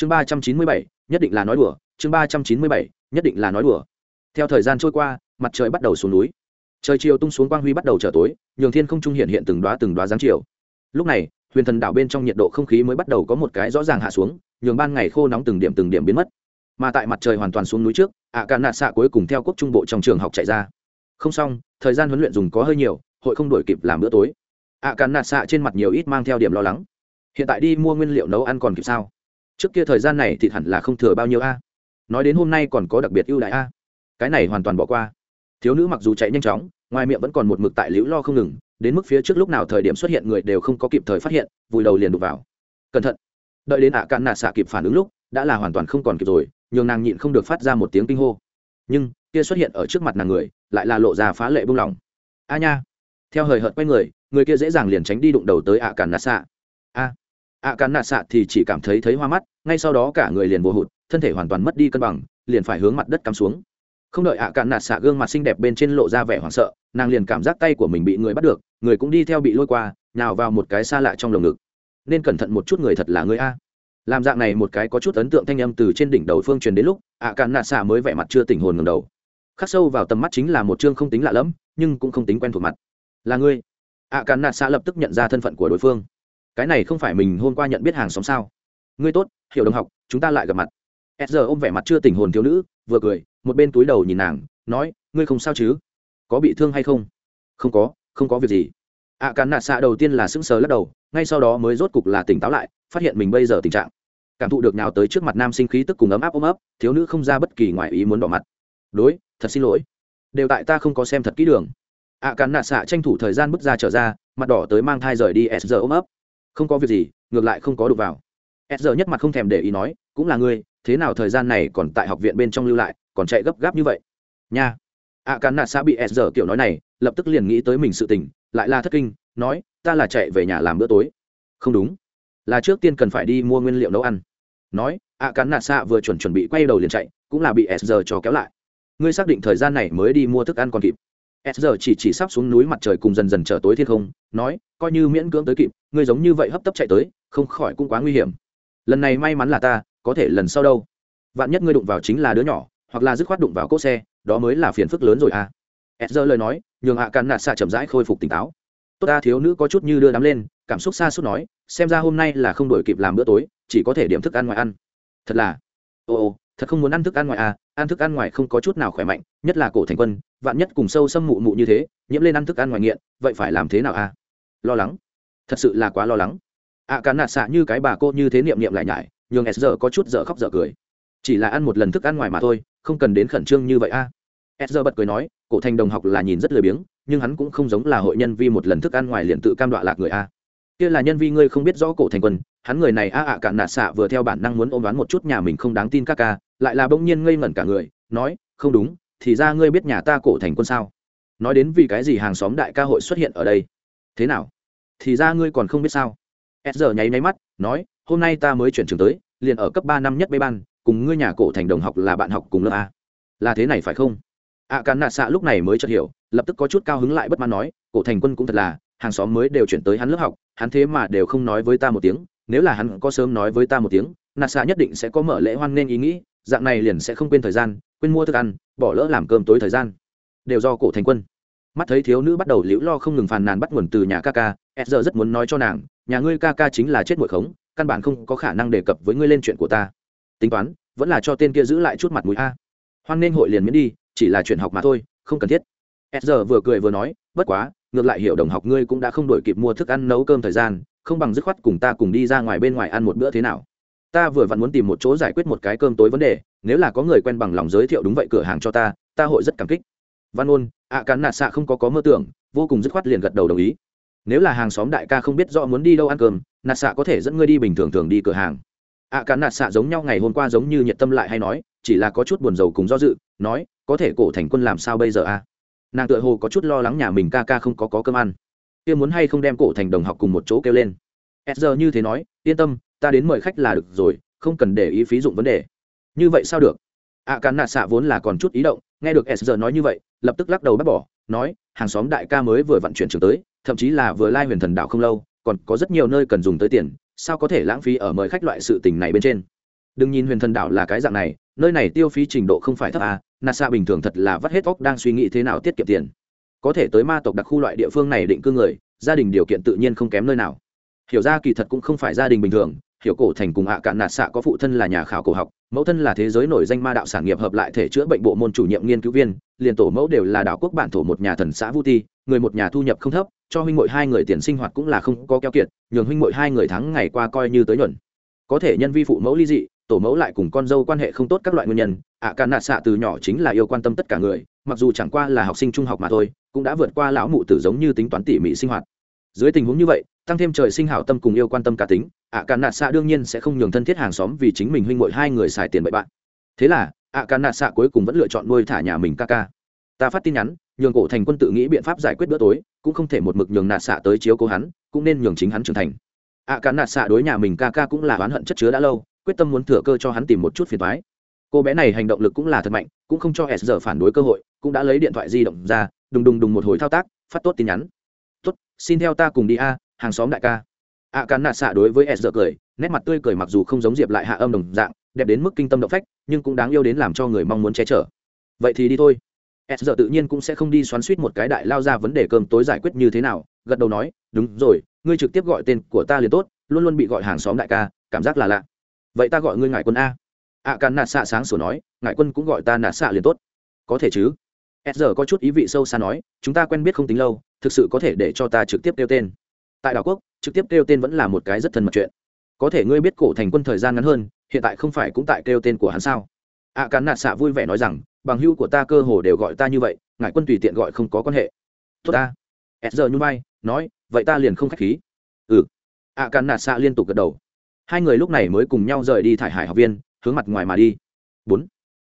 chương ba trăm chín mươi bảy, nhất định là nói đùa, chương ba trăm chín mươi bảy, nhất định là nói đùa. Theo thời gian trôi qua, mặt trời bắt đầu xuống núi. Trời chiều tung xuống quang huy bắt đầu trở tối, nhường thiên không trung hiện hiện từng đoá từng đoá giáng chiều. Lúc này, huyền thần đảo bên trong nhiệt độ không khí mới bắt đầu có một cái rõ ràng hạ xuống, nhường ban ngày khô nóng từng điểm từng điểm biến mất. Mà tại mặt trời hoàn toàn xuống núi trước ạ à cả nạ xạ cuối cùng theo quốc trung bộ trong trường học chạy ra. Không xong, thời gian huấn luyện dùng có hơi nhiều, hội không đổi kịp làm bữa tối. Ạ à cả nạ xạ trên mặt nhiều ít mang theo điểm lo lắng. Hiện tại đi mua nguyên liệu nấu ăn còn kịp sao? Trước kia thời gian này thì hẳn là không thừa bao nhiêu a. Nói đến hôm nay còn có đặc biệt ưu đại a. Cái này hoàn toàn bỏ qua. Thiếu nữ mặc dù chạy nhanh chóng, ngoài miệng vẫn còn một mực tại liễu lo không ngừng, đến mức phía trước lúc nào thời điểm xuất hiện người đều không có kịp thời phát hiện, vùi đầu liền đục vào. Cẩn thận. Đợi đến ạ à cạn nạ xạ kịp phản ứng lúc, đã là hoàn toàn không còn kịp rồi, nhường nàng nhịn không được phát ra một tiếng kinh hô. Nhưng, kia xuất hiện ở trước mặt nàng người, lại là lộ ra phá lệ buông lỏng a nha. Theo hời hợt quay người người kia dễ dàng liền tránh đi đụng đầu tới ạ à cạn nạ xạ. A ạ cắn nạ xạ thì chỉ cảm thấy thấy hoa mắt, ngay sau đó cả người liền vô hụt, thân thể hoàn toàn mất đi cân bằng, liền phải hướng mặt đất cắm xuống. Không đợi ạ cạn nạt xạ gương mặt xinh đẹp bên trên lộ ra vẻ hoảng sợ, nàng liền cảm giác tay của mình bị người bắt được, người cũng đi theo bị lôi qua nào vào một cái xa lạ trong lồng ngực. Nên cẩn thận một chút người thật là người a. Làm dạng này một cái có chút ấn tượng thanh âm từ trên đỉnh đầu phương truyền đến lúc, ạ cạn nạt xạ mới vẻ mặt chưa tỉnh hồn ngầm đầu. Khắc sâu vào tầm mắt chính là một chương không tính lạ lẫm, nhưng cũng không tính quen thuộc mặt. Là ngươi. Ạ cạn nạt xạ lập tức nhận ra thân phận của đối phương cái này không phải mình hôm qua nhận biết hàng xóm sao? Ngươi tốt hiểu đồng học chúng ta lại gặp mặt. S giờ ôm vẻ mặt chưa tỉnh hồn thiếu nữ vừa cười một bên túi đầu nhìn nàng nói ngươi không sao chứ? Có bị thương hay không? Không có không có việc gì. Ạ à, cắn nạt xạ đầu tiên là sững sờ lắc đầu ngay sau đó mới rốt cục là tỉnh táo lại phát hiện mình bây giờ tình trạng. Cảm thụ được nào tới trước mặt nam sinh khí tức cùng ấm áp ôm ấp thiếu nữ không ra bất kỳ ngoại ý muốn đỏ mặt. Đối thật xin lỗi. Đều tại ta không có xem thật kỹ đường. Ạ à, cắn nạt xạ tranh thủ thời gian bước ra trở ra mặt đỏ tới mang thai rời đi s giờ ôm ấp không có việc gì, ngược lại không có đụng vào. S giờ nhất mặt không thèm để ý nói, cũng là ngươi, thế nào thời gian này còn tại học viện bên trong lưu lại, còn chạy gấp gáp như vậy? Nha. Ạ cán nạt xã bị s giờ kiểu nói này, lập tức liền nghĩ tới mình sự tình, lại là thất kinh, nói, ta là chạy về nhà làm bữa tối. Không đúng, là trước tiên cần phải đi mua nguyên liệu nấu ăn. Nói ạ cán nạt xạ vừa chuẩn chuẩn bị quay đầu liền chạy, cũng là bị s giờ cho kéo lại. Ngươi xác định thời gian này mới đi mua thức ăn còn kịp s giờ chỉ chỉ sắp xuống núi mặt trời cùng dần dần trở tối thiên không, nói, coi như miễn cưỡng tới kịp, ngươi giống như vậy hấp tấp chạy tới, không khỏi cũng quá nguy hiểm. Lần này may mắn là ta, có thể lần sau đâu. Vạn nhất ngươi đụng vào chính là đứa nhỏ, hoặc là dứt khoát đụng vào cỗ xe, đó mới là phiền phức lớn rồi à. S giờ lời nói, nhường hạ càn nạt xạ chậm rãi khôi phục tỉnh táo. Tốt ta thiếu nữ có chút như đưa đám lên, cảm xúc xa suốt nói, xem ra hôm nay là không đổi kịp làm bữa tối, chỉ có thể điểm thức ăn ngoài ăn. Thật là ồ thật không muốn ăn thức ăn ngoài à ăn thức ăn ngoài không có chút nào khỏe mạnh nhất là cổ thành quân vạn nhất cùng sâu xâm mụ mụ như thế nhiễm lên ăn thức ăn ngoài nghiện vậy phải làm thế nào à? Lo lắng. Thật sự là quá lo lắng. Ạ à, cán nạt xạ như cái bà cô như thế niệm niệm lại nhải nhường s giờ có chút dở khóc dở cười. Chỉ là ăn một lần thức ăn ngoài mà thôi không cần đến khẩn trương như vậy a à. s giờ bật cười nói cổ thành đồng học là nhìn rất lười biếng nhưng hắn cũng không giống là hội nhân vi một lần thức ăn ngoài liền tự cam đoạ lạc người a kia là nhân vi ngươi không biết rõ cổ thành quân hắn người này a ạ cạn nạt xạ vừa theo bản năng muốn ôm đoán một chút nhà mình không đáng tin các ca lại là bỗng nhiên ngây ngẩn cả người nói không đúng thì ra ngươi biết nhà ta cổ thành quân sao? Nói đến vì cái gì hàng xóm đại ca hội xuất hiện ở đây? Thế nào? Thì ra ngươi còn không biết sao? S giờ nháy nháy mắt nói hôm nay ta mới chuyển trường tới liền ở cấp ba năm nhất bê ban cùng ngươi nhà cổ thành đồng học là bạn học cùng lớp a. Là thế này phải không? Ạ à, càn nạ xạ lúc này mới chợt hiểu lập tức có chút cao hứng lại bất mãn nói cổ thành quân cũng thật là hàng xóm mới đều chuyển tới hắn lớp học hắn thế mà đều không nói với ta một tiếng nếu là hắn có sớm nói với ta một tiếng, nasa nhất định sẽ có mở lễ hoan nên ý nghĩ, dạng này liền sẽ không quên thời gian, quên mua thức ăn, bỏ lỡ làm cơm tối thời gian. Đều do cổ thành quân. Mắt thấy thiếu nữ bắt đầu liễu lo không ngừng phàn nàn bắt nguồn từ nhà ca ca s giờ rất muốn nói cho nàng, nhà ngươi ca ca chính là chết mội khống, căn bản không có khả năng đề cập với ngươi lên chuyện của ta. Tính toán, vẫn là cho tên kia giữ lại chút mặt mũi a. Hoan nên hội liền miễn đi, chỉ là chuyện học mà thôi, không cần thiết. S giờ vừa cười vừa nói, bất quá, ngược lại hiểu đồng học ngươi cũng đã không đổi kịp mua thức ăn nấu cơm thời gian không bằng dứt khoát cùng ta cùng đi ra ngoài bên ngoài ăn một bữa thế nào. Ta vừa vặn muốn tìm một chỗ giải quyết một cái cơm tối vấn đề nếu là có người quen bằng lòng giới thiệu đúng vậy cửa hàng cho ta ta hội rất cảm kích. Văn ôn ạ cắn nạt xạ không có có mơ tưởng vô cùng dứt khoát liền gật đầu đồng ý. Nếu là hàng xóm đại ca không biết rõ muốn đi đâu ăn cơm nạt xạ có thể dẫn ngươi đi bình thường thường đi cửa hàng. Ạ cắn nạt xạ giống nhau ngày hôm qua giống như nhiệt tâm lại hay nói chỉ là có chút buồn rầu cùng do dự nói có thể cổ thành quân làm sao bây giờ a? Nàng tựa hồ có chút lo lắng nhà mình ca ca không có, có cơm ăn kia muốn hay không đem cổ thành đồng học cùng một chỗ kêu lên. S giờ như thế nói, yên tâm, ta đến mời khách là được rồi, không cần để ý phí dụng vấn đề. Như vậy sao được? Ạ cắn nạ xạ vốn là còn chút ý động, nghe được s giờ nói như vậy, lập tức lắc đầu bác bỏ, nói, hàng xóm đại ca mới vừa vận chuyển trường tới, thậm chí là vừa lai huyền thần đạo không lâu, còn có rất nhiều nơi cần dùng tới tiền, sao có thể lãng phí ở mời khách loại sự tình này bên trên? Đừng nhìn huyền thần đảo là cái dạng này, nơi này tiêu phí trình độ không phải thấp à nasa bình thường thật là vắt hết óc đang suy nghĩ thế nào tiết kiệm tiền có thể tới ma tộc đặc khu loại địa phương này định cư người, gia đình điều kiện tự nhiên không kém nơi nào. Hiểu ra kỳ thật cũng không phải gia đình bình thường, hiểu cổ thành cùng hạ cạn nạt xạ có phụ thân là nhà khảo cổ học, mẫu thân là thế giới nổi danh ma đạo sản nghiệp hợp lại thể chữa bệnh bộ môn chủ nhiệm nghiên cứu viên, liền tổ mẫu đều là đảo quốc bản thổ một nhà thần xã vũ ti, người một nhà thu nhập không thấp, cho huynh mội hai người tiền sinh hoạt cũng là không có keo kiệt, nhường huynh mội hai người thắng ngày qua coi như tới nhuận. Có thể nhân vi phụ mẫu ly dị, tổ mẫu lại cùng con dâu quan hệ không tốt các loại nguyên nhân, ạ cạn nạt xạ từ nhỏ chính là yêu quan tâm tất cả người mặc dù chẳng qua là học sinh trung học mà thôi, cũng đã vượt qua lão mụ tử giống như tính toán tỉ mỉ sinh hoạt. Dưới tình huống như vậy, tăng thêm trời sinh hảo tâm cùng yêu quan tâm cá tính ạ cạn nạt xạ đương nhiên sẽ không nhường thân thiết hàng xóm vì chính mình huynh mội hai người xài tiền bậy bạn. Thế là ạ cạn nạt xạ cuối cùng vẫn lựa chọn nuôi thả nhà mình ca ca. Ta phát tin nhắn, nhường cổ thành quân tự nghĩ biện pháp giải quyết bữa tối, cũng không thể một mực nhường nạt xạ tới chiếu cố hắn, cũng nên nhường chính hắn trưởng thành. Ạ cạn nạt xạ đối nhà mình ca ca cũng là oán hận chất chứa đã lâu, quyết tâm muốn thừa cơ cho hắn tìm một chút phiền thoái cô bé này hành động lực cũng là thật mạnh, cũng không cho s giờ phản đối cơ hội, cũng đã lấy điện thoại di động ra, đùng đùng đùng một hồi thao tác, phát tốt tin nhắn. Tốt, xin theo ta cùng đi a, hàng xóm đại ca. Ạ cắn nạ xạ đối với s giờ cười, nét mặt tươi cười mặc dù không giống diệp lại hạ âm đồng dạng, đẹp đến mức kinh tâm động phách, nhưng cũng đáng yêu đến làm cho người mong muốn che chở. Vậy thì đi thôi. S giờ tự nhiên cũng sẽ không đi xoắn suýt một cái đại lao ra vấn đề cơm tối giải quyết như thế nào, gật đầu nói, đúng rồi, ngươi trực tiếp gọi tên của ta liền tốt, luôn luôn bị gọi hàng xóm đại ca, cảm giác là lạ. Vậy ta gọi ngươi ngại quân a ạ cán nạt xạ sáng sủa nói ngại quân cũng gọi ta nạt xạ liền tốt. Có thể chứ. S giờ có chút ý vị sâu xa nói chúng ta quen biết không tính lâu thực sự có thể để cho ta trực tiếp kêu tên. Tại đảo quốc trực tiếp kêu tên vẫn là một cái rất thân mật chuyện. Có thể ngươi biết cổ thành quân thời gian ngắn hơn hiện tại không phải cũng tại kêu tên của hắn sao? Ạ à, cán nạt xạ vui vẻ nói rằng bằng hữu của ta cơ hồ đều gọi ta như vậy ngại quân tùy tiện gọi không có quan hệ. Tốt ta. S giờ nhung bay nói vậy ta liền không k h á c h khí. Ừ. Ạ à, cán nạt xạ liên tục gật đầu. Hai người lúc này mới cùng nhau rời đi thải hải học viên hướng mặt ngoài mà đi. Bốn.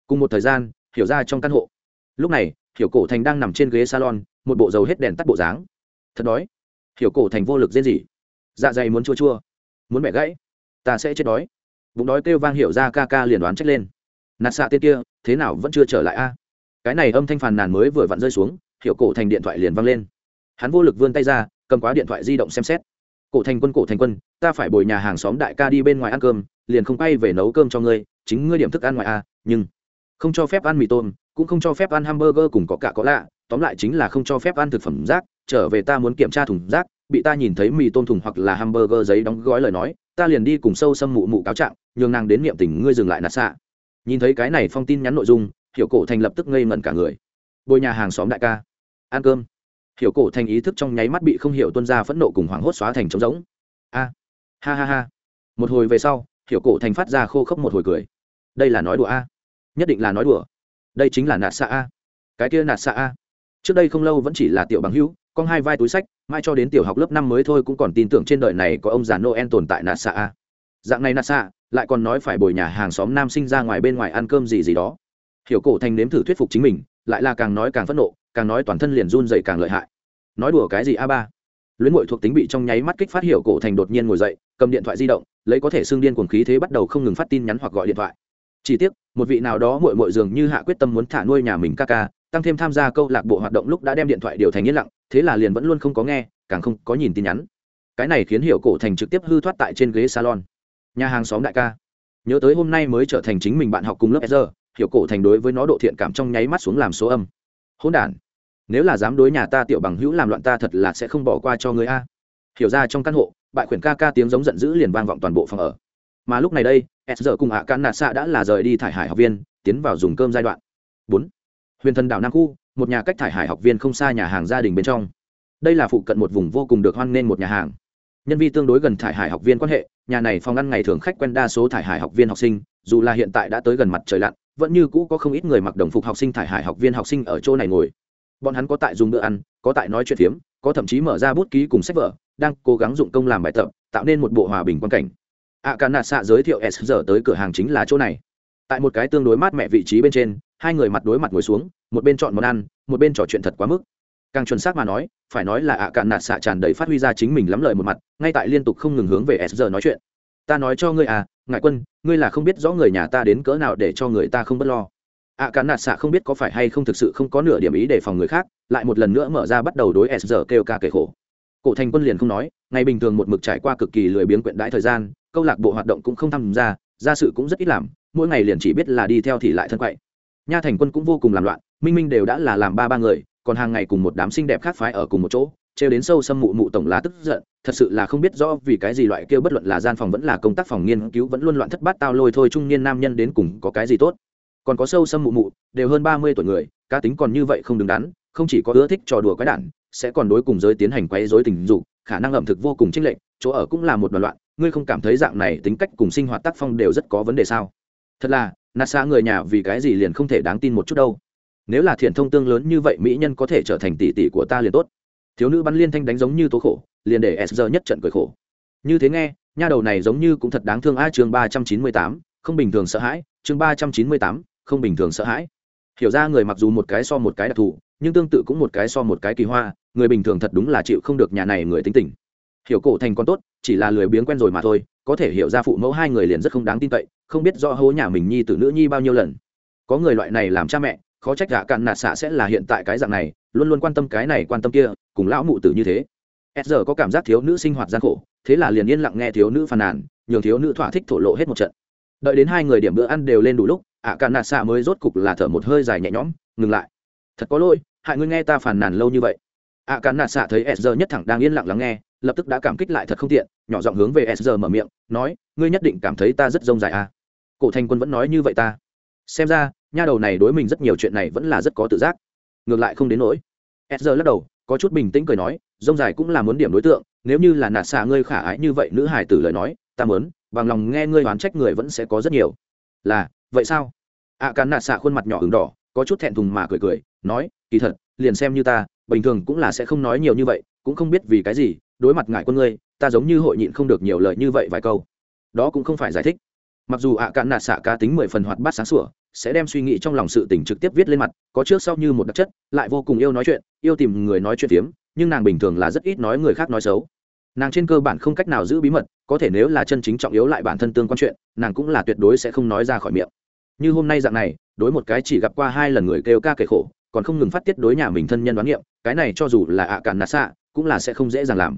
Cùng một thời gian, hiểu ra trong căn hộ. Lúc này, hiểu cổ thành đang nằm trên ghế salon, một bộ dầu hết đèn tắt bộ dáng. Thật đói. Hiểu cổ thành vô lực dễ gì dạ dày muốn chua chua. Muốn bẻ gãy. Ta sẽ chết đói. Bụng đói kêu vang hiểu ra ca ca liền đoán trách lên. Nạt xạ tên kia, thế nào vẫn chưa trở lại a? Cái này âm thanh phàn nàn mới vừa vặn rơi xuống, hiểu cổ thành điện thoại liền vang lên. Hắn vô lực vươn tay ra, cầm quá điện thoại di động xem xét. Cổ thành quân, cổ thành quân, ta phải bồi nhà hàng xóm đại ca đi bên ngoài ăn cơm liền không quay về nấu cơm cho ngươi, chính ngươi điểm thức ăn ngoài a nhưng không cho phép ăn mì tôm, cũng không cho phép ăn hamburger cùng có cả có lạ. Tóm lại chính là không cho phép ăn thực phẩm rác, trở về ta muốn kiểm tra thùng rác, bị ta nhìn thấy mì tôm thùng hoặc là hamburger giấy đóng gói lời nói, ta liền đi cùng sâu xâm mụ mụ cáo trạng, nhường nàng đến niệm tình ngươi dừng lại nạt xạ. Nhìn thấy cái này phong tin nhắn nội dung, hiểu cổ thành lập tức ngây ngẩn cả người. Bôi nhà hàng xóm đại ca. Ăn cơm. Hiểu cổ thành ý thức trong nháy mắt bị không hiểu tuân ra phẫn nộ cùng hoảng hốt xóa thành trống rỗng. A. Ha ha ha. Một hồi về sau hiểu cổ thành phát ra khô khốc một hồi cười. Đây là nói đùa a. Nhất định là nói đùa. Đây chính là nạt xạ a. Cái kia nạt xạ a. Trước đây không lâu vẫn chỉ là tiểu bằng hữu con hai vai túi sách, mai cho đến tiểu học lớp năm mới thôi cũng còn tin tưởng trên đời này có ông già noel tồn tại nạt xạ a. Dạng này nạt xạ, lại còn nói phải bồi nhà hàng xóm nam sinh ra ngoài bên ngoài ăn cơm gì gì đó. Hiểu cổ thành nếm thử thuyết phục chính mình, lại là càng nói càng phẫn nộ, càng nói toàn thân liền run dày càng lợi hại. Nói đùa cái gì a ba? Luyến ngội thuộc tính bị trong nháy mắt kích phát hiểu cổ thành đột nhiên ngồi dậy, cầm điện thoại di động, lấy có thể xương điên cuồng khí thế bắt đầu không ngừng phát tin nhắn hoặc gọi điện thoại. Chỉ tiếc, một vị nào đó mội mội dường như hạ quyết tâm muốn thả nuôi nhà mình ca ca, tăng thêm tham gia câu lạc bộ hoạt động lúc đã đem điện thoại điều thành yên lặng, thế là liền vẫn luôn không có nghe, càng không có nhìn tin nhắn. Cái này khiến hiểu cổ thành trực tiếp hư thoát tại trên ghế salon. Nhà hàng xóm đại ca. Nhớ tới hôm nay mới trở thành chính mình bạn học cùng lớp giờ hiểu cổ thành đối với nó độ thiện cảm trong nháy mắt xuống làm số âm. Hỗn đản nếu là dám đối nhà ta tiểu bằng hữu làm loạn ta thật là sẽ không bỏ qua cho người a. Hiểu ra trong căn hộ, bại khuyển ca ca tiếng giống giận dữ liền vang vọng toàn bộ phòng ở. Mà lúc này đây, s giờ cùng ạ can nạ xạ đã là rời đi thải hải học viên, tiến vào dùng cơm giai đoạn. Bốn. Huyền thần đảo nam khu, một nhà cách thải hải học viên không xa nhà hàng gia đình bên trong. Đây là phụ cận một vùng vô cùng được hoan nghênh một nhà hàng. Nhân vi tương đối gần thải hải học viên quan hệ, nhà này phòng ăn ngày thường khách quen đa số thải hải học viên học sinh, dù là hiện tại đã tới gần mặt trời lặn, vẫn như cũ có không ít người mặc đồng phục học sinh thải hải học viên học sinh ở chỗ này ngồi bọn hắn có tại dùng bữa ăn, có tại nói chuyện phiếm, có thậm chí mở ra bút ký cùng sách vở, đang cố gắng dụng công làm bài tập, tạo nên một bộ hòa bình quan cảnh. Ạ cả nạ xạ giới thiệu s giờ tới cửa hàng chính là chỗ này. Tại một cái tương đối mát mẹ vị trí bên trên, hai người mặt đối mặt ngồi xuống, một bên chọn món ăn, một bên trò chuyện thật quá mức. Càng chuẩn xác mà nói, phải nói là ạ cạn nạt xạ tràn đầy phát huy ra chính mình lắm lời một mặt, ngay tại liên tục không ngừng hướng về s giờ nói chuyện. Ta nói cho ngươi à ngại quân, ngươi là không biết rõ người nhà ta đến cỡ nào để cho người ta không b ấ t lo ạ cả nạt xạ không biết có phải hay không thực sự không có nửa điểm ý để phòng người khác, lại một lần nữa mở ra bắt đầu đối s giờ kêu ca kể khổ. Cổ thành quân liền không nói, ngày bình thường một mực trải qua cực kỳ lười biếng quyện đãi thời gian, câu lạc bộ hoạt động cũng không tham gia gia sự cũng rất ít làm, mỗi ngày liền chỉ biết là đi theo thì lại thân quậy. Nha thành quân cũng vô cùng làm loạn, minh minh đều đã là làm ba ba người, còn hàng ngày cùng một đám xinh đẹp khác phái ở cùng một chỗ, trêu đến sâu xâm mụ mụ tổng lá tức giận, thật sự là không biết rõ vì cái gì loại kêu bất luận là gian phòng vẫn là công tác phòng nghiên cứu vẫn luôn loạn thất bát tao lôi thôi trung niên nam nhân đến cùng có cái gì tốt còn có sâu xâm mụ mụ, đều hơn ba mươi tuổi người, cá tính còn như vậy không đứng đắn, không chỉ có ưa thích trò đùa quái đản, sẽ còn đối cùng giới tiến hành quấy dối tình dục, khả năng ẩm thực vô cùng chênh lệch, chỗ ở cũng là một đoạn loạn, ngươi không cảm thấy dạng này tính cách cùng sinh hoạt tác phong đều rất có vấn đề sao? Thật là, nasa người nhà vì cái gì liền không thể đáng tin một chút đâu. Nếu là thiện thông tương lớn như vậy, mỹ nhân có thể trở thành tỷ tỷ của ta liền tốt. Thiếu nữ bắn liên thanh đánh giống như tố khổ, liền để s nhất trận cười khổ. Như thế nghe, nha đầu này giống như cũng thật đáng thương a, chương ba trăm chín mươi tám, không bình thường sợ hãi, chương ba trăm chín mươi tám không bình thường sợ hãi. Hiểu ra người mặc dù một cái so một cái đặc thù, nhưng tương tự cũng một cái so một cái kỳ hoa, người bình thường thật đúng là chịu không được nhà này người tính tình. Hiểu cổ thành con tốt, chỉ là lười biếng quen rồi mà thôi, có thể hiểu ra phụ mẫu hai người liền rất không đáng tin cậy, không biết rõ hố nhà mình nhi t nữ nhi bao nhiêu lần. Có người loại này làm cha mẹ, khó trách gạ cạn nạt xạ sẽ là hiện tại cái dạng này, luôn luôn quan tâm cái này quan tâm kia, cùng lão mụ tử như thế. S giờ có cảm giác thiếu nữ sinh hoạt gian khổ, thế là liền yên lặng nghe thiếu nữ phàn nàn, nhường thiếu nữ thỏa thích thổ lộ hết một trận. Đợi đến hai người điểm bữa ăn đều lên đủ lúc ạ cả nạ xạ mới rốt cục là thở một hơi dài nhẹ nhõm, ngừng lại. Thật có lỗi, hại ngươi nghe ta phàn nàn lâu như vậy. ạ cả nạ xạ thấy sr nhất thẳng đang yên lặng lắng nghe, lập tức đã cảm kích lại thật không tiện, nhỏ giọng hướng về sr mở miệng, nói, ngươi nhất định cảm thấy ta rất rông dài à. cổ thành quân vẫn nói như vậy ta. Xem ra, nha đầu này đối mình rất nhiều chuyện này vẫn là rất có tự giác. Ngược lại không đến nỗi. Sr lắc đầu, có chút bình tĩnh cười nói, rông dài cũng là muốn điểm đối tượng, nếu như là nạ xạ ngươi khả ái như vậy nữ hải tử lời nói, ta mớn bằng lòng nghe ngươi oán trách người vẫn sẽ có rất nhiều. Là, vậy sao? Ạ à, cán nạt xạ khuôn mặt nhỏ h đỏ có chút thẹn thùng mà cười cười nói kỳ thật liền xem như ta bình thường cũng là sẽ không nói nhiều như vậy cũng không biết vì cái gì đối mặt ngại con ngươi ta giống như hội nhịn không được nhiều lời như vậy vài câu. Đó cũng không phải giải thích. Mặc dù ạ à cạn nạt xạ cá tính mười phần hoạt bát sáng sủa sẽ đem suy nghĩ trong lòng sự tình trực tiếp viết lên mặt có trước sau như một đặc chất lại vô cùng yêu nói chuyện yêu tìm người nói chuyện phiếm nhưng nàng bình thường là rất ít nói người khác nói xấu. Nàng trên cơ bản không cách nào giữ bí mật có thể nếu là chân chính trọng yếu lại bản thân tương quan chuyện nàng cũng là tuyệt đối sẽ không nói ra khỏi miệng như hôm nay dạng này, đối một cái chỉ gặp qua hai lần người kêu ca kể khổ, còn không ngừng phát tiết đối nhà mình thân nhân đoán niệm, cái này cho dù là ạ cản nạt xạ, cũng là sẽ không dễ dàng làm.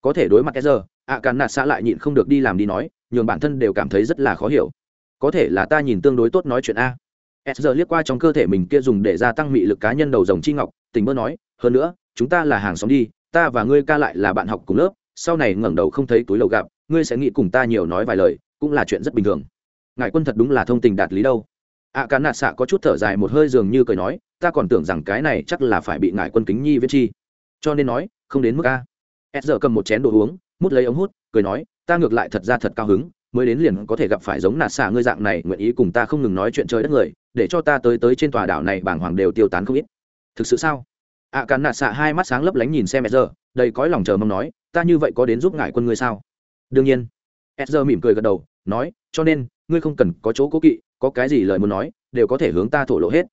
Có thể đối mặt cái giờ ạ cản nạt xạ lại nhịn không được đi làm đi nói, nhường bản thân đều cảm thấy rất là khó hiểu. Có thể là ta nhìn tương đối tốt nói chuyện a. S giờ liếc qua trong cơ thể mình kia dùng để gia tăng mị lực cá nhân đầu dòng chi ngọc tình mơ nói, hơn nữa, chúng ta là hàng xóm đi, ta và ngươi ca lại là bạn học cùng lớp, sau này ngẩng đầu không thấy túi lầu gặp, ngươi sẽ nghĩ cùng ta nhiều nói vài lời, cũng là chuyện rất bình thường ngài quân thật đúng là thông tình đạt lý đâu. Ạ à, nạt xạ có chút thở dài một hơi dường như cười nói ta còn tưởng rằng cái này chắc là phải bị ngài quân kính nhi viết chi. Cho nên nói không đến mức a. S giờ cầm một chén đồ uống mút lấy ống hút cười nói ta ngược lại thật ra thật cao hứng mới đến liền có thể gặp phải giống nạt xạ ngươi dạng này nguyện ý cùng ta không ngừng nói chuyện trời đất người để cho ta tới tới trên tòa đảo này bảng hoàng đều tiêu tán không ít. Thực sự sao? Ạ à, càn nạt xạ hai mắt sáng lấp lánh nhìn xem s giờ đầy cõi lòng chờ mong nói ta như vậy có đến giúp ngài quân ngươi sao? Đương nhiên. S giờ mỉm cười gật đầu nói, cho nên, ngươi không cần có chỗ cố kỵ, có cái gì lời muốn nói, đều có thể hướng ta thổ lộ hết.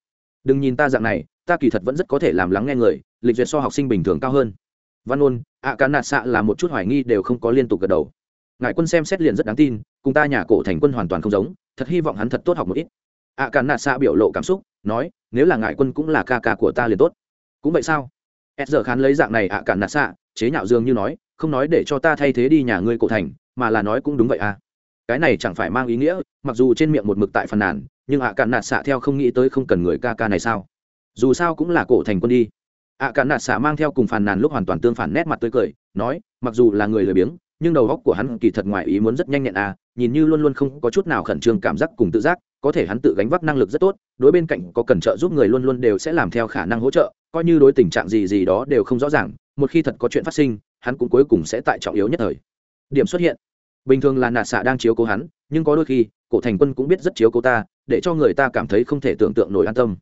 Đừng nhìn ta dạng này, ta kỳ thật vẫn rất có thể làm lắng nghe người, lịch duyệt so học sinh bình thường cao hơn. Văn ôn ạ càn nạt xạ là một chút hoài nghi đều không có liên tục gật đầu. Ngài quân xem xét liền rất đáng tin, cùng ta nhà cổ thành quân hoàn toàn không giống, thật hy vọng hắn thật tốt học một ít. Ạ càn nạt xạ biểu lộ cảm xúc, nói, nếu là ngài quân cũng là ca ca của ta liền tốt. Cũng vậy sao? S giờ khán lấy dạng này ạ Cản nạt xạ, chế nhạo dương như nói, không nói để cho ta thay thế đi nhà ngươi cổ thành, mà là nói cũng đúng vậy à cái này chẳng phải mang ý nghĩa, mặc dù trên miệng một mực tại phần nàn, nhưng ạ cạn nạt xạ theo không nghĩ tới không cần người ca ca này sao? Dù sao cũng là cổ thành quân đi. Ạ cạn nạt xạ mang theo cùng phàn nàn lúc hoàn toàn tương phản nét mặt tươi cười, nói, mặc dù là người lười biếng, nhưng đầu góc của hắn kỳ thật ngoài ý muốn rất nhanh nhẹn à nhìn như luôn luôn không có chút nào khẩn trương cảm giác cùng tự giác, có thể hắn tự gánh vác năng lực rất tốt, đối bên cạnh có cần trợ giúp người luôn luôn đều sẽ làm theo khả năng hỗ trợ, coi như đối tình trạng gì gì đó đều không rõ ràng, một khi thật có chuyện phát sinh, hắn cũng cuối cùng sẽ tại trọng yếu nhất thời. Điểm xuất hiện bình thường là nạt xạ đang chiếu cố hắn nhưng có đôi khi cổ thành quân cũng biết rất chiếu cố ta để cho người ta cảm thấy không thể tưởng tượng nổi an tâm.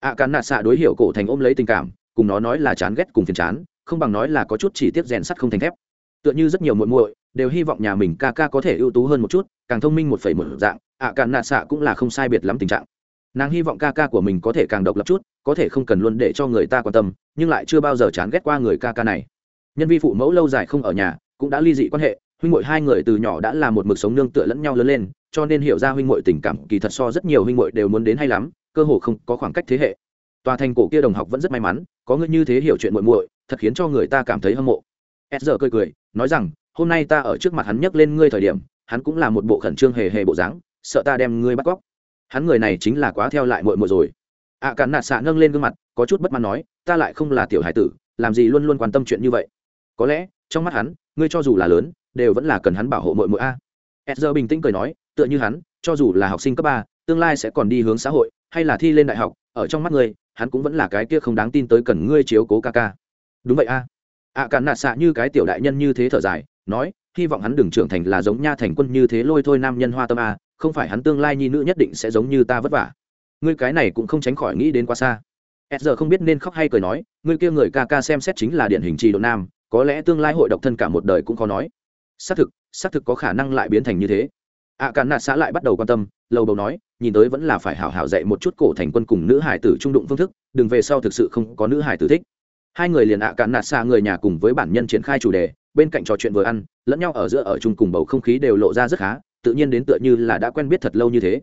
Ạ à, cán nạt xạ đối hiểu cổ thành ôm lấy tình cảm cùng nó nói là chán ghét cùng phiền chán không bằng nói là có chút chỉ tiết rèn sắt không thành thép. Tựa như rất nhiều muội muội đều hy vọng nhà mình ca ca có thể ưu tú hơn một chút càng thông minh một phẩy một dạng ạ à, cán nạt xạ cũng là không sai biệt lắm tình trạng. Nàng hy vọng ca ca của mình có thể càng độc lập chút có thể không cần luôn để cho người ta quan tâm nhưng lại chưa bao giờ chán ghét qua người ca ca này. Nhân vi phụ mẫu lâu dài không ở nhà cũng đã ly dị quan hệ huynh muội hai người từ nhỏ đã là một mực sống nương tựa lẫn nhau lớn lên, cho nên hiểu ra huynh muội tình cảm kỳ thật so rất nhiều huynh muội đều muốn đến hay lắm, cơ hồ không có khoảng cách thế hệ. Tòa thành cổ kia đồng học vẫn rất may mắn, có người như thế hiểu chuyện muội muội, thật khiến cho người ta cảm thấy hâm mộ. S giờ cười cười, nói rằng, hôm nay ta ở trước mặt hắn nhắc lên ngươi thời điểm, hắn cũng là một bộ khẩn trương hề hề bộ dáng, sợ ta đem ngươi bắt cóc. Hắn người này chính là quá theo lại muội muội rồi. Ạ cản nạt xạ nâng lên gương mặt, có chút bất mãn nói, ta lại không là tiểu hải tử, làm gì luôn luôn quan tâm chuyện như vậy? Có lẽ, trong mắt hắn ngươi cho dù là lớn, đều vẫn là cần hắn bảo hộ mội mội a. Edger bình tĩnh cười nói, tựa như hắn, cho dù là học sinh cấp ba, tương lai sẽ còn đi hướng xã hội, hay là thi lên đại học, ở trong mắt ngươi, hắn cũng vẫn là cái kia không đáng tin tới cần ngươi chiếu cố ca ca. Đúng vậy a. Ạ cản nạt xạ như cái tiểu đại nhân như thế thở dài, nói, hy vọng hắn đừng trưởng thành là giống nha thành quân như thế lôi thôi nam nhân hoa tâm a, không phải hắn tương lai nhi nữ nhất định sẽ giống như ta vất vả. Ngươi cái này cũng không tránh khỏi nghĩ đến quá xa. S giờ không biết nên khóc hay cười nói, ngươi kia người ca ca xem xét chính là điển hình trì độ nam có lẽ tương lai hội độc thân cả một đời cũng khó nói. Xác thực xác thực có khả năng lại biến thành như thế. Ạ à, cản nạt xã lại bắt đầu quan tâm lâu đầu nói nhìn tới vẫn là phải hảo hảo dạy một chút cổ thành quân cùng nữ hải tử trung đụng phương thức đừng về sau thực sự không có nữ hải tử thích. Hai người liền ạ à cản nạt xa người nhà cùng với bản nhân triển khai chủ đề bên cạnh trò chuyện vừa ăn lẫn nhau ở giữa ở chung cùng bầu không khí đều lộ ra rất khá tự nhiên đến tựa như là đã quen biết thật lâu như thế.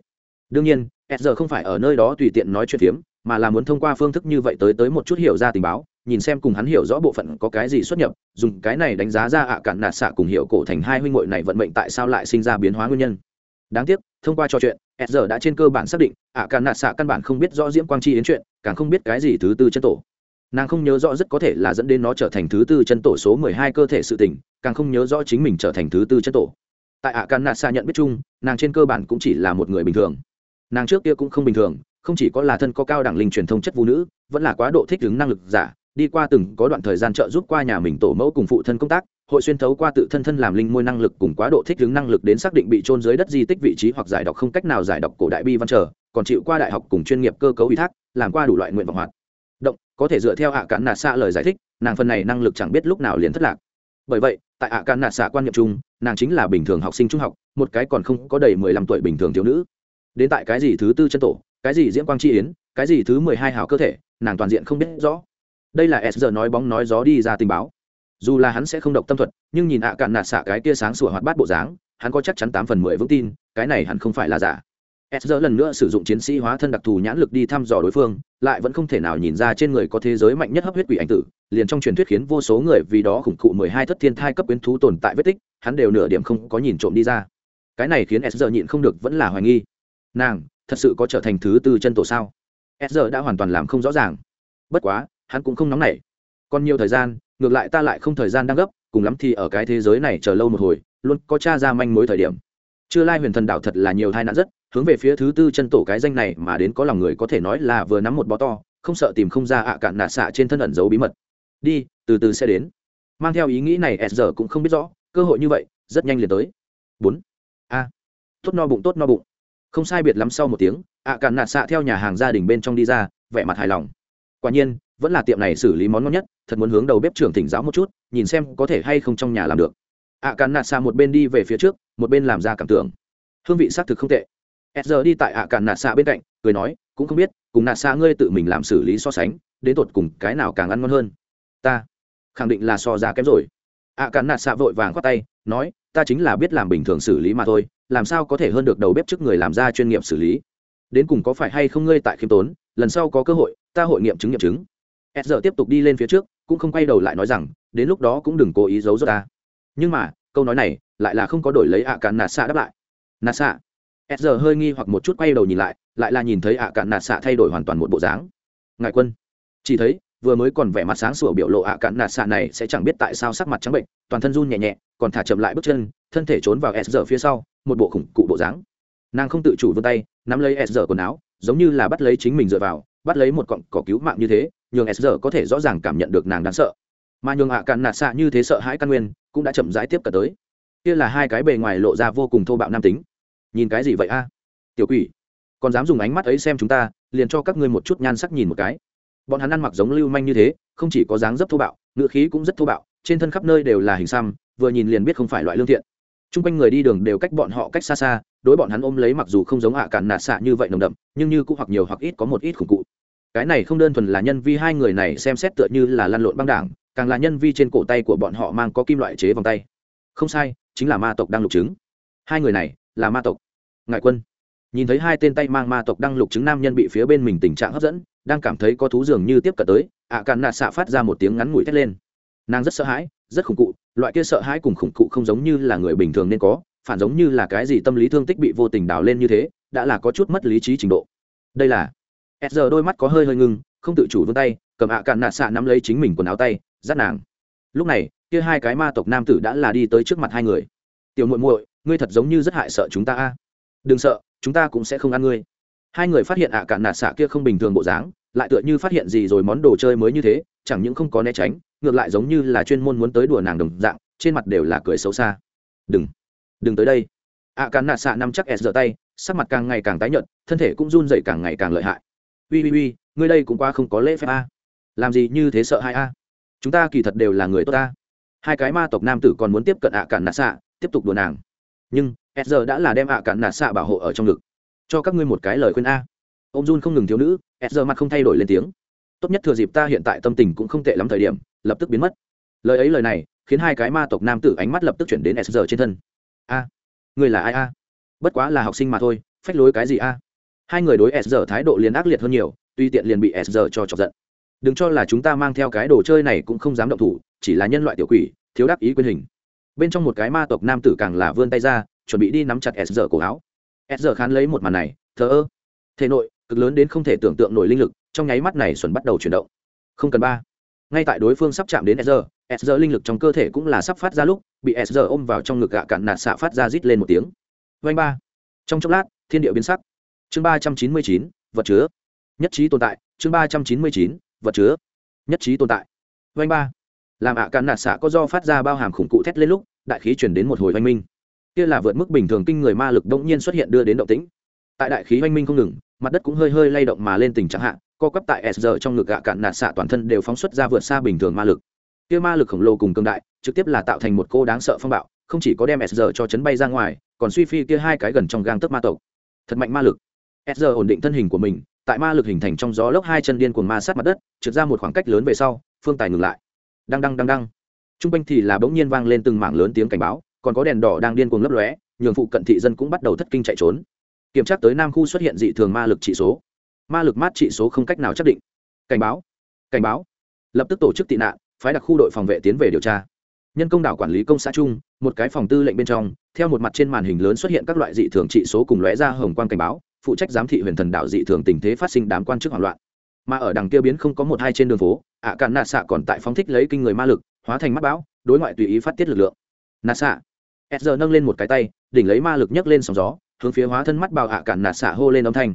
Đương nhiên s giờ không phải ở nơi đó tùy tiện nói chuyện phiếm mà là muốn thông qua phương thức như vậy tới tới một chút hiểu ra tình báo, nhìn xem cùng hắn hiểu rõ bộ phận có cái gì xuất nhập, dùng cái này đánh giá ra ạ cản nạt xạ cùng hiệu cổ thành hai huynh hội này vận mệnh tại sao lại sinh ra biến hóa nguyên nhân. Đáng tiếc, thông qua trò chuyện s giờ đã trên cơ bản xác định, ạ cản nạt xạ căn bản không biết rõ diễm quang chi đến chuyện, càng không biết cái gì thứ tư chân tổ. Nàng không nhớ rõ rất có thể là dẫn đến nó trở thành thứ tư chân tổ số mười hai cơ thể sự tình, càng không nhớ rõ chính mình trở thành thứ tư chân tổ. Tại ạ cản nạt xạ nhận biết chung, nàng trên cơ bản cũng chỉ là một người bình thường. Nàng trước kia cũng không bình thường không chỉ có là thân có cao đẳng linh truyền thông chất vũ nữ, vẫn là quá độ thích ứng năng lực giả, đi qua từng có đoạn thời gian trợ giúp qua nhà mình tổ mẫu cùng phụ thân công tác, hội xuyên thấu qua tự thân thân làm linh môi năng lực cùng quá độ thích ứng năng lực đến xác định bị trôn dưới đất di tích vị trí hoặc giải đọc không cách nào giải đọc cổ đại bi văn trở, còn chịu qua đại học cùng chuyên nghiệp cơ cấu ủy thác, làm qua đủ loại nguyện vọng hoạt. Động, có thể dựa theo ạ cản nạt xạ lời giải thích, nàng phần này năng lực chẳng biết lúc nào liền thất lạc. Bởi vậy, tại ạ cản nạt xạ quan niệm chung, nàng chính là bình thường học sinh trung học, một cái còn không có đầy mười lăm tuổi bình thường thiếu nữ. Đến tại cái gì thứ tư chân tổ cái gì Diễm quang chi yến, cái gì thứ mười hai hào cơ thể, nàng toàn diện không biết rõ. Đây là s giờ nói bóng nói gió đi ra tình báo. Dù là hắn sẽ không độc tâm thuật, nhưng nhìn ạ cạn nạt xả cái tia sáng sủa hoạt bát bộ dáng, hắn có chắc chắn tám phần mười vững tin, cái này hẳn không phải là giả. S giờ lần nữa sử dụng chiến sĩ hóa thân đặc thù nhãn lực đi thăm dò đối phương, lại vẫn không thể nào nhìn ra trên người có thế giới mạnh nhất hấp huyết quỷ ảnh tử, liền trong truyền thuyết khiến vô số người vì đó khủng cụ mười hai thất thiên thai cấp quyến thú tồn tại vết tích, hắn đều nửa điểm không có nhìn trộm đi ra. Cái này khiến s giờ nhịn không được vẫn là hoài nghi. Nàng thật sự có trở thành thứ tư chân tổ sao? S giờ đã hoàn toàn làm không rõ ràng. Bất quá, hắn cũng không nóng nảy. Còn nhiều thời gian, ngược lại ta lại không thời gian đang gấp, cùng lắm thì ở cái thế giới này chờ lâu một hồi, luôn có cha ra manh mối thời điểm. Chưa lai huyền thần đảo thật là nhiều tai nạn rất, hướng về phía thứ tư chân tổ cái danh này mà đến có lòng người có thể nói là vừa nắm một bó to, không sợ tìm không ra ạ cạn nạ xạ trên thân ẩn giấu bí mật. Đi, từ từ sẽ đến. Mang theo ý nghĩ này, s giờ cũng không biết rõ, cơ hội như vậy, rất nhanh liền tới. Bốn. A. Tốt no bụng, tốt no bụng không sai biệt lắm sau một tiếng, ạ cạn nạt xạ theo nhà hàng gia đình bên trong đi ra, vẻ mặt hài lòng. Quả nhiên, vẫn là tiệm này xử lý món ngon nhất, thật muốn hướng đầu bếp trưởng thỉnh giáo một chút, nhìn xem có thể hay không trong nhà làm được. Ạ cạn nạt xạ một bên đi về phía trước, một bên làm ra cảm tưởng. Hương vị xác thực không tệ. S giờ đi tại ạ cạn nạt xạ bên cạnh, cười nói, cũng không biết, cùng nạt xạ ngươi tự mình làm xử lý so sánh, đến tột cùng cái nào càng ăn ngon hơn? Ta khẳng định là so ra kém rồi. Ạ cạn nạt xạ vội vàng khoát tay, nói, ta chính là biết làm bình thường xử lý mà thôi làm sao có thể hơn được đầu bếp trước người làm ra chuyên nghiệp xử lý? Đến cùng có phải hay không ngươi tại khiêm tốn, lần sau có cơ hội, ta hội nghiệm chứng nghiệm chứng. S giờ tiếp tục đi lên phía trước, cũng không quay đầu lại nói rằng, đến lúc đó cũng đừng cố ý giấu giốt ta. Nhưng mà, câu nói này, lại là không có đổi lấy ạ cạn nạt xạ đáp lại. Nạt xạ s giờ hơi nghi hoặc một chút quay đầu nhìn lại lại là nhìn thấy ạ cạn nạt xạ thay đổi hoàn toàn một bộ dáng. Ngại quân. Chỉ thấy, vừa mới còn vẻ mặt sáng sủa biểu lộ ạ cạn nạt xạ này sẽ chẳng biết tại sao sắc mặt trắng bệnh, toàn thân run nhẹ nhẹ, còn thả chậm lại bước chân, thân thể trốn vào s giờ phía sau một bộ khủng cụ bộ dáng. Nàng không tự chủ vươn tay, nắm lấy s giờ quần áo, giống như là bắt lấy chính mình dựa vào, bắt lấy một cọng cỏ cứu mạng như thế, nhường s giờ có thể rõ ràng cảm nhận được nàng đáng sợ. Mà nhường hạ cạn nạt xạ như thế sợ hãi căn nguyên, cũng đã chậm rãi tiếp cả tới. Kia là hai cái bề ngoài lộ ra vô cùng thô bạo nam tính. Nhìn cái gì vậy a? Tiểu quỷ, còn dám dùng ánh mắt ấy xem chúng ta, liền cho các ngươi một chút nhan sắc nhìn một cái. Bọn hắn ăn mặc giống lưu manh như thế, không chỉ có dáng dấp thô bạo ngựa khí cũng rất thô bạo, trên thân khắp nơi đều là hình xăm, vừa nhìn liền biết không phải loại lương thiện chung quanh người đi đường đều cách bọn họ cách xa xa, đối bọn hắn ôm lấy mặc dù không giống ạ cản nạt xạ như vậy nồng đậm, nhưng như cũng hoặc nhiều hoặc ít có một ít khủng cụ. Cái này không đơn thuần là nhân vi hai người này xem xét tựa như là lăn lộn băng đảng, càng là nhân vi trên cổ tay của bọn họ mang có kim loại chế vòng tay. Không sai, chính là ma tộc đang lục chứng hai người này là ma tộc. Ngại quân. Nhìn thấy hai tên tay mang ma tộc đang lục chứng nam nhân bị phía bên mình tình trạng hấp dẫn, đang cảm thấy có thú dường như tiếp cận tới, ạ à càn nạ xạ phát ra một tiếng ngắn ngủi thét lên. Nàng rất sợ hãi rất khủng cụ, loại kia sợ hãi cùng khủng cụ không giống như là người bình thường nên có, phản giống như là cái gì tâm lý thương tích bị vô tình đào lên như thế, đã là có chút mất lý trí trình độ. Đây là s giờ đôi mắt có hơi hơi ngưng, không tự chủ vươn tay, cầm ạ cạn nạ xạ nắm lấy chính mình quần áo tay, dắt nàng. Lúc này, kia hai cái ma tộc nam tử đã là đi tới trước mặt hai người. Tiểu muội muội, ngươi thật giống như rất hại sợ chúng ta a. Đừng sợ, chúng ta cũng sẽ không ăn ngươi. Hai người phát hiện ạ cạn nạ xạ kia không bình thường bộ dáng, lại tựa như phát hiện gì rồi món đồ chơi mới như thế, chẳng những không có né tránh ngược lại giống như là chuyên môn muốn tới đùa nàng đồng dạng, trên mặt đều là cười xấu xa. Đừng đừng tới đây. Ạ cạn nạ xạ nắm chắc s giờ tay, sắc mặt càng ngày càng tái nhợt, thân thể cũng run dậy càng ngày càng lợi hại. Ui ui ui ngươi đây cũng qua không có lễ phép a. Làm gì như thế sợ hai a? Chúng ta kỳ thật đều là người tốt ta. Hai cái ma tộc nam tử còn muốn tiếp cận ạ cạn nạ xạ tiếp tục đùa nàng. Nhưng, s giờ đã là đem ạ cạn nạ xạ bảo hộ ở trong ngực. Cho các ngươi một cái lời khuyên a. Ô m không ngừng thiếu nữ, s giờ mặt không thay đổi lên tiếng. Tốt nhất thừa dịp ta hiện tại tâm tình cũng không tệ lắm thời điểm lập tức biến mất. Lời ấy lời này, khiến hai cái ma tộc nam tử ánh mắt lập tức chuyển đến SR trên thân. A, người là ai a? Bất quá là học sinh mà thôi, phách lối cái gì a? Hai người đối SR thái độ liền ác liệt hơn nhiều, tuy tiện liền bị SR cho chọc giận. Đừng cho là chúng ta mang theo cái đồ chơi này cũng không dám động thủ, chỉ là nhân loại tiểu quỷ, thiếu đáp ý quyền hình. Bên trong một cái ma tộc nam tử càng là vươn tay ra, chuẩn bị đi nắm chặt SR cổ áo. SR khán lấy một màn này, thờ ơ. Thể nội, cực lớn đến không thể tưởng tượng nổi linh lực, trong nháy mắt này xuẩn bắt đầu chuyển động. Không cần ba ngay tại đối phương sắp chạm đến sr sr linh lực trong cơ thể cũng là sắp phát ra lúc, bị sr ôm vào trong ngực gạ cạn nạt xạ phát ra rít lên một tiếng. Vanh ba. Trong chốc lát, thiên địa biến sắc. Chương ba trăm chín mươi chín, vật chứa. Nhất trí tồn tại, chương ba trăm chín mươi chín, vật chứa. Nhất trí tồn tại. Vanh ba. Làm ạ cạn nạt xạ có do phát ra bao hàm khủng cụ thét lên lúc, đại khí chuyển đến một hồi oanh minh. Kia là vượt mức bình thường kinh người ma lực đông nhiên xuất hiện đưa đến động tĩnh. Tại đại khí oanh minh không ngừng, mặt đất cũng hơi hơi lay động mà lên tình trạng hạ co quắp tại s giờ trong ngực gạ cạn nạt xạ toàn thân đều phóng xuất ra vượt xa bình thường ma lực. Kia ma lực khổng lồ cùng cường đại, trực tiếp là tạo thành một cô đáng sợ phong bạo, không chỉ có đem s giờ cho chấn bay ra ngoài, còn suy phi kia hai cái gần trong gang tấc ma tộc. Thật mạnh ma lực. S giờ ổn định thân hình của mình, tại ma lực hình thành trong gió lốc hai chân điên cuồng ma sát mặt đất, trượt ra một khoảng cách lớn về sau, phương tài ngừng lại. Đăng đăng đăng đăng. T r u n g quanh thì là bỗng nhiên vang lên từng mảng lớn tiếng cảnh báo, còn có đèn đỏ đang điên cuồng lấp lóe, nhường phụ cận thị dân cũng bắt đầu thất kinh chạy trốn. Kiểm tra tới nam khu xuất hiện dị thường ma lực trị số ma lực mát trị số không cách nào xác định. Cảnh báo cảnh báo. Lập tức tổ chức tị nạn, phái đặc khu đội phòng vệ tiến về điều tra. Nhân công đảo quản lý công xã chung, một cái phòng tư lệnh bên trong, theo một mặt trên màn hình lớn xuất hiện các loại dị thường trị số cùng lóe ra hồng quang cảnh báo, phụ trách giám thị huyền thần đảo dị thường tình thế phát sinh đám quan chức hoảng loạn. Mà ở đằng kia biến không có một hai trên đường phố, ạ à cạn nạ xạ còn tại phóng thích lấy kinh người ma lực, hóa thành mắt bão, đối ngoại tùy ý phát tiết lực lượng. Nạ xạ. S giờ nâng lên một cái tay, đỉnh lấy ma lực nhấc lên sóng gió, hướng phía hóa thân mắt bào ạ à cạn nạ xạ hô lên âm thanh.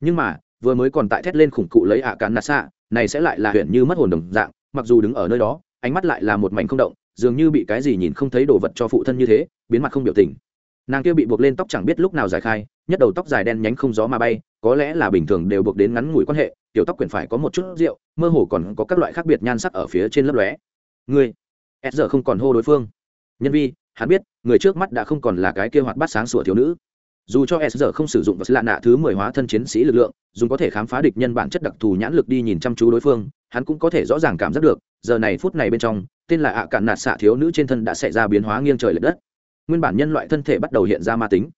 Nhưng mà vừa mới còn tại thét lên khủng cụ lấy ạ à cạn nạ xạ, này sẽ lại là huyện như mất hồn đồng dạng, mặc dù đứng ở nơi đó, ánh mắt lại là một mảnh không động, dường như bị cái gì nhìn không thấy đồ vật cho phụ thân như thế, biến mặt không biểu tình. Nàng kia bị buộc lên tóc chẳng biết lúc nào giải khai, nhất đầu tóc dài đen nhánh không gió mà bay, có lẽ là bình thường đều buộc đến ngắn ngủi quan hệ, tiểu tóc quyển phải có một chút rượu, mơ hồ còn có các loại khác biệt nhan sắc ở phía trên lớp lóe. Người s giờ không còn hô đối phương. Nhân vi, hắn biết, người trước mắt đã không còn là cái kia hoạt bát sáng sủa thiếu nữ dù cho s giờ không sử dụng vật lạ nạ thứ mười hóa thân chiến sĩ lực lượng, dùng có thể khám phá địch nhân bản chất đặc thù nhãn lực đi nhìn chăm chú đối phương, hắn cũng có thể rõ ràng cảm giác được, giờ này phút này bên trong, tên là ạ cạn nạt xạ thiếu nữ trên thân đã xảy ra biến hóa nghiêng trời l ệ đất. Nguyên bản nhân loại thân thể bắt đầu hiện ra ma tính.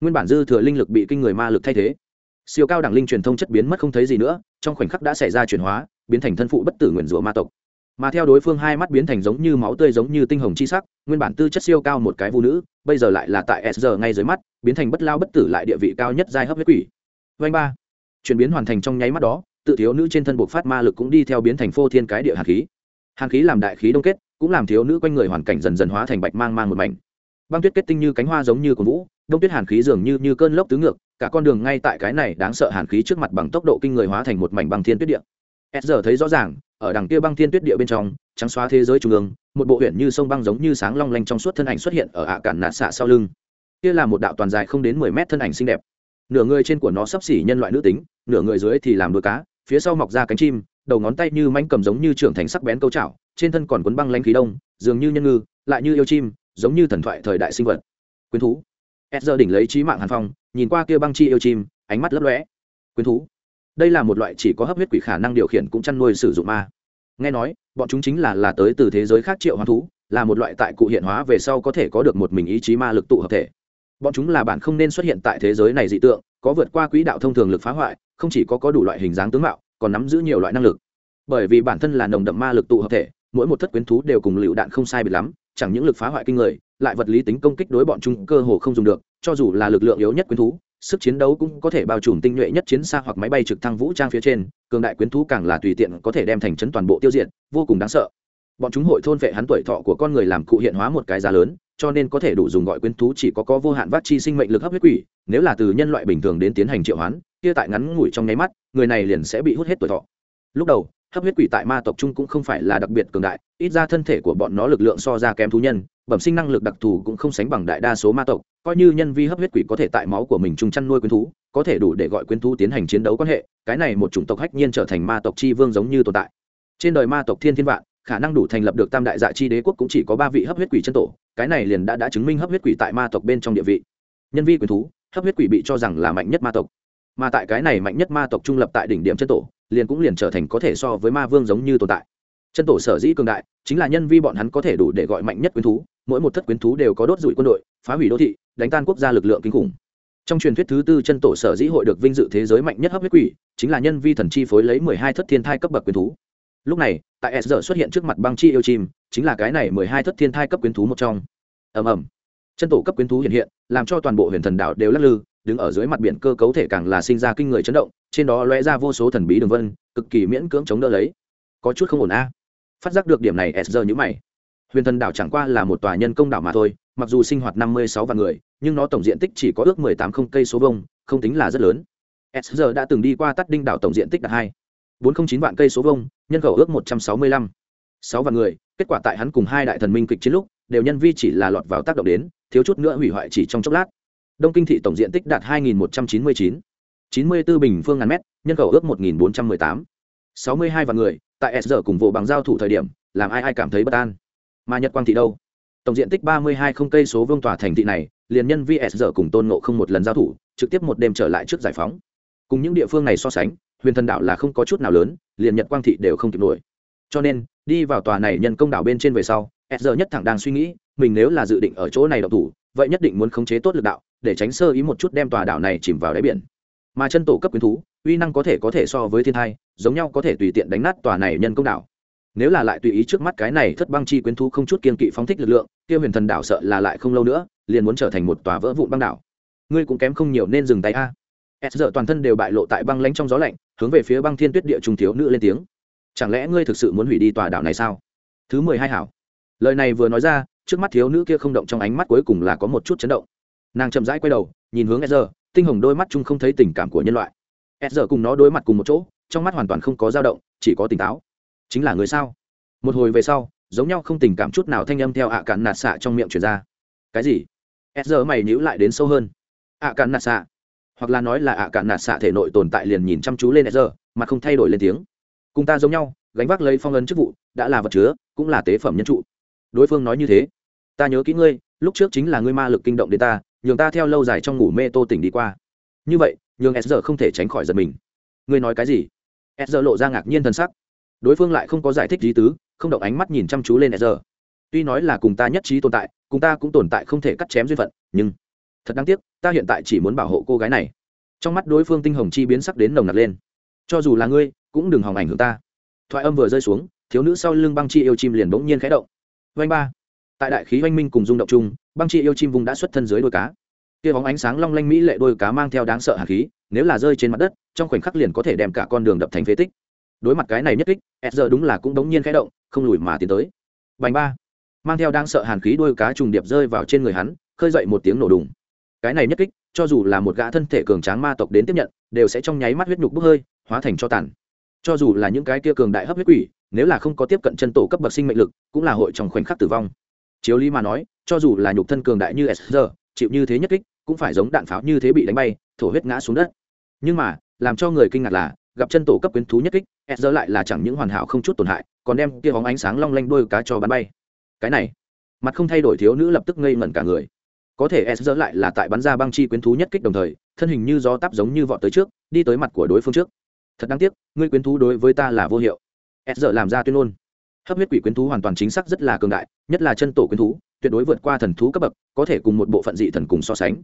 Nguyên bản dư thừa linh lực bị kinh người ma lực thay thế. Siêu cao đẳng linh truyền thông chất biến mất không thấy gì nữa, trong khoảnh khắc đã xảy ra chuyển hóa, biến thành thân phụ bất tử nguyền rủa ma tộc mà theo đối phương hai mắt biến thành giống như máu tươi giống như tinh hồng chi sắc, nguyên bản tư chất siêu cao một cái phụ nữ, bây giờ lại là tại s giờ ngay dưới mắt, biến thành bất lao bất tử lại địa vị cao nhất giai hấp huyết quỷ. Vanh ba. Chuyển biến hoàn thành trong nháy mắt đó, tự thiếu nữ trên thân buộc phát ma lực cũng đi theo biến thành phô thiên cái địa hàn khí. Hàn khí làm đại khí đông kết, cũng làm thiếu nữ quanh người hoàn cảnh dần dần hóa thành bạch mang mang một mảnh. Băng tuyết kết tinh như cánh hoa giống như của vũ, đông tuyết hàn khí dường như như cơn lốc tứ ngược, cả con đường ngay tại cái này đáng sợ hàn khí trước mặt bằng tốc độ kinh người hóa thành một mảnh băng thiên tuyết địa. S giờ thấy rõ ràng ở đằng kia băng thiên tuyết địa bên trong, trắng xóa thế giới trung ương, một bộ huyện như sông băng giống như sáng long lanh trong suốt thân ảnh xuất hiện ở ạ cản nạt xạ sau lưng. Kia là một đạo toàn dài không đến mười mét thân ảnh xinh đẹp. Nửa người trên của nó sấp xỉ nhân loại nữ tính, nửa người dưới thì làm đuôi cá, phía sau mọc ra cánh chim, đầu ngón tay như manh cầm giống như trưởng thành sắc bén câu chảo, trên thân còn cuốn băng lanh khí đông, dường như nhân ngư, lại như yêu chim, giống như thần thoại thời đại sinh vật. Quyến thú. Ed giờ đỉnh lấy trí mạng hàn phong, nhìn qua kia băng chi yêu chim, ánh mắt lấp lóe. Quyến thú đây là một loại chỉ có hấp huyết quỷ khả năng điều khiển cũng chăn nuôi sử dụng ma. Nghe nói, bọn chúng chính là là tới từ thế giới khác triệu hoán thú, là một loại tại cụ hiện hóa về sau có thể có được một mình ý chí ma lực tụ hợp thể. Bọn chúng là bản không nên xuất hiện tại thế giới này dị tượng, có vượt qua quỹ đạo thông thường lực phá hoại, không chỉ có có đủ loại hình dáng tướng mạo, còn nắm giữ nhiều loại năng lực. Bởi vì bản thân là nồng đậm ma lực tụ hợp thể, mỗi một thất quyến thú đều cùng lựu đạn không sai biệt lắm, chẳng những lực phá hoại kinh người, lại vật lý tính công kích đối bọn chúng cơ hồ không dùng được, cho dù là lực lượng yếu nhất quyến thú sức chiến đấu cũng có thể bao trùm tinh nhuệ nhất chiến xa hoặc máy bay trực thăng vũ trang phía trên, cường đại quyến thú càng là tùy tiện có thể đem thành trấn toàn bộ tiêu diệt, vô cùng đáng sợ. Bọn chúng hội thôn vệ hắn tuổi thọ của con người làm cụ hiện hóa một cái giá lớn, cho nên có thể đủ dùng gọi quyến thú chỉ có có vô hạn vắt chi sinh mệnh lực hấp huyết quỷ, nếu là từ nhân loại bình thường đến tiến hành triệu hoán, kia tại ngắn ngủi trong nháy mắt, người này liền sẽ bị hút hết tuổi thọ. Lúc đầu, hấp huyết quỷ tại ma tộc chung cũng không phải là đặc biệt cường đại, ít ra thân thể của bọn nó lực lượng so ra kém thú nhân bẩm sinh năng lực đặc thù cũng không sánh bằng đại đa số ma tộc, coi như nhân vi hấp huyết quỷ có thể tại máu của mình chung chăn nuôi quyến thú, có thể đủ để gọi quyến thú tiến hành chiến đấu quan hệ, cái này một chủng tộc hách nhiên trở thành ma tộc chi vương giống như tồn tại. Trên đời ma tộc thiên thiên vạn, khả năng đủ thành lập được tam đại dạ chi đế quốc cũng chỉ có ba vị hấp huyết quỷ chân tổ, cái này liền đã đã chứng minh hấp huyết quỷ tại ma tộc bên trong địa vị. Nhân vi quyến thú, hấp huyết quỷ bị cho rằng là mạnh nhất ma tộc. Mà tại cái này mạnh nhất ma tộc trung lập tại đỉnh điểm chân tổ, liền cũng liền trở thành có thể so với ma vương giống như tồn tại. Chân tổ sở dĩ cường đại, chính là nhân vi bọn hắn có thể đủ để gọi mạnh nhất quyến thú mỗi một thất quyến thú đều có đốt rụi quân đội, phá hủy đô thị, đánh tan quốc gia lực lượng kinh khủng. Trong truyền thuyết thứ tư chân tổ sở dĩ hội được vinh dự thế giới mạnh nhất hấp huyết quỷ, chính là nhân vi thần chi phối lấy mười hai thất thiên thai cấp bậc quyến thú. Lúc này, tại s giờ xuất hiện trước mặt băng chi yêu chim, chính là cái này mười hai thất thiên thai cấp quyến thú một trong. Ầm ầm. Chân tổ cấp quyến thú hiện hiện, làm cho toàn bộ huyền thần đảo đều lắc lư, đứng ở dưới mặt biển cơ cấu thể càng là sinh ra kinh người chấn động, trên đó lóe ra vô số thần bí đường vân, cực kỳ miễn cưỡng chống đỡ lấy. Có chút không ổn a. Phát giác được điểm này s giờ nhữ mày huyền thần đảo chẳng qua là một tòa nhân công đảo mà thôi, mặc dù sinh hoạt năm mươi sáu vạn người, nhưng nó tổng diện tích chỉ có ước mười tám không cây số vông không tính là rất lớn. S giờ đã từng đi qua tắt đinh đảo tổng diện tích là hai, bốn không chín vạn cây số vông nhân khẩu ước một trăm sáu mươi lăm. Sáu vạn người, kết quả tại hắn cùng hai đại thần minh kịch chiến lúc, đều nhân vi chỉ là lọt vào tác động đến, thiếu chút nữa hủy hoại chỉ trong chốc lát. Đông kinh thị tổng diện tích đạt hai nghìn một trăm chín mươi chín chín mươi bốn bình phương ngàn mét, nhân khẩu ước một nghìn bốn trăm mười tám. Sáu mươi hai vạn người, tại s giờ cùng vụ bằng giao thủ thời điểm, làm ai ai cảm thấy bất an? Mà nhật quang thị đâu? Tổng diện tích ba mươi hai không cây số vương tòa thành thị này, liền nhân vs giờ cùng tôn ngộ không một lần giao thủ, trực tiếp một đêm trở lại trước giải phóng. Cùng những địa phương này so sánh, huyền thần đảo là không có chút nào lớn, liền nhật quang thị đều không kịp nổi. Cho nên, đi vào tòa này nhân công đảo bên trên về sau, s giờ nhất thẳng đang suy nghĩ, mình nếu là dự định ở chỗ này đậu thủ, vậy nhất định muốn khống chế tốt lực đạo, để tránh sơ ý một chút đem tòa đảo này chìm vào đáy biển. Mà chân tổ cấp quyến thú, uy năng có thể có thể so với thiên thai, giống nhau có thể tùy tiện đánh nát tòa này nhân công đảo nếu là lại tùy ý trước mắt cái này thất băng chi quyến thú không chút kiên kỵ phóng thích lực lượng, kia huyền thần đảo sợ là lại không lâu nữa, liền muốn trở thành một tòa vỡ vụn băng đảo. Ngươi cũng kém không nhiều nên dừng tay a. S giờ toàn thân đều bại lộ tại băng lánh trong gió lạnh, hướng về phía băng thiên tuyết địa trung thiếu nữ lên tiếng. Chẳng lẽ ngươi thực sự muốn hủy đi tòa đảo này sao? Thứ mười hai hảo. Lời này vừa nói ra, trước mắt thiếu nữ kia không động trong ánh mắt cuối cùng là có một chút chấn động. Nàng chậm rãi quay đầu, nhìn hướng s giờ, tinh hồng đôi mắt chung không thấy tình cảm của nhân loại. S giờ cùng nó đối mặt cùng một chỗ, trong mắt hoàn toàn không có dao động, chỉ có tỉnh táo chính là người sao? Một hồi về sau, giống nhau không tình cảm chút nào thanh âm theo ạ cạn nạt xạ trong miệng truyền ra. Cái gì? S giờ mày nhữ lại đến sâu hơn. Ạ cạn nạt xạ. Hoặc là nói là ạ cạn nạt xạ thể nội tồn tại liền nhìn chăm chú lên s giờ, mà không thay đổi lên tiếng. Cùng ta giống nhau, gánh vác lấy phong ấn chức vụ, đã là vật chứa, cũng là tế phẩm nhân trụ. Đối phương nói như thế. Ta nhớ kỹ ngươi, lúc trước chính là ngươi ma lực kinh động đến ta, nhường ta theo lâu dài trong ngủ mê tô tỉnh đi qua. Như vậy, nhường s giờ không thể tránh khỏi giật mình. Ngươi nói cái gì? S giờ lộ ra ngạc nhiên t sắc đối phương lại không có giải thích lý tứ, không động ánh mắt nhìn chăm chú lên s giờ tuy nói là cùng ta nhất trí tồn tại, cùng ta cũng tồn tại không thể cắt chém duyên phận, nhưng thật đáng tiếc, ta hiện tại chỉ muốn bảo hộ cô gái này. Trong mắt đối phương tinh hồng chi biến sắc đến nồng nặc lên. Cho dù là ngươi, cũng đừng hòng ảnh hưởng ta. Thoại âm vừa rơi xuống, thiếu nữ sau lưng băng chi yêu chim liền bỗng nhiên khẽ động. Vanh ba. Tại đại khí oanh minh cùng rung động chung, băng chi yêu chim vùng đã xuất thân dưới đôi cá. Kia bóng ánh sáng long lanh mỹ lệ đôi cá mang theo đáng sợ hạt khí, nếu là rơi trên mặt đất, trong khoảnh khắc liền có thể đem cả con đường đập thành phế tích đối mặt cái này nhất kích s giờ đúng là cũng đống nhiên khẽ động, không lùi mà tiến tới. Bành ba. Mang theo đang sợ hàn khí đôi cá trùng điệp rơi vào trên người hắn, khơi dậy một tiếng nổ đùng. Cái này nhất kích, cho dù là một gã thân thể cường tráng ma tộc đến tiếp nhận, đều sẽ trong nháy mắt huyết nhục bốc hơi, hóa thành cho tàn. Cho dù là những cái kia cường đại hấp huyết quỷ, nếu là không có tiếp cận chân tổ cấp bậc sinh mệnh lực, cũng là hội trong khoảnh khắc tử vong. Chiếu lý mà nói, cho dù là nhục thân cường đại như s giờ chịu như thế nhất kích, cũng phải giống đạn pháo như thế bị đánh bay, thổ huyết ngã xuống đất. Nhưng mà, làm cho người kinh ngạc là gặp chân tổ cấp quyến thú nhất kích, s giờ lại là chẳng những hoàn hảo không chút tổn hại, còn đem kia bóng ánh sáng long lanh đôi cá cho bắn bay. Cái này, mặt không thay đổi thiếu nữ lập tức ngây ngẩn cả người. Có thể s giờ lại là tại bắn ra băng chi quyến thú nhất kích đồng thời, thân hình như gió tắp giống như vọt tới trước, đi tới mặt của đối phương trước. Thật đáng tiếc, ngươi quyến thú đối với ta là vô hiệu. S giờ làm ra tuyên ngôn. Hấp huyết quỷ quyến thú hoàn toàn chính xác rất là cường đại, nhất là chân tổ quyến thú, tuyệt đối vượt qua thần thú cấp bậc, có thể cùng một bộ phận dị thần cùng so sánh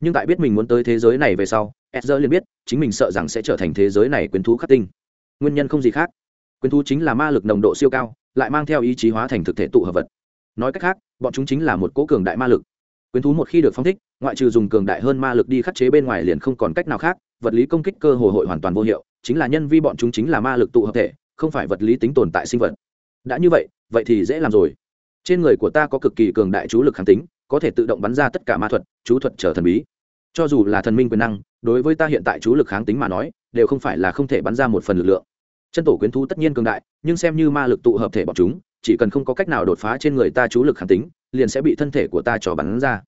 nhưng tại biết mình muốn tới thế giới này về sau s liền biết chính mình sợ rằng sẽ trở thành thế giới này quyến thú khắc tinh. Nguyên nhân không gì khác. Quyến thú chính là ma lực nồng độ siêu cao, lại mang theo ý chí hóa thành thực thể tụ hợp vật. Nói cách khác, bọn chúng chính là một cố cường đại ma lực. Quyến thú một khi được phong thích, ngoại trừ dùng cường đại hơn ma lực đi khắc chế bên ngoài liền không còn cách nào khác, vật lý công kích cơ hồ hội hoàn toàn vô hiệu, chính là nhân vi bọn chúng chính là ma lực tụ hợp thể, không phải vật lý tính tồn tại sinh vật. Đã như vậy vậy thì dễ làm rồi. Trên người của ta có cực kỳ cường đại chú lực kháng tính có thể tự động bắn ra tất cả ma thuật, chú thuật trở thần bí. Cho dù là thần minh quyền năng, đối với ta hiện tại chú lực kháng tính mà nói, đều không phải là không thể bắn ra một phần lực lượng. Chân tổ quyến thú tất nhiên cường đại, nhưng xem như ma lực tụ hợp thể bọn chúng, chỉ cần không có cách nào đột phá trên người ta chú lực kháng tính, liền sẽ bị thân thể của ta cho bắn ra.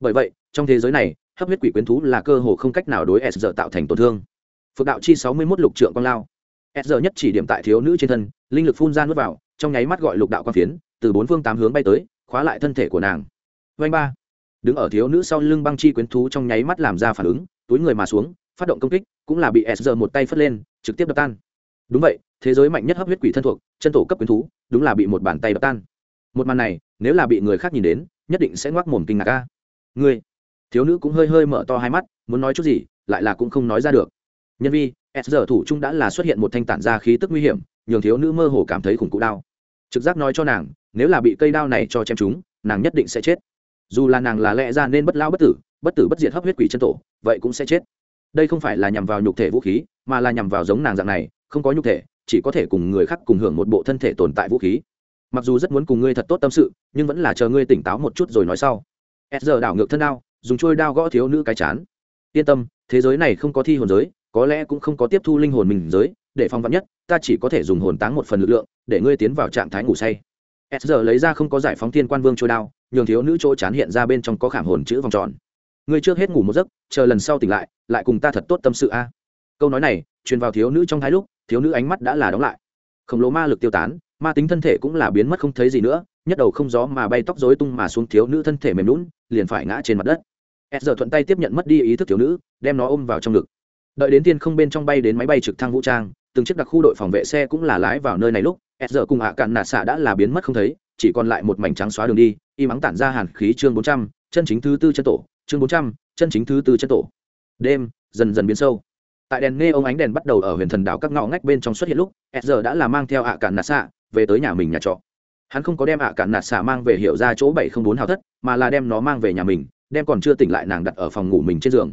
Bởi vậy, trong thế giới này, hấp huyết quỷ quyến thú là cơ hồ không cách nào đối s giờ tạo thành tổn thương. Phượng đạo chi sáu mươi mốt lục trượng quang lao. S giờ nhất chỉ điểm tại thiếu nữ trên thân, linh lực phun ra nuốt vào, trong nháy mắt gọi lục đạo quang phiến, từ bốn phương tám hướng bay tới, khóa lại thân thể của nàng vanh ba. Đứng ở thiếu nữ sau lưng băng chi quyến thú trong nháy mắt làm ra phản ứng, túi người mà xuống, phát động công kích, cũng là bị s giờ một tay phất lên, trực tiếp đập tan. Đúng vậy, thế giới mạnh nhất hấp huyết quỷ thân thuộc, chân tổ cấp quyến thú, đúng là bị một bàn tay đập tan. Một màn này, nếu là bị người khác nhìn đến, nhất định sẽ ngoác mồm kinh ngạc ca ngươi. Thiếu nữ cũng hơi hơi mở to hai mắt, muốn nói chút gì, lại là cũng không nói ra được. Nhân vi, s giờ thủ trung đã là xuất hiện một thanh tản ra khí tức nguy hiểm, nhường thiếu nữ mơ hồ cảm thấy khủng cụ đau. Trực giác nói cho nàng, nếu là bị cây đao này cho chém chúng nàng nhất định sẽ chết dù là nàng là lẽ ra nên bất lao bất tử bất tử bất diệt hấp huyết quỷ chân tổ, vậy cũng sẽ chết. Đây không phải là nhằm vào nhục thể vũ khí, mà là nhằm vào giống nàng dạng này, không có nhục thể, chỉ có thể cùng người khác cùng hưởng một bộ thân thể tồn tại vũ khí. Mặc dù rất muốn cùng ngươi thật tốt tâm sự, nhưng vẫn là chờ ngươi tỉnh táo một chút rồi nói sau. S giờ đảo ngược thân đao, dùng trôi đao gõ thiếu nữ cái chán. Yên tâm, thế giới này không có thi hồn giới, có lẽ cũng không có tiếp thu linh hồn mình giới, để phong vắn nhất, ta chỉ có thể dùng hồn táng một phần lực lượng, để ngươi tiến vào trạng thái ngủ say. S giờ lấy ra không có giải phóng thiên quan vương trôi đao nhường thiếu nữ chỗ chán hiện ra bên trong có khảm hồn chữ vòng tròn. Ngươi trước hết ngủ một giấc, chờ lần sau tỉnh lại lại cùng ta thật tốt tâm sự a. Câu nói này, truyền vào thiếu nữ trong thái lúc, thiếu nữ ánh mắt đã là đóng lại. Khổng lồ ma lực tiêu tán, ma tính thân thể cũng là biến mất không thấy gì nữa, nhất đầu không gió mà bay tóc rối tung mà xuống thiếu nữ thân thể mềm lún liền phải ngã trên mặt đất. S giờ thuận tay tiếp nhận mất đi ý thức thiếu nữ, đem nó ôm vào trong ngực. Đợi đến tiên không bên trong bay đến máy bay trực thăng vũ trang, từng chiếc đặc khu đội phòng vệ xe cũng là lái vào nơi này lúc s giờ cùng hạ cạn nạ xạ đã là biến mất không thấy, chỉ còn lại một mảnh trắng xóa đường đi y mắng tản ra hàn khí chương bốn trăm, chân chính thứ tư chân tổ, chương bốn trăm, chân chính thứ tư chân tổ. Đêm, dần dần biến sâu. Tại đèn nghe ông ánh đèn bắt đầu ở huyền thần đảo các ngõ ngách bên trong xuất hiện lúc, s giờ đã là mang theo hạ cản nạt xạ về tới nhà mình nhà trọ. Hắn không có đem hạ cản nạt xạ mang về hiểu ra chỗ bảy không bốn hào thất, mà là đem nó mang về nhà mình, đem còn chưa tỉnh lại nàng đặt ở phòng ngủ mình trên giường.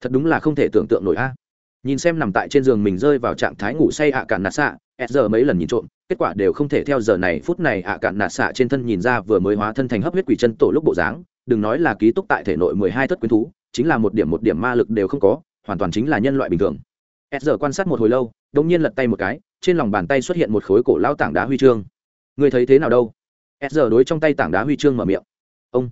Thật đúng là không thể tưởng tượng nổi a. Nhìn xem nằm tại trên giường mình rơi vào trạng thái ngủ say ạ cản nạt xạ s giờ mấy lần nhìn trộm, kết quả đều không thể theo giờ này phút này ạ cạn nạt xạ trên thân nhìn ra vừa mới hóa thân thành hấp huyết quỷ chân tổ lúc bộ dáng, đừng nói là ký túc tại thể nội mười hai thất quyến thú, chính là một điểm một điểm ma lực đều không có, hoàn toàn chính là nhân loại bình thường. s giờ quan sát một hồi lâu đ ỗ n g nhiên lật tay một cái, trên lòng bàn tay xuất hiện một khối cổ lao tảng đá huy chương. Người thấy thế nào đâu? s giờ đối trong tay tảng đá huy chương mở miệng. Ông,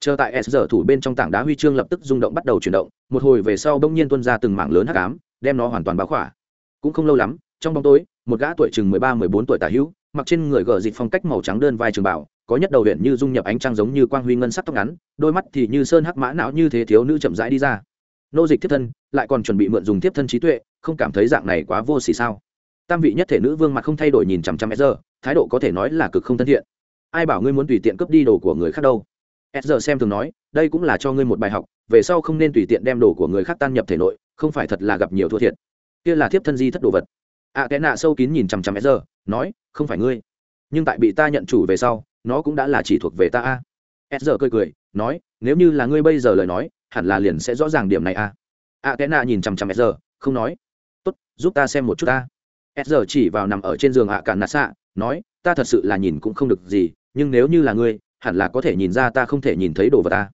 chờ tại s giờ thủ bên trong tảng đá huy chương lập tức rung động bắt đầu chuyển động, một hồi về sau bỗng nhiên tuân ra từng mảng lớn hắc ám, đem nó hoàn toàn báo khỏa. Cũng không lâu lắm, trong bóng tối một gã tuổi chừng mười ba, mười bốn tuổi tả hữu, mặc trên người gờ dịch phong cách màu trắng đơn vai trường bảo, có nhất đầu huyện như dung nhập ánh trăng giống như quang huy ngân sắc tóc ngắn, đôi mắt thì như sơn hắc mã não như thế thiếu nữ chậm rãi đi ra. Nô dịch tiếp thân, lại còn chuẩn bị mượn dùng tiếp thân trí tuệ, không cảm thấy dạng này quá vô xỉ sao. Tam vị nhất thể nữ vương mặt không thay đổi nhìn chằm chằm sr thái độ có thể nói là cực không thân thiện. Ai bảo ngươi muốn tùy tiện cướp đi đồ của người khác đâu? Sr xem thường nói, đây cũng là cho ngươi một bài học, về sau không nên tùy tiện đem đồ của người khác tan nhập thể nội, không phải thật là gặp nhiều thua thiệt. Kia là thiếp thân di thất đồ vật ạ kẽ nạ sâu kín nhìn chằm chằm sr nói, không phải ngươi, nhưng tại bị ta nhận chủ về sau, nó cũng đã là chỉ thuộc về ta a. Sr cười cười, nói, nếu như là ngươi bây giờ lời nói, hẳn là liền sẽ rõ ràng điểm này a. Ạ kẽ nạ nhìn chằm chằm sr không nói, tốt, giúp ta xem một chút ta. Sr chỉ vào nằm ở trên giường ạ cạn nạ xạ, nói, ta thật sự là nhìn cũng không được gì, nhưng nếu như là ngươi, hẳn là có thể nhìn ra ta không thể nhìn thấy đồ vật ta.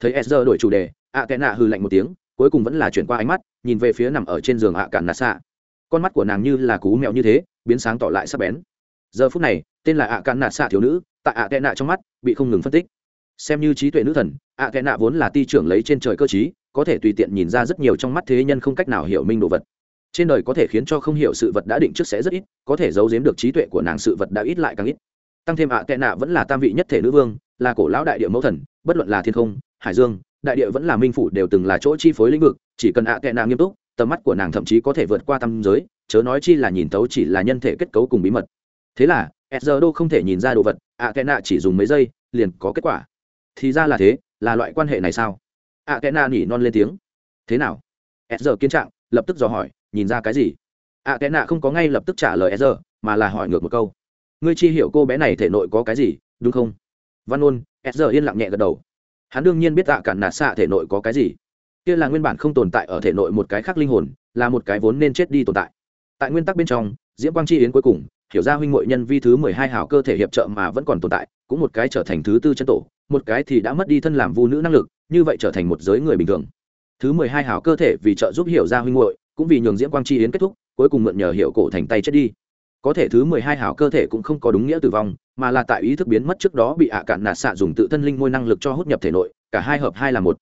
Thấy sr đổi chủ đề ạ kẽ nạ hư lạnh một tiếng, cuối cùng vẫn là chuyển qua ánh mắt, nhìn về phía nằm ở trên giường ạ cạn nạ xạ con mắt của nàng như là cú mèo như thế, biến sáng tỏ lại sắp bén. Giờ phút này, tên là ạ cạn nạ xạ thiếu nữ, tại ạ tệ nạ trong mắt, bị không ngừng phân tích. Xem như trí tuệ nữ thần, ạ tệ nạ vốn là ti trưởng lấy trên trời cơ chí có thể tùy tiện nhìn ra rất nhiều trong mắt thế nhân không cách nào hiểu minh đồ vật. Trên đời có thể khiến cho không hiểu sự vật đã định trước sẽ rất ít, có thể giấu giếm được trí tuệ của nàng sự vật đã ít lại càng ít. Tăng thêm ạ tệ nạ vẫn là tam vị nhất thể nữ vương, là cổ lão đại địa mẫu thần, bất luận là thiên không, hải dương, đại địa vẫn là minh phủ đều từng là chỗ chi phối lĩnh vực, chỉ cần ạ tệ nạ nghiêm túc tầm mắt của nàng thậm chí có thể vượt qua tam giới chớ nói chi là nhìn tấu chỉ là nhân thể kết cấu cùng bí mật thế là Ezra đô không thể nhìn ra đồ vật, ạ kẽ nạ chỉ dùng mấy giây, liền có kết quả. Thì ra là thế, là loại quan hệ này sao? ạ kẽ nạ nhỉ non lên tiếng. Thế nào? Ezra kiến trạng, lập tức dò hỏi, nhìn ra cái gì? ạ kẽ nạ không có ngay lập tức trả lời Ezra, mà là hỏi ngược một câu. Ngươi chi hiểu cô bé này thể nội có cái gì, đúng không? văn ôn s yên lặng nhẹ gật đầu hắn đương nhiên biết tạ cản nạ xạ thể nội có cái gì kia là nguyên bản không tồn tại ở thể nội một cái khác linh hồn, là một cái vốn nên chết đi tồn tại. Tại nguyên tắc bên trong, diễm quang chi yến cuối cùng, hiểu ra huynh mội nhân vi thứ mười hai hào cơ thể hiệp trợ mà vẫn còn tồn tại, cũng một cái trở thành thứ tư chân tổ, một cái thì đã mất đi thân làm vu nữ năng lực, như vậy trở thành một giới người bình thường. Thứ mười hai hào cơ thể vì trợ giúp hiểu ra huynh muội, cũng vì nhường diễm quang chi yến kết thúc, cuối cùng mượn nhờ hiệu cổ thành tay chết đi. Có thể thứ mười hai hào cơ thể cũng không có đúng nghĩa tử vong, mà là tại ý thức biến mất trước đó bị ạ cạn nạt xạ dùng tự thân linh môi năng lực cho hút nhập thể nội, cả hai hợp hai là một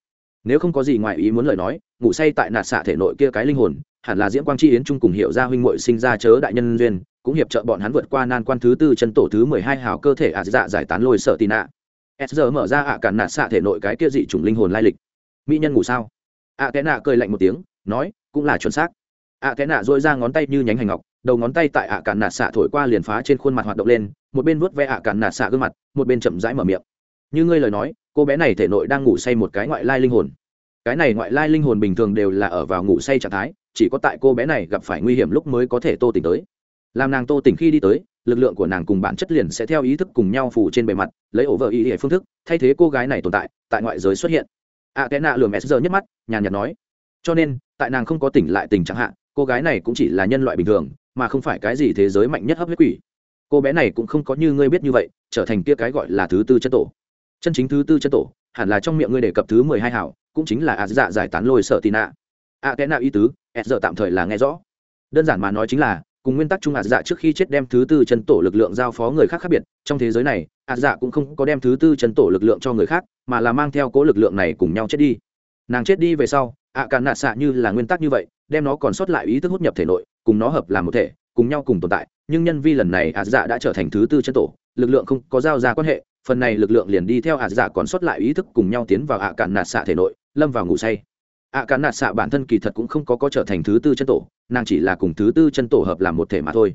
nếu không có gì ngoài ý muốn lời nói ngủ say tại nạt xạ thể nội kia cái linh hồn hẳn là diễm quang chi yến trung cùng hiệu gia huynh muội sinh ra chớ đại nhân duyên cũng hiệp trợ bọn hắn vượt qua nan quan thứ tư chân tổ thứ mười hai hào cơ thể ạ dạ giải tán lôi sợ tì nạ. S giờ mở ra ạ cản nạt xạ thể nội cái kia dị chủng linh hồn lai lịch. Mỹ nhân ngủ sao? Ạ à, nạ cười lạnh một tiếng nói cũng là chuẩn xác. Ạ à, nạ dội ra ngón tay như nhánh hành ngọc đầu ngón tay tại ạ cản nạt xạ thổi qua liền phá trên khuôn mặt hoạt động lên một bên vuốt ve ạ cản nạt xạ gương mặt một bên chậm rãi mở miệng như ngươi lời nói, cô bé này thể nội đang ngủ say một cái ngoại lai linh hồn. Cái này ngoại lai linh hồn bình thường đều là ở vào ngủ say trạng thái, chỉ có tại cô bé này gặp phải nguy hiểm lúc mới có thể tô tỉnh tới. Làm nàng tô tỉnh khi đi tới, lực lượng của nàng cùng bản chất liền sẽ theo ý thức cùng nhau phủ trên bề mặt, lấy ổ vợ ý hệ phương thức, thay thế cô gái này tồn tại tại ngoại giới xuất hiện. A té nạ lườm mẹ giờ nhất mắt, nhàn nhạt nói. Cho nên, tại nàng không có tỉnh lại tình trạng hạn cô gái này cũng chỉ là nhân loại bình thường, mà không phải cái gì thế giới mạnh nhất hấp huyết quỷ. Cô bé này cũng không có như ngươi biết như vậy, trở thành kia cái gọi là thứ tư chất tổ chân chính thứ tư chân tổ, hẳn là trong miệng ngươi đề cập thứ mười hai hảo, cũng chính là a dạ giải tán lôi sợ tì nạ. A kẽ nạ ý tứ s giờ dạ tạm thời là nghe rõ. Đơn giản mà nói chính là, cùng nguyên tắc chung a dạ trước khi chết đem thứ tư chân tổ lực lượng giao phó người khác khác biệt, trong thế giới này a dạ cũng không có đem thứ tư chân tổ lực lượng cho người khác, mà là mang theo cố lực lượng này cùng nhau chết đi. Nàng chết đi về sau, ạ cạn nạ xạ như là nguyên tắc như vậy, đem nó còn sót lại ý thức hút nhập thể nội, cùng nó hợp làm một thể, cùng nhau cùng tồn tại, nhưng nhân vi lần này ạ dạ đã trở thành thứ tư chân tổ, lực lượng không có giao ra quan hệ phần này lực lượng liền đi theo ạ dạ còn sót lại ý thức cùng nhau tiến vào ạ cạn nạt xạ thể nội, lâm vào ngủ say. ạ cạn nạt xạ bản thân kỳ thật cũng không có có trở thành thứ tư chân tổ, nàng chỉ là cùng thứ tư chân tổ hợp làm một thể mà thôi.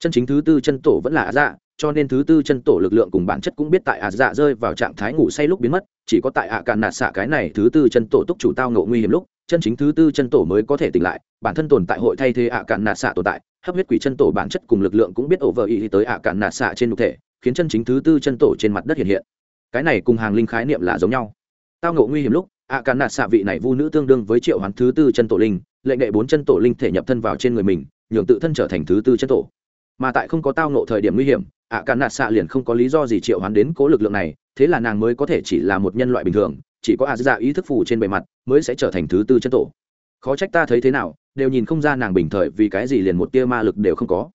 Chân chính thứ tư chân tổ vẫn là ạ dạ cho nên thứ tư chân tổ lực lượng cùng bản chất cũng biết tại ạ dạ rơi vào trạng thái ngủ say lúc biến mất, chỉ có tại ạ cạn nạt xạ cái này thứ tư chân tổ túc chủ tao ngộ nguy hiểm lúc chân chính thứ tư chân tổ mới có thể tỉnh lại, bản thân tồn tại hội thay thế ạ cạn nạt xạ tồn tại, hấp huyết quỷ chân tổ bản chất cùng lực lượng cũng biết ổ vợ ý tới ạ cạn nạt xạ trên nhục thể, khiến chân chính thứ tư chân tổ trên mặt đất hiện hiện. Cái này cùng hàng linh khái niệm là giống nhau. Tao ngộ nguy hiểm lúc ạ cạn nạt xạ vị này vu nữ tương đương với triệu hoán thứ tư chân tổ linh, lệnh đệ bốn chân tổ linh thể nhập thân vào trên người mình, nhường tự thân trở thành thứ tư chân tổ. Mà tại không có tao ngộ thời điểm nguy hiểm ạ cạn nạt xạ liền không có lý do gì triệu hoán đến cố lực lượng này, thế là nàng mới có thể chỉ là một nhân loại bình thường chỉ có a dạ ý thức phủ trên bề mặt mới sẽ trở thành thứ tư chân tổ. Khó trách ta thấy thế nào, đều nhìn không ra nàng bình thời vì cái gì liền một tia ma lực đều không có.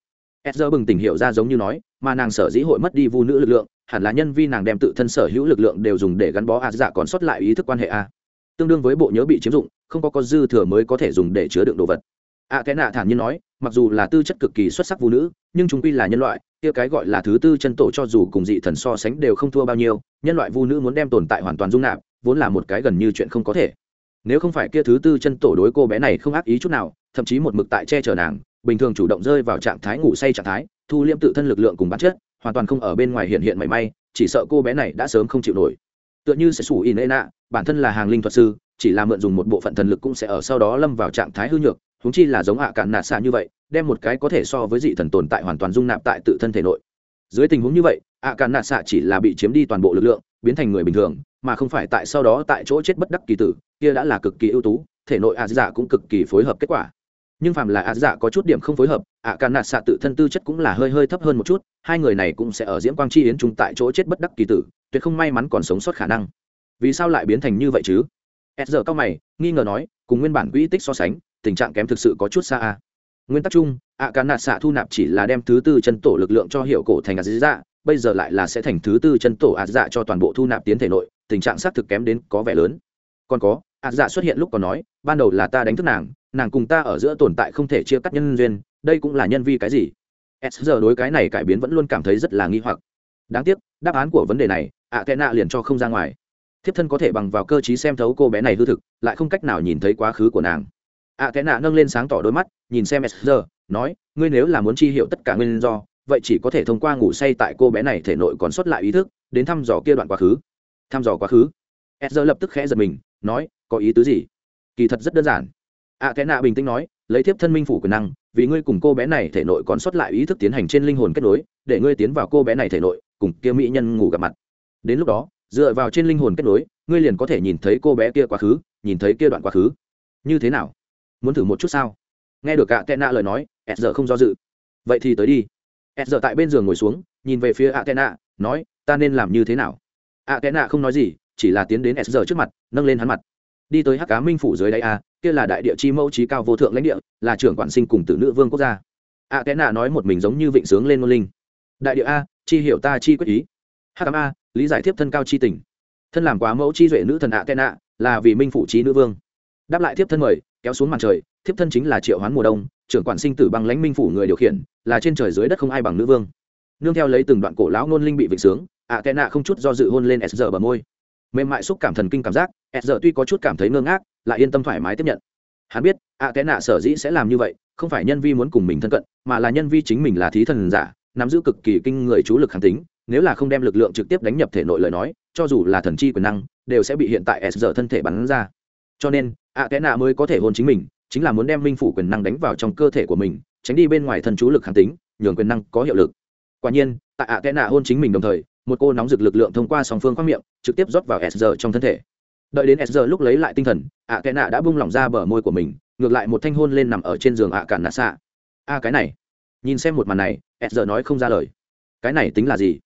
S giờ bừng tỉnh hiểu ra giống như nói, mà nàng sở dĩ hội mất đi vu nữ lực lượng, hẳn là nhân vi nàng đem tự thân sở hữu lực lượng đều dùng để gắn bó a dạ còn sót lại ý thức quan hệ a. Tương đương với bộ nhớ bị chiếm dụng, không có có dư thừa mới có thể dùng để chứa đựng đồ vật. A cái nạ thản nhiên nói, mặc dù là tư chất cực kỳ xuất sắc vũ nữ, nhưng chúng quy là nhân loại, kia cái gọi là thứ tư chân tổ cho dù cùng dị thần so sánh đều không thua bao nhiêu, nhân loại vu nữ muốn đem tồn tại hoàn toàn dung nạp vốn là một cái gần như chuyện không có thể. Nếu không phải kia thứ tư chân tổ đối cô bé này không ác ý chút nào, thậm chí một mực tại che chở nàng, bình thường chủ động rơi vào trạng thái ngủ say trạng thái, thu liễm tự thân lực lượng cùng bản chất, hoàn toàn không ở bên ngoài hiện hiện mảy may, chỉ sợ cô bé này đã sớm không chịu nổi. Tựa như sẽ sủ in nạ, bản thân là hàng linh thuật sư, chỉ là mượn dùng một bộ phận thần lực cũng sẽ ở sau đó lâm vào trạng thái hư nhược húng chi là giống hạ cản nạ xạ như vậy, đem một cái có thể so với dị thần tồn tại hoàn toàn dung nạp tại tự thân thể nội. Dưới tình huống như vậy, ạ cản nạ xạ chỉ là bị chiếm đi toàn bộ lực lượng biến thành người bình thường, mà không phải tại sau đó tại chỗ chết bất đắc kỳ tử, kia đã là cực kỳ ưu tú, thể nội a dạ cũng cực kỳ phối hợp kết quả. Nhưng phàm là a dạ có chút điểm không phối hợp ạ cạn nạt xạ tự thân tư chất cũng là hơi hơi thấp hơn một chút, hai người này cũng sẽ ở diễm quang chi yến chúng tại chỗ chết bất đắc kỳ tử, tuyệt không may mắn còn sống sót khả năng. Vì sao lại biến thành như vậy chứ? S giờ cao mày, nghi ngờ nói, cùng nguyên bản quỹ tích so sánh, tình trạng kém thực sự có chút xa a. Nguyên tắc chung ạ cả nạt xạ thu nạp chỉ là đem thứ tư chân tổ lực lượng cho hiệu cổ thành a dạ bây giờ lại là sẽ thành thứ tư chân tổ ạt dạ cho toàn bộ thu nạp tiến thể nội, tình trạng xác thực kém đến có vẻ lớn. Còn có, ạt dạ xuất hiện lúc còn nói, ban đầu là ta đánh thức nàng nàng cùng ta ở giữa tồn tại không thể chia cắt nhân duyên, đây cũng là nhân vi cái gì? S giờ đối cái này cải biến vẫn luôn cảm thấy rất là nghi hoặc. Đáng tiếc, đáp án của vấn đề này ạ tệ nạ liền cho không ra ngoài. Thiếp thân có thể bằng vào cơ t xem thấu cô bé này hư thực, lại không cách nào nhìn thấy quá khứ của nàng. Ạ tệ nạ nâng lên sáng tỏ đôi mắt, nhìn xem s giờ, nói, ngươi nếu là muốn chi hiệu tất cả nguyên do vậy chỉ có thể thông qua ngủ say tại cô bé này thể nội còn sót lại ý thức, đến thăm dò kia đoạn quá khứ. Thăm dò quá khứ. S giờ lập tức khẽ giật mình, nói, có ý tứ gì? Kỳ thật rất đơn giản. Ạ e nạ bình tĩnh nói, lấy thiếp thân minh phủ quyền năng, vì ngươi cùng cô bé này thể nội còn sót lại ý thức tiến hành trên linh hồn kết nối, để ngươi tiến vào cô bé này thể nội, cùng kia mỹ nhân ngủ gặp mặt. Đến lúc đó, dựa vào trên linh hồn kết nối, ngươi liền có thể nhìn thấy cô bé kia quá khứ, nhìn thấy kia đoạn quá khứ. Như thế nào? Muốn thử một chút sao? Nghe được cả tệ nạ lời nói s giờ không do dự. Vậy thì tới đi s giờ tại bên giường ngồi xuống nhìn về phía Athena, nói ta nên làm như thế nào? Athena không nói gì chỉ là tiến đến s giờ trước mặt nâng lên hắn mặt. Đi tới hắc cá minh phủ dưới đáy a kia là đại địa chi mẫu trí cao vô thượng lãnh địa là trưởng quản sinh cùng tử nữ vương quốc gia. Athena nói một mình giống như vịnh sướng lên ngôn linh. Đại địa a chi hiểu ta chi quyết ý. Hắc a lý giải tiếp thân cao chi tình. Thân làm quá mẫu chi duệ nữ thần Athena, là vì minh phủ trí nữ vương. Đáp lại tiếp thân mời kéo xuống màn trời thiếp thân chính là triệu hoán mùa đông trưởng quản sinh tử bằng lãnh minh phủ người điều khiển là trên trời dưới đất không ai bằng nữ vương. Nương theo lấy từng đoạn cổ lão ngôn linh bị vịnh sướng ạ tệ nạ không chút do dự hôn lên s giờ bờ môi. Mềm mại xúc cảm thần kinh cảm giác, s giờ tuy có chút cảm thấy ngơ ngác, lại yên tâm thoải mái tiếp nhận. Hắn biết ạ tệ nạ sở dĩ sẽ làm như vậy, không phải nhân vi muốn cùng mình thân cận, mà là nhân vi chính mình là thí thần giả, nắm giữ cực kỳ kinh người chú lực kháng tính, nếu là không đem lực lượng trực tiếp đánh nhập thể nội lời nói, cho dù là thần chi quyền năng, đều sẽ bị hiện tại s giờ thân thể bắn ra. Cho nên ạ tệ nạ mới có thể hôn chính mình, chính là muốn đem minh phủ quyền năng đánh vào trong cơ thể của mình tránh đi bên ngoài thần chú lực kháng tính, nhường quyền năng có hiệu lực. Quả nhiên, tại ạ kẽ nạ hôn chính mình đồng thời, một cô nóng rực lực lượng thông qua song phương khoang miệng, trực tiếp rót vào s giờ trong thân thể. Đợi đến s giờ lúc lấy lại tinh thần, ạ kẽ nạ đã bung lỏng ra bờ môi của mình, ngược lại một thanh hôn lên nằm ở trên giường ạ cản nạ xạ a, cái này. Nhìn xem một màn này, s giờ nói không ra lời. Cái này tính là gì?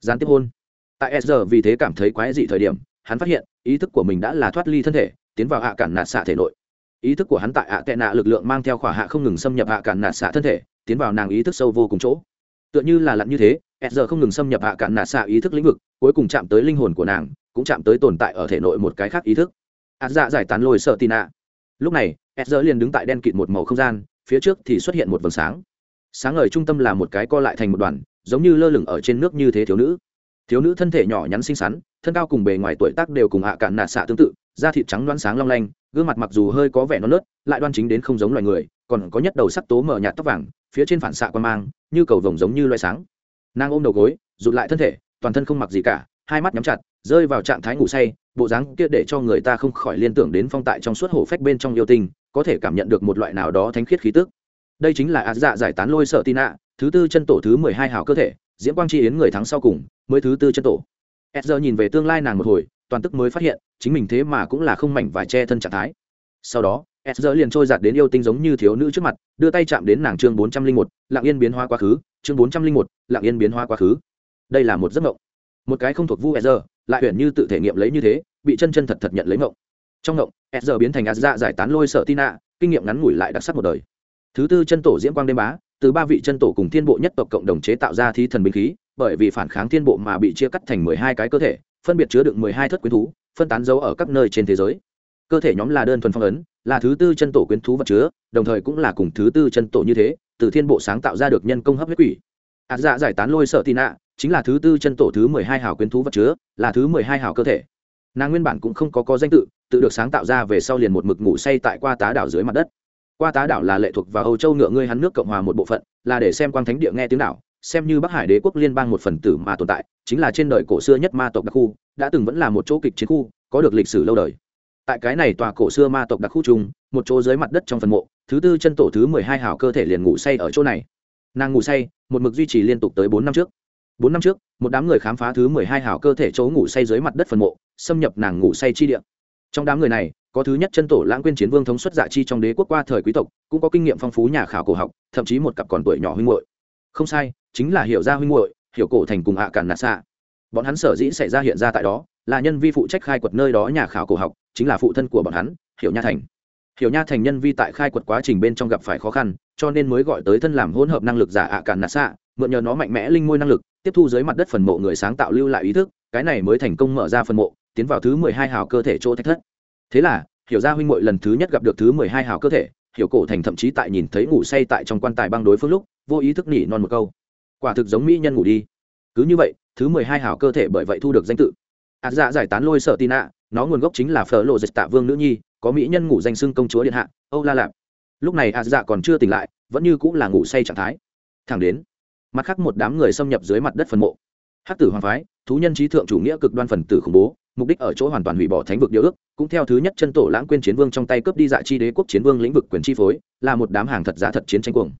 Gián tiếp hôn. Tại s giờ vì thế cảm thấy quái dị thời điểm, hắn phát hiện, ý thức của mình đã là thoát ly thân thể, tiến vào ạ cản nạ xạ thể nội ý thức của hắn tại ạ tệ nạ lực lượng mang theo khỏa hạ không ngừng xâm nhập ạ cản nạ xạ thân thể, tiến vào nàng ý thức sâu vô cùng chỗ. Tựa như là lặn như thế s giờ không ngừng xâm nhập ạ cản nạ xạ ý thức lĩnh vực, cuối cùng chạm tới linh hồn của nàng, cũng chạm tới tồn tại ở thể nội một cái khác ý thức. Ạ dạ giải tán lôi sợ tì nạ. Lúc này s giờ liền đứng tại đen kịt một màu không gian, phía trước thì xuất hiện một vầng sáng. Sáng ngời trung tâm là một cái co lại thành một đoàn, giống như lơ lửng ở trên nước như thế thiếu nữ thiếu nữ thân thể nhỏ nhắn xinh xắn, thân cao cùng bề ngoài tuổi tác đều cùng hạ cạn nạ xạ tương tự, da thịt trắng loáng sáng long lanh, gương mặt mặc dù hơi có vẻ non nớt, lại đoan chính đến không giống loài người, còn có nhất đầu sắc tố mờ nhạt tóc vàng, phía trên phản xạ quan mang, như cầu vồng giống như loài sáng. Nàng ôm đầu gối, rụt lại thân thể, toàn thân không mặc gì cả, hai mắt nhắm chặt, rơi vào trạng thái ngủ say, bộ dáng kia để cho người ta không khỏi liên tưởng đến phong tại trong suốt hổ phách bên trong yêu tinh, có thể cảm nhận được một loại nào đó thánh khiết khí tức. Đây chính là ạt dạ giải tán lôi sợ tin ạ thứ tư chân tổ thứ mười hai hào cơ thể Diễm quang chi yến người thắng sau cùng, mới thứ tư chân tổ. Edger nhìn về tương lai nàng một hồi, toàn tức mới phát hiện, chính mình thế mà cũng là không mảnh vải che thân trạng thái. Sau đó Edger liền trôi giạt đến yêu tinh giống như thiếu nữ trước mặt, đưa tay chạm đến nàng chương bốn trăm linh một, lặng yên biến hoa quá khứ, chương bốn trăm linh một, lặng yên biến hoa quá khứ. Đây là một giấc mộng. Một cái không thuộc vu Edger lại huyện như tự thể nghiệm lấy như thế, bị chân chân thật thật nhận lấy mộng. Trong mộng Edger biến thành Azza giải tán lôi sợ tina, kinh nghiệm ngắn ngủi lại đặc sắc một đời. Thứ tư chân tổ diễm quang đêm bá từ ba vị chân tổ cùng thiên bộ nhất tộc cộng đồng chế tạo ra thí thần binh khí, bởi vì phản kháng thiên bộ mà bị chia cắt thành mười hai cái cơ thể, phân biệt chứa đựng mười hai thất quyến thú, phân tán dấu ở các nơi trên thế giới. Cơ thể nhóm là đơn thuần phong ấn, là thứ tư chân tổ quyến thú vật chứa, đồng thời cũng là cùng thứ tư chân tổ như thế, từ thiên bộ sáng tạo ra được nhân công hấp huyết quỷ. Ạt dạ giải tán lôi sợ tị nạ, chính là thứ tư chân tổ thứ mười hai hào quyến thú vật chứa, là thứ mười hai hào cơ thể. Nàng nguyên bản cũng không có có danh tự tự được sáng tạo ra về sau liền một mực ngủ say tại qua tá đảo dưới mặt đất qua tá đảo là lệ thuộc vào âu châu ngựa ngươi hắn nước cộng hòa một bộ phận, là để xem quang thánh địa nghe tiếng đảo, xem như bắc hải đế quốc liên bang một phần tử mà tồn tại, chính là trên đời cổ xưa nhất ma tộc đặc khu, đã từng vẫn là một chỗ kịch chiến khu, có được lịch sử lâu đời. Tại cái này tòa cổ xưa ma tộc đặc khu chung, một chỗ dưới mặt đất trong phần mộ, thứ tư chân tổ thứ mười hai hào cơ thể liền ngủ say ở chỗ này. Nàng ngủ say, một mực duy trì liên tục tới bốn năm trước. Bốn năm trước, một đám người khám phá thứ mười hai hào cơ thể chỗ ngủ say dưới mặt đất phần mộ, xâm nhập nàng ngủ say chi địa. Trong đám người này có thứ nhất chân tổ lãng quên chiến vương thống xuất dạ chi trong đế quốc qua thời quý tộc, cũng có kinh nghiệm phong phú nhà khảo cổ học, thậm chí một cặp còn tuổi nhỏ huynh muội. Không sai, chính là hiểu ra huynh muội, hiểu cổ thành cùng hạ cản nạt xạ. Bọn hắn sở dĩ xảy ra hiện ra tại đó, là nhân vi phụ trách khai quật nơi đó nhà khảo cổ học, chính là phụ thân của bọn hắn, hiểu nha thành. Hiểu nha thành nhân vi tại khai quật quá trình bên trong gặp phải khó khăn, cho nên mới gọi tới thân làm hỗn hợp năng lực giả ạ cản nạt xạ, mượn nhờ nó mạnh mẽ linh môi năng lực, tiếp thu dưới mặt đất phần mộ người sáng tạo lưu lại ý thức, cái này mới thành công mở ra phần mộ, tiến vào thứ mười hai hào cơ thể chỗ thách thất thế là, hiểu ra huynh muội lần thứ nhất gặp được thứ mười hai hào cơ thể, hiểu cổ thành thậm chí tại nhìn thấy ngủ say tại trong quan tài băng đối phương lúc, vô ý thức nỉ non một câu. Quả thực giống mỹ nhân ngủ đi. Cứ như vậy, thứ mười hai hào cơ thể bởi vậy thu được danh tự. Ạt dạ giải tán lôi sợ tin ạ, nó nguồn gốc chính là phở lộ dịch tạ vương nữ nhi, có mỹ nhân ngủ danh xưng công chúa điện hạ, âu la lạp. Lúc này ạt dạ còn chưa tỉnh lại, vẫn như cũng là ngủ say trạng thái. Thẳng đến, mặt khác một đám người xâm nhập dưới mặt đất phần mộ. Hắc tử hoàng phái, thú nhân trí thượng chủ nghĩa cực đoan phần tử khủng bố mục đích ở chỗ hoàn toàn hủy bỏ thánh vực điều ước, cũng theo thứ nhất chân tổ lãng quên chiến vương trong tay cướp đi dạ chi đế quốc chiến vương lĩnh vực quyền chi phối, là một đám hàng thật giá thật chiến tranh cuồng.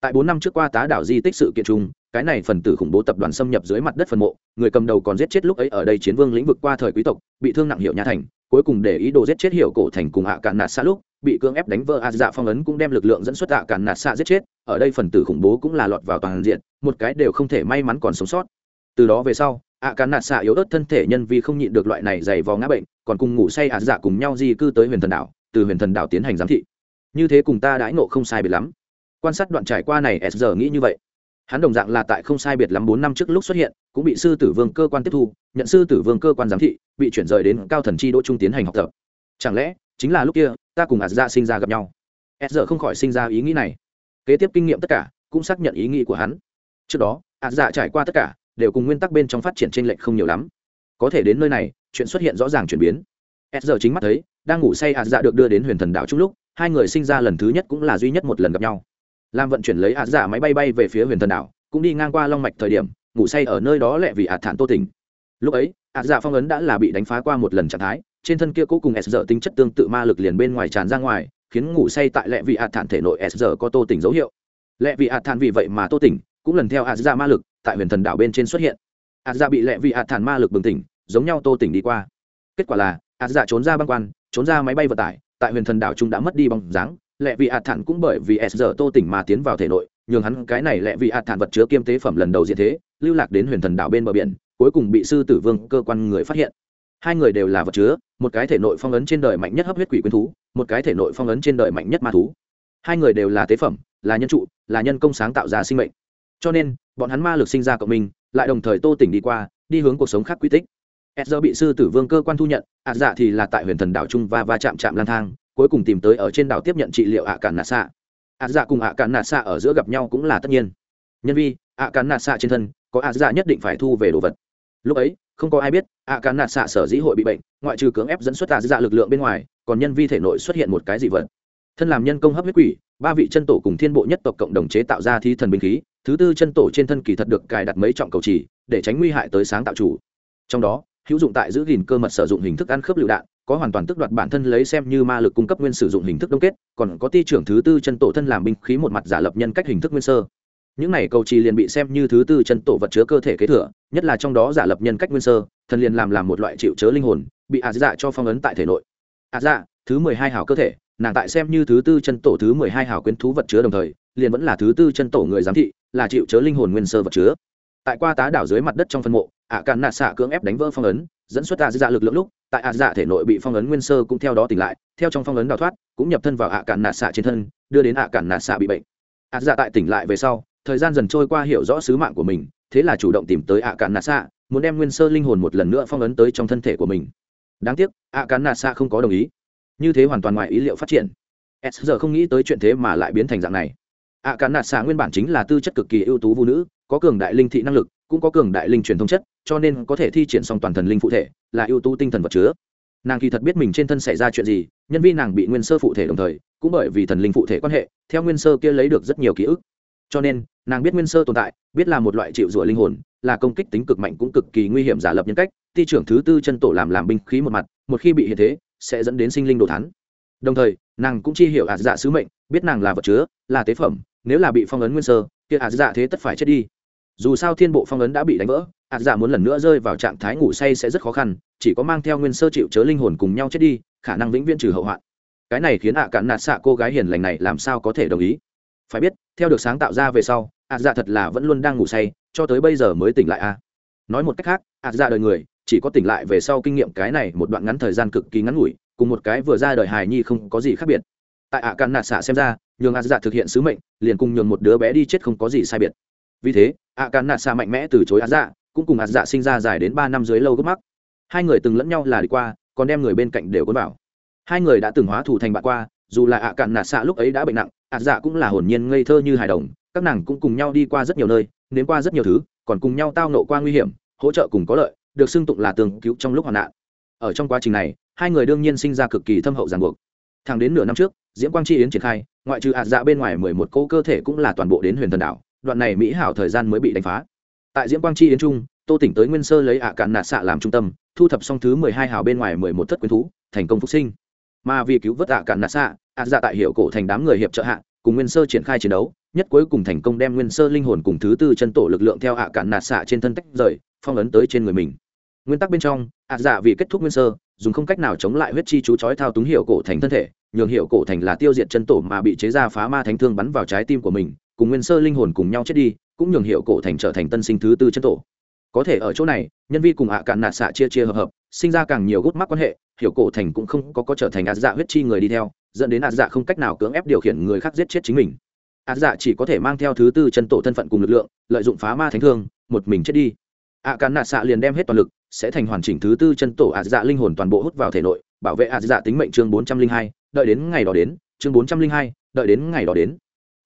Tại bốn năm trước qua tá đảo di tích sự kiện chung, cái này phần tử khủng bố tập đoàn xâm nhập dưới mặt đất phần mộ, người cầm đầu còn giết chết lúc ấy ở đây chiến vương lĩnh vực qua thời quý tộc, bị thương nặng hiệu nhà thành, cuối cùng để ý đồ giết chết hiệu cổ thành cùng hạ cạn nạt xa lúc, bị cưỡng ép đánh vỡ ạ dạ phong ấn cũng đem lực lượng dẫn xuất ạ cạn nạt xa giết chết, ở đây phần tử khủng bố cũng là lọt vào toàn diện, một cái đều không thể may mắn còn sống sót. Từ đó về sau ạ cán nạt xạ yếu ớt thân thể nhân vì không nhịn được loại này dày vò ngã bệnh, còn cùng ngủ say ạ dạ cùng nhau di cư tới huyền thần đảo, từ huyền thần đảo tiến hành giám thị. Như thế cùng ta đãi nộ không sai biệt lắm. Quan sát đoạn trải qua này, s giờ nghĩ như vậy. Hắn đồng dạng là tại không sai biệt lắm bốn năm trước lúc xuất hiện, cũng bị sư tử vương cơ quan tiếp thu, nhận sư tử vương cơ quan giám thị, bị chuyển rời đến cao thần chi đỗ trung tiến hành học tập. Chẳng lẽ, chính là lúc kia, ta cùng ạt dạ sinh ra gặp nhau? S giờ không khỏi sinh ra ý nghĩ này. Kế tiếp kinh nghiệm tất cả, cũng xác nhận ý nghĩ của hắn. Trước đó ạt dạ trải qua tất cả đều cùng nguyên tắc bên trong phát triển trên lệnh không nhiều lắm. Có thể đến nơi này, chuyện xuất hiện rõ ràng chuyển biến. S giờ chính mắt thấy, đang ngủ say hạt dạ được đưa đến huyền thần đảo chung lúc, hai người sinh ra lần thứ nhất cũng là duy nhất một lần gặp nhau. Làm vận chuyển lấy hạt dạ máy bay bay về phía huyền thần đảo, cũng đi ngang qua long mạch thời điểm, ngủ say ở nơi đó lẹ vì hạt thản tô tỉnh. Lúc ấy hạt dạ phong ấn đã là bị đánh phá qua một lần trạng thái, trên thân kia cố cùng s giờ tính chất tương tự ma lực liền bên ngoài tràn ra ngoài, khiến ngủ say tại lẹ vị hạt thản thể nội s giờ có tô tỉnh dấu hiệu. Lẹ vị hạt thản vì vậy mà tô tỉnh, cũng lần theo hạt dạ ma lực tại huyền thần đảo bên trên xuất hiện. Ạt dạ bị lẹ vị ạt thản ma lực bừng tỉnh, giống nhau tô tỉnh đi qua. Kết quả là, ạt dạ trốn ra băng quan, trốn ra máy bay vận tải, tại huyền thần đảo chúng đã mất đi bóng dáng. Lẹ vị ạt thản cũng bởi vì s giờ tô tỉnh mà tiến vào thể nội, nhường hắn cái này lẹ vị ạt thản vật chứa kiêm tế phẩm lần đầu diện thế, lưu lạc đến huyền thần đảo bên bờ biển, cuối cùng bị sư tử vương cơ quan người phát hiện. Hai người đều là vật chứa, một cái thể nội phong ấn trên đời mạnh nhất hấp huyết quỷ quyến thú, một cái thể nội phong ấn trên đời mạnh nhất ma thú. Hai người đều là tế phẩm, là nhân trụ, là nhân công sáng tạo ra sinh mệnh cho nên, bọn hắn ma lực sinh ra cộng minh, lại đồng thời tô tỉnh đi qua, đi hướng cuộc sống khác quy tích. E giờ bị sư tử vương cơ quan thu nhận ạ dạ thì là tại huyền thần đảo trung và va chạm chạm lang thang, cuối cùng tìm tới ở trên đảo tiếp nhận trị liệu ạ cản nạ xạ. Ạ dạ cùng ạ cản nạ xạ ở giữa gặp nhau cũng là tất nhiên. Nhân vi, ạ cản nạ xạ trên thân, có ạ dạ nhất định phải thu về đồ vật. Lúc ấy, không có ai biết, ạ cản nạ xạ sở dĩ hội bị bệnh, ngoại trừ cưỡng ép dẫn xuất ạ dạ lực lượng bên ngoài, còn nhân vi thể nội xuất hiện một cái dị vật. Thân làm nhân công hấp huyết quỷ, ba vị chân tổ cùng thiên bộ nhất tộc cộng đồng chế tạo ra thi thần binh khí thứ tư chân tổ trên thân kỳ thật được cài đặt mấy trọng cầu chỉ, để tránh nguy hại tới sáng tạo chủ. Trong đó, hữu dụng tại giữ gìn cơ mật sử dụng hình thức ăn khớp lựu đạn, có hoàn toàn tức đoạt bản thân lấy xem như ma lực cung cấp nguyên sử dụng hình thức đông kết, còn có ti trưởng thứ tư chân tổ thân làm binh khí một mặt giả lập nhân cách hình thức nguyên sơ. Những này cầu trì liền bị xem như thứ tư chân tổ vật chứa cơ thể kế thừa, nhất là trong đó giả lập nhân cách nguyên sơ, thần liền làm làm một loại chịu chớ linh hồn, bị ạt dạ cho phong ấn tại thể nội. Ạt dạ thứ mười hai hào cơ thể, nàng tại xem như thứ tư chân tổ thứ mười hai hào quyến thú vật chứa đồng thời, liền vẫn là thứ tư chân tổ người giám thị là chịu chớ linh hồn nguyên sơ vật chứa. Tại qua tá đảo dưới mặt đất trong phân mộ, ạ càn nạ xạ cưỡng ép đánh vỡ phong ấn, dẫn xuất ạ dạ lực lượng lúc, tại ạ dạ thể nội bị phong ấn nguyên sơ cũng theo đó tỉnh lại, theo trong phong ấn đào thoát, cũng nhập thân vào ạ càn nạ xạ trên thân, đưa đến ạ càn nạ xạ bị bệnh. Ạ dạ tại tỉnh lại về sau, thời gian dần trôi qua hiểu rõ sứ mạng của mình, thế là chủ động tìm tới ạ càn nạ xạ, muốn đem nguyên sơ linh hồn một lần nữa phong ấn tới trong thân thể của mình. Đáng tiếc, ạ càn nạ xạ không có đồng ý. Như thế hoàn toàn ngoài ý liệu phát triển. S giờ không nghĩ tới chuyện thế mà lại biến thành dạng này ạ càn nạt xạ nguyên bản chính là tư chất cực kỳ ưu tú vũ nữ, có cường đại linh thị năng lực, cũng có cường đại linh truyền thông chất, cho nên có thể thi triển xong toàn thần linh phụ thể, là ưu tú tinh thần vật chứa. Nàng kỳ thật biết mình trên thân xảy ra chuyện gì, nhân viên nàng bị nguyên sơ phụ thể đồng thời, cũng bởi vì thần linh phụ thể quan hệ, theo nguyên sơ kia lấy được rất nhiều ký ức. Cho nên, nàng biết nguyên sơ tồn tại, biết là một loại chịu rủa linh hồn, là công kích tính cực mạnh cũng cực kỳ nguy hiểm giả lập nhân cách ti trưởng thứ tư chân tổ làm làm binh khí một mặt, một khi bị hiện thế, sẽ dẫn đến sinh linh đồ thắn đồng thời, nàng cũng chi hiểu ạt dạ sứ mệnh, biết nàng là vật chứa, là tế phẩm nếu là bị phong ấn nguyên sơ, kia ạt dạ thế tất phải chết đi. Dù sao thiên bộ phong ấn đã bị đánh vỡ, ạt dạ muốn lần nữa rơi vào trạng thái ngủ say sẽ rất khó khăn, chỉ có mang theo nguyên sơ chịu chớ linh hồn cùng nhau chết đi, khả năng vĩnh viễn trừ hậu hoạn. Cái này khiến ạ cạn nạt xạ cô gái hiền lành này làm sao có thể đồng ý? Phải biết, theo được sáng tạo ra về sau, ạt dạ thật là vẫn luôn đang ngủ say, cho tới bây giờ mới tỉnh lại a nói một cách khác, ạt dạ đời người, chỉ có tỉnh lại về sau kinh nghiệm cái này một đoạn ngắn thời gian cực kỳ ngắn ngủi, cùng một cái vừa ra đời hài nhi không có gì khác biệt. Tại ạ cạn nạt xạ xem ra nhường ạt dạ thực hiện sứ mệnh, liền cùng nhường một đứa bé đi chết không có gì sai biệt. Vì thế ạ cán nạ xa mạnh mẽ từ chối ạt dạ cũng cùng ạt dạ sinh ra dài đến ba năm dưới lâu gốc mắc. Hai người từng lẫn nhau là đi qua, còn đem người bên cạnh đều quân vào. Hai người đã từng hóa thủ thành bạn qua, dù là ạ cạn nạ xạ lúc ấy đã bệnh nặng ạ dạ cũng là hồn nhiên ngây thơ như hài đồng. Các nàng cũng cùng nhau đi qua rất nhiều nơi, nếm qua rất nhiều thứ, còn cùng nhau tao nộ qua nguy hiểm, hỗ trợ cùng có lợi, được xưng tụng là tường cứu trong lúc hoạn nạn. Ở trong quá trình này, hai người đương nhiên sinh ra cực kỳ thâm hậu ràng buộc. Thẳng đến nửa năm trước diễm quang chi yến triển khai, ngoại trừ hạt dạ bên ngoài mười một cỗ cơ thể cũng là toàn bộ đến huyền thần đảo, đoạn này mỹ hảo thời gian mới bị đánh phá. Tại diễm quang chi yến trung, tô tỉnh tới nguyên sơ lấy ạ cạn nạt xạ làm trung tâm, thu thập xong thứ mười hai hào bên ngoài mười một thất quyến thú, thành công phục sinh. Mà vì cứu vớt ạ cạn nạt xạ ạ dạ tại hiệu cổ thành đám người hiệp trợ hạ, cùng nguyên sơ triển khai chiến đấu, nhất cuối cùng thành công đem nguyên sơ linh hồn cùng thứ tư chân tổ lực lượng theo ạ cạn nạt xạ trên thân tách rời, phong ấn tới trên người mình nguyên tắc bên trong ạ dạ vì kết thúc nguyên sơ, dùng không cách nào chống lại huyết chi chú chói thao túng hiệu cổ thành thân thể, nhường hiệu cổ thành là tiêu diệt chân tổ mà bị chế ra phá ma thánh thương bắn vào trái tim của mình, cùng nguyên sơ linh hồn cùng nhau chết đi, cũng nhường hiệu cổ thành trở thành tân sinh thứ tư chân tổ. Có thể ở chỗ này, nhân vi cùng ạ cạn nạt xạ chia chia hợp hợp, sinh ra càng nhiều gút mắc quan hệ hiệu cổ thành cũng không có có trở thành ạ dạ huyết chi người đi theo, dẫn đến ạ dạ không cách nào cưỡng ép điều khiển người khác giết chết chính mình. Ạ dạ chỉ có thể mang theo thứ tư chân tổ thân phận cùng lực lượng, lợi dụng phá ma thánh thương, một mình chết đi. Ạ cạn nạt xạ liền đem hết toàn lực sẽ thành hoàn chỉnh thứ tư chân tổ ạt dạ linh hồn toàn bộ hút vào thể nội, bảo vệ ạt dạ tính mệnh chương bốn trăm linh hai, đợi đến ngày đó đến, chương bốn trăm linh hai, đợi đến ngày đó đến.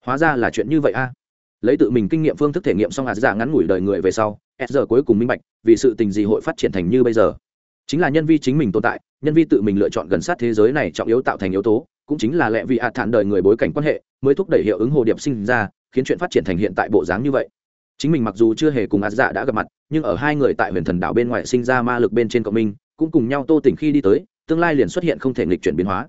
Hóa ra là chuyện như vậy a. Lấy tự mình kinh nghiệm phương thức thể nghiệm xong ạt dạ ngắn ngủi đời người về sau s giờ dạ cuối cùng minh bạch, vì sự tình gì hội phát triển thành như bây giờ. Chính là nhân vi chính mình tồn tại, nhân vi tự mình lựa chọn gần sát thế giới này trọng yếu tạo thành yếu tố, cũng chính là lẽ vì ạ thản đời người bối cảnh quan hệ, mới thúc đẩy hiệu ứng hồ điệp sinh ra, khiến chuyện phát triển thành hiện tại bộ dáng như vậy. Chính mình mặc dù chưa hề cùng ạt dạ đã gặp mặt nhưng ở hai người tại huyền thần đảo bên ngoài sinh ra ma lực bên trên cộng minh, cũng cùng nhau tô tỉnh khi đi tới, tương lai liền xuất hiện không thể nghịch chuyển biến hóa.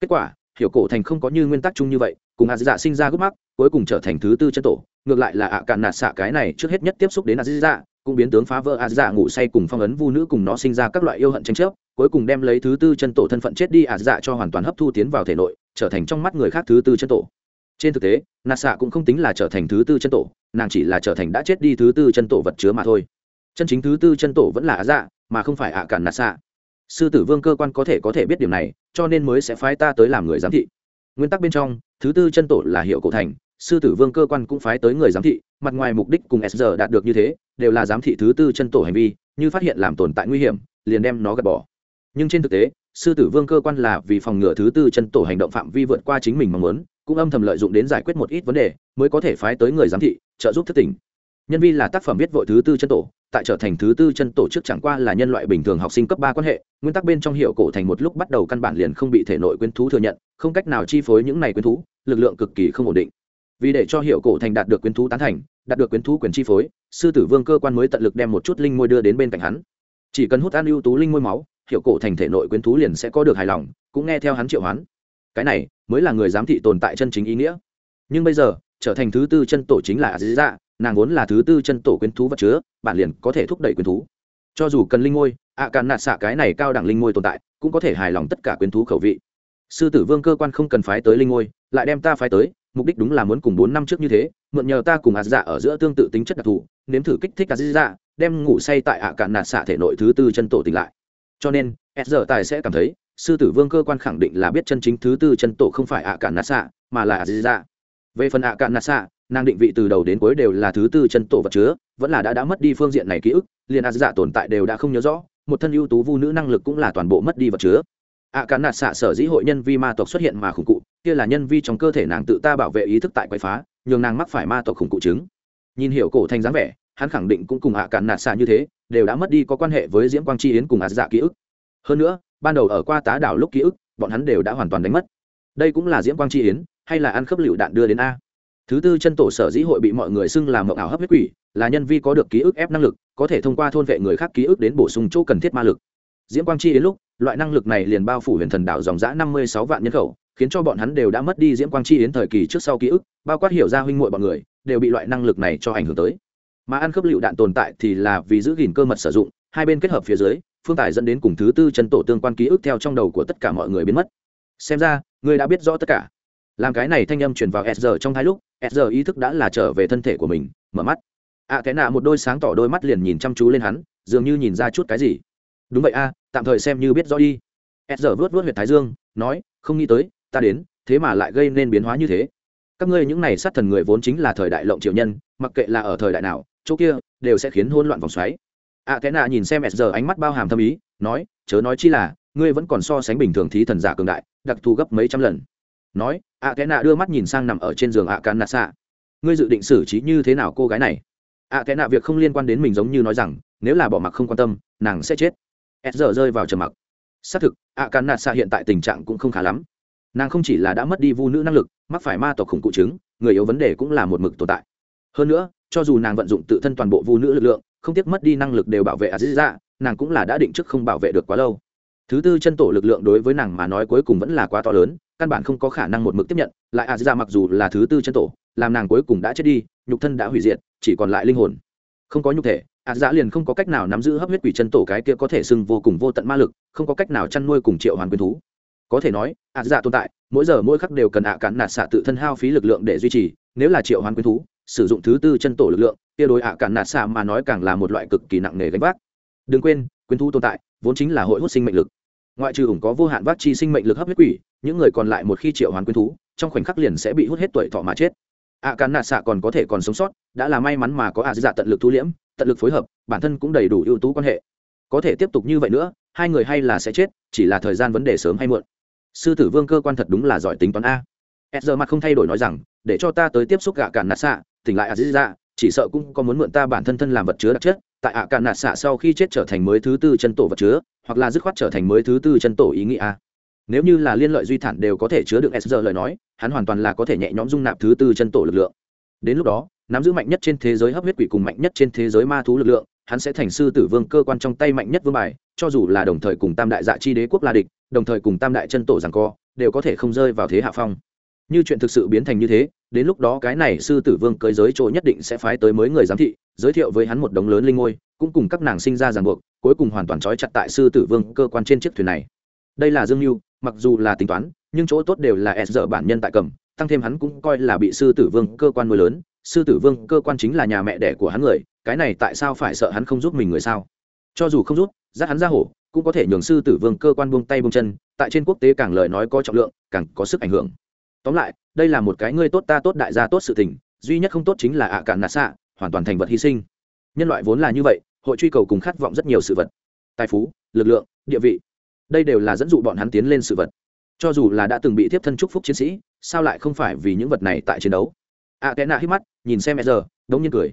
Kết quả, hiểu cổ thành không có như nguyên tắc chung như vậy, cùng ạt dạ sinh ra gốc mắc, cuối cùng trở thành thứ tư chân tổ, ngược lại là ạ cạn nạt xạ cái này trước hết nhất tiếp xúc đến ạt dạ cũng biến tướng phá vỡ ạt dạ ngủ say cùng phong ấn vu nữ cùng nó sinh ra các loại yêu hận tranh chấp, cuối cùng đem lấy thứ tư chân tổ thân phận chết đi ạt dạ cho hoàn toàn hấp thu tiến vào thể nội, trở thành trong mắt người khác thứ tư chân tổ. Trên thực tế, nạt xạ cũng không tính là trở thành thứ tư chân tổ, nàng chỉ là trở thành đã chết đi thứ tư chân tổ vật chứa mà thôi chân chính thứ tư chân tổ vẫn là ạt dạ mà không phải ạ cản nạt xạ. Sư tử vương cơ quan có thể có thể biết điểm này, cho nên mới sẽ phái ta tới làm người giám thị. Nguyên tắc bên trong, thứ tư chân tổ là hiệu cổ thành, sư tử vương cơ quan cũng phái tới người giám thị, mặt ngoài mục đích cùng s đạt được như thế, đều là giám thị thứ tư chân tổ hành vi, như phát hiện làm tồn tại nguy hiểm, liền đem nó gạt bỏ. Nhưng trên thực tế, sư tử vương cơ quan là vì phòng ngừa thứ tư chân tổ hành động phạm vi vượt qua chính mình mong muốn, cũng âm thầm lợi dụng đến giải quyết một ít vấn đề, mới có thể phái tới người giám thị, trợ giúp thất tỉnh nhân vi là tác phẩm viết vội thứ tư chân tổ tại trở thành thứ tư chân tổ chức chẳng qua là nhân loại bình thường học sinh cấp ba quan hệ, nguyên tắc bên trong hiệu cổ thành một lúc bắt đầu căn bản liền không bị thể nội quyến thú thừa nhận, không cách nào chi phối những này quyến thú, lực lượng cực kỳ không ổn định. Vì để cho hiệu cổ thành đạt được quyến thú tán thành, đạt được quyến thú quyền chi phối, sư tử vương cơ quan mới tận lực đem một chút linh môi đưa đến bên cạnh hắn. Chỉ cần hút ăn ưu tú linh môi máu, hiệu cổ thành thể nội quyến thú liền sẽ có được hài lòng, cũng nghe theo hắn triệu hoán. Cái này mới là người giám thị tồn tại chân chính ý nghĩa. Nhưng bây giờ, trở thành thứ tư chân tổ chính là a dạ nàng vốn là thứ tư chân tổ quyến thú vật chứa bản liền có thể thúc đẩy quyến thú. Cho dù cần linh ngôi, ạ càn nạt xạ cái này cao đẳng linh ngôi tồn tại, cũng có thể hài lòng tất cả quyến thú khẩu vị. Sư tử vương cơ quan không cần phái tới linh ngôi, lại đem ta phái tới, mục đích đúng là muốn cùng bốn năm trước như thế, mượn nhờ ta cùng ạt dạ ở giữa tương tự tính chất đặc thù, nếm thử kích thích ạt dạ đem ngủ say tại ạ cạn nạt xạ thể nội thứ tư chân tổ tỉnh lại. Cho nên s giờ tài sẽ cảm thấy, sư tử vương cơ quan khẳng định là biết chân chính thứ tư chân tổ không phải ạ cạn nạt xạ, mà là ạt dạ về phần ạ cạn nạt xạ nàng định vị từ đầu đến cuối đều là thứ tư chân tổ vật chứa, vẫn là đã đã mất đi phương diện này ký ức, liền a dạ tồn tại đều đã không nhớ rõ, một thân ưu tú vu nữ năng lực cũng là toàn bộ mất đi vật chứa. Ạ cạn nạt xạ sở dĩ hội nhân vi ma tộc xuất hiện mà khủng cụ, kia là nhân vi trong cơ thể nàng tự ta bảo vệ ý thức tại quậy phá, nhường nàng mắc phải ma tộc khủng cụ chứng. Nhìn hiểu cổ thành dáng vẻ, hắn khẳng định cũng cùng ạ cạn nạt xạ như thế, đều đã mất đi có quan hệ với diễm quang chi yến cùng ạt dạ ký ức. Hơn nữa, ban đầu ở qua tá đảo lúc ký ức, bọn hắn đều đã hoàn toàn đánh mất. Đây cũng là diễm quang chi yến, hay là ăn khớp lựu đạn đưa đến a? Thứ tư chân tổ sở dĩ hội bị mọi người xưng là mộng ảo hấp huyết quỷ, là nhân vi có được ký ức ép năng lực, có thể thông qua thôn vệ người khác ký ức đến bổ sung chỗ cần thiết ma lực. Diễm quang chi đến lúc, loại năng lực này liền bao phủ huyền thần đảo dòng giã năm mươi sáu vạn nhân khẩu, khiến cho bọn hắn đều đã mất đi diễm quang chi đến thời kỳ trước sau ký ức, bao quát hiểu ra huynh muội bọn người, đều bị loại năng lực này cho ảnh hưởng tới. Mà ăn khớp lựu đạn tồn tại thì là vì giữ gìn cơ mật sử dụng, hai bên kết hợp phía dưới, phương tài dẫn đến cùng thứ tư chân tổ tương quan ký ức theo trong đầu của tất cả mọi người biến mất. Xem ra người đã biết rõ tất cả làm cái này thanh âm truyền vào sr trong hai lúc sr ý thức đã là trở về thân thể của mình mở mắt. Ạ à, cái nạ một đôi sáng tỏ đôi mắt liền nhìn chăm chú lên hắn dường như nhìn ra chút cái gì. Đúng vậy a tạm thời xem như biết rõ đi. Sr vớt vớt vớt huyệt thái dương nói không nghĩ tới ta đến thế mà lại gây nên biến hóa như thế. Các ngươi những này sát thần người vốn chính là thời đại lộng triệu nhân mặc kệ là ở thời đại nào chỗ kia đều sẽ khiến hỗn loạn vòng xoáy. Ạ à, cái nạ nhìn xem sr ánh mắt bao hàm thâm ý nói chớ nói chi là ngươi vẫn còn so sánh bình thường thí thần giả cường đại đặc thù gấp mấy trăm lần nói ạ cái nạ đưa mắt nhìn sang nằm ở trên giường ạ can nạ xạ ngươi dự định xử trí như thế nào cô gái này? Ạ cái nạ việc không liên quan đến mình giống như nói rằng, nếu là bỏ mặc không quan tâm, nàng sẽ chết. S giờ rơi vào trầm mặc. Xác thực ạ can nạ xạ hiện tại tình trạng cũng không khá lắm. Nàng không chỉ là đã mất đi vu nữ năng lực, mắc phải ma tộc khủng cụ chứng, người yếu vấn đề cũng là một mực tồn tại. Hơn nữa, cho dù nàng vận dụng tự thân toàn bộ vu nữ lực lượng, không tiếc mất đi năng lực đều bảo vệ a dĩ dạ nàng cũng là đã định trước không bảo vệ được quá lâu thứ tư chân tổ lực lượng đối với nàng mà nói cuối cùng vẫn là quá to lớn, căn bản không có khả năng một mực tiếp nhận, lại a dạ mặc dù là thứ tư chân tổ, làm nàng cuối cùng đã chết đi, nhục thân đã hủy diệt, chỉ còn lại linh hồn. Không có nhục thể a dạ liền không có cách nào nắm giữ hấp huyết quỷ chân tổ cái kia có thể sưng vô cùng vô tận ma lực, không có cách nào chăn nuôi cùng triệu hoàn quyền thú. Có thể nói a dạ tồn tại, mỗi giờ mỗi khắc đều cần ạ cản nạt xạ tự thân hao phí lực lượng để duy trì, nếu là triệu hoàn quyền thú, sử dụng thứ tư chân tổ lực lượng, kia đối ạ cản nạt xạ mà nói càng là một loại cực kỳ nặng nề gánh vác. Đừng quên quyền thú tồn tại, vốn chính là hội hút sinh mệnh lực ngoại trừ ủng có vô hạn vác chi sinh mệnh lực hấp huyết quỷ, những người còn lại một khi triệu hoàn quyến thú, trong khoảnh khắc liền sẽ bị hút hết tuổi thọ mà chết. Ạ cản nạ xạ còn có thể còn sống sót, đã là may mắn mà có ạ dạ tận lực thu liễm, tận lực phối hợp, bản thân cũng đầy đủ ưu tú quan hệ. Có thể tiếp tục như vậy nữa, hai người hay là sẽ chết, chỉ là thời gian vấn đề sớm hay muộn. Sư tử vương cơ quan thật đúng là giỏi tính toán a. S giờ mặt không thay đổi nói rằng, để cho ta tới tiếp xúc gạ cản nạ xạ tỉnh lại a dĩ dạ chỉ sợ cũng có muốn mượn ta bản thân thân làm vật chứa đặc chất, tại ạ cạn nạt xạ sau khi chết trở thành mới thứ tư chân tổ vật chứa, hoặc là dứt khoát trở thành mới thứ tư chân tổ ý nghĩa nếu như là liên lợi duy thản đều có thể chứa được sr lời nói, hắn hoàn toàn là có thể nhẹ nhõm dung nạp thứ tư chân tổ lực lượng. Đến lúc đó, nắm giữ mạnh nhất trên thế giới hấp huyết quỷ cùng mạnh nhất trên thế giới ma thú lực lượng, hắn sẽ thành sư tử vương cơ quan trong tay mạnh nhất vương bài, cho dù là đồng thời cùng tam đại dạ chi đế quốc la địch, đồng thời cùng tam đại chân tổ rằng co, đều có thể không rơi vào thế hạ phong như chuyện thực sự biến thành như thế, đến lúc đó cái này sư tử vương cưới giới chỗ nhất định sẽ phái tới mới người giám thị, giới thiệu với hắn một đống lớn linh ngôi, cũng cùng các nàng sinh ra ràng buộc, cuối cùng hoàn toàn trói chặt tại sư tử vương cơ quan trên chiếc thuyền này. Đây là dương mưu mặc dù là tính toán, nhưng chỗ tốt đều là s dở bản nhân tại cầm, tăng thêm hắn cũng coi là bị sư tử vương cơ quan nuôi lớn, sư tử vương cơ quan chính là nhà mẹ đẻ của hắn người, cái này tại sao phải sợ hắn không giúp mình người sao? Cho dù không giúp, dắt hắn ra hổ, cũng có thể nhường sư tử vương cơ quan buông tay buông chân, tại trên quốc tế càng lời nói có trọng lượng, càng có sức ảnh hưởng tóm lại, đây là một cái ngươi tốt ta tốt đại gia tốt sự tình, duy nhất không tốt chính là ạ cạn nạ xạ, hoàn toàn thành vật hy sinh. Nhân loại vốn là như vậy, hội truy cầu cùng khát vọng rất nhiều sự vật. Tài phú, lực lượng, địa vị, đây đều là dẫn dụ bọn hắn tiến lên sự vật. Cho dù là đã từng bị tiếp thân chúc phúc chiến sĩ, sao lại không phải vì những vật này tại chiến đấu? A kẽ nạ hít mắt, nhìn xem e giờ, đống nhiên cười.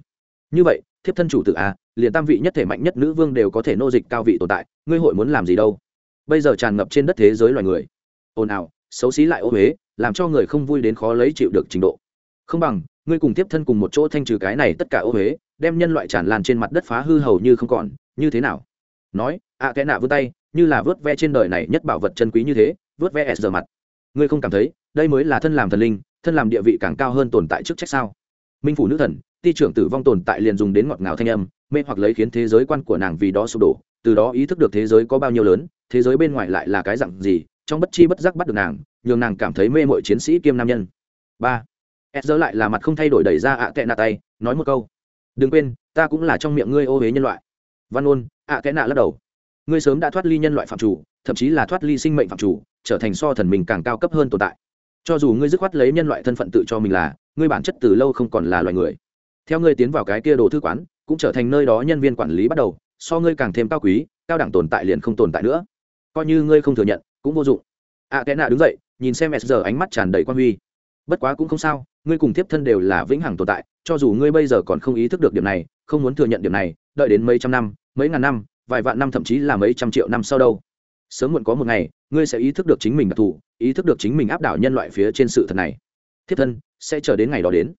Như vậy, thiếp thân chủ tự a à, liền tam vị nhất thể mạnh nhất nữ vương đều có thể nô dịch cao vị tồn tại, ngươi hội muốn làm gì đâu? Bây giờ tràn ngập trên đất thế giới loài người. Ồn ào, xấu xí lại ô huế làm cho người không vui đến khó lấy chịu được trình độ. Không bằng, ngươi cùng tiếp thân cùng một chỗ thanh trừ cái này tất cả ô huế đem nhân loại tràn lan trên mặt đất phá hư hầu như không còn, như thế nào? Nói, ạ kẽ nạ vươn tay, như là vớt ve trên đời này nhất bảo vật chân quý như thế, vớt ve s giờ mặt. Ngươi không cảm thấy, đây mới là thân làm thần linh, thân làm địa vị càng cao hơn tồn tại trước trách sao? Minh phủ nữ thần, ti trưởng tử vong tồn tại liền dùng đến ngọt ngào thanh âm, mê hoặc lấy khiến thế giới quan của nàng vì đó sụp đổ, từ đó ý thức được thế giới có bao nhiêu lớn, thế giới bên ngoài lại là cái dặn gì trong bất chi bất giác bắt được nàng, nhường nàng cảm thấy mê mội chiến sĩ kiêm nam nhân. Ba. Ed giờ lại là mặt không thay đổi đẩy ra ạ à tệ nạ tay, nói một câu. Đừng quên, ta cũng là trong miệng ngươi ô huế nhân loại. Văn ôn, ạ à tệ nạ lắc đầu. Ngươi sớm đã thoát ly nhân loại phạm chủ, thậm chí là thoát ly sinh mệnh phạm chủ, trở thành so thần mình càng cao cấp hơn tồn tại. Cho dù ngươi dứt khoát lấy nhân loại thân phận tự cho mình là, ngươi bản chất từ lâu không còn là loài người. Theo ngươi tiến vào cái kia đồ thư quán, cũng trở thành nơi đó nhân viên quản lý bắt đầu, so ngươi càng thêm cao quý, cao đẳng tồn tại liền không tồn tại nữa. Coi như ngươi không thừa nhận cũng vô dụng. Ạ à, kẽ nạ đứng dậy nhìn xem s giờ ánh mắt tràn đầy quan huy. Bất quá cũng không sao ngươi cùng tiếp thân đều là vĩnh hằng tồn tại cho dù ngươi bây giờ còn không ý thức được điểm này không muốn thừa nhận điểm này đợi đến mấy trăm năm mấy ngàn năm vài vạn năm thậm chí là mấy trăm triệu năm sau đâu. Sớm muộn có một ngày ngươi sẽ ý thức được chính mình đặc thù ý thức được chính mình áp đảo nhân loại phía trên sự thật này. Thiết thân sẽ chờ đến ngày đó đến.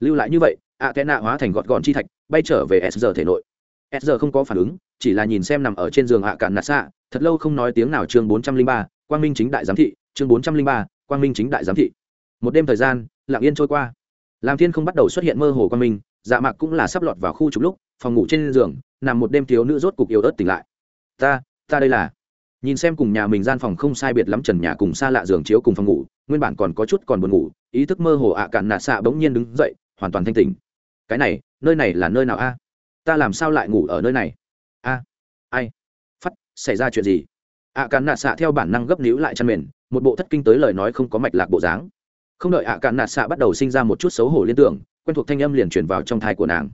Lưu lại như vậy a kẽ nạ hóa thành gọt gọn chi thạch bay trở về s giờ thể nội s giờ không có phản ứng, chỉ là nhìn xem nằm ở trên giường hạ cạn nạt xạ, thật lâu không nói tiếng nào chương bốn trăm linh ba, quang minh chính đại giám thị, chương bốn trăm linh ba, quang minh chính đại giám thị. Một đêm thời gian, lặng yên trôi qua. Làm thiên không bắt đầu xuất hiện mơ hồ quang minh dạ mạc cũng là sắp lọt vào khu trục lúc, phòng ngủ trên giường, nằm một đêm thiếu nữ rốt cục yếu ớt tỉnh lại. Ta ta đây là. Nhìn xem cùng nhà mình gian phòng không sai biệt lắm trần nhà cùng xa lạ giường chiếu cùng phòng ngủ, nguyên bản còn có chút còn buồn ngủ, ý thức mơ hồ ạ cạn nạ xạ bỗng nhiên đứng dậy, hoàn toàn thanh tỉnh. Cái này, nơi này là nơi nào a? Ta làm sao lại ngủ ở nơi này? A, ai? Phắt xảy ra chuyện gì? Ạ càn nạt xạ theo bản năng gấp níu lại chăn mền, một bộ thất kinh tới lời nói không có mạch lạc bộ dáng. Không đợi ạ càn nạt xạ bắt đầu sinh ra một chút xấu hổ liên tưởng, quen thuộc thanh âm liền chuyển vào trong thai của nàng.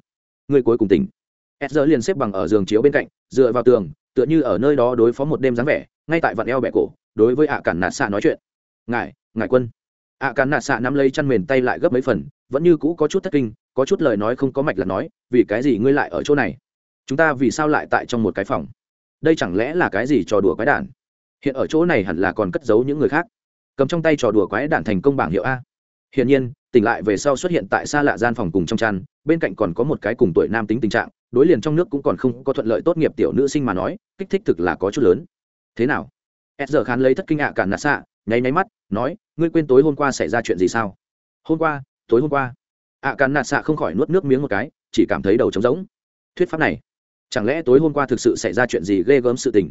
Người cuối cùng tỉnh. Ed giờ liền xếp bằng ở giường chiếu bên cạnh, dựa vào tường, tựa như ở nơi đó đối phó một đêm dáng vẻ, ngay tại vạn eo bẹ cổ, đối với ạ càn nạt xạ nói chuyện. Ngài ngài quân. Ạ càn nạt xạ nắm lấy chăn mền tay lại gấp mấy phần vẫn như cũ có chút thất kinh, có chút lời nói không có mạch là nói, vì cái gì ngươi lại ở chỗ này? Chúng ta vì sao lại tại trong một cái phòng? Đây chẳng lẽ là cái gì trò đùa quái đản? Hiện ở chỗ này hẳn là còn cất giấu những người khác. Cầm trong tay trò đùa quái đản thành công bảng hiệu a. Hiển nhiên, tỉnh lại về sau xuất hiện tại xa lạ gian phòng cùng trong chăn, bên cạnh còn có một cái cùng tuổi nam tính tình trạng, đối liền trong nước cũng còn không có thuận lợi tốt nghiệp tiểu nữ sinh mà nói, kích thích thực là có chút lớn. Thế nào? S giờ khán lấy thất kinh ạ cản nạt xạ, nháy nháy mắt, nói, ngươi quên tối hôm qua xảy ra chuyện gì sao? Hôm qua tối hôm qua. Ạ càn nạt xạ không khỏi nuốt nước miếng một cái, chỉ cảm thấy đầu trống rỗng. Thuyết pháp này, chẳng lẽ tối hôm qua thực sự xảy ra chuyện gì ghê gớm sự tình?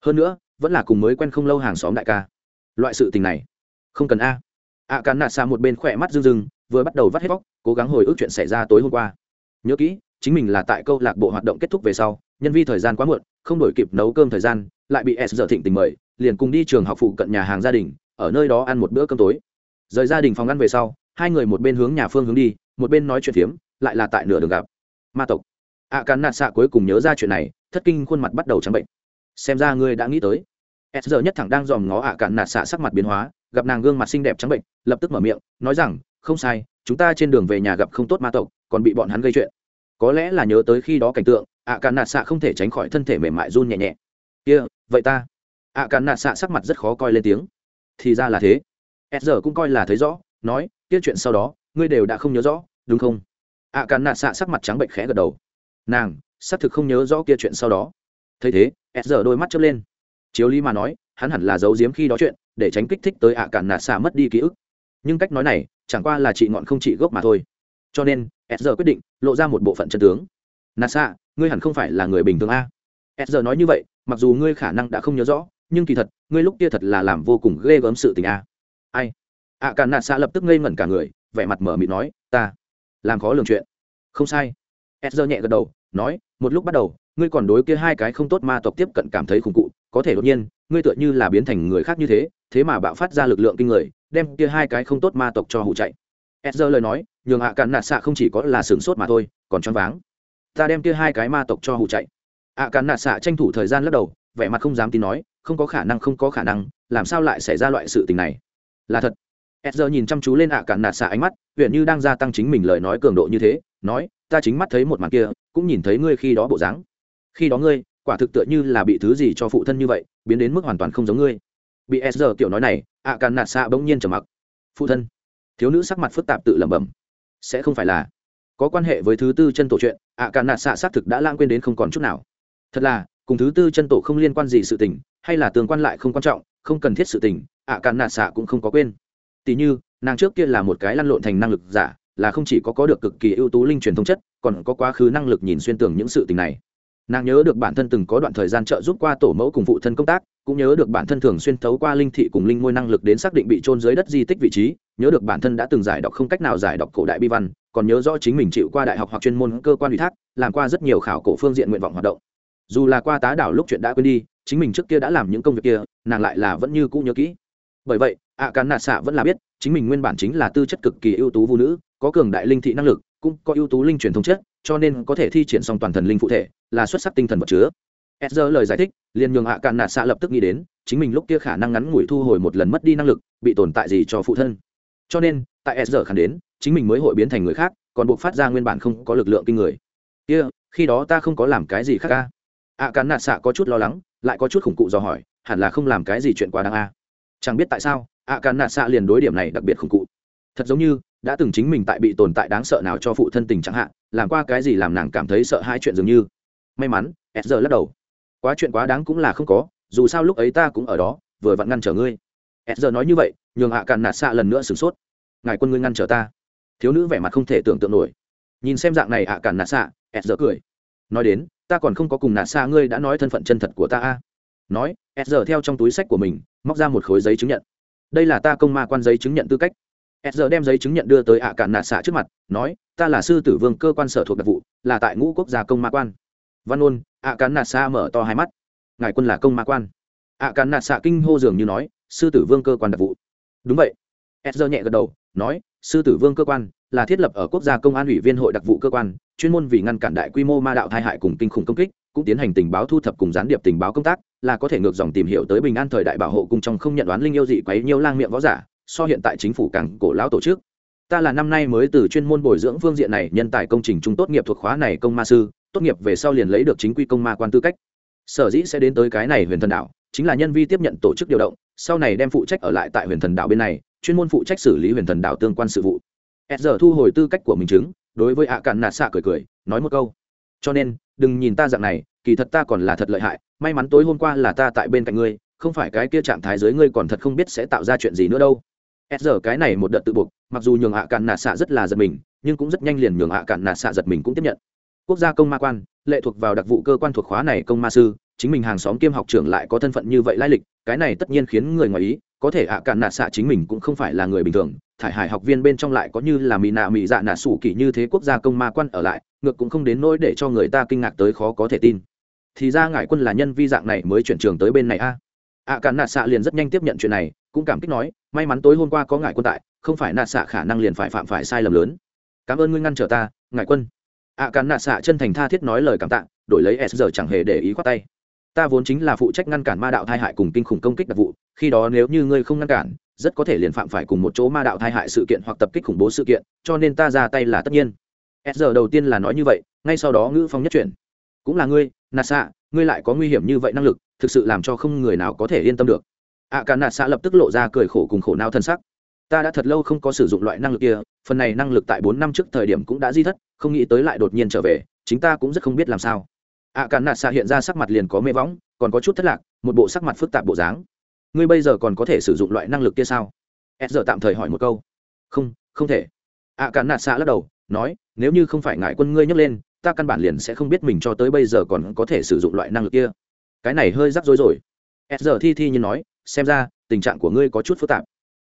Hơn nữa, vẫn là cùng mới quen không lâu hàng xóm đại ca. Loại sự tình này, không cần a. Ạ càn nạt xạ một bên khỏe mắt rưng rưng, vừa bắt đầu vắt hết vóc cố gắng hồi ức chuyện xảy ra tối hôm qua. Nhớ kỹ, chính mình là tại câu lạc bộ hoạt động kết thúc về sau, nhân vi thời gian quá muộn, không đổi kịp nấu cơm thời gian, lại bị s giờ thịnh tình mời, liền cùng đi trường học phụ cận nhà hàng gia đình, ở nơi đó ăn một bữa cơm tối. Rời gia đình phòng ăn về sau hai người một bên hướng nhà phương hướng đi một bên nói chuyện phiếm lại là tại nửa đường gặp. Ma tộc. Ạ cắn nạt xạ cuối cùng nhớ ra chuyện này thất kinh khuôn mặt bắt đầu trắng bệnh. Xem ra ngươi đã nghĩ tới. S giờ nhất thẳng đang dòm ngó ạ cạn nạt xạ sắc mặt biến hóa gặp nàng gương mặt xinh đẹp trắng bệnh lập tức mở miệng nói rằng không sai chúng ta trên đường về nhà gặp không tốt ma tộc còn bị bọn hắn gây chuyện. Có lẽ là nhớ tới khi đó cảnh tượng ạ cạn nạt xạ không thể tránh khỏi thân thể mềm mại run nhẹ nhẹ. Kia、yeah, vậy ta? Ạ cạn nạt xạ sắc mặt rất khó coi lên tiếng. Thì ra là thế. S giờ cũng coi là thấy rõ nói, kia chuyện sau đó, ngươi đều đã không nhớ rõ, đúng không? Ạ cạn nạ xạ sắc mặt trắng bệnh khẽ gật đầu. Nàng, xác thực không nhớ rõ kia chuyện sau đó. Thấy thế, s giờ đôi mắt chớp lên. Chiếu lý mà nói, hắn hẳn là giấu giếm khi đó chuyện, để tránh kích thích tới ạ cản nạ xạ mất đi ký ức. Nhưng cách nói này, chẳng qua là chị ngọn không chị gốc mà thôi. Cho nên, s giờ quyết định lộ ra một bộ phận chân tướng. Nà xạ ngươi hẳn không phải là người bình thường a. S giờ nói như vậy, mặc dù ngươi khả năng đã không nhớ rõ, nhưng kỳ thật, ngươi lúc kia thật là làm vô cùng ghê gớm sự tình a. Ai? Ạ cạn Nạ xạ lập tức ngây ngẩn cả người, vẻ mặt mở mịt nói, ta làm khó lường chuyện. Không sai. S nhẹ gật đầu, nói, một lúc bắt đầu, ngươi còn đối kia hai cái không tốt ma tộc tiếp cận cảm thấy khủng cụ, có thể đột nhiên, ngươi tựa như là biến thành người khác như thế thế mà bạo phát ra lực lượng kinh người, đem kia hai cái không tốt ma tộc cho hụ chạy. Ezra lời nói, nhường hạ cản nạ xạ không chỉ có là sửng sốt mà thôi, còn choáng váng. Ta đem kia hai cái ma tộc cho hụ chạy. Hạ cản nạ xạ tranh thủ thời gian lắc đầu, vẻ mặt không dám tin nói, không có khả năng, không có khả năng, làm sao lại xảy ra loại sự tình này? Là thật. Ezra nhìn chăm chú lên ạ cản nạt xạ ánh mắt, huyện như đang gia tăng chính mình lời nói cường độ như thế, nói, ta chính mắt thấy một màn kia, cũng nhìn thấy ngươi khi đó bộ dáng. Khi đó ngươi, quả thực tựa như là bị thứ gì cho phụ thân như vậy, biến đến mức hoàn toàn không giống ngươi. Bị s tiểu kiểu nói này, ạ càn nạt xạ bỗng nhiên trầm mặc. Phụ thân. Thiếu nữ sắc mặt phức tạp tự lẩm bẩm. Sẽ không phải là. Có quan hệ với thứ tư chân tổ chuyện, ạ càn nạt xạ xác thực đã lãng quên đến không còn chút nào. Thật là, cùng thứ tư chân tổ không liên quan gì sự tình, hay là tương quan lại không quan trọng, không cần thiết sự tình, ạ càn nạt xạ cũng không có quên tỉ như, nàng trước kia là một cái lăn lộn thành năng lực giả, là không chỉ có có được cực kỳ ưu tú linh truyền thông chất, còn có quá khứ năng lực nhìn xuyên tưởng những sự tình này. Nàng nhớ được bản thân từng có đoạn thời gian trợ giúp qua tổ mẫu cùng phụ thân công tác, cũng nhớ được bản thân thường xuyên thấu qua linh thị cùng linh ngôi năng lực đến xác định bị trôn dưới đất di tích vị trí, nhớ được bản thân đã từng giải đọc không cách nào giải đọc cổ đại bi văn, còn nhớ rõ chính mình chịu qua đại học hoặc chuyên môn cơ quan ủy thác, làm qua rất nhiều khảo cổ phương diện nguyện vọng hoạt động. Dù là qua tá đảo lúc chuyện đã quên đi, chính mình trước kia đã làm những công việc kia, nàng lại là vẫn như cũ nhớ kỹ bởi vậy ạ cán nạ xạ vẫn là biết chính mình nguyên bản chính là tư chất cực kỳ ưu tú vũ nữ có cường đại linh thị năng lực cũng có ưu tú linh truyền thống chất cho nên có thể thi triển xong toàn thần linh phụ thể là xuất sắc tinh thần vật chứa Ezra lời giải thích, liền nhường ạ cạn nạ xạ lập tức nghĩ đến, chính mình lúc kia khả năng ngắn ngủi thu hồi một lần mất đi năng lực, bị tồn tại gì cho phụ thân. Cho nên, tại Ezra khẳng đến, chính mình mới hội biến thành người khác, còn buộc phát ra nguyên bản không có lực lượng kinh người. Kia, khi đó ta không có làm cái gì khác a. ạ cạn nạ xạ có chút lo lắng, lại có chút khủng cụ do hỏi, hẳn là không làm cái gì chuyện quá đáng a. Chẳng biết tại sao, Hạ càn nạ xạ liền đối điểm này đặc biệt khủng cụ. Thật giống như, đã từng chính mình tại bị tồn tại đáng sợ nào cho phụ thân tình chẳng hạn, làm qua cái gì làm nàng cảm thấy sợ hai chuyện dường như. May mắn, Ezra lắc đầu. Quá chuyện quá đáng cũng là không có dù sao lúc ấy ta cũng ở đó vừa vặn ngăn trở ngươi. S giờ nói như vậy nhường hạ càn nạt xạ lần nữa sửng sốt. Ngài quân ngươi ngăn trở ta. Thiếu nữ vẻ mặt không thể tưởng tượng nổi. Nhìn xem dạng này hạ càn nạt xạ s giờ cười. Nói đến ta còn không có cùng nạt xạ ngươi đã nói thân phận chân thật của ta a nói, s giờ theo trong túi sách của mình, móc ra một khối giấy chứng nhận. Đây là ta công ma quan giấy chứng nhận tư cách. S giờ đem giấy chứng nhận đưa tới hạ cạn nạt xạ trước mặt, nói, ta là sư tử vương cơ quan sở thuộc đặc vụ, là tại ngũ quốc gia công ma quan. Văn ôn ạ cạn nạt xạ mở to hai mắt. Ngài quân là công ma quan. Ạ cạn nạt xạ kinh hô dường như nói, sư tử vương cơ quan đặc vụ. Đúng vậy. Edger nhẹ gật đầu, nói, sư tử vương cơ quan là thiết lập ở quốc gia công an ủy viên hội đặc vụ cơ quan, chuyên môn vì ngăn cản đại quy mô ma đạo tai hại cùng kinh khủng công kích cũng tiến hành tình báo thu thập cùng gián điệp tình báo công tác, là có thể ngược dòng tìm hiểu tới bình an thời đại bảo hộ cùng trong không nhận đoán linh yêu dị quấy nhiều lang miệng võ giả, so hiện tại chính phủ càng cổ lão tổ chức. Ta là năm nay mới từ chuyên môn bồi dưỡng phương diện này nhân tài công trình trung tốt nghiệp thuộc khóa này công ma sư, tốt nghiệp về sau liền lấy được chính quy công ma quan tư cách. Sở dĩ sẽ đến tới cái này huyền thần đảo, chính là nhân vi tiếp nhận tổ chức điều động, sau này đem phụ trách ở lại tại huyền thần đảo bên này, chuyên môn phụ trách xử lý huyền thần đảo tương quan sự vụ. S giờ thu hồi tư cách của mình chứng, đối với ạ cạn nạt xạ cười cười, nói một câu cho nên, đừng nhìn ta dạng này, kỳ thật ta còn là thật lợi hại, may mắn tối hôm qua là ta tại bên cạnh ngươi, không phải cái kia trạng thái dưới ngươi còn thật không biết sẽ tạo ra chuyện gì nữa đâu. S giờ cái này một đợt tự buộc, mặc dù nhường hạ cạn nạ xạ rất là giật mình, nhưng cũng rất nhanh liền nhường hạ cạn nạ xạ giật mình cũng tiếp nhận. Quốc gia công ma quan, lệ thuộc vào đặc vụ cơ quan thuộc khóa này công ma sư, chính mình hàng xóm kiêm học trưởng lại có thân phận như vậy lai lịch, cái này tất nhiên khiến người ngoài ý có thể ạ cạn nạ xạ chính mình cũng không phải là người bình thường, thải hải học viên bên trong lại có như là mỹ nạ mỹ dạ nạ sủ kỷ như thế quốc gia công ma quan ở lại, ngược cũng không đến nỗi để cho người ta kinh ngạc tới khó có thể tin. Thì ra ngại quân là nhân vi dạng này mới chuyển trường tới bên này a. Ạ cạn nạ xạ liền rất nhanh tiếp nhận chuyện này, cũng cảm kích nói, may mắn tối hôm qua có ngại quân tại, không phải nạ xạ khả năng liền phải phạm phải sai lầm lớn. Cảm ơn ngươi ngăn trở ta ngại quân. Ạ cạn nạ xạ chân thành tha thiết nói lời cảm tạ, đổi lấy s giờ chẳng hề để ý khoát tay ta vốn chính là phụ trách ngăn cản ma đạo thai hại cùng kinh khủng công kích đặc vụ, khi đó nếu như ngươi không ngăn cản, rất có thể liền phạm phải cùng một chỗ ma đạo thai hại sự kiện hoặc tập kích khủng bố sự kiện, cho nên ta ra tay là tất nhiên. S giờ đầu tiên là nói như vậy, ngay sau đó ngữ phong nhất chuyển. Cũng là ngươi, nasa, ngươi lại có nguy hiểm như vậy năng lực, thực sự làm cho không người nào có thể yên tâm được. Ạ cả nạt xạ lập tức lộ ra cười khổ cùng khổ nao thân sắc. Ta đã thật lâu không có sử dụng loại năng lực kia, phần này năng lực tại bốn năm trước thời điểm cũng đã di thất, không nghĩ tới lại đột nhiên trở về, chính ta cũng rất không biết làm sao ạ cản nạt xạ hiện ra sắc mặt liền có mê võng, còn có chút thất lạc, một bộ sắc mặt phức tạp bộ dáng. Ngươi bây giờ còn có thể sử dụng loại năng lực kia sao? Ed giờ tạm thời hỏi một câu. Không không thể. ạ cản nạt xạ lắc đầu, nói, nếu như không phải ngại quân ngươi nhấc lên, ta căn bản liền sẽ không biết mình cho tới bây giờ còn có thể sử dụng loại năng lực kia. Cái này hơi rắc rối rồi. Ed giờ thi thi như nói, xem ra, tình trạng của ngươi có chút phức tạp.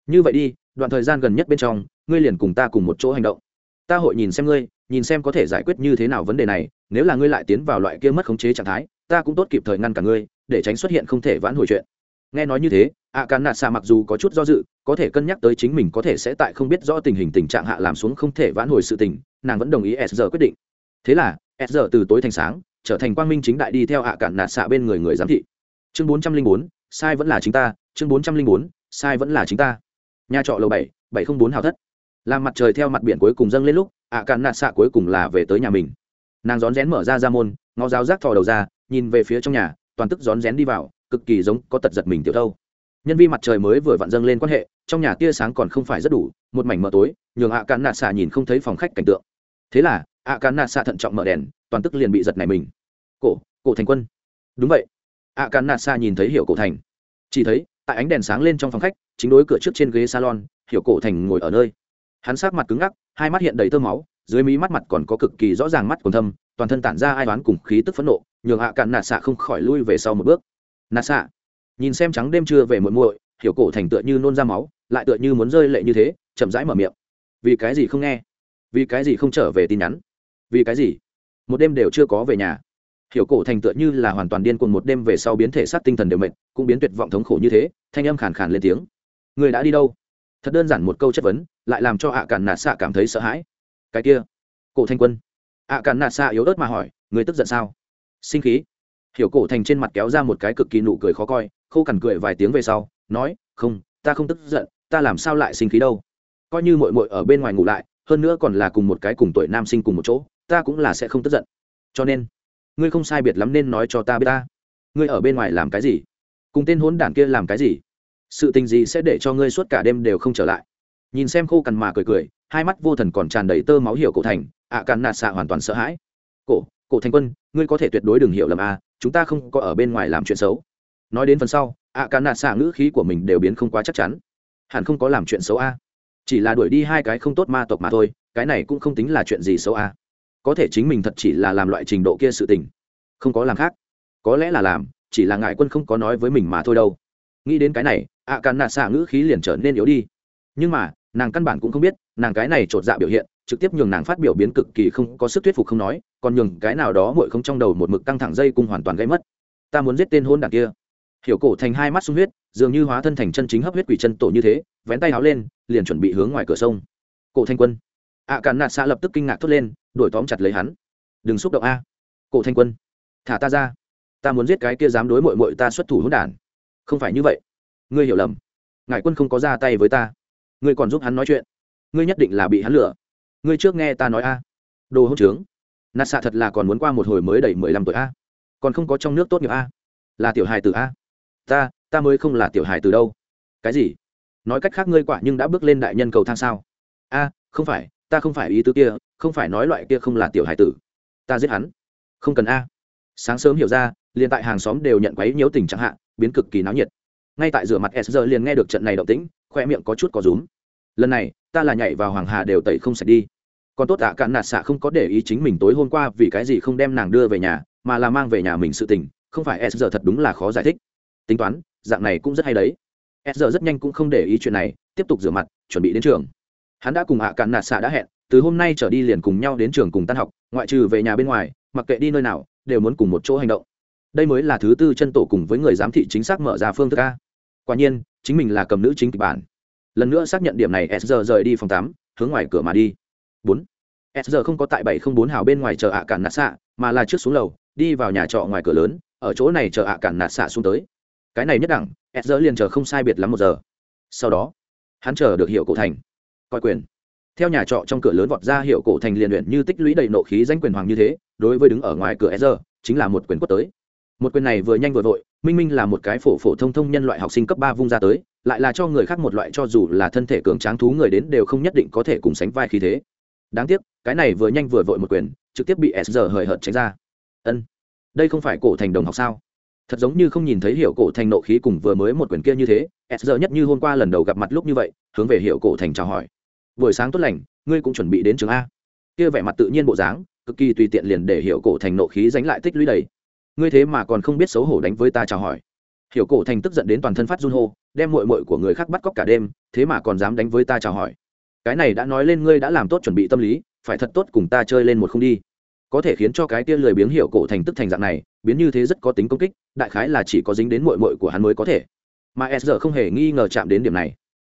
Như vậy đi, đoạn thời gian gần nhất bên trong, ngươi liền cùng ta cùng một chỗ hành động. Ta hội nhìn xem ngươi nhìn xem có thể giải quyết như thế nào vấn đề này, nếu là ngươi lại tiến vào loại kia mất khống chế trạng thái, ta cũng tốt kịp thời ngăn cả ngươi, để tránh xuất hiện không thể vãn hồi chuyện. Nghe nói như thế ạ càn nạt xạ mặc dù có chút do dự, có thể cân nhắc tới chính mình có thể sẽ tại không biết rõ tình hình tình trạng hạ làm xuống không thể vãn hồi sự tình, nàng vẫn đồng ý s giờ quyết định. Thế là s giờ từ tối thành sáng, trở thành quang minh chính đại đi theo ạ càn nạt xạ bên người người giám thị. Chương bốn trăm linh bốn, sai vẫn là chính ta, chương bốn trăm linh bốn, sai vẫn là chính ta. Nhà trọ lầu bảy bảy không bốn hào thất. Làm mặt trời theo mặt biển cuối cùng dâng lên lúc ạ cạn nạ xạ cuối cùng là về tới nhà mình. Nàng rón rén mở ra ra môn, ngó giáo rác thò đầu ra, nhìn về phía trong nhà, toàn tức rón rén đi vào, cực kỳ giống có tật giật mình tiểu thâu. Nhân vi mặt trời mới vừa vặn dâng lên quan hệ, trong nhà tia sáng còn không phải rất đủ, một mảnh mờ tối, nhường ạ cạn nạ xạ nhìn không thấy phòng khách cảnh tượng. Thế là, ạ cạn nạ xạ thận trọng mở đèn, toàn tức liền bị giật này mình. Cổ cổ thành quân. Đúng vậy. Ạ cạn nạ xạ nhìn thấy hiểu cổ thành. Chỉ thấy, tại ánh đèn sáng lên trong phòng khách, chính đối cửa trước trên ghế salon, hiểu cổ thành ngồi ở nơi. Hắn sát mặt cứng ngắc hai mắt hiện đầy tơ máu, dưới mí mắt mặt còn có cực kỳ rõ ràng mắt còn thâm, toàn thân tản ra ai đoán cùng khí tức phẫn nộ, nhường hạ cạn nạt xạ không khỏi lui về sau một bước. Nạt xạ, nhìn xem trắng đêm trưa về muộn muội, hiểu cổ thành tựa như nôn ra máu, lại tựa như muốn rơi lệ như thế, chậm rãi mở miệng. Vì cái gì không nghe? Vì cái gì không trở về tin nhắn? Vì cái gì? Một đêm đều chưa có về nhà. Hiểu cổ thành tựa như là hoàn toàn điên cuồng một đêm về sau biến thể sát tinh thần đều mệt, cũng biến tuyệt vọng thống khổ như thế, thanh âm khàn khàn lên tiếng. Người đã đi đâu? Thật đơn giản một câu chất vấn, lại làm cho ạ cản nạt xạ cảm thấy sợ hãi. Cái kia, cổ thanh quân. Ạ cản nạt xạ yếu ớt mà hỏi, người tức giận sao? Sinh khí. Hiểu cổ thành trên mặt kéo ra một cái cực kỳ nụ cười khó coi, khô cằn cười vài tiếng về sau, nói, không, ta không tức giận, ta làm sao lại sinh khí đâu? Coi như mội mội ở bên ngoài ngủ lại, hơn nữa còn là cùng một cái cùng tuổi nam sinh cùng một chỗ, ta cũng là sẽ không tức giận. Cho nên, ngươi không sai biệt lắm nên nói cho ta biết ta. Ngươi ở bên ngoài làm cái gì? Cùng tên hốn đản kia làm cái gì? Sự tình gì sẽ để cho ngươi suốt cả đêm đều không trở lại? Nhìn xem khô cằn mà cười cười, hai mắt vô thần còn tràn đầy tơ máu hiểu cổ thành, ạ à càn nạt xạ hoàn toàn sợ hãi. Cổ cổ thành quân, ngươi có thể tuyệt đối đừng hiểu lầm à chúng ta không có ở bên ngoài làm chuyện xấu. Nói đến phần sau, ạ à càn nạt xạ ngữ khí của mình đều biến không quá chắc chắn. Hẳn không có làm chuyện xấu a à. chỉ là đuổi đi hai cái không tốt ma tộc mà thôi, cái này cũng không tính là chuyện gì xấu a à. có thể chính mình thật chỉ là làm loại trình độ kia sự tình. Không có làm khác. Có lẽ là làm, chỉ là ngại quân không có nói với mình mà thôi đâu nghĩ đến cái này ạ à càn nạt xạ ngữ khí liền trở nên yếu đi. Nhưng mà, nàng căn bản cũng không biết, nàng cái này t dạ biểu hiện, trực tiếp nhường nàng phát biểu biến cực kỳ không có sức thuyết phục không nói, còn nhường cái nào đó mội không trong đầu một mực căng thẳng dây cung hoàn toàn gây mất. Ta muốn giết tên hôn đảng kia. Hiểu cổ thành hai mắt sung huyết, dường như hóa thân thành chân chính hấp huyết quỷ chân tổ như thế, vén tay háo lên, liền chuẩn bị hướng ngoài cửa sông. Cổ thanh quân. Ạ à càn nạt xạ lập tức kinh ngạc thốt lên, đuổi tóm chặt lấy hắn. Đừng xúc động a. Cổ thanh quân. Thả ta ra. Ta muốn giết cái kia dám đối mội mội ta xuất thủ hỗn đản không phải như vậy. Ngươi hiểu lầm. Ngài quân không có ra tay với ta. Ngươi còn giúp hắn nói chuyện. Ngươi nhất định là bị hắn lừa. Ngươi trước nghe ta nói a. Đồ hỗn trướng. Nạt xạ thật là còn muốn qua một hồi mới đầy mười lăm tuổi a. Còn không có trong nước tốt nghiệp a. Là tiểu hài tử a. Ta ta mới không là tiểu hài từ đâu. Cái gì? Nói cách khác ngươi quả nhưng đã bước lên đại nhân cầu thang sao? A, không phải, ta không phải ý tứ kia, không phải nói loại kia không là tiểu hài tử. Ta giết hắn. Không cần a. Sáng sớm hiểu ra, liền tại hàng xóm đều nhận quấy nhiễu tình trạng hạ biến cực kỳ náo nhiệt. Ngay tại rửa mặt s giờ liền nghe được trận này động tĩnh, khoe miệng có chút có rúm. Lần này, ta là nhảy vào hoàng hà đều tẩy không sạch đi. Còn tốt ạ, cạn nạt xạ không có để ý chính mình tối hôm qua vì cái gì không đem nàng đưa về nhà, mà là mang về nhà mình sự tình, không phải s giờ thật đúng là khó giải thích. Tính toán, dạng này cũng rất hay đấy. S giờ rất nhanh cũng không để ý chuyện này, tiếp tục rửa mặt, chuẩn bị đến trường. Hắn đã cùng ạ, cạn nạt xạ đã hẹn, từ hôm nay trở đi liền cùng nhau đến trường cùng tan học, ngoại trừ về nhà bên ngoài, mặc kệ đi nơi nào, đều muốn cùng một chỗ hành động đây mới là thứ tư chân tổ cùng với người giám thị chính xác mở ra phương thức a. Quả nhiên, chính mình là cầm nữ chính kịch bản. Lần nữa xác nhận điểm này, s giờ rời đi phòng tắm hướng ngoài cửa mà đi. Bốn. S giờ không có tại bảy không bốn hào bên ngoài chờ ạ cản nạt xạ, mà là trước xuống lầu, đi vào nhà trọ ngoài cửa lớn, ở chỗ này chờ ạ cản nạt xạ xuống tới. Cái này nhất đẳng, s giờ liền chờ không sai biệt lắm một giờ. Sau đó, hắn chờ được hiệu cổ thành. Coi quyền. Theo nhà trọ trong cửa lớn vọt ra, hiệu cổ thành liền luyện như tích lũy đầy nộ khí danh quyền hoàng như thế, đối với đứng ở ngoài cửa s giờ chính là một quyền quất tới một quyền này vừa nhanh vừa vội, minh minh là một cái phổ phổ thông thông nhân loại học sinh cấp ba vung ra tới, lại là cho người khác một loại cho dù là thân thể cường tráng thú người đến đều không nhất định có thể cùng sánh vai khí thế. Đáng tiếc, cái này vừa nhanh vừa vội một quyền, trực tiếp bị s giờ hời hợt tránh ra. Ân, đây không phải cổ thành đồng học sao? Thật giống như không nhìn thấy hiệu cổ thành nộ khí cùng vừa mới một quyền kia như thế, s giờ nhất như hôm qua lần đầu gặp mặt lúc như vậy, hướng về hiệu cổ thành chào hỏi. Buổi sáng tốt lành, ngươi cũng chuẩn bị đến trường a. Kia vẻ mặt tự nhiên bộ dáng, cực kỳ tùy tiện liền để hiệu cổ thành nộ khí dánh lại tích lũy đầy ngươi thế mà còn không biết xấu hổ đánh với ta chào hỏi. Hiểu cổ thành tức giận đến toàn thân phát run hô, đem mội mội của người khác bắt cóc cả đêm, thế mà còn dám đánh với ta chào hỏi. Cái này đã nói lên ngươi đã làm tốt chuẩn bị tâm lý, phải thật tốt cùng ta chơi lên một không đi. Có thể khiến cho cái kia lười biếng hiểu cổ thành tức thành dạng này, biến như thế rất có tính công kích, đại khái là chỉ có dính đến mội mội của hắn mới có thể. Mà s giờ không hề nghi ngờ chạm đến điểm này.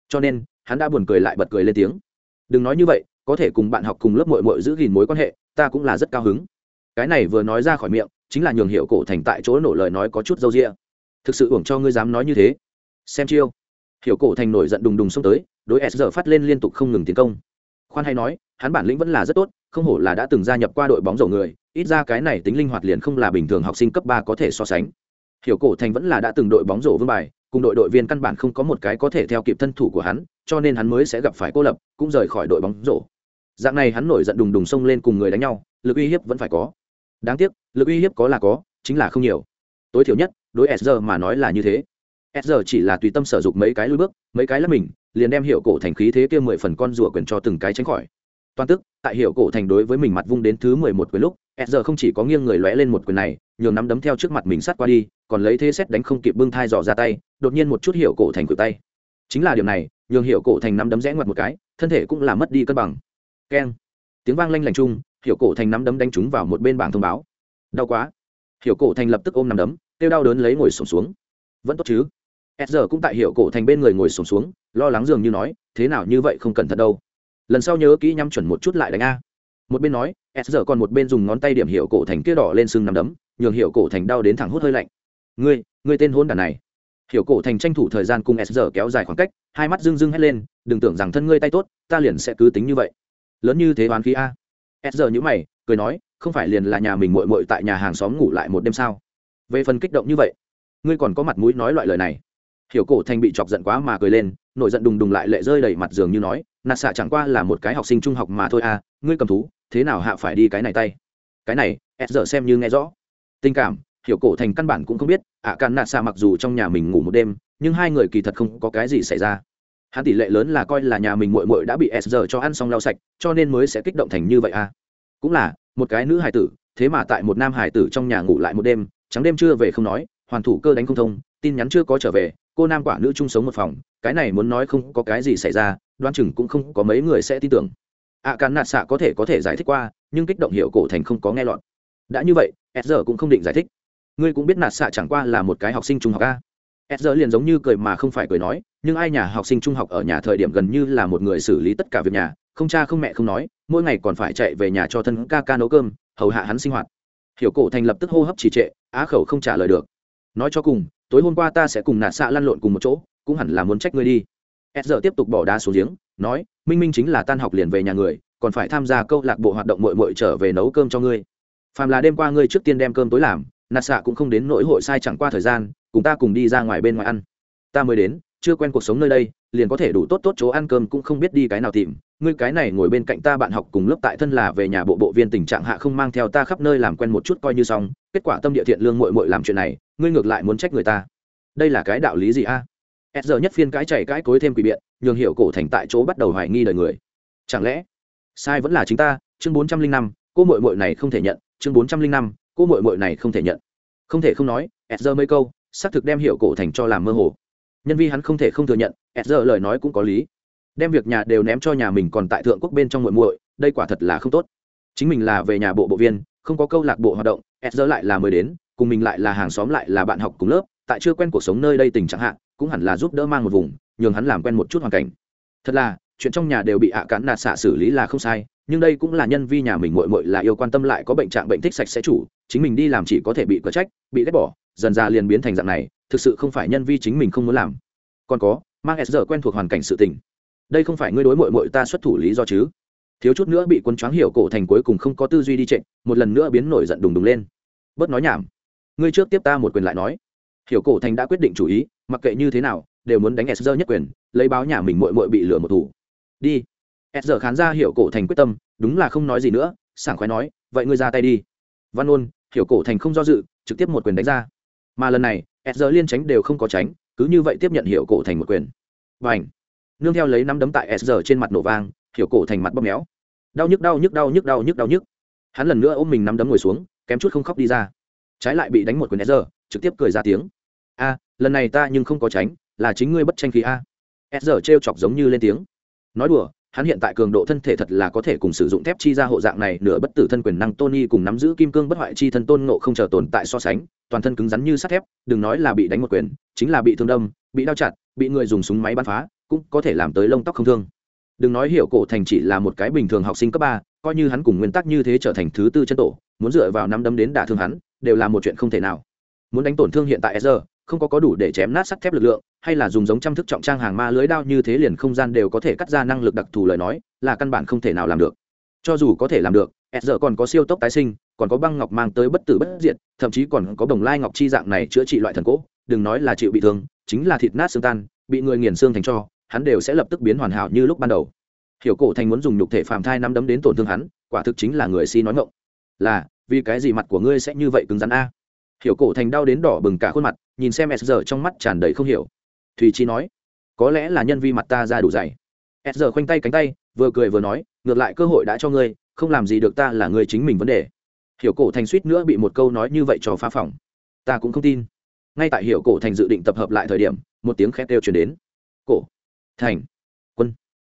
Cho nên, hắn đã buồn cười lại bật cười lên tiếng. Đừng nói như vậy, có thể cùng bạn học cùng lớp mội mội giữ gìn mối quan hệ, ta cũng là rất cao hứng. Cái này vừa nói ra khỏi miệng chính là nhường hiệu cổ thành tại chỗ nổ lời nói có chút dâu rịa thực sự uổng cho ngươi dám nói như thế. Xem chiêu. Hiệu cổ thành nổi giận đùng đùng xông tới, đối s giờ phát lên liên tục không ngừng tiến công. Khoan hay nói, hắn bản lĩnh vẫn là rất tốt, không hổ là đã từng gia nhập qua đội bóng rổ người, ít ra cái này tính linh hoạt liền không là bình thường học sinh cấp ba có thể so sánh. Hiểu cổ thành vẫn là đã từng đội bóng rổ vương bài, cùng đội đội viên căn bản không có một cái có thể theo kịp thân thủ của hắn, cho nên hắn mới sẽ gặp phải cô lập, cũng rời khỏi đội bóng rổ. Dạng này hắn nổi giận đùng đùng xông lên cùng người đánh nhau, lực uy hiếp vẫn phải có. Đáng tiếc lực uy hiếp có là có, chính là không nhiều. Tối thiểu nhất, đối s mà nói là như thế. S chỉ là tùy tâm sử dụng mấy cái lui bước, mấy cái là mình, liền đem hiệu cổ thành khí thế kia mười phần con rùa quyền cho từng cái tránh khỏi. Toàn tức, tại hiệu cổ thành đối với mình mặt vung đến thứ mười một quyền lúc s không chỉ có nghiêng người lóe lên một quyền này, nhường nắm đấm theo trước mặt mình sát qua đi, còn lấy thế xét đánh không kịp bưng thai dò ra tay, đột nhiên một chút hiệu cổ thành cự tay. Chính là điều này, nhường hiệu cổ thành nắm đấm rẽ ngoặt một cái, thân thể cũng là mất đi cân bằng. Keng. Tiếng vang lanh lảnh chung, hiệu cổ thành nắm đấm đánh trúng vào một bên bảng thông báo đau quá. Hiểu cổ thành lập tức ôm nằm đấm, kêu đau đớn lấy ngồi sổm xuống. Vẫn tốt chứ. S giờ cũng tại hiểu cổ thành bên người ngồi sổm xuống, lo lắng dường như nói, thế nào như vậy không cẩn thận đâu. Lần sau nhớ kỹ nhắm chuẩn một chút lại đánh a. Một bên nói s giờ còn một bên dùng ngón tay điểm hiểu cổ thành kia đỏ lên sưng nằm đấm, nhường hiểu cổ thành đau đến thẳng hút hơi lạnh. Ngươi ngươi tên hôn đàn này. Hiểu cổ thành tranh thủ thời gian cùng s giờ kéo dài khoảng cách, hai mắt rưng rưng hét lên, đừng tưởng rằng thân ngươi tay tốt, ta liền sẽ cứ tính như vậy. Lớn như thế oán khí a. S giờ nhữ mày, cười nói không phải liền là nhà mình muội muội tại nhà hàng xóm ngủ lại một đêm sao? Về phần kích động như vậy ngươi còn có mặt mũi nói loại lời này. Hiểu cổ thành bị chọc giận quá mà cười lên nổi giận đùng đùng lại lệ rơi đầy mặt giường như nói nạt xạ chẳng qua là một cái học sinh trung học mà thôi à ngươi cầm thú thế nào hạ phải đi cái này tay? Cái này s giờ xem như nghe rõ. Tình cảm hiểu cổ thành căn bản cũng không biết ạ à, càn nạt xạ mặc dù trong nhà mình ngủ một đêm nhưng hai người kỳ thật không có cái gì xảy ra. Hắn tỷ lệ lớn là coi là nhà mình muội muội đã bị s giờ cho ăn xong lau sạch cho nên mới sẽ kích động thành như vậy à cũng là một cái nữ hải tử thế mà tại một nam hải tử trong nhà ngủ lại một đêm trắng đêm chưa về không nói hoàn thủ cơ đánh không thông tin nhắn chưa có trở về cô nam quả nữ chung sống một phòng cái này muốn nói không có cái gì xảy ra đoan chừng cũng không có mấy người sẽ tin tưởng. Ạ à, càn nạt xạ có thể có thể giải thích qua nhưng kích động hiệu cổ thành không có nghe lọt. Đã như vậy s giờ cũng không định giải thích. Ngươi cũng biết nạt xạ chẳng qua là một cái học sinh trung học a. S giờ liền giống như cười mà không phải cười nói nhưng ai nhà học sinh trung học ở nhà thời điểm gần như là một người xử lý tất cả việc nhà không cha không mẹ không nói, mỗi ngày còn phải chạy về nhà cho thân ca ca nấu cơm, hầu hạ hắn sinh hoạt. Hiểu cổ thành lập tức hô hấp trì trệ, á khẩu không trả lời được. Nói cho cùng, tối hôm qua ta sẽ cùng nạt xạ lăn lộn cùng một chỗ, cũng hẳn là muốn trách ngươi đi. S giờ tiếp tục bỏ đá xuống giếng, nói, minh minh chính là tan học liền về nhà người, còn phải tham gia câu lạc bộ hoạt động mội mội trở về nấu cơm cho ngươi. Phàm là đêm qua ngươi trước tiên đem cơm tối làm nạt xạ cũng không đến nỗi hội sai chẳng qua thời gian, cùng ta cùng đi ra ngoài bên ngoài ăn. Ta mới đến chưa quen cuộc sống nơi đây, liền có thể đủ tốt tốt chỗ ăn cơm cũng không biết đi cái nào tìm. Ngươi cái này ngồi bên cạnh ta bạn học cùng lớp tại thân là về nhà bộ bộ viên tình trạng hạ không mang theo ta khắp nơi làm quen một chút coi như xong. Kết quả tâm địa thiện lương mội mội làm chuyện này, ngươi ngược lại muốn trách người ta. Đây là cái đạo lý gì a? À? s giờ nhất phiên cái chảy cái cối thêm quỷ biện, nhường hiệu cổ thành tại chỗ bắt đầu hoài nghi đời người. Chẳng lẽ sai vẫn là chính ta? Chương bốn trăm linh năm, cô mội mội này không thể nhận. Chương bốn trăm linh năm, cô mội mội này không thể nhận. Không thể không nói edger mấy câu, xác thực đem hiệu cổ thành cho làm mơ hồ nhân vi hắn không thể không thừa nhận edger lời nói cũng có lý. Đem việc nhà đều ném cho nhà mình còn tại thượng quốc bên trong muội muội, đây quả thật là không tốt. Chính mình là về nhà bộ bộ viên, không có câu lạc bộ hoạt động edger lại là mới đến, cùng mình lại là hàng xóm lại là bạn học cùng lớp, tại chưa quen cuộc sống nơi đây tình trạng hạn cũng hẳn là giúp đỡ mang một vùng, nhường hắn làm quen một chút hoàn cảnh. Thật là, chuyện trong nhà đều bị ạ à nạt xạ xử lý là không sai, nhưng đây cũng là nhân vi nhà mình mội mội là yêu quan tâm lại có bệnh trạng bệnh thích sạch sẽ chủ, chính mình đi làm chỉ có thể bị cờ trách, bị ghét bỏ dần ra liền biến thành dạng này, thực sự không phải nhân vi chính mình không muốn làm. Còn có mang s giờ quen thuộc hoàn cảnh sự tình. Đây không phải ngươi đối mội mội ta xuất thủ lý do chứ? Thiếu chút nữa bị quân choáng hiểu cổ thành cuối cùng không có tư duy đi trịnh, một lần nữa biến nổi giận đùng đùng lên. Bớt nói nhảm. Ngươi trước tiếp ta một quyền lại nói. Hiểu cổ thành đã quyết định chủ ý, mặc kệ như thế nào, đều muốn đánh s giờ nhất quyền, lấy báo nhà mình mội mội bị lừa một thủ. Đi. S giờ khán ra hiểu cổ thành quyết tâm, đúng là không nói gì nữa, sảng khoái nói, vậy ngươi ra tay đi. Văn ôn hiểu cổ thành không do dự, trực tiếp một quyền đánh ra mà lần này s giờ liên tránh đều không có tránh cứ như vậy tiếp nhận hiệu cổ thành một quyền. Và ảnh nương theo lấy nắm đấm tại s giờ trên mặt nổ vang hiệu cổ thành mặt bóp méo. Đau nhức đau nhức đau nhức đau nhức đau nhức. Hắn lần nữa ôm mình nắm đấm ngồi xuống kém chút không khóc đi ra. Trái lại bị đánh một quyền s giờ trực tiếp cười ra tiếng. A lần này ta nhưng không có tránh là chính ngươi bất tranh khí a. S giờ t chọc giống như lên tiếng. Nói đùa hắn hiện tại cường độ thân thể thật là có thể cùng sử dụng thép chi ra hộ dạng này nửa bất tử thân quyền năng Tony cùng nắm giữ kim cương bất hoại chi thân tôn ngộ không chờ tồn tại so sánh, toàn thân cứng rắn như sắt thép, đừng nói là bị đánh một quyền, chính là bị thương đâm, bị đau chặt, bị người dùng súng máy bắn phá, cũng có thể làm tới lông tóc không thương. Đừng nói hiểu cổ thành chỉ là một cái bình thường học sinh cấp ba, coi như hắn cùng nguyên tắc như thế trở thành thứ tư chân tổ, muốn dựa vào năm đấm đến đả thương hắn, đều là một chuyện không thể nào. Muốn đánh tổn thương hiện tại Ezra, không có có đủ để chém nát sắt thép lực lượng hay là dùng giống trăm thức trọng trang hàng ma lưới đao như thế liền không gian đều có thể cắt ra năng lực đặc thù lời nói là căn bản không thể nào làm được cho dù có thể làm được s còn có siêu tốc tái sinh còn có băng ngọc mang tới bất tử bất diệt, thậm chí còn có đồng lai ngọc chi dạng này chữa trị loại thần cỗ, đừng nói là chịu bị thương, chính là thịt nát xương tan, bị người nghiền xương thành cho, hắn đều sẽ lập tức biến hoàn hảo như lúc ban đầu. Hiểu cổ thành muốn dùng nhục thể phàm thai nắm đấm đến tổn thương hắn, quả thực chính là người si nói ngộng là, vì cái gì mặt của ngươi sẽ như vậy cứng rắn a? Hiểu cổ thành đau đến đỏ bừng cả khuôn mặt, nhìn xem s giờ trong mắt tràn đầy không hiểu. Thùy chi nói, có lẽ là nhân vi mặt ta ra đủ dày. S giờ khoanh tay cánh tay, vừa cười vừa nói, ngược lại cơ hội đã cho ngươi, không làm gì được ta là người chính mình vấn đề hiểu cổ thành suýt nữa bị một câu nói như vậy cho phá phỏng ta cũng không tin. Ngay tại hiểu cổ thành dự định tập hợp lại thời điểm, một tiếng khét kêu chuyển đến. Cổ thành, quân.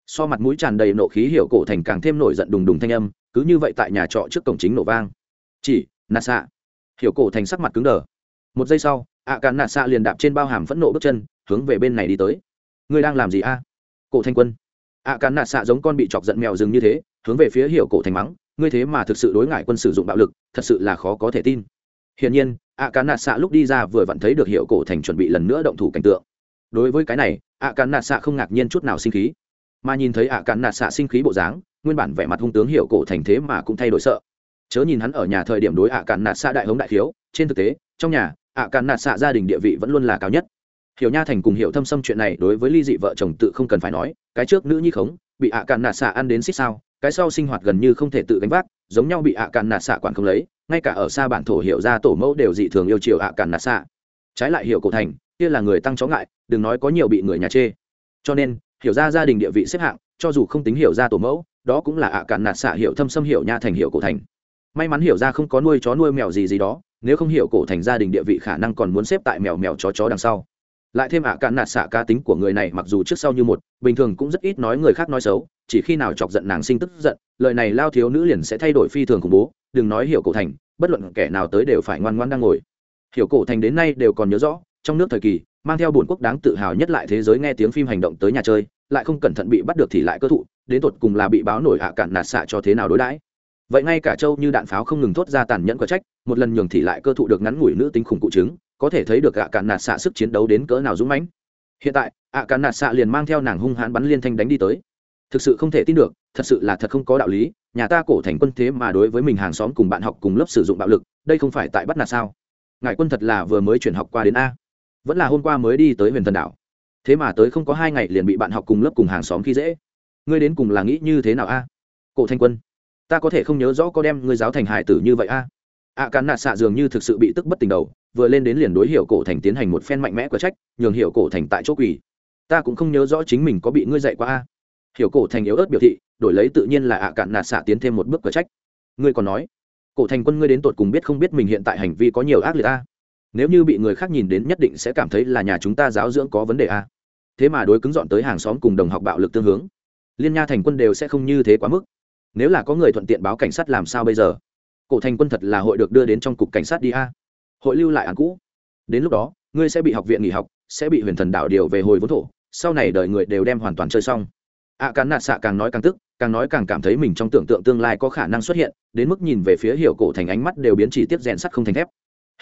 So mặt mũi tràn đầy nộ khí, hiểu cổ thành càng thêm nổi giận đùng đùng thanh âm, cứ như vậy tại nhà trọ trước cổng chính nổ vang. Chỉ nà xạ hiểu cổ thành sắc mặt cứng đờ. Một giây sau ạ càn nạ xạ liền đạp trên bao hàm phẫn nộ bước chân, hướng về bên này đi tới. Ngươi đang làm gì a? Cổ thanh quân. Ạ càn nạ xạ giống con bị chọc giận mèo rừng như thế, hướng về phía hiểu cổ thành mắng ngươi thế mà thực sự đối ngại quân sử dụng bạo lực, thật sự là khó có thể tin. Hiển nhiên ạ càn nạ xạ lúc đi ra vừa vặn thấy được hiệu cổ thành chuẩn bị lần nữa động thủ cảnh tượng. Đối với cái này ạ càn nạ xạ không ngạc nhiên chút nào sinh khí. Mà nhìn thấy ạ càn nạ xạ sinh khí bộ dáng, nguyên bản vẻ mặt hung tướng hiệu cổ thành thế mà cũng thay đổi sợ. Chớ nhìn hắn ở nhà thời điểm đối ạ càn nạ xạ đại hống đại thiếu trên thực tế, trong nhà ạ càn nạt xạ gia đình địa vị vẫn luôn là cao nhất. Hiểu nha thành cùng hiểu thâm xâm chuyện này đối với ly dị vợ chồng tự không cần phải nói, cái trước nữ nhi khống, bị ạ càn nạt xạ ăn đến xích sao cái sau sinh hoạt gần như không thể tự gánh vác, giống nhau bị ạ càn nạt xạ quản không lấy, ngay cả ở xa bản thổ hiểu ra tổ mẫu đều dị thường yêu chiều ạ càn nạt xạ. Trái lại hiểu cổ thành, kia là người tăng chó ngại, đừng nói có nhiều bị người nhà chê. Cho nên, hiểu ra gia đình địa vị xếp hạng, cho dù không tính hiểu ra tổ mẫu, đó cũng là ạ càn nạt xạ hiểu thâm xâm hiểu nha thành hiểu cổ thành. May mắn hiểu ra không có nuôi chó nuôi mèo gì gì đó, nếu không hiểu cổ thành gia đình địa vị khả năng còn muốn xếp tại mèo mèo chó chó đằng sau. Lại thêm ạ à cạn nạt xạ cá tính của người này mặc dù trước sau như một, bình thường cũng rất ít nói người khác nói xấu chỉ khi nào chọc giận nàng sinh tức giận, lời này lao thiếu nữ liền sẽ thay đổi phi thường khủng bố, đừng nói hiểu cổ thành, bất luận kẻ nào tới đều phải ngoan ngoan đang ngồi. Hiểu cổ thành đến nay đều còn nhớ rõ, trong nước thời kỳ, mang theo bổn quốc đáng tự hào nhất lại thế giới nghe tiếng phim hành động tới nhà chơi, lại không cẩn thận bị bắt được thì lại cơ thụ, đến tột cùng là bị báo nổi hạ à cạn nạt xạ cho thế nào đối đãi. Vậy ngay cả châu như đạn pháo không ngừng thốt ra tàn nhẫn có trách, một lần nhường thì lại cơ thụ được ngắn ngủi nữ tính khủng cụ chứng, có thể thấy được hạ cạn nạt xạ sức chiến đấu đến cỡ nào dũng mãnh. Hiện tại hạ cạn nạt xạ liền mang theo nàng hung hãn bắn liên thanh đánh đi tới thực sự không thể tin được, thật sự là thật không có đạo lý, nhà ta cổ thành quân thế mà đối với mình hàng xóm cùng bạn học cùng lớp sử dụng bạo lực, đây không phải tại bắt nạt sao? Ngài quân thật là vừa mới chuyển học qua đến a. Vẫn là hôm qua mới đi tới huyền thần đảo. Thế mà tới không có hai ngày liền bị bạn học cùng lớp cùng hàng xóm khi dễ. Ngươi đến cùng là nghĩ như thế nào a? Cổ thanh quân, ta có thể không nhớ rõ có đem ngươi giáo thành hải tử như vậy a. Ạ cán nạt xạ dường như thực sự bị tức bất tình đầu, vừa lên đến liền đối hiệu cổ thành tiến hành một phen mạnh mẽ của trách, nhường hiệu cổ thành tại chỗ quỳ. Ta cũng không nhớ rõ chính mình có bị ngươi dạy qua a hiểu cổ thành yếu ớt biểu thị, đổi lấy tự nhiên là ạ cạn nạt xạ tiến thêm một bước cờ trách. Ngươi còn nói, cổ thành quân ngươi đến tột cùng biết không biết mình hiện tại hành vi có nhiều ác liệt a? Nếu như bị người khác nhìn đến nhất định sẽ cảm thấy là nhà chúng ta giáo dưỡng có vấn đề a. Thế mà đối cứng dọn tới hàng xóm cùng đồng học bạo lực tương hướng. Liên nha thành quân đều sẽ không như thế quá mức. Nếu là có người thuận tiện báo cảnh sát làm sao bây giờ? Cổ thành quân thật là hội được đưa đến trong cục cảnh sát đi a. Hội lưu lại án cũ. Đến lúc đó, ngươi sẽ bị học viện nghỉ học, sẽ bị huyền thần đạo điều về hồi vốn thổ. Sau này đời người đều đem hoàn toàn chơi xong ạ à, cán nạt xạ càng nói càng tức càng nói càng cảm thấy mình trong tưởng tượng tương lai có khả năng xuất hiện đến mức nhìn về phía hiểu cổ thành ánh mắt đều biến chỉ tiếp rèn sắt không thành thép.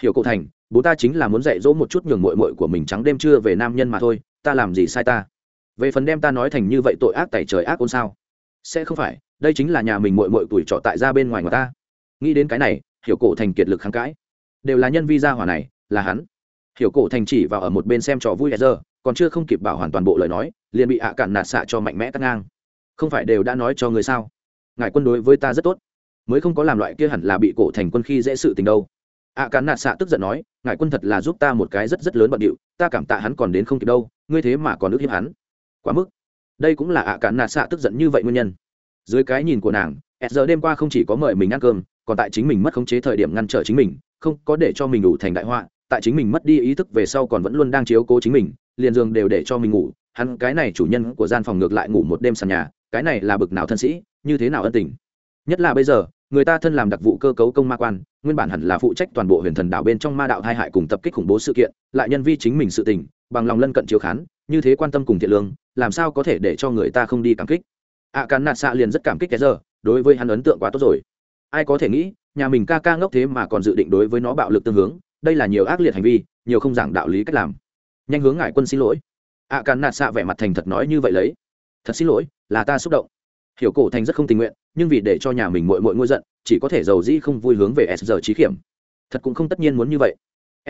Hiểu cổ thành bố ta chính là muốn dạy dỗ một chút nhường mội mội của mình trắng đêm trưa về nam nhân mà thôi ta làm gì sai ta? Về phần đem ta nói thành như vậy tội ác tẩy trời ác ôn sao? Sẽ không phải đây chính là nhà mình mội mội tuổi trọ tại ra bên ngoài người ta. Nghĩ đến cái này hiểu cổ thành kiệt lực kháng cãi. Đều là nhân vi gia hỏa này là hắn. Hiểu cổ thành chỉ vào ở một bên xem trò vui lẻ giờ còn chưa không kịp bảo hoàn toàn bộ lời nói, liền bị ạ cản nạt xạ cho mạnh mẽ cắt ngang. Không phải đều đã nói cho người sao? Ngài quân đối với ta rất tốt. Mới không có làm loại kia hẳn là bị cổ thành quân khi dễ sự tình đâu. ạ cản nạt xạ tức giận nói, ngài quân thật là giúp ta một cái rất rất lớn bận điệu, ta cảm tạ hắn còn đến không kịp đâu, ngươi thế mà còn ước hiếp hắn. Quá mức. Đây cũng là ạ cản nạt xạ tức giận như vậy nguyên nhân. Dưới cái nhìn của nàng s giờ đêm qua không chỉ có mời mình ăn cơm, còn tại chính mình mất khống chế thời điểm ngăn trở chính mình, không có để cho mình đủ thành đại họa, tại chính mình mất đi ý thức về sau còn vẫn luôn đang chiếu cố chính mình liền giường đều để cho mình ngủ hắn cái này chủ nhân của gian phòng ngược lại ngủ một đêm sàn nhà cái này là bực nào thân sĩ như thế nào ân tình? Nhất là bây giờ người ta thân làm đặc vụ cơ cấu công ma quan nguyên bản hẳn là phụ trách toàn bộ huyền thần đảo bên trong ma đạo hai hại cùng tập kích khủng bố sự kiện lại nhân vi chính mình sự tình bằng lòng lân cận chiếu khán như thế quan tâm cùng thiện lương làm sao có thể để cho người ta không đi cảm kích? Ạ à, nạt xạ liền rất cảm kích cái giờ đối với hắn ấn tượng quá tốt rồi. Ai có thể nghĩ nhà mình ca ca ngốc thế mà còn dự định đối với nó bạo lực tương hướng đây là nhiều ác liệt hành vi nhiều không giảng đạo lý cách làm nhanh hướng ngài quân xin lỗi. Ạ à, nạt xạ vẻ mặt thành thật nói như vậy lấy. Thật xin lỗi là ta xúc động. Hiểu cổ thành rất không tình nguyện nhưng vì để cho nhà mình mội mội ngôi giận chỉ có thể giàu dĩ không vui hướng về s giờ trí kiểm. thật cũng không tất nhiên muốn như vậy.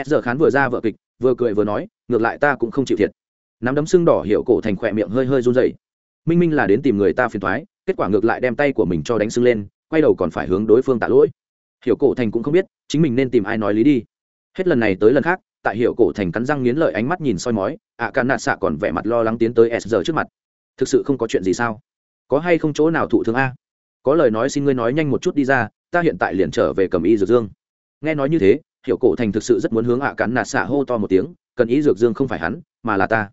S giờ khán vừa ra vợ kịch vừa cười vừa nói ngược lại ta cũng không chịu thiệt. Nắm đấm xương đỏ hiểu cổ thành khỏe miệng hơi hơi run dày minh minh là đến tìm người ta phiền thoái kết quả ngược lại đem tay của mình cho đánh sưng lên quay đầu còn phải hướng đối phương tạ lỗi. Hiểu cổ thành cũng không biết chính mình nên tìm ai nói lý đi. Hết lần này tới lần khác tại hiệu cổ thành cắn răng nghiến lợi ánh mắt nhìn soi mói, ạ cà nạ xạ còn vẻ mặt lo lắng tiến tới s giờ trước mặt. Thực sự không có chuyện gì sao? Có hay không chỗ nào thụ thương a? Có lời nói xin ngươi nói nhanh một chút đi ra, ta hiện tại liền trở về cầm y dược dương. Nghe nói như thế, hiệu cổ thành thực sự rất muốn hướng ạ cắn nạt xạ hô to một tiếng, cần y dược dương không phải hắn, mà là ta.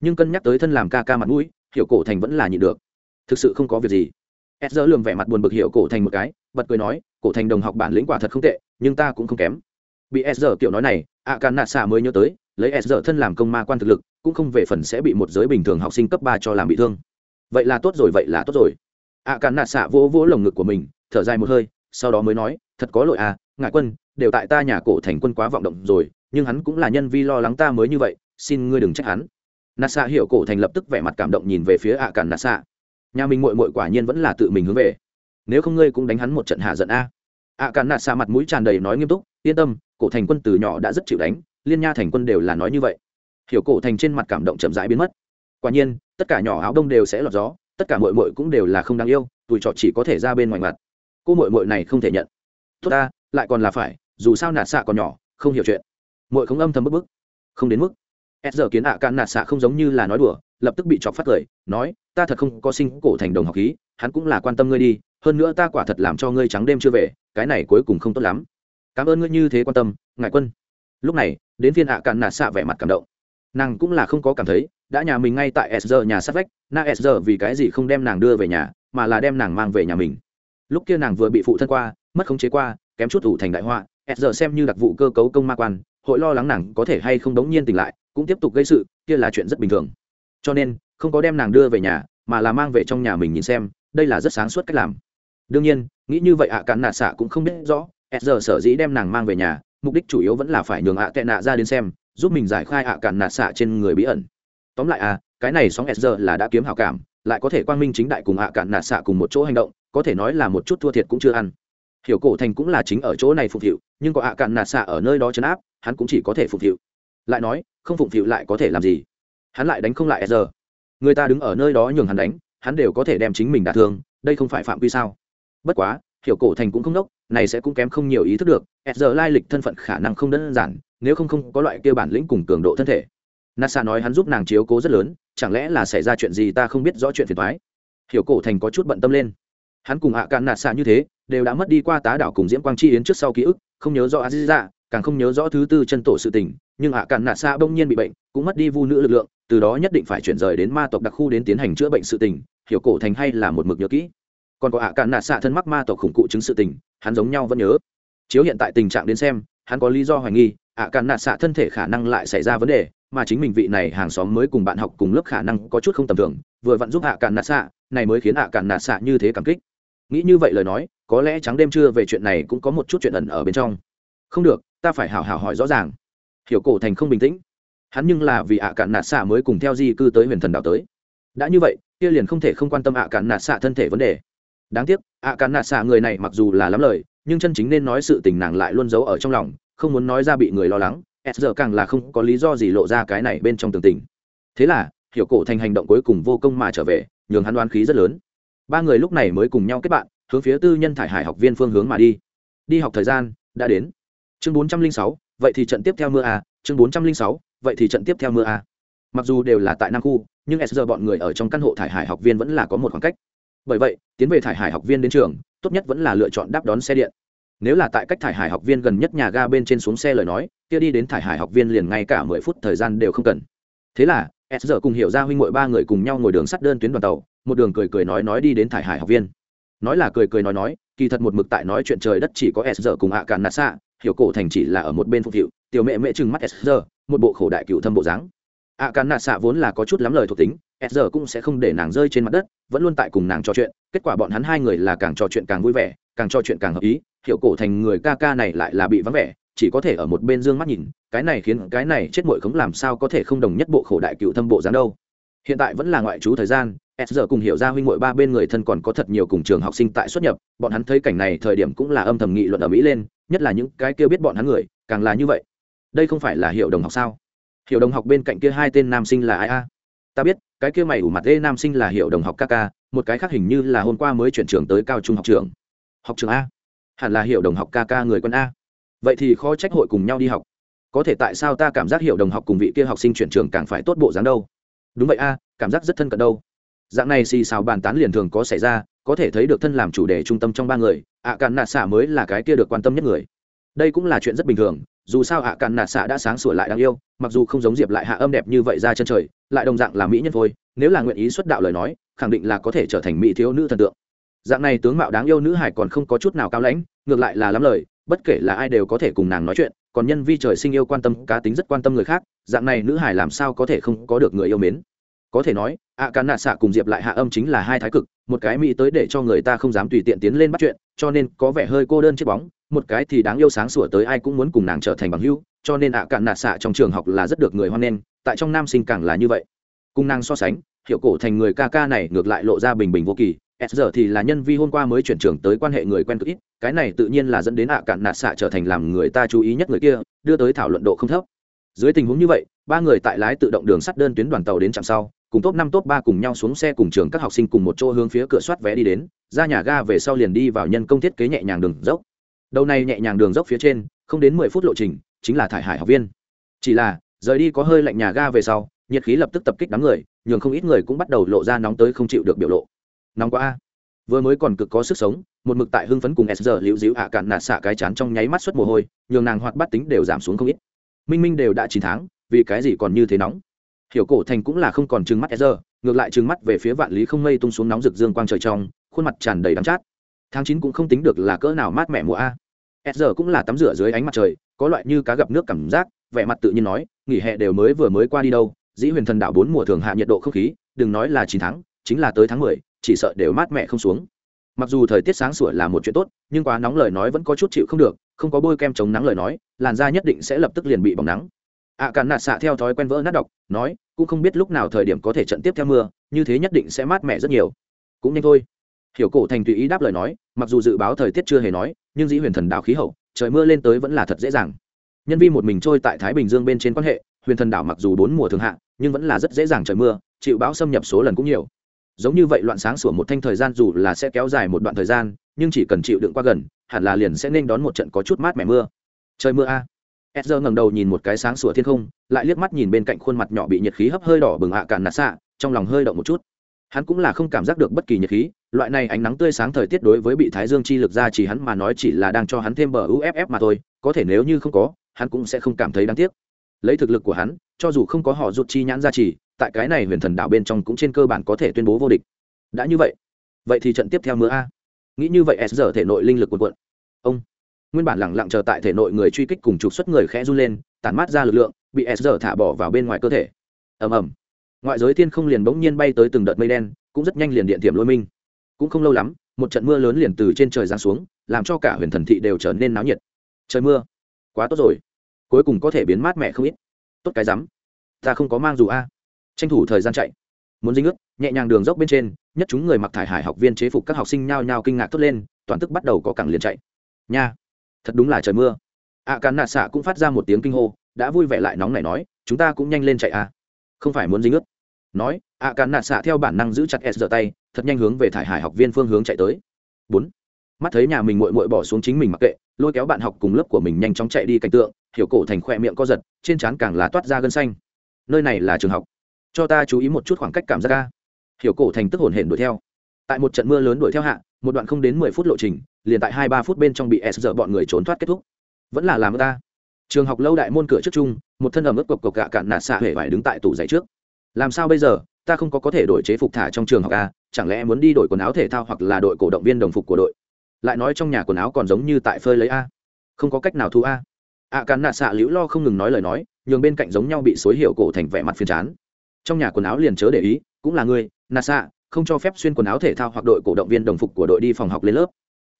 Nhưng cân nhắc tới thân làm ca ca mặt mũi, hiệu cổ thành vẫn là nhịn được. Thực sự không có việc gì. Ed dơ lường vẻ mặt buồn bực hiệu cổ thành một cái, bật cười nói, cổ thành đồng học bản lĩnh quả thật không tệ, nhưng ta cũng không kém. Bị ed dơ kiểu nói này ạ à nạ xạ mới nhớ tới lấy s giờ thân làm công ma quan thực lực cũng không về phần sẽ bị một giới bình thường học sinh cấp ba cho làm bị thương. Vậy là tốt rồi vậy là tốt rồi. ạ à, càn xạ vỗ vỗ lồng ngực của mình thở dài một hơi sau đó mới nói thật có lỗi à ngại quân đều tại ta nhà cổ thành quân quá vọng động rồi nhưng hắn cũng là nhân vi lo lắng ta mới như vậy xin ngươi đừng trách hắn. Nạ xạ hiểu cổ thành lập tức vẻ mặt cảm động nhìn về phía ạ à càn xạ. Nhà mình mội mội quả nhiên vẫn là tự mình hướng về. Nếu không ngươi cũng đánh hắn một trận hạ giận a. Ạ càn nạ xạ mặt mũi tràn đầy nói nghiêm túc yên tâm cổ thành quân từ nhỏ đã rất chịu đánh, liên nha thành quân đều là nói như vậy. Hiểu cổ thành trên mặt cảm động chậm rãi biến mất. Quả nhiên, tất cả nhỏ áo đông đều sẽ lọt gió, tất cả mội mội cũng đều là không đáng yêu, tuổi trọ chỉ có thể ra bên ngoài mặt. Cô mội mội này không thể nhận. Tốt ta, lại còn là phải, dù sao nạt xạ còn nhỏ, không hiểu chuyện. Mội không âm thầm bức bức. Không đến mức. S giờ kiến ạ à can nạt xạ không giống như là nói đùa, lập tức bị chọc phát cười, nói, ta thật không có sinh cổ thành đồng học khí, hắn cũng là quan tâm ngươi đi, hơn nữa ta quả thật làm cho ngươi trắng đêm chưa về, cái này cuối cùng không tốt lắm cảm ơn ngươi như thế quan tâm ngại quân. Lúc này, đến phiên ạ à cạn nạ xạ vẻ mặt cảm động. Nàng cũng là không có cảm thấy, đã nhà mình ngay tại sr nhà sát vách, na sr vì cái gì không đem nàng đưa về nhà, mà là đem nàng mang về nhà mình. Lúc kia nàng vừa bị phụ thân qua, mất khống chế qua, kém chút ủ thành đại họa sr xem như đặc vụ cơ cấu công ma quan, hội lo lắng nàng có thể hay không đống nhiên tỉnh lại, cũng tiếp tục gây sự, kia là chuyện rất bình thường. Cho nên, không có đem nàng đưa về nhà, mà là mang về trong nhà mình nhìn xem, đây là rất sáng suốt cách làm. Đương nhiên, nghĩ như vậy ạ à cạn nạ xạ cũng không biết rõ sr sở dĩ đem nàng mang về nhà, mục đích chủ yếu vẫn là phải nhường ạ tệ nạ ra đến xem, giúp mình giải khai ạ cản nạ xạ trên người bí ẩn. Tóm lại à cái này sóng sr là đã kiếm hảo cảm, lại có thể quang minh chính đại cùng ạ cản nạ xạ cùng một chỗ hành động, có thể nói là một chút thua thiệt cũng chưa ăn. Hiểu cổ thành cũng là chính ở chỗ này phục vụ nhưng có ạ cản nạ xạ ở nơi đó chấn áp, hắn cũng chỉ có thể phục vụ lại nói, không phục vụ lại có thể làm gì? Hắn lại đánh không lại sr người ta đứng ở nơi đó nhường hắn đánh, hắn đều có thể đem chính mình đả thương, đây không phải phạm quy sao? Bất quá, hiểu cổ thành cũng không đốc này sẽ cũng kém không nhiều ý thức được giờ lai lịch thân phận khả năng không đơn giản, nếu không không có loại kia bản lĩnh cùng cường độ thân thể. Nasa nói hắn giúp nàng chiếu cố rất lớn, chẳng lẽ là xảy ra chuyện gì ta không biết rõ chuyện phiền thoái hiểu cổ thành có chút bận tâm lên. Hắn cùng Hạ cạn NASA như thế, đều đã mất đi qua tá đảo cùng diễm quang chi yến trước sau ký ức, không nhớ rõ a di dạ càng không nhớ rõ thứ tư chân tổ sự tình, nhưng Hạ cạn NASA bỗng nhiên bị bệnh, cũng mất đi vu nữ lực lượng, từ đó nhất định phải chuyển rời đến ma tộc đặc khu đến tiến hành chữa bệnh sự tình, hiểu cổ thành hay là một mực nhớ kỹ còn có ạ cạn nạ xạ thân mắc ma tộc khủng cụ chứng sự tình, hắn giống nhau vẫn nhớ. Chiếu hiện tại tình trạng đến xem, hắn có lý do hoài nghi, ạ cạn nạ xạ thân thể khả năng lại xảy ra vấn đề, mà chính mình vị này hàng xóm mới cùng bạn học cùng lớp khả năng có chút không tầm thường, vừa vặn giúp ạ cạn nạ xạ, này mới khiến ạ cạn nạ xạ như thế cảm kích. Nghĩ như vậy lời nói, có lẽ trắng đêm trưa về chuyện này cũng có một chút chuyện ẩn ở bên trong. Không được, ta phải hào hào hỏi rõ ràng. Hiểu cổ thành không bình tĩnh. Hắn nhưng là vì ạ cạn nạ xạ mới cùng theo di cư tới huyền thần đảo tới. Đã như vậy, kia liền không thể không quan tâm ạ cạn nạ xạ thân thể vấn đề đáng tiếc ạ cản nạt xạ người này mặc dù là lắm lời, nhưng chân chính nên nói sự tình nàng lại luôn giấu ở trong lòng, không muốn nói ra bị người lo lắng. S giờ càng là không có lý do gì lộ ra cái này bên trong tường tình. Thế là, hiểu cổ thành hành động cuối cùng vô công mà trở về, nhường hắn đoán khí rất lớn. Ba người lúc này mới cùng nhau kết bạn, hướng phía tư nhân thải hải học viên phương hướng mà đi. Đi học thời gian đã đến. Chương bốn trăm linh sáu, vậy thì trận tiếp theo mưa à chương bốn trăm linh sáu, vậy thì trận tiếp theo mưa à. Mặc dù đều là tại nam khu, nhưng s giờ bọn người ở trong căn hộ thải hải học viên vẫn là có một khoảng cách bởi vậy, tiến về thải hải học viên đến trường, tốt nhất vẫn là lựa chọn đáp đón xe điện. Nếu là tại cách thải hải học viên gần nhất nhà ga bên trên xuống xe lời nói, kia đi đến thải hải học viên liền ngay cả mười phút thời gian đều không cần. Thế là, s giờ cùng hiểu ra huynh m ba người cùng nhau ngồi đường sắt đơn tuyến đoàn tàu, một đường cười cười nói nói đi đến thải hải học viên. Nói là cười cười nói nói, kỳ thật một mực tại nói chuyện trời đất chỉ có s giờ cùng hạ càn nạ xạ, hiểu cổ thành chỉ là ở một bên phục hiệu tiểu mẹ mẹ trừng mắt s giờ một bộ khổ đại cựu thâm bộ dáng. ạ càn nạ xạ vốn là có chút lắm lời thuộc tính s giờ cũng sẽ không để nàng rơi trên mặt đất, vẫn luôn tại cùng nàng trò chuyện, kết quả bọn hắn hai người là càng trò chuyện càng vui vẻ, càng trò chuyện càng hợp ý, hiểu cổ thành người ca ca này lại là bị vắng vẻ, chỉ có thể ở một bên dương mắt nhìn, cái này khiến cái này chết mội khống làm sao có thể không đồng nhất bộ khổ đại cựu thâm bộ dáng đâu. Hiện tại vẫn là ngoại trú thời gian s giờ cùng hiểu ra huynh mội ba bên người thân còn có thật nhiều cùng trường học sinh tại xuất nhập, bọn hắn thấy cảnh này thời điểm cũng là âm thầm nghị luận ở mỹ lên, nhất là những cái kêu biết bọn hắn người, càng là như vậy. Đây không phải là hiệu đồng học sao? Hiệu đồng học bên cạnh kia hai tên nam sinh là ai a? Ta biết, cái kia mày ủ mặt ê nam sinh là hiệu đồng học kk một cái khác hình như là hôm qua mới chuyển trường tới cao trung học trường. Học trường a? Hẳn là hiệu đồng học kk người quân a. Vậy thì khó trách hội cùng nhau đi học. Có thể tại sao ta cảm giác hiệu đồng học cùng vị kia học sinh chuyển trường càng phải tốt bộ dáng đâu? Đúng vậy a, cảm giác rất thân cận đâu. Dạng này xì xào bàn tán liền thường có xảy ra, có thể thấy được thân làm chủ đề trung tâm trong ba người, ạ à cạn nạ xạ mới là cái kia được quan tâm nhất người. Đây cũng là chuyện rất bình thường dù sao ạ cạn nạt xạ đã sáng sủa lại đáng yêu, mặc dù không giống diệp lại hạ âm đẹp như vậy ra chân trời, lại đồng dạng là mỹ nhân thôi nếu là nguyện ý xuất đạo lời nói, khẳng định là có thể trở thành mỹ thiếu nữ thần tượng. Dạng này tướng mạo đáng yêu nữ hải còn không có chút nào cao lãnh, ngược lại là lắm lời, bất kể là ai đều có thể cùng nàng nói chuyện, còn nhân vi trời sinh yêu quan tâm, cá tính rất quan tâm người khác, dạng này nữ hải làm sao có thể không có được người yêu mến? Có thể nói, ạ cán nạ xạ cùng diệp lại hạ âm chính là hai thái cực, một cái mỹ tới để cho người ta không dám tùy tiện tiến lên bắt chuyện, cho nên có vẻ hơi cô đơn chiếc bóng một cái thì đáng yêu sáng sủa tới ai cũng muốn cùng nàng trở thành bằng hữu, cho nên ạ cạn nạ xạ trong trường học là rất được người hoan nghênh, tại trong nam sinh càng là như vậy. Cùng nàng so sánh hiệu cổ thành người ca ca này ngược lại lộ ra bình bình vô kỳ, s giờ thì là nhân vi hôm qua mới chuyển trường tới quan hệ người quen cực ít, cái này tự nhiên là dẫn đến ạ cạn nạt xạ trở thành làm người ta chú ý nhất người kia, đưa tới thảo luận độ không thấp. Dưới tình huống như vậy, ba người tại lái tự động đường sắt đơn tuyến đoàn tàu đến trạm sau, cùng top năm top ba cùng nhau xuống xe cùng trường các học sinh cùng một chỗ hướng phía cửa soát vé đi đến, ra nhà ga về sau liền đi vào nhân công thiết kế nhẹ nhàng đường dốc đầu này nhẹ nhàng đường dốc phía trên, không đến mười phút lộ trình, chính là thải hải học viên. Chỉ là, rời đi có hơi lạnh nhà ga về sau, nhiệt khí lập tức tập kích đám người, nhường không ít người cũng bắt đầu lộ ra nóng tới không chịu được biểu lộ. Nóng quá a. Vừa mới còn cực có sức sống, một mực tại hưng phấn cùng s giờ liễu dĩu hạ cạn nạt xạ cái chán trong nháy mắt suất mồ hôi, nhường nàng hoạt bắt tính đều giảm xuống không ít. Minh minh đều đã chín tháng, vì cái gì còn như thế nóng? Hiểu cổ thành cũng là không còn trừng mắt s giờ ngược lại trừng mắt về phía vạn lý không mây tung xuống nóng rực dương quang trời trong, khuôn mặt tràn đầy đắng chát tháng chín cũng không tính được là cỡ nào mát mẻ mùa a. S giờ cũng là tắm rửa dưới ánh mặt trời có loại như cá gặp nước cảm giác vẻ mặt tự nhiên nói nghỉ hè đều mới vừa mới qua đi đâu dĩ huyền thần đạo bốn mùa thường hạ nhiệt độ không khí đừng nói là chín tháng chính là tới tháng mười chỉ sợ đều mát mẻ không xuống. Mặc dù thời tiết sáng sủa là một chuyện tốt nhưng quá nóng lời nói vẫn có chút chịu không được không có bôi kem chống nắng lời nói làn da nhất định sẽ lập tức liền bị bỏng nắng. Ạ à, càn nạt xạ theo thói quen vỡ nát đọc nói cũng không biết lúc nào thời điểm có thể trận tiếp theo mưa như thế nhất định sẽ mát mẻ rất nhiều. Cũng nhanh thôi hiểu cổ thành tùy ý đáp lời nói, mặc dù dự báo thời tiết chưa hề nói, nhưng dĩ huyền thần đảo khí hậu, trời mưa lên tới vẫn là thật dễ dàng. Nhân vi một mình trôi tại thái bình dương bên trên quan hệ, huyền thần đảo mặc dù bốn mùa thường hạ, nhưng vẫn là rất dễ dàng trời mưa, chịu bão xâm nhập số lần cũng nhiều. Giống như vậy loạn sáng sủa một thanh thời gian dù là sẽ kéo dài một đoạn thời gian, nhưng chỉ cần chịu đựng qua gần, hẳn là liền sẽ nên đón một trận có chút mát mẻ mưa. Trời mưa a. S giờ ngẩng đầu nhìn một cái sáng sủa thiên không, lại liếc mắt nhìn bên cạnh khuôn mặt nhỏ bị nhiệt khí hấp hơi đỏ bừng hạ cạn nạt xạ, trong lòng hơi động một chút hắn cũng là không cảm giác được bất kỳ nhiệt khí, loại này ánh nắng tươi sáng thời tiết đối với bị thái dương chi lực ra chỉ hắn mà nói chỉ là đang cho hắn thêm bờ uff mà thôi, có thể nếu như không có, hắn cũng sẽ không cảm thấy đáng tiếc. Lấy thực lực của hắn, cho dù không có họ rụt chi nhãn ra chỉ, tại cái này huyền thần đạo bên trong cũng trên cơ bản có thể tuyên bố vô địch. Đã như vậy vậy thì trận tiếp theo mưa a. Nghĩ như vậy s giờ thể nội linh lực cuộn cuộn. Ông, nguyên bản lẳng lặng chờ tại thể nội người truy kích cùng trục xuất người khẽ run lên, tản mát ra lực lượng, bị s giờ thả bỏ vào bên ngoài cơ thể. Ầm ầm ngoại giới thiên không liền bỗng nhiên bay tới từng đợt mây đen cũng rất nhanh liền điện tiệm lôi minh. Cũng không lâu lắm một trận mưa lớn liền từ trên trời giáng xuống làm cho cả huyền thần thị đều trở nên náo nhiệt. Trời mưa quá tốt rồi. Cuối cùng có thể biến mát mẻ không ít. Tốt cái rắm. Ta không có mang dù a. Tranh thủ thời gian chạy. Muốn dính ướt nhẹ nhàng đường dốc bên trên nhất chúng người mặc thải hải học viên chế phục các học sinh nhao nhao kinh ngạc thốt lên toàn tức bắt đầu có cẳng liền chạy. Nha thật đúng là trời mưa. Ạ à, cán nạ xạ cũng phát ra một tiếng kinh hô đã vui vẻ lại nóng này nói chúng ta cũng nhanh lên chạy a. Không phải muốn dính ướt nói ạ cạn cán nạ xạ theo bản năng giữ chặt s giờ tay, thật nhanh hướng về thải hải học viên phương hướng chạy tới. Bốn, mắt thấy nhà mình mội mội bỏ xuống chính mình mặc kệ, lôi kéo bạn học cùng lớp của mình nhanh chóng chạy đi cảnh tượng, hiểu cổ thành khoe miệng co giật, trên trán càng là toát ra gân xanh. Nơi này là trường học. Cho ta chú ý một chút khoảng cách cảm giác ca hiểu cổ thành tức hồn hển đuổi theo. Tại một trận mưa lớn đuổi theo hạ, một đoạn không đến mười phút lộ trình, liền tại hai ba phút bên trong bị s giờ bọn người trốn thoát kết thúc. Vẫn là làm ta. Trường học lâu đại môn cửa trước chung một thân ẩm ướt cộc cộc gạ cạn nạt xạ hể phải đứng tại tủ giày trước làm sao bây giờ? Ta không có có thể đổi chế phục thả trong trường học a chẳng lẽ muốn đi đổi quần áo thể thao hoặc là đội cổ động viên đồng phục của đội? Lại nói trong nhà quần áo còn giống như tại phơi lấy a? Không có cách nào thu a. Ạ cắn nạ xạ liễu lo không ngừng nói lời nói, nhường bên cạnh giống nhau bị xối hiệu cổ thành vẻ mặt phiền chán. Trong nhà quần áo liền chớ để ý, cũng là ngươi nasa không cho phép xuyên quần áo thể thao hoặc đội cổ động viên đồng phục của đội đi phòng học lên lớp.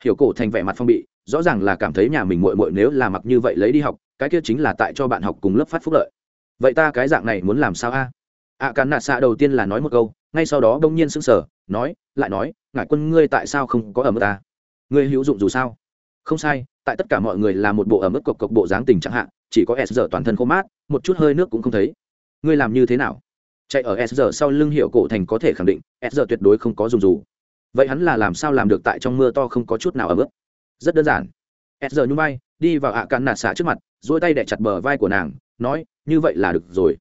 Hiểu cổ thành vẻ mặt phong bị, rõ ràng là cảm thấy nhà mình muội muội nếu là mặc như vậy lấy đi học, cái kia chính là tại cho bạn học cùng lớp phát phúc lợi. Vậy ta cái dạng này muốn làm sao a? Ạ à, cán nạ xạ đầu tiên là nói một câu ngay sau đó đông nhiên sững sờ nói lại nói ngại quân ngươi tại sao không có ở mức ta? Ngươi hữu dụng dù sao. Không sai tại tất cả mọi người là một bộ ở mức cộc cộc bộ dáng tình chẳng hạn chỉ có s giờ toàn thân khô mát một chút hơi nước cũng không thấy. Ngươi làm như thế nào? Chạy ở s giờ sau lưng hiệu cổ thành có thể khẳng định s giờ tuyệt đối không có dùng dù. Vậy hắn là làm sao làm được tại trong mưa to không có chút nào ở mức rất đơn giản. S giờ nhung bay đi vào ạ à cạn xạ trước mặt dỗi tay đẻ chặt bờ vai của nàng nói như vậy là được rồi.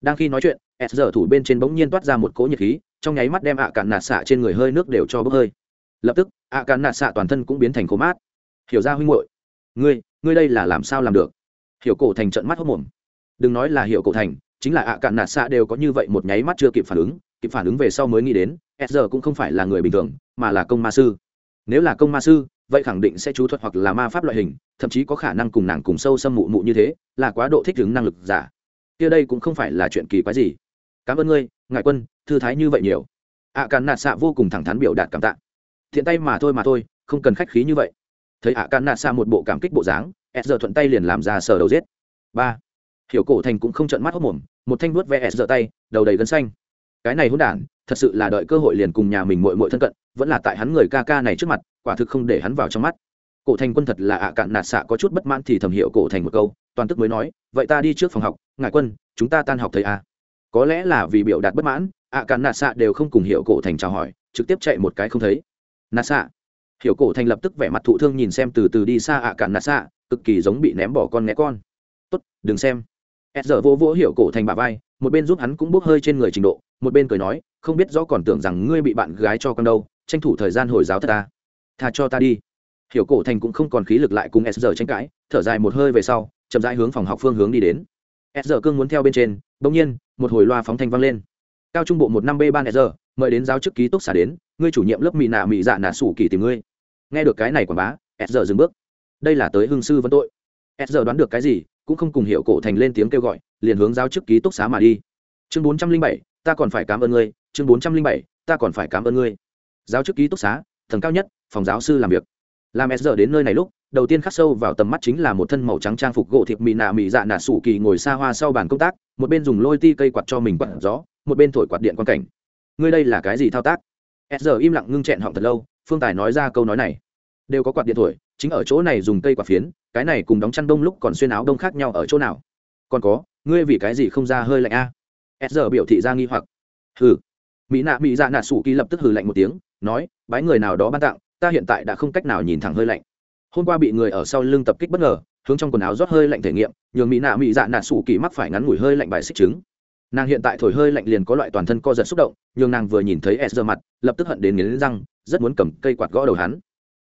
Đang khi nói chuyện s giờ thủ bên trên bỗng nhiên toát ra một cỗ nhiệt khí, trong nháy mắt đem ạ à cạn nạt xạ trên người hơi nước đều cho bốc hơi. Lập tức, ạ à cạn nạt xạ toàn thân cũng biến thành khô mát. Hiểu ra huynh hội ngươi ngươi đây là làm sao làm được? Hiểu cổ thành trận mắt hốc mồm. Đừng nói là hiểu cổ thành, chính là ạ cạn nạt xạ đều có như vậy một nháy mắt chưa kịp phản ứng, kịp phản ứng về sau mới nghĩ đến, s giờ cũng không phải là người bình thường, mà là công ma sư. Nếu là công ma sư, vậy khẳng định sẽ chú thuật hoặc là ma pháp loại hình, thậm chí có khả năng cùng nàng cùng sâu xâm mụ mụ như thế, là quá độ thích ứng năng lực giả. Kia đây cũng không phải là chuyện kỳ quái gì cảm ơn ngươi ngại quân, thư thái như vậy nhiều. Ạ cạn nạt xạ vô cùng thẳng thắn biểu đạt cảm tạ. Thiện tay mà thôi mà thôi, không cần khách khí như vậy. Thấy ạ cạn nạt xạ một bộ cảm kích bộ dáng, s giờ thuận tay liền làm ra sờ đầu giết. Ba. Hiểu cổ thành cũng không trận mắt hốc mồm, một thanh vuốt ẹt giờ tay, đầu đầy gân xanh. Cái này hôn đản, thật sự là đợi cơ hội liền cùng nhà mình mội mội thân cận, vẫn là tại hắn người ca ca này trước mặt, quả thực không để hắn vào trong mắt. Cổ thành quân thật là ạ cạn nạt xạ có chút bất mãn thì thầm hiệu cổ thành một câu, toàn tức mới nói, vậy ta đi trước phòng học ngại quân, chúng ta tan học thầy à có lẽ là vì biểu đạt bất mãn, ạ cạn nạ xạ đều không cùng hiệu cổ thành chào hỏi, trực tiếp chạy một cái không thấy. Nạ xạ. Hiệu cổ thành lập tức vẻ mặt thụ thương nhìn xem từ từ đi xa ạ cạn nạ xạ, cực kỳ giống bị ném bỏ con né con. Tốt, đừng xem. S giờ vô vỗ hiệu cổ thành bà vai, một bên giúp hắn cũng bốc hơi trên người trình độ, một bên cười nói, không biết rõ còn tưởng rằng ngươi bị bạn gái cho con đâu, tranh thủ thời gian hồi giáo thật ta. Tha cho ta đi. Hiểu cổ thành cũng không còn khí lực lại cùng s giờ tranh cãi, thở dài một hơi về sau, chậm rãi hướng phòng học phương hướng đi đến. S giờ cương muốn theo bên trên bỗng nhiên một hồi loa phóng thanh vang lên. Cao trung bộ một năm b ban s giờ, mời đến giáo chức ký túc xả đến, ngươi chủ nhiệm lớp mỹ nạ mỹ dạ nạ sủ kỳ tìm ngươi. Nghe được cái này quảng bá s giờ dừng bước. Đây là tới hương sư vấn tội. S giờ đoán được cái gì, cũng không cùng hiểu cổ thành lên tiếng kêu gọi, liền hướng giáo chức ký túc xá mà đi. Chương bốn trăm linh bảy, ta còn phải cảm ơn ngươi. Chương bốn trăm linh bảy, ta còn phải cảm ơn ngươi. Giáo chức ký túc xá thần cao nhất, phòng giáo sư làm việc. Làm s giờ đến nơi này lúc đầu tiên khắc sâu vào tầm mắt chính là một thân màu trắng trang phục gỗ thiệp mị nạ mị dạ nạ sủ kỳ ngồi xa hoa sau bàn công tác, một bên dùng lôi ti cây quạt cho mình quạt gió, một bên thổi quạt điện quan cảnh. Ngươi đây là cái gì thao tác? S giờ im lặng ngưng chẹn họng thật lâu, phương tài nói ra câu nói này. Đều có quạt điện thổi, chính ở chỗ này dùng cây quạt phiến, cái này cùng đóng chăn đông lúc còn xuyên áo đông khác nhau ở chỗ nào? Còn có, ngươi vì cái gì không ra hơi lạnh a? S giờ biểu thị ra nghi hoặc. Hừ. Mỹ nạ mỹ dạ nạ sủ kỳ lập tức hừ lạnh một tiếng, nói, bái người nào đó ban tặng, ta hiện tại đã không cách nào nhìn thẳng hơi lạnh hôm qua bị người ở sau lưng tập kích bất ngờ hướng trong quần áo rót hơi lạnh thể nghiệm nhường mỹ nạ mỹ dạ nạ sủ kỳ mắc phải ngắn ngủi hơi lạnh bài xích trứng nàng hiện tại thổi hơi lạnh liền có loại toàn thân co giật xúc động nhưng nàng vừa nhìn thấy s giờ mặt lập tức hận đến nghiến răng rất muốn cầm cây quạt gõ đầu hắn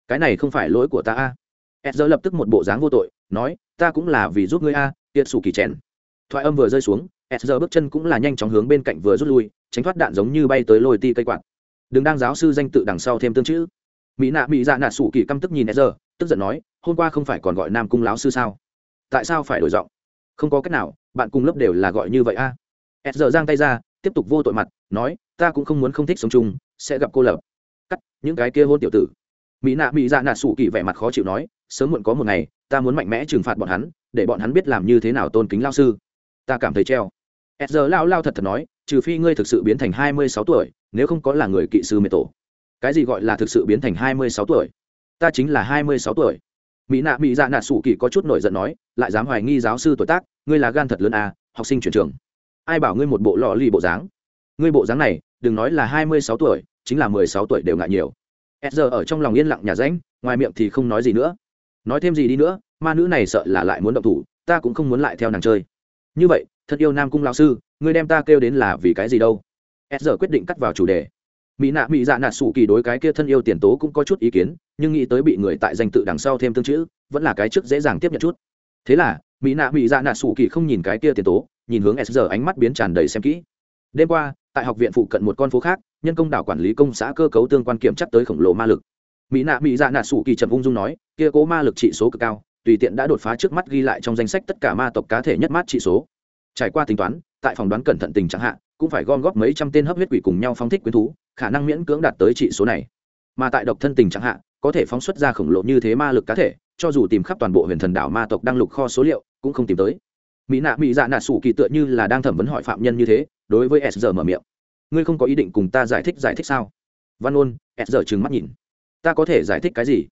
cái này không phải lỗi của ta a s giờ lập tức một bộ dáng vô tội nói ta cũng là vì giúp ngươi a tiệt sủ kỳ chèn thoại âm vừa rơi xuống s giờ bước chân cũng là nhanh chóng hướng bên cạnh vừa rút lui tránh thoát đạn giống như bay tới lôi ti cây quạt đừng đang giáo sư danh tự đằng sau thêm tương chữ mỹ nạ mỹ dạ nạ sủ kỳ căm tức nhìn s giờ tức giận nói, hôm qua không phải còn gọi nam cung láo sư sao? Tại sao phải đổi giọng? Không có cách nào, bạn cùng lớp đều là gọi như vậy a. À. s giờ giang tay ra, tiếp tục vô tội mặt, nói, ta cũng không muốn không thích sống chung, sẽ gặp cô lập. Cắt, những cái kia hôn tiểu tử. Mỹ nạ mỹ dạ nạ sủ kỳ vẻ mặt khó chịu nói, sớm muộn có một ngày, ta muốn mạnh mẽ trừng phạt bọn hắn, để bọn hắn biết làm như thế nào tôn kính lao sư. Ta cảm thấy treo. S giờ lao lao thật thật nói, trừ phi ngươi thực sự biến thành hai mươi sáu tuổi, nếu không có là người kỵ sư mê tổ cái gì gọi là thực sự biến thành hai mươi sáu tuổi? Ta chính là hai mươi sáu tuổi. Mỹ nạ, mỹ dạ nạ sủ kỳ có chút nổi giận nói, lại dám hoài nghi giáo sư tuổi tác, ngươi là gan thật lớn à học sinh chuyển trường. Ai bảo ngươi một bộ lò lì bộ dáng? Ngươi bộ dáng này, đừng nói là hai mươi sáu tuổi, chính là mười sáu tuổi đều ngại nhiều. Ezr ở trong lòng yên lặng nhà ránh, ngoài miệng thì không nói gì nữa. Nói thêm gì đi nữa, ma nữ này sợ là lại muốn động thủ, ta cũng không muốn lại theo nàng chơi. Như vậy, thật yêu nam cung lao sư, ngươi đem ta kêu đến là vì cái gì đâu? Ezr quyết định cắt vào chủ đề mỹ nạ mỹ dạ nạ sủ kỳ đối cái kia thân yêu tiền tố cũng có chút ý kiến, nhưng nghĩ tới bị người tại danh tự đằng sau thêm tương chữ, vẫn là cái trước dễ dàng tiếp nhận chút. Thế là, mỹ nạ mỹ dạ nạ sủ kỳ không nhìn cái kia tiền tố, nhìn hướng s giờ ánh mắt biến tràn đầy xem kỹ. Đêm qua, tại học viện phụ cận một con phố khác, nhân công đảo quản lý công xã cơ cấu tương quan kiểm chắc tới khổng lồ ma lực. Mỹ nạ mỹ dạ nạ sủ kỳ trầm ung dung nói, kia cố ma lực trị số cực cao, tùy tiện đã đột phá trước mắt ghi lại trong danh sách tất cả ma tộc cá thể nhất mát trị số. Trải qua tính toán, tại phòng đoán cẩn thận tình trạng hạn cũng phải gom góp mấy trăm tên hấp huyết quỷ cùng nhau phóng thích quyến thú, khả năng miễn cưỡng đạt tới trị số này. Mà tại độc thân tình trạng hạn có thể phóng xuất ra khổng lồ như thế ma lực cá thể, cho dù tìm khắp toàn bộ huyền thần đảo ma tộc đang lục kho số liệu, cũng không tìm tới. Mỹ nạ, mỹ dạ nạ sủ kỳ tựa như là đang thẩm vấn hỏi phạm nhân như thế, đối với s giờ mở miệng. Ngươi không có ý định cùng ta giải thích giải thích sao? Văn ôn, s giờ trừng mắt nhìn. Ta có thể giải thích cái gì?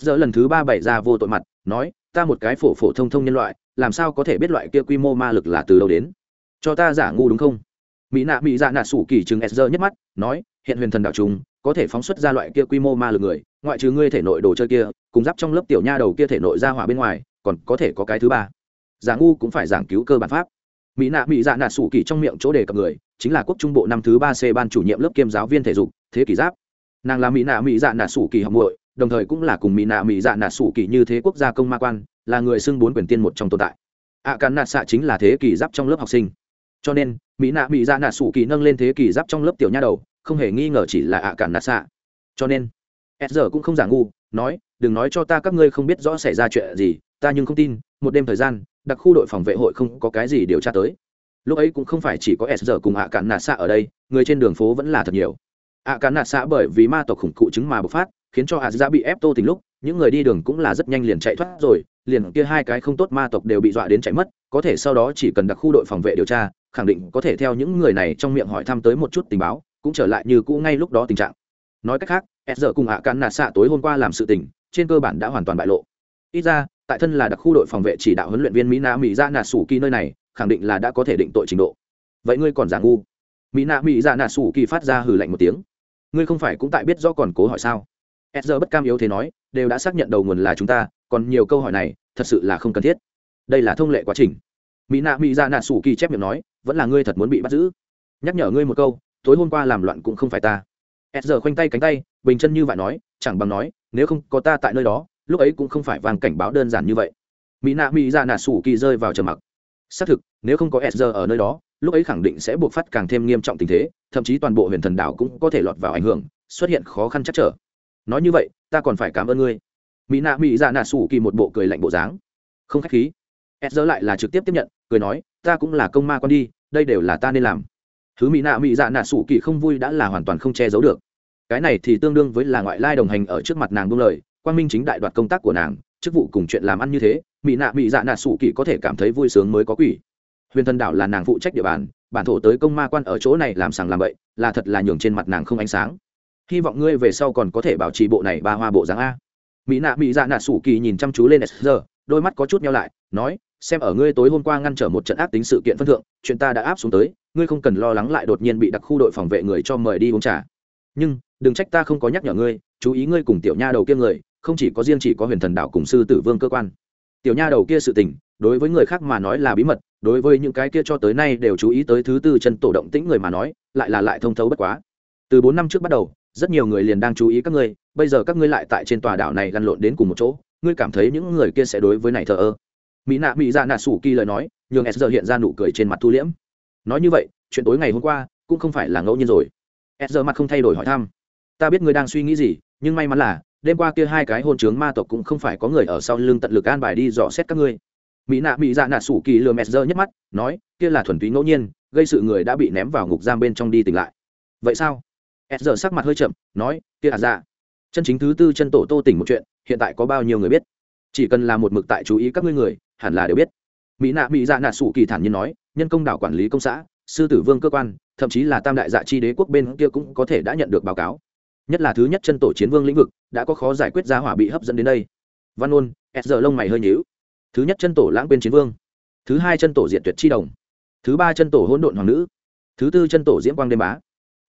S giờ lần thứ ba bày ra vô tội mặt, nói, ta một cái phổ phổ thông thông nhân loại, làm sao có thể biết loại kia quy mô ma lực là từ đâu đến? Cho ta giả ngu đúng không? Mỹ nạ mỹ dạ nạ sủ kỳ chừng sr nhất mắt, nói, hiện huyền thần đạo trùng, có thể phóng xuất ra loại kia quy mô ma lực người, ngoại trừ ngươi thể nội đồ chơi kia, cùng giáp trong lớp tiểu nha đầu kia thể nội ra hỏa bên ngoài, còn có thể có cái thứ ba. Giả ngu cũng phải giảng cứu cơ bản pháp. Mỹ nạ mỹ dạ nạ sủ kỳ trong miệng chỗ đề cập người, chính là quốc trung bộ năm thứ ba c ban chủ nhiệm lớp kiêm giáo viên thể dục, thế kỷ giáp. Nàng là mỹ nạ mỹ dạ nạ sủ kỳ học muội, đồng thời cũng là cùng mỹ nạ mỹ dạ nạ sủ kỳ như thế quốc gia công ma quan, là người xưng bốn quyền tiên một trong tồn tại. Ạ càn nạ xạ chính là thế kỷ giáp trong lớp học sinh cho nên, mỹ nạ mỹ ra nạ sủ kỳ nâng lên thế kỷ giáp trong lớp tiểu nha đầu, không hề nghi ngờ chỉ là ạ cản nạ xạ. Cho nên s giờ cũng không giả ngu, nói, đừng nói cho ta các ngươi không biết rõ xảy ra chuyện gì, ta nhưng không tin, một đêm thời gian, đặc khu đội phòng vệ hội không có cái gì điều tra tới. Lúc ấy cũng không phải chỉ có s giờ cùng ạ cản nạ xạ ở đây, người trên đường phố vẫn là thật nhiều. Ạ cản nạ xạ bởi vì ma tộc khủng cụ chứng mà bộc phát, khiến cho ạ ra bị ép tô tình lúc, những người đi đường cũng là rất nhanh liền chạy thoát rồi, liền kia hai cái không tốt ma tộc đều bị dọa đến chạy mất, có thể sau đó chỉ cần đặc khu đội phòng vệ điều tra khẳng định có thể theo những người này trong miệng hỏi thăm tới một chút tình báo, cũng trở lại như cũ ngay lúc đó tình trạng. Nói cách khác s giờ cùng ạ cắn nạt xạ tối hôm qua làm sự tình, trên cơ bản đã hoàn toàn bại lộ. Ít ra, tại thân là đặc khu đội phòng vệ chỉ đạo huấn luyện viên mỹ na mỹ ra nạt sủ kỳ nơi này, khẳng định là đã có thể định tội trình độ. Vậy ngươi còn giả ngu? Mỹ na mỹ ra nạt sủ kỳ phát ra hừ lạnh một tiếng. Ngươi không phải cũng tại biết do còn cố hỏi sao? S giờ bất cam yếu thế nói, đều đã xác nhận đầu nguồn là chúng ta, còn nhiều câu hỏi này, thật sự là không cần thiết. Đây là thông lệ quá trình mỹ nạ mỹ ra nạ sủ kỳ chép miệng nói, vẫn là ngươi thật muốn bị bắt giữ. Nhắc nhở ngươi một câu, tối hôm qua làm loạn cũng không phải ta. S giờ khoanh tay cánh tay, bình chân như vậy nói, chẳng bằng nói, nếu không có ta tại nơi đó, lúc ấy cũng không phải vàng cảnh báo đơn giản như vậy. Mỹ nạ mỹ ra nạ sủ kỳ rơi vào trầm mặc. Xác thực, nếu không có s ở nơi đó, lúc ấy khẳng định sẽ buộc phát càng thêm nghiêm trọng tình thế, thậm chí toàn bộ huyền thần đảo cũng có thể lọt vào ảnh hưởng, xuất hiện khó khăn chắc trở. Nói như vậy, ta còn phải cảm ơn ngươi. Mỹ nạ mỹ ra nạ sủ kỳ một bộ cười lạnh bộ dáng. Không k h á c h khí s lại là trực tiếp tiếp nhận, cười nói, ta cũng là công ma con đi, đây đều là ta nên làm. Thứ mỹ nạ mỹ dạ nạ sủ kỳ không vui đã là hoàn toàn không che giấu được. Cái này thì tương đương với là ngoại lai đồng hành ở trước mặt nàng buông lời quan minh chính đại đoạt công tác của nàng, chức vụ cùng chuyện làm ăn như thế, mỹ nạ mỹ dạ nạ sủ kỳ có thể cảm thấy vui sướng mới có quỷ. Huyền thần đảo là nàng phụ trách địa bàn, bản thổ tới công ma quan ở chỗ này làm sàng làm vậy là thật là nhường trên mặt nàng không ánh sáng. Hy vọng ngươi về sau còn có thể bảo trì bộ này ba hoa bộ dáng a. Mỹ nạ mỹ dạ nạ sủ kỳ nhìn chăm chú lên s giờ đôi mắt có chút nhau lại, nói xem ở ngươi tối hôm qua ngăn trở một trận ác tính sự kiện phân thượng, chuyện ta đã áp xuống tới, ngươi không cần lo lắng lại đột nhiên bị đặc khu đội phòng vệ người cho mời đi uống trà. Nhưng, đừng trách ta không có nhắc nhở ngươi, chú ý ngươi cùng tiểu nha đầu kia người, không chỉ có riêng chỉ có huyền thần đạo cùng sư tử vương cơ quan. Tiểu nha đầu kia sự tình, đối với người khác mà nói là bí mật, đối với những cái kia cho tới nay đều chú ý tới thứ tư chân tổ động tĩnh người mà nói, lại là lại thông thấu bất quá. Từ bốn năm trước bắt đầu, rất nhiều người liền đang chú ý các ngươi, bây giờ các ngươi lại tại trên tòa đảo này lăn lộn đến cùng một chỗ, ngươi cảm thấy những người kia sẽ đối với này thờ ơ? Mỹ nạ mỹ dạ nạ sủ kỳ lời nói, nhường s giờ hiện ra nụ cười trên mặt thu liễm. Nói như vậy, chuyện tối ngày hôm qua cũng không phải là ngẫu nhiên rồi. S giờ mặt không thay đổi hỏi thăm. Ta biết ngươi đang suy nghĩ gì, nhưng may mắn là, đêm qua kia hai cái hôn trướng ma tộc cũng không phải có người ở sau lưng tận lực an bài đi dò xét các ngươi. Mỹ nạ mỹ dạ nạ sủ kỳ lừa mẹt dơ nhất mắt, nói, kia là thuần túy ngẫu nhiên, gây sự người đã bị ném vào ngục giam bên trong đi tỉnh lại. Vậy sao? S giờ sắc mặt hơi chậm, nói, kia à dạ. Chân chính thứ tư chân tổ tô tỉnh một chuyện, hiện tại có bao nhiêu người biết? Chỉ cần là một mực tại chú ý các ngươi người, hẳn là đều biết. Mỹ nạ mỹ dạ nạ sủ kỳ thản nhiên nói, nhân công đảo quản lý công xã, sư tử vương cơ quan, thậm chí là tam đại dạ chi đế quốc bên kia cũng có thể đã nhận được báo cáo. Nhất là thứ nhất chân tổ chiến vương lĩnh vực, đã có khó giải quyết giá hỏa bị hấp dẫn đến đây. Văn ôn s giờ lông mày hơi nhíu. Thứ nhất chân tổ lãng quên chiến vương. Thứ hai chân tổ diệt tuyệt chi đồng. Thứ ba chân tổ hỗn độn hoàng nữ. Thứ tư chân tổ diễm quang đêm bá.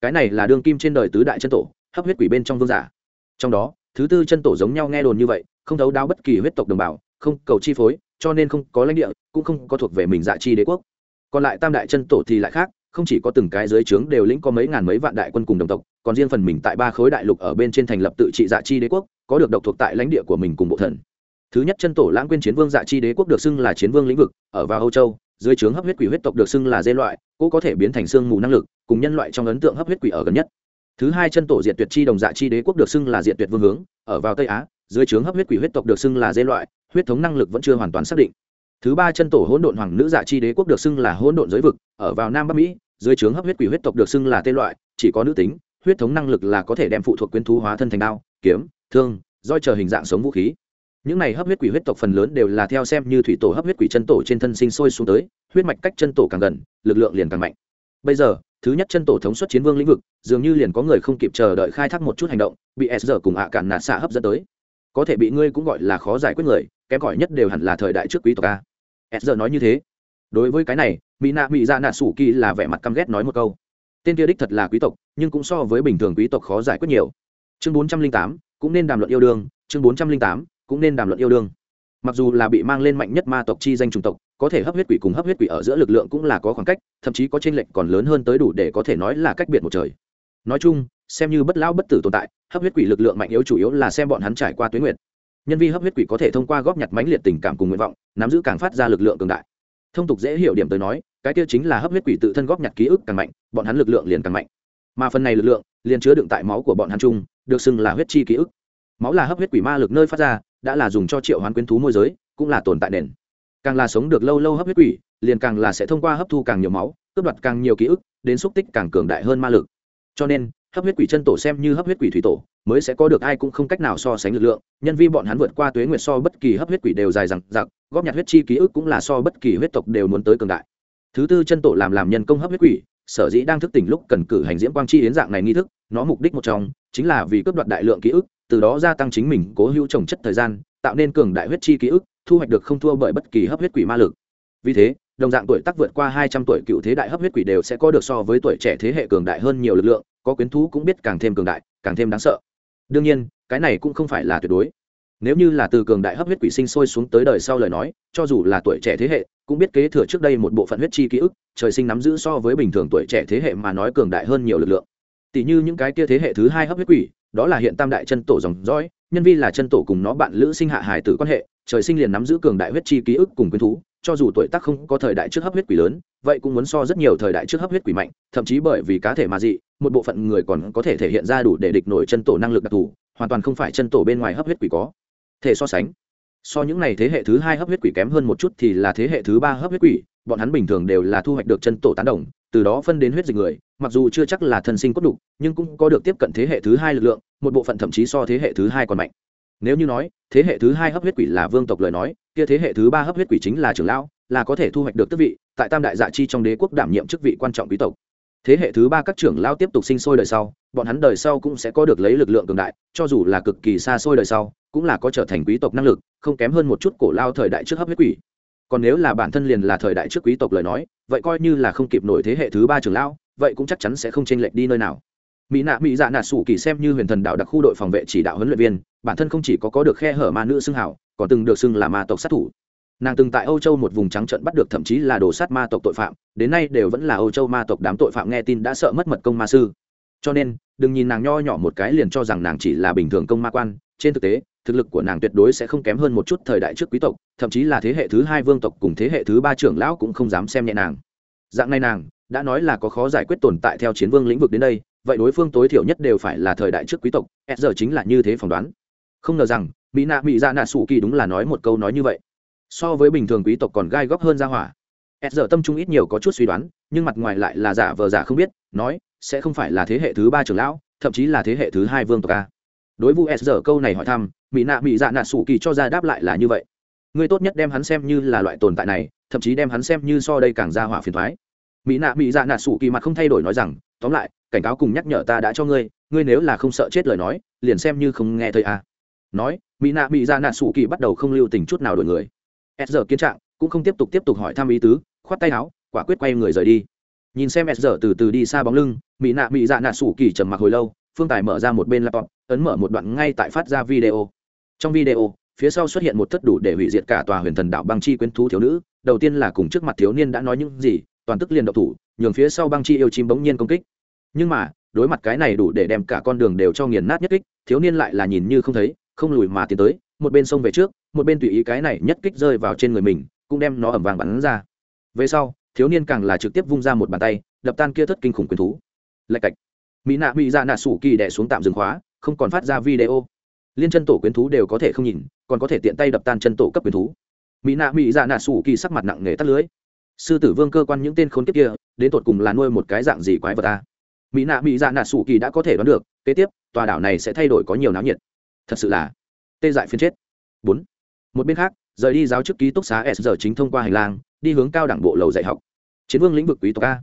Cái này là đương kim trên đời tứ đại chân tổ, hấp huyết quỷ bên trong vương giả. Trong đó, thứ tư chân tổ giống nhau nghe đồn như vậy không thấu đáo bất kỳ huyết tộc đồng bào, không cầu chi phối, cho nên không có lãnh địa, cũng không có thuộc về mình dạ chi đế quốc. Còn lại tam đại chân tổ thì lại khác, không chỉ có từng cái dưới trướng đều lĩnh có mấy ngàn mấy vạn đại quân cùng đồng tộc, còn riêng phần mình tại ba khối đại lục ở bên trên thành lập tự trị dạ chi đế quốc, có được độc thuộc tại lãnh địa của mình cùng bộ thần. Thứ nhất chân tổ lãng quên chiến vương dạ chi đế quốc được xưng là chiến vương lĩnh vực, ở vào âu châu, dưới trướng hấp huyết quỷ huyết tộc được xưng là dê loại, cũng có thể biến thành xương mù năng lực, cùng nhân loại trong ấn tượng hấp huyết quỷ ở gần nhất. Thứ hai chân tổ diệt tuyệt chi đồng dạ chi đế quốc được xưng là diệt tuyệt vương hướng, ở vào tây á dưới trướng hấp huyết quỷ huyết tộc được xưng là dê loại, huyết thống năng lực vẫn chưa hoàn toàn xác định. Thứ ba chân tổ hỗn độn hoàng nữ dạ chi đế quốc được xưng là hỗn độn giới vực, ở vào nam bắc mỹ, dưới trướng hấp huyết quỷ huyết tộc được xưng là tê loại, chỉ có nữ tính, huyết thống năng lực là có thể đem phụ thuộc quyến thú hóa thân thành đao, kiếm, thương, roi chờ hình dạng sống vũ khí. Những này hấp huyết quỷ huyết tộc phần lớn đều là theo xem như thủy tổ hấp huyết quỷ chân tổ trên thân sinh sôi xuống tới, huyết mạch cách chân tổ càng gần, lực lượng liền càng mạnh. Bây giờ, thứ nhất chân tổ thống suất chiến vương lĩnh vực, dường như liền có người không kịp chờ đợi khai thác một chút hành động, bị s giờ cùng ạ cản nạt xạ hấp dẫn tới có thể bị ngươi cũng gọi là khó giải quyết người, kém gọi nhất đều hẳn là thời đại trước quý tộc a. S giờ nói như thế. Đối với cái này mỹ nạ mỹ ra nạ sủ kỳ là vẻ mặt căm ghét nói một câu. Tên kia đích thật là quý tộc, nhưng cũng so với bình thường quý tộc khó giải quyết nhiều. Chương bốn trăm linh tám, cũng nên đàm luận yêu đương. Chương bốn trăm linh tám, cũng nên đàm luận yêu đương. Mặc dù là bị mang lên mạnh nhất ma tộc chi danh chủng tộc, có thể hấp huyết quỷ cùng hấp huyết quỷ ở giữa lực lượng cũng là có khoảng cách, thậm chí có t r ê n lệch còn lớn hơn tới đủ để có thể nói là cách biệt một trời. Nói chung, xem như bất lão bất tử tồn tại hấp huyết quỷ lực lượng mạnh yếu chủ yếu là xem bọn hắn trải qua tuyến nguyện nhân vi hấp huyết quỷ có thể thông qua góp nhặt mãnh liệt tình cảm cùng nguyện vọng, nắm giữ càng phát ra lực lượng cường đại. Thông tục dễ hiểu điểm tới nói, cái kia chính là hấp huyết quỷ tự thân góp nhặt ký ức càng mạnh, bọn hắn lực lượng liền càng mạnh. Mà phần này lực lượng, liền chứa đựng tại máu của bọn hắn chung, được xưng là huyết chi ký ức. Máu là hấp huyết quỷ ma lực nơi phát ra, đã là dùng cho triệu hoán quyến thú môi giới, cũng là tồn tại nền. Càng là sống được lâu lâu hấp huyết quỷ, liền càng là sẽ thông qua hấp thu càng nhiều máu, cướp đoạt càng nhiều ký ức, đến xúc tích càng cường đại hơn ma lực. Cho nên hấp huyết quỷ chân tổ xem như hấp huyết quỷ thủy tổ, mới sẽ có được ai cũng không cách nào so sánh lực lượng. Nhân vi bọn hắn vượt qua tuế nguyệt so bất kỳ hấp huyết quỷ đều dài rằng giặc góp nhặt huyết chi ký ức cũng là so bất kỳ huyết tộc đều muốn tới cường đại. Thứ tư chân tổ làm làm nhân công hấp huyết quỷ, sở dĩ đang thức tỉnh lúc cần cử hành diễm quang chi yến dạng này nghi thức, nó mục đích một trong chính là vì cướp đoạt đại lượng ký ức, từ đó gia tăng chính mình cố hữu trồng chất thời gian, tạo nên cường đại huyết chi ký ức, thu hoạch được không thua bởi bất kỳ hấp huyết quỷ ma lực. Vì thế đồng dạng tuổi tác vượt qua hai trăm tuổi cựu thế đại hấp huyết quỷ đều sẽ có được so với tuổi trẻ thế hệ cường đại hơn nhiều lực lượng, có quyến thú cũng biết càng thêm cường đại, càng thêm đáng sợ. Đương nhiên, cái này cũng không phải là tuyệt đối. Nếu như là từ cường đại hấp huyết quỷ sinh sôi xuống tới đời sau lời nói, cho dù là tuổi trẻ thế hệ, cũng biết kế thừa trước đây một bộ phận huyết chi ký ức, trời sinh nắm giữ so với bình thường tuổi trẻ thế hệ mà nói cường đại hơn nhiều lực lượng. Tỷ như những cái kia thế hệ thứ hai hấp huyết quỷ, đó là hiện tam đại chân tổ dòng dõi, nhân vi là chân tổ cùng nó bạn lữ sinh hạ hài tử quan hệ, trời sinh liền nắm giữ cường đại huyết chi ký ức cùng quyến thú cho dù tuổi tác không có thời đại trước hấp huyết quỷ lớn, vậy cũng muốn so rất nhiều thời đại trước hấp huyết quỷ mạnh, thậm chí bởi vì cá thể mà dị, một bộ phận người còn có thể thể hiện ra đủ để địch nổi chân tổ năng lực đặc thù, hoàn toàn không phải chân tổ bên ngoài hấp huyết quỷ có. Thể so sánh, so những này thế hệ thứ hai hấp huyết quỷ kém hơn một chút thì là thế hệ thứ ba hấp huyết quỷ, bọn hắn bình thường đều là thu hoạch được chân tổ tán đồng, từ đó phân đến huyết dịch người, mặc dù chưa chắc là thân sinh cốt đục nhưng cũng có được tiếp cận thế hệ thứ hai lực lượng, một bộ phận thậm chí so thế hệ thứ hai còn mạnh. Nếu như nói, thế hệ thứ hai hấp huyết quỷ là vương tộc lời nói kia thế hệ thứ ba hấp huyết quỷ chính là trưởng lão, là có thể thu hoạch được tước vị, tại tam đại dạ chi trong đế quốc đảm nhiệm chức vị quan trọng quý tộc. Thế hệ thứ ba các trưởng lão tiếp tục sinh sôi đời sau, bọn hắn đời sau cũng sẽ có được lấy lực lượng cường đại, cho dù là cực kỳ xa xôi đời sau, cũng là có trở thành quý tộc năng lực, không kém hơn một chút cổ lao thời đại trước hấp huyết quỷ. Còn nếu là bản thân liền là thời đại trước quý tộc lời nói, vậy coi như là không kịp nổi thế hệ thứ ba trưởng lão, vậy cũng chắc chắn sẽ không chênh lệch đi nơi nào mỹ nạ mỹ dạ nạ sủ kỳ xem như huyền thần đạo đặc khu đội phòng vệ chỉ đạo huấn luyện viên, bản thân không chỉ có có được khe hở ma nữ xưng hảo còn từng được xưng là ma tộc sát thủ. Nàng từng tại âu châu một vùng trắng trận bắt được thậm chí là đồ sát ma tộc tội phạm, đến nay đều vẫn là âu châu ma tộc đám tội phạm nghe tin đã sợ mất mật công ma sư. Cho nên, đừng nhìn nàng nho nhỏ một cái liền cho rằng nàng chỉ là bình thường công ma quan, trên thực tế, thực lực của nàng tuyệt đối sẽ không kém hơn một chút thời đại trước quý tộc, thậm chí là thế hệ thứ hai vương tộc cùng thế hệ thứ ba trưởng lão cũng không dám xem nhẹ nàng. Dạng này nàng, đã nói là có khó giải quyết tồn tại theo chiến vương lĩnh vực đến đây vậy đối phương tối thiểu nhất đều phải là thời đại trước quý tộc s giờ chính là như thế phỏng đoán. Không ngờ rằng, mỹ nạ mỹ dạ Ra nạ sủ kỳ đúng là nói một câu nói như vậy. So với bình thường quý tộc còn gai góc hơn ra hỏa. S giờ tâm trung ít nhiều có chút suy đoán, nhưng mặt ngoài lại là giả vờ giả không biết, nói, sẽ không phải là thế hệ thứ ba trưởng lão, thậm chí là thế hệ thứ hai vương tộc a. Đối vu s e giờ câu này hỏi thăm, mỹ nạ mỹ dạ nạ sủ kỳ cho ra đáp lại là như vậy. Ngươi tốt nhất đem hắn xem như là loại tồn tại này, thậm chí đem hắn xem như so đây càng ra hỏa phiền thoái mỹ nạ mỹ dạ nạ sủ kỳ mặt không thay đổi nói rằng, tóm lại, cảnh cáo cùng nhắc nhở ta đã cho ngươi ngươi nếu là không sợ chết lời nói, liền xem như không nghe thấy à. nói, mỹ nạ mỹ dạ nạ sủ kỳ bắt đầu không lưu tình chút nào đổi người. S giờ kiến trạng cũng không tiếp tục tiếp tục hỏi thăm ý tứ, khoát tay áo, quả quyết quay người rời đi. Nhìn xem s giờ từ từ đi xa bóng lưng, mỹ nạ mỹ dạ nạ sủ kỳ trầm mặc hồi lâu, phương tài mở ra một bên laptop, ấn mở một đoạn ngay tại phát ra video. Trong video, phía sau xuất hiện một thất đủ để hủy diệt cả tòa huyền thần đảo băng chi quyến thú thiếu nữ, đầu tiên là cùng trước mặt thiếu niên đã nói những gì toàn tức liền độc thủ, nhường phía sau băng chi yêu chim bỗng nhiên công kích. Nhưng mà, đối mặt cái này đủ để đem cả con đường đều cho nghiền nát nhất kích, thiếu niên lại là nhìn như không thấy, không lùi mà tiến tới, một bên sông về trước, một bên tùy ý cái này nhất kích rơi vào trên người mình, cũng đem nó ẩm vàng bắn ra. Về sau, thiếu niên càng là trực tiếp vung ra một bàn tay, đập tan kia thất kinh khủng quyền thú. Lạch cạch. Mỹ nạ, mỹ ra nạ sủ kỳ đẻ xuống tạm dừng khóa, không còn phát ra video. Liên chân tổ quyến thú đều có thể không nhìn, còn có thể tiện tay đập tan chân tổ cấp quyến thú. Mỹ nạ, mỹ ra nạ sủ kỳ sắc mặt nặng nề tắt lưới sư tử vương cơ quan những tên khốn kiếp kia đến tột cùng là nuôi một cái dạng gì quái vật ta? Mỹ nạ mỹ dạ nạ sủ kỳ đã có thể đoán được kế tiếp tòa đảo này sẽ thay đổi có nhiều náo nhiệt. Thật sự là tê dại phiên chết. Bốn. Một bên khác rời đi giáo chức ký túc xá s giờ chính thông qua hành lang đi hướng cao đẳng bộ lầu dạy học. Chiến vương lĩnh vực quý tộc a.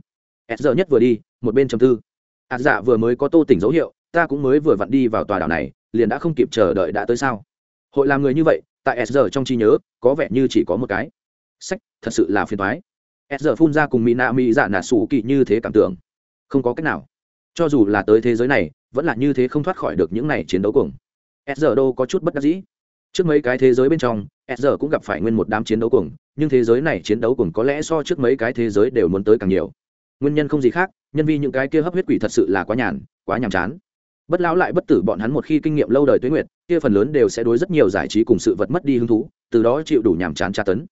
S giờ nhất vừa đi một bên chầm tư. Ạt à, dạ vừa mới có tô tỉnh dấu hiệu ta cũng mới vừa vặn đi vào tòa đảo này liền đã không kịp chờ đợi đã tới sao? Hội làm người như vậy tại s giờ trong trí nhớ có vẻ như chỉ có một cái. Sách thật sự là phiền thoái s giờ phun ra cùng mỹ nạ mỹ dạ nạ sủ kỳ như thế cảm tưởng. Không có cách nào. Cho dù là tới thế giới này, vẫn là như thế không thoát khỏi được những này chiến đấu cùng s giờ đâu có chút bất đắc dĩ. Trước mấy cái thế giới bên trong, s giờ cũng gặp phải nguyên một đám chiến đấu cùng nhưng thế giới này chiến đấu cùng có lẽ so trước mấy cái thế giới đều muốn tới càng nhiều. Nguyên nhân không gì khác, nhân vì những cái kia hấp huyết quỷ thật sự là quá nhàn, quá nhàm chán. Bất lão lại bất tử bọn hắn một khi kinh nghiệm lâu đời tuế nguyệt, kia phần lớn đều sẽ đối rất nhiều giải trí cùng sự vật mất đi hứng thú, từ đó chịu đủ nhàm chán tra tấn.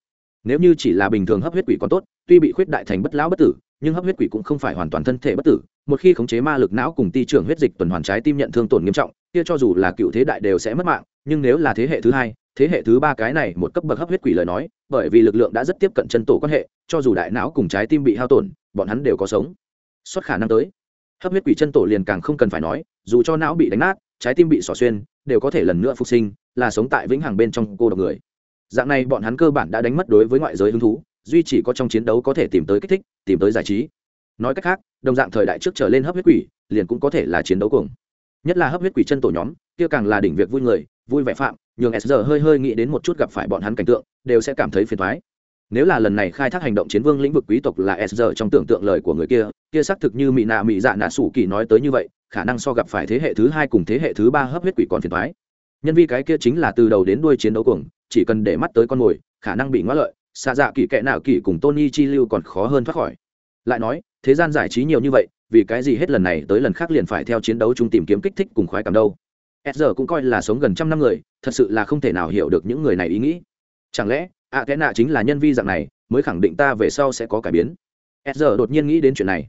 Nếu như chỉ là bình thường hấp huyết quỷ còn tốt tuy bị khuyết đại thành bất lão bất tử, nhưng hấp huyết quỷ cũng không phải hoàn toàn thân thể bất tử. Một khi khống chế ma lực não cùng ti trưởng huyết dịch tuần hoàn trái tim nhận thương tổn nghiêm trọng, kia cho dù là cựu thế đại đều sẽ mất mạng, nhưng nếu là thế hệ thứ hai, thế hệ thứ ba cái này một cấp bậc hấp huyết quỷ lời nói, bởi vì lực lượng đã rất tiếp cận chân tổ quan hệ, cho dù đại não cùng trái tim bị hao tổn, bọn hắn đều có sống. Xuất khả năng tới. Hấp huyết quỷ chân tổ liền càng không cần phải nói, dù cho não bị đánh nát, trái tim bị xỏ xuyên, đều có thể lần nữa phục sinh, là sống tại vĩnh hằng bên trong cô độc người. Dạng này bọn hắn cơ bản đã đánh mất đối với ngoại giới hứng thú duy chỉ có trong chiến đấu có thể tìm tới kích thích, tìm tới giải trí. Nói cách khác, đồng dạng thời đại trước trở lên hấp huyết quỷ, liền cũng có thể là chiến đấu cùng nhất là hấp huyết quỷ chân tổ nhóm, kia càng là đỉnh việc vui người, vui vẻ phạm, nhường s giờ hơi hơi nghĩ đến một chút gặp phải bọn hắn cảnh tượng, đều sẽ cảm thấy phiền thoái nếu là lần này khai thác hành động chiến vương lĩnh vực quý tộc là s giờ trong tưởng tượng lời của người kia kia xác thực như mỹ nạ mỹ dạ nạ sủ kỳ nói tới như vậy, khả năng so gặp phải thế hệ thứ hai cùng thế hệ thứ ba hấp huyết quỷ còn phiền thoái nhân vi cái kia chính là từ đầu đến đuôi chiến đấu cuồng, chỉ cần để mắt tới con mồi, khả năng bị ngã lợi xa dạ kỳ kệ nào kỳ cùng tony chi lưu còn khó hơn thoát khỏi. Lại nói, thế gian giải trí nhiều như vậy, vì cái gì hết lần này tới lần khác liền phải theo chiến đấu chung tìm kiếm kích thích cùng khoái cảm đâu? S giờ cũng coi là sống gần trăm năm người, thật sự là không thể nào hiểu được những người này ý nghĩ. Chẳng lẽ ạ kẽ nạ chính là nhân vi dạng này, mới khẳng định ta về sau sẽ có cải biến? S giờ đột nhiên nghĩ đến chuyện này.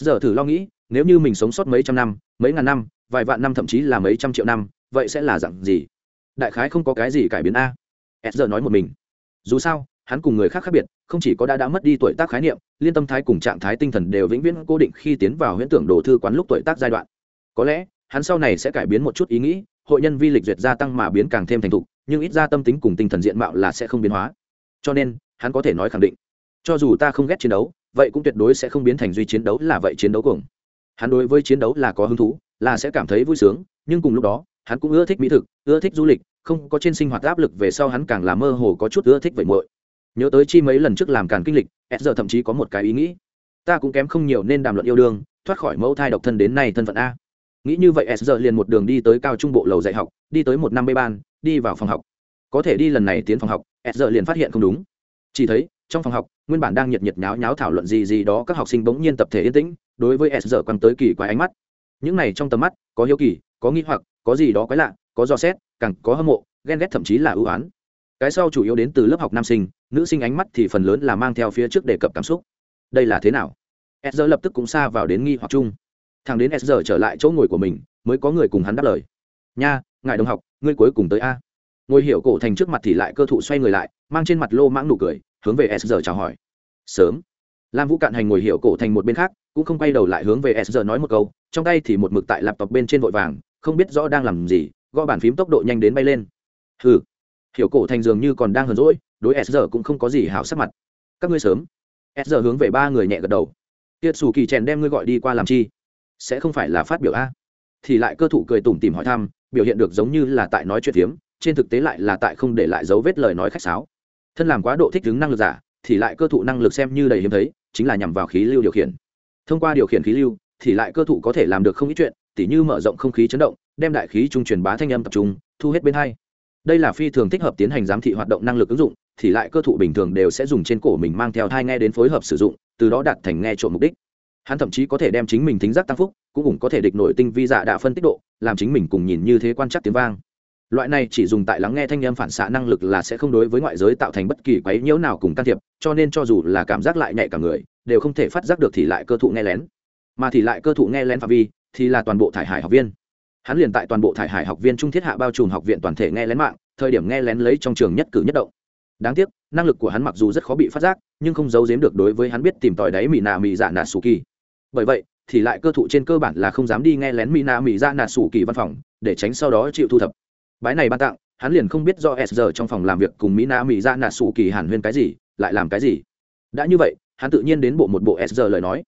S giờ thử lo nghĩ, nếu như mình sống sót mấy trăm năm, mấy ngàn năm, vài vạn năm thậm chí là mấy trăm triệu năm, vậy sẽ là dạng gì? Đại khái không có cái gì cải biến a. S giờ nói một mình. Dù sao hắn cùng người khác khác biệt, không chỉ có đã đã mất đi tuổi tác khái niệm, liên tâm thái cùng trạng thái tinh thần đều vĩnh viễn cố định khi tiến vào huyễn tưởng đồ thư quán lúc tuổi tác giai đoạn. Có lẽ, hắn sau này sẽ cải biến một chút ý nghĩ, hội nhân vi lịch duyệt gia tăng mà biến càng thêm thành thục, nhưng ít ra tâm tính cùng tinh thần diện mạo là sẽ không biến hóa. Cho nên, hắn có thể nói khẳng định, cho dù ta không ghét chiến đấu, vậy cũng tuyệt đối sẽ không biến thành duy chiến đấu là vậy chiến đấu cùng hắn đối với chiến đấu là có hứng thú, là sẽ cảm thấy vui sướng, nhưng cùng lúc đó, hắn cũng ưa thích mỹ thực, ưa thích du lịch, không có trên sinh hoạt áp lực về sau hắn càng là mơ hồ có chút ưa thích vậy muội nhớ tới chi mấy lần trước làm càn kinh lịch, s giờ thậm chí có một cái ý nghĩ. Ta cũng kém không nhiều nên đàm luận yêu đương, thoát khỏi mẫu thai độc thân đến nay thân phận a. Nghĩ như vậy, s giờ liền một đường đi tới cao trung bộ lầu dạy học, đi tới một năm mươi ban, đi vào phòng học. Có thể đi lần này tiến phòng học, s giờ liền phát hiện không đúng. Chỉ thấy, trong phòng học, nguyên bản đang nhiệt nhiệt nháo nháo thảo luận gì gì đó, các học sinh bỗng nhiên tập thể yên tĩnh, đối với s giờ quăng tới kỳ quái ánh mắt. Những này trong tầm mắt, có hiếu kỳ, có nghi hoặc, có gì đó quái lạ, có dò xét, càng có hâm mộ, ghen ghét thậm chí là ưu oán. Cái sau chủ yếu đến từ lớp học nam sinh nữ sinh ánh mắt thì phần lớn là mang theo phía trước đề cập cảm xúc. Đây là thế nào? S giờ lập tức cũng xa vào đến nghi hoặc chung. Thằng đến s giờ trở lại chỗ ngồi của mình, mới có người cùng hắn đáp lời. Nha, ngài đồng học, ngươi cuối cùng tới a. Ngồi hiểu cổ thành trước mặt thì lại cơ thụ xoay người lại, mang trên mặt lô mãng nụ cười, hướng về s giờ chào hỏi. Sớm. Lam vũ cạn hành ngồi hiểu cổ thành một bên khác, cũng không quay đầu lại hướng về s giờ nói một câu, trong tay thì một mực tại laptop bên trên vội vàng, không biết rõ đang làm gì, gõ bàn phím tốc độ nhanh đến bay lên. Hừ. Hiểu cổ thành dường như còn đang hờn rỗi đối s giờ cũng không có gì hảo sắc mặt. Các ngươi sớm. S giờ hướng về ba người nhẹ gật đầu. Tiệt xù kỳ chèn đem ngươi gọi đi qua làm chi? Sẽ không phải là phát biểu a? Thì lại cơ thủ cười tủm tìm hỏi thăm, biểu hiện được giống như là tại nói chuyện phiếm, trên thực tế lại là tại không để lại dấu vết lời nói khách sáo. Thân làm quá độ thích ứng năng lực giả, thì lại cơ thụ năng lực xem như đầy hiếm thấy, chính là nhằm vào khí lưu điều khiển. Thông qua điều khiển khí lưu, thì lại cơ thụ có thể làm được không ít chuyện, tỉ như mở rộng không khí chấn động, đem đại khí trung truyền bá thanh âm tập trung, thu hết bên hai đây là phi thường thích hợp tiến hành giám thị hoạt động năng lực ứng dụng, thì lại cơ thụ bình thường đều sẽ dùng trên cổ mình mang theo thai nghe đến phối hợp sử dụng, từ đó đạt thành nghe trộm mục đích. Hắn thậm chí có thể đem chính mình thính giác tăng phúc, cũng cũng có thể địch nội tinh vi dạ đạ phân tích độ, làm chính mình cùng nhìn như thế quan trắc tiếng vang. Loại này chỉ dùng tại lắng nghe thanh âm phản xạ năng lực là sẽ không đối với ngoại giới tạo thành bất kỳ quấy nhiễu nào cùng can thiệp, cho nên cho dù là cảm giác lại nhạy cả người, đều không thể phát giác được thì lại cơ thụ nghe lén. Mà thì lại cơ thụ nghe lén phạm vi, thì là toàn bộ thải hải học viên hắn liền tại toàn bộ thải hải học viên trung thiết hạ bao trùm học viện toàn thể nghe lén mạng, thời điểm nghe lén lấy trong trường nhất cử nhất động. Đáng tiếc, năng lực của hắn mặc dù rất khó bị phát giác, nhưng không giấu giếm được đối với hắn biết tìm tòi đáy mỹ nạ mỹ dạ nạ sù kỳ bởi vậy, thì lại cơ thụ trên cơ bản là không dám đi nghe lén mỹ nạ mỹ dạ nạ sù kỳ văn phòng, để tránh sau đó chịu thu thập. Bái này ban tặng, hắn liền không biết do s giờ trong phòng làm việc cùng mỹ nạ mỹ dạ nạ sù kỳ hàn huyên cái gì, lại làm cái gì. Đã như vậy, hắn tự nhiên đến bộ một bộ s giờ lời nói.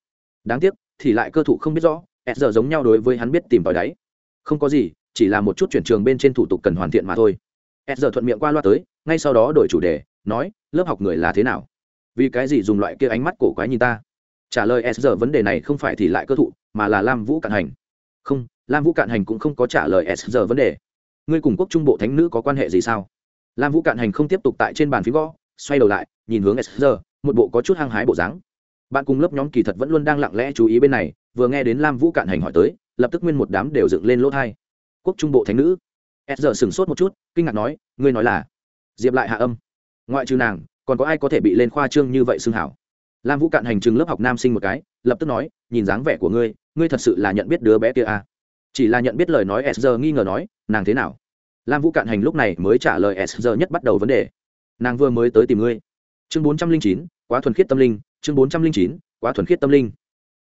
Đáng tiếc, thì lại cơ thụ không biết rõ, s giờ giống nhau đối với hắn biết tìm tòi đáy không có gì, chỉ là một chút chuyển trường bên trên thủ tục cần hoàn thiện mà thôi. S giờ thuận miệng qua loa tới, ngay sau đó đổi chủ đề, nói, lớp học người là thế nào? Vì cái gì dùng loại kia ánh mắt cổ quái nhìn ta? Trả lời s giờ vấn đề này không phải thì lại cơ thụ, mà là lam vũ cạn hành. Không, lam vũ cạn hành cũng không có trả lời s giờ vấn đề. Ngươi cùng quốc trung bộ thánh nữ có quan hệ gì sao? Lam vũ cạn hành không tiếp tục tại trên bàn phím gõ, xoay đầu lại, nhìn hướng s giờ, một bộ có chút hăng hái bộ dáng. Bạn cùng lớp nhóm kỳ thật vẫn luôn đang lặng lẽ chú ý bên này, vừa nghe đến lam vũ cạn hành hỏi tới lập tức nguyên một đám đều dựng lên lỗ thai. Quốc trung bộ thánh nữ. S giờ sửng sốt một chút, kinh ngạc nói, ngươi nói là diệp lại hạ âm? Ngoại trừ nàng, còn có ai có thể bị lên khoa trương như vậy xưng hảo? Lam vũ cạn hành trường lớp học nam sinh một cái, lập tức nói, nhìn dáng vẻ của ngươi ngươi thật sự là nhận biết đứa bé kia à. chỉ là nhận biết lời nói s giờ nghi ngờ nói, nàng thế nào? Lam vũ cạn hành lúc này mới trả lời s giờ nhất bắt đầu vấn đề, nàng vừa mới tới tìm ngươi. Chương bốn trăm linh chín, quá thuần khiết tâm linh, chương bốn trăm linh chín, quá thuần khiết tâm linh.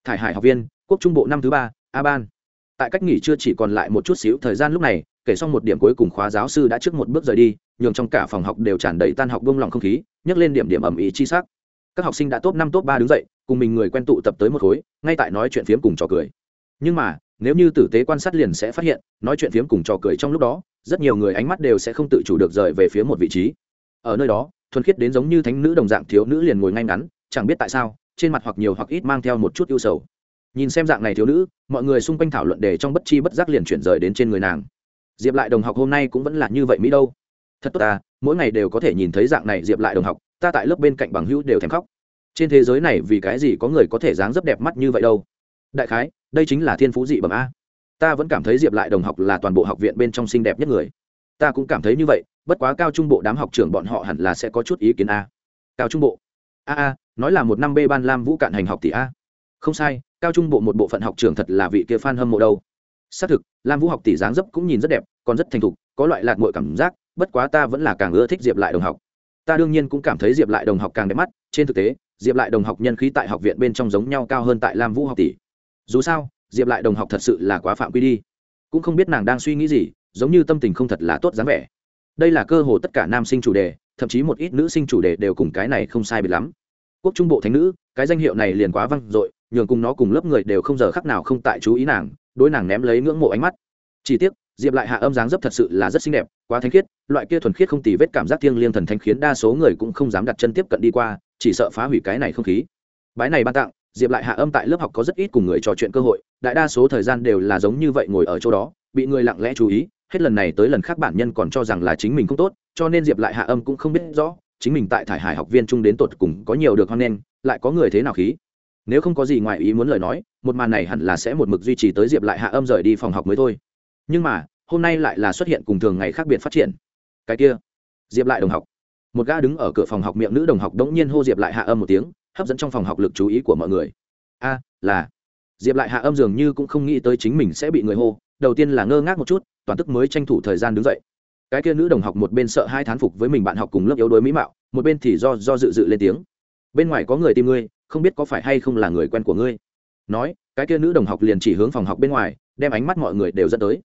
Thải hải học viên, quốc trung bộ năm thứ ba, a ban tại cách nghỉ chưa chỉ còn lại một chút xíu thời gian lúc này, kể xong một điểm cuối cùng khóa giáo sư đã trước một bước rời đi, nhường trong cả phòng học đều tràn đầy tan học bông lòng không khí, nhấc lên điểm điểm ẩm ý chi sắc. Các học sinh đã top năm, top ba đứng dậy, cùng mình người quen tụ tập tới một khối, ngay tại nói chuyện phiếm cùng trò cười. Nhưng mà, nếu như tử tế quan sát liền sẽ phát hiện, nói chuyện phiếm cùng trò cười trong lúc đó, rất nhiều người ánh mắt đều sẽ không tự chủ được rời về phía một vị trí. Ở nơi đó, thuần khiết đến giống như thánh nữ đồng dạng thiếu nữ liền ngồi ngay ngắn, chẳng biết tại sao, trên mặt hoặc nhiều hoặc ít mang theo một chút ưu sầu nhìn xem dạng này thiếu nữ, mọi người xung quanh thảo luận đề trong bất chi bất giác liền chuyển rời đến trên người nàng. Diệp lại đồng học hôm nay cũng vẫn là như vậy mỹ đâu. Thật tốt ta, mỗi ngày đều có thể nhìn thấy dạng này diệp lại đồng học, ta tại lớp bên cạnh bằng hữu đều thèm khóc. Trên thế giới này vì cái gì có người có thể dáng dấp đẹp mắt như vậy đâu? Đại khái, đây chính là thiên phú dị bẩm a. Ta vẫn cảm thấy diệp lại đồng học là toàn bộ học viện bên trong xinh đẹp nhất người. Ta cũng cảm thấy như vậy, bất quá cao trung bộ đám học trưởng bọn họ hẳn là sẽ có chút ý kiến a. Cao trung bộ. A a, nói là một năm b ban lam vũ cạn hành học tỷ a. Không sai cao trung bộ một bộ phận học trưởng thật là vị kia fan hâm mộ đâu. Xác thực, lam vũ học tỷ dáng dấp cũng nhìn rất đẹp, còn rất thành thục, có loại lạc mội cảm giác, bất quá ta vẫn là càng ưa thích diệp lại đồng học. Ta đương nhiên cũng cảm thấy diệp lại đồng học càng đẹp mắt, trên thực tế, diệp lại đồng học nhân khí tại học viện bên trong giống nhau cao hơn tại lam vũ học tỷ. Dù sao, diệp lại đồng học thật sự là quá phạm quy đi. Cũng không biết nàng đang suy nghĩ gì, giống như tâm tình không thật là tốt dáng vẻ. Đây là cơ hồ tất cả nam sinh chủ đề, thậm chí một ít nữ sinh chủ đề đều cùng cái này không sai biệt lắm. Quốc trung bộ thánh nữ, cái danh hiệu này liền quá văng dội nhường cùng nó cùng lớp người đều không giờ khắc nào không tại chú ý nàng, đối nàng ném lấy ngưỡng mộ ánh mắt. Chỉ tiếc, diệp lại hạ âm dáng dấp thật sự là rất xinh đẹp, quá thanh khiết, loại kia thuần khiết không tì vết cảm giác thiêng liêng thần thánh khiến đa số người cũng không dám đặt chân tiếp cận đi qua, chỉ sợ phá hủy cái này không khí. Bái này ban tặng, diệp lại hạ âm tại lớp học có rất ít cùng người trò chuyện cơ hội, đại đa số thời gian đều là giống như vậy ngồi ở chỗ đó, bị người lặng lẽ chú ý, hết lần này tới lần khác bản nhân còn cho rằng là chính mình không tốt, cho nên diệp lại hạ âm cũng không biết rõ, chính mình tại thải hải học viên trung đến tột cùng có nhiều được hoan nghênh, lại có người thế nào khí nếu không có gì ngoài ý muốn lời nói, một màn này hẳn là sẽ một mực duy trì tới diệp lại hạ âm rời đi phòng học mới thôi. Nhưng mà, hôm nay lại là xuất hiện cùng thường ngày khác biệt phát triển. Cái kia, diệp lại đồng học. Một gã đứng ở cửa phòng học miệng nữ đồng học đống nhiên hô diệp lại hạ âm một tiếng, hấp dẫn trong phòng học lực chú ý của mọi người. A, là. Diệp lại hạ âm dường như cũng không nghĩ tới chính mình sẽ bị người hô, đầu tiên là ngơ ngác một chút, toàn tức mới tranh thủ thời gian đứng dậy. Cái kia nữ đồng học một bên sợ hai thán phục với mình bạn học cùng lớp yếu đuối mỹ mạo, một bên thì do do dự dự lên tiếng. Bên ngoài có người tìm ngươi không biết có phải hay không là người quen của ngươi. Nói, cái kia nữ đồng học liền chỉ hướng phòng học bên ngoài, đem ánh mắt mọi người đều dẫn tới.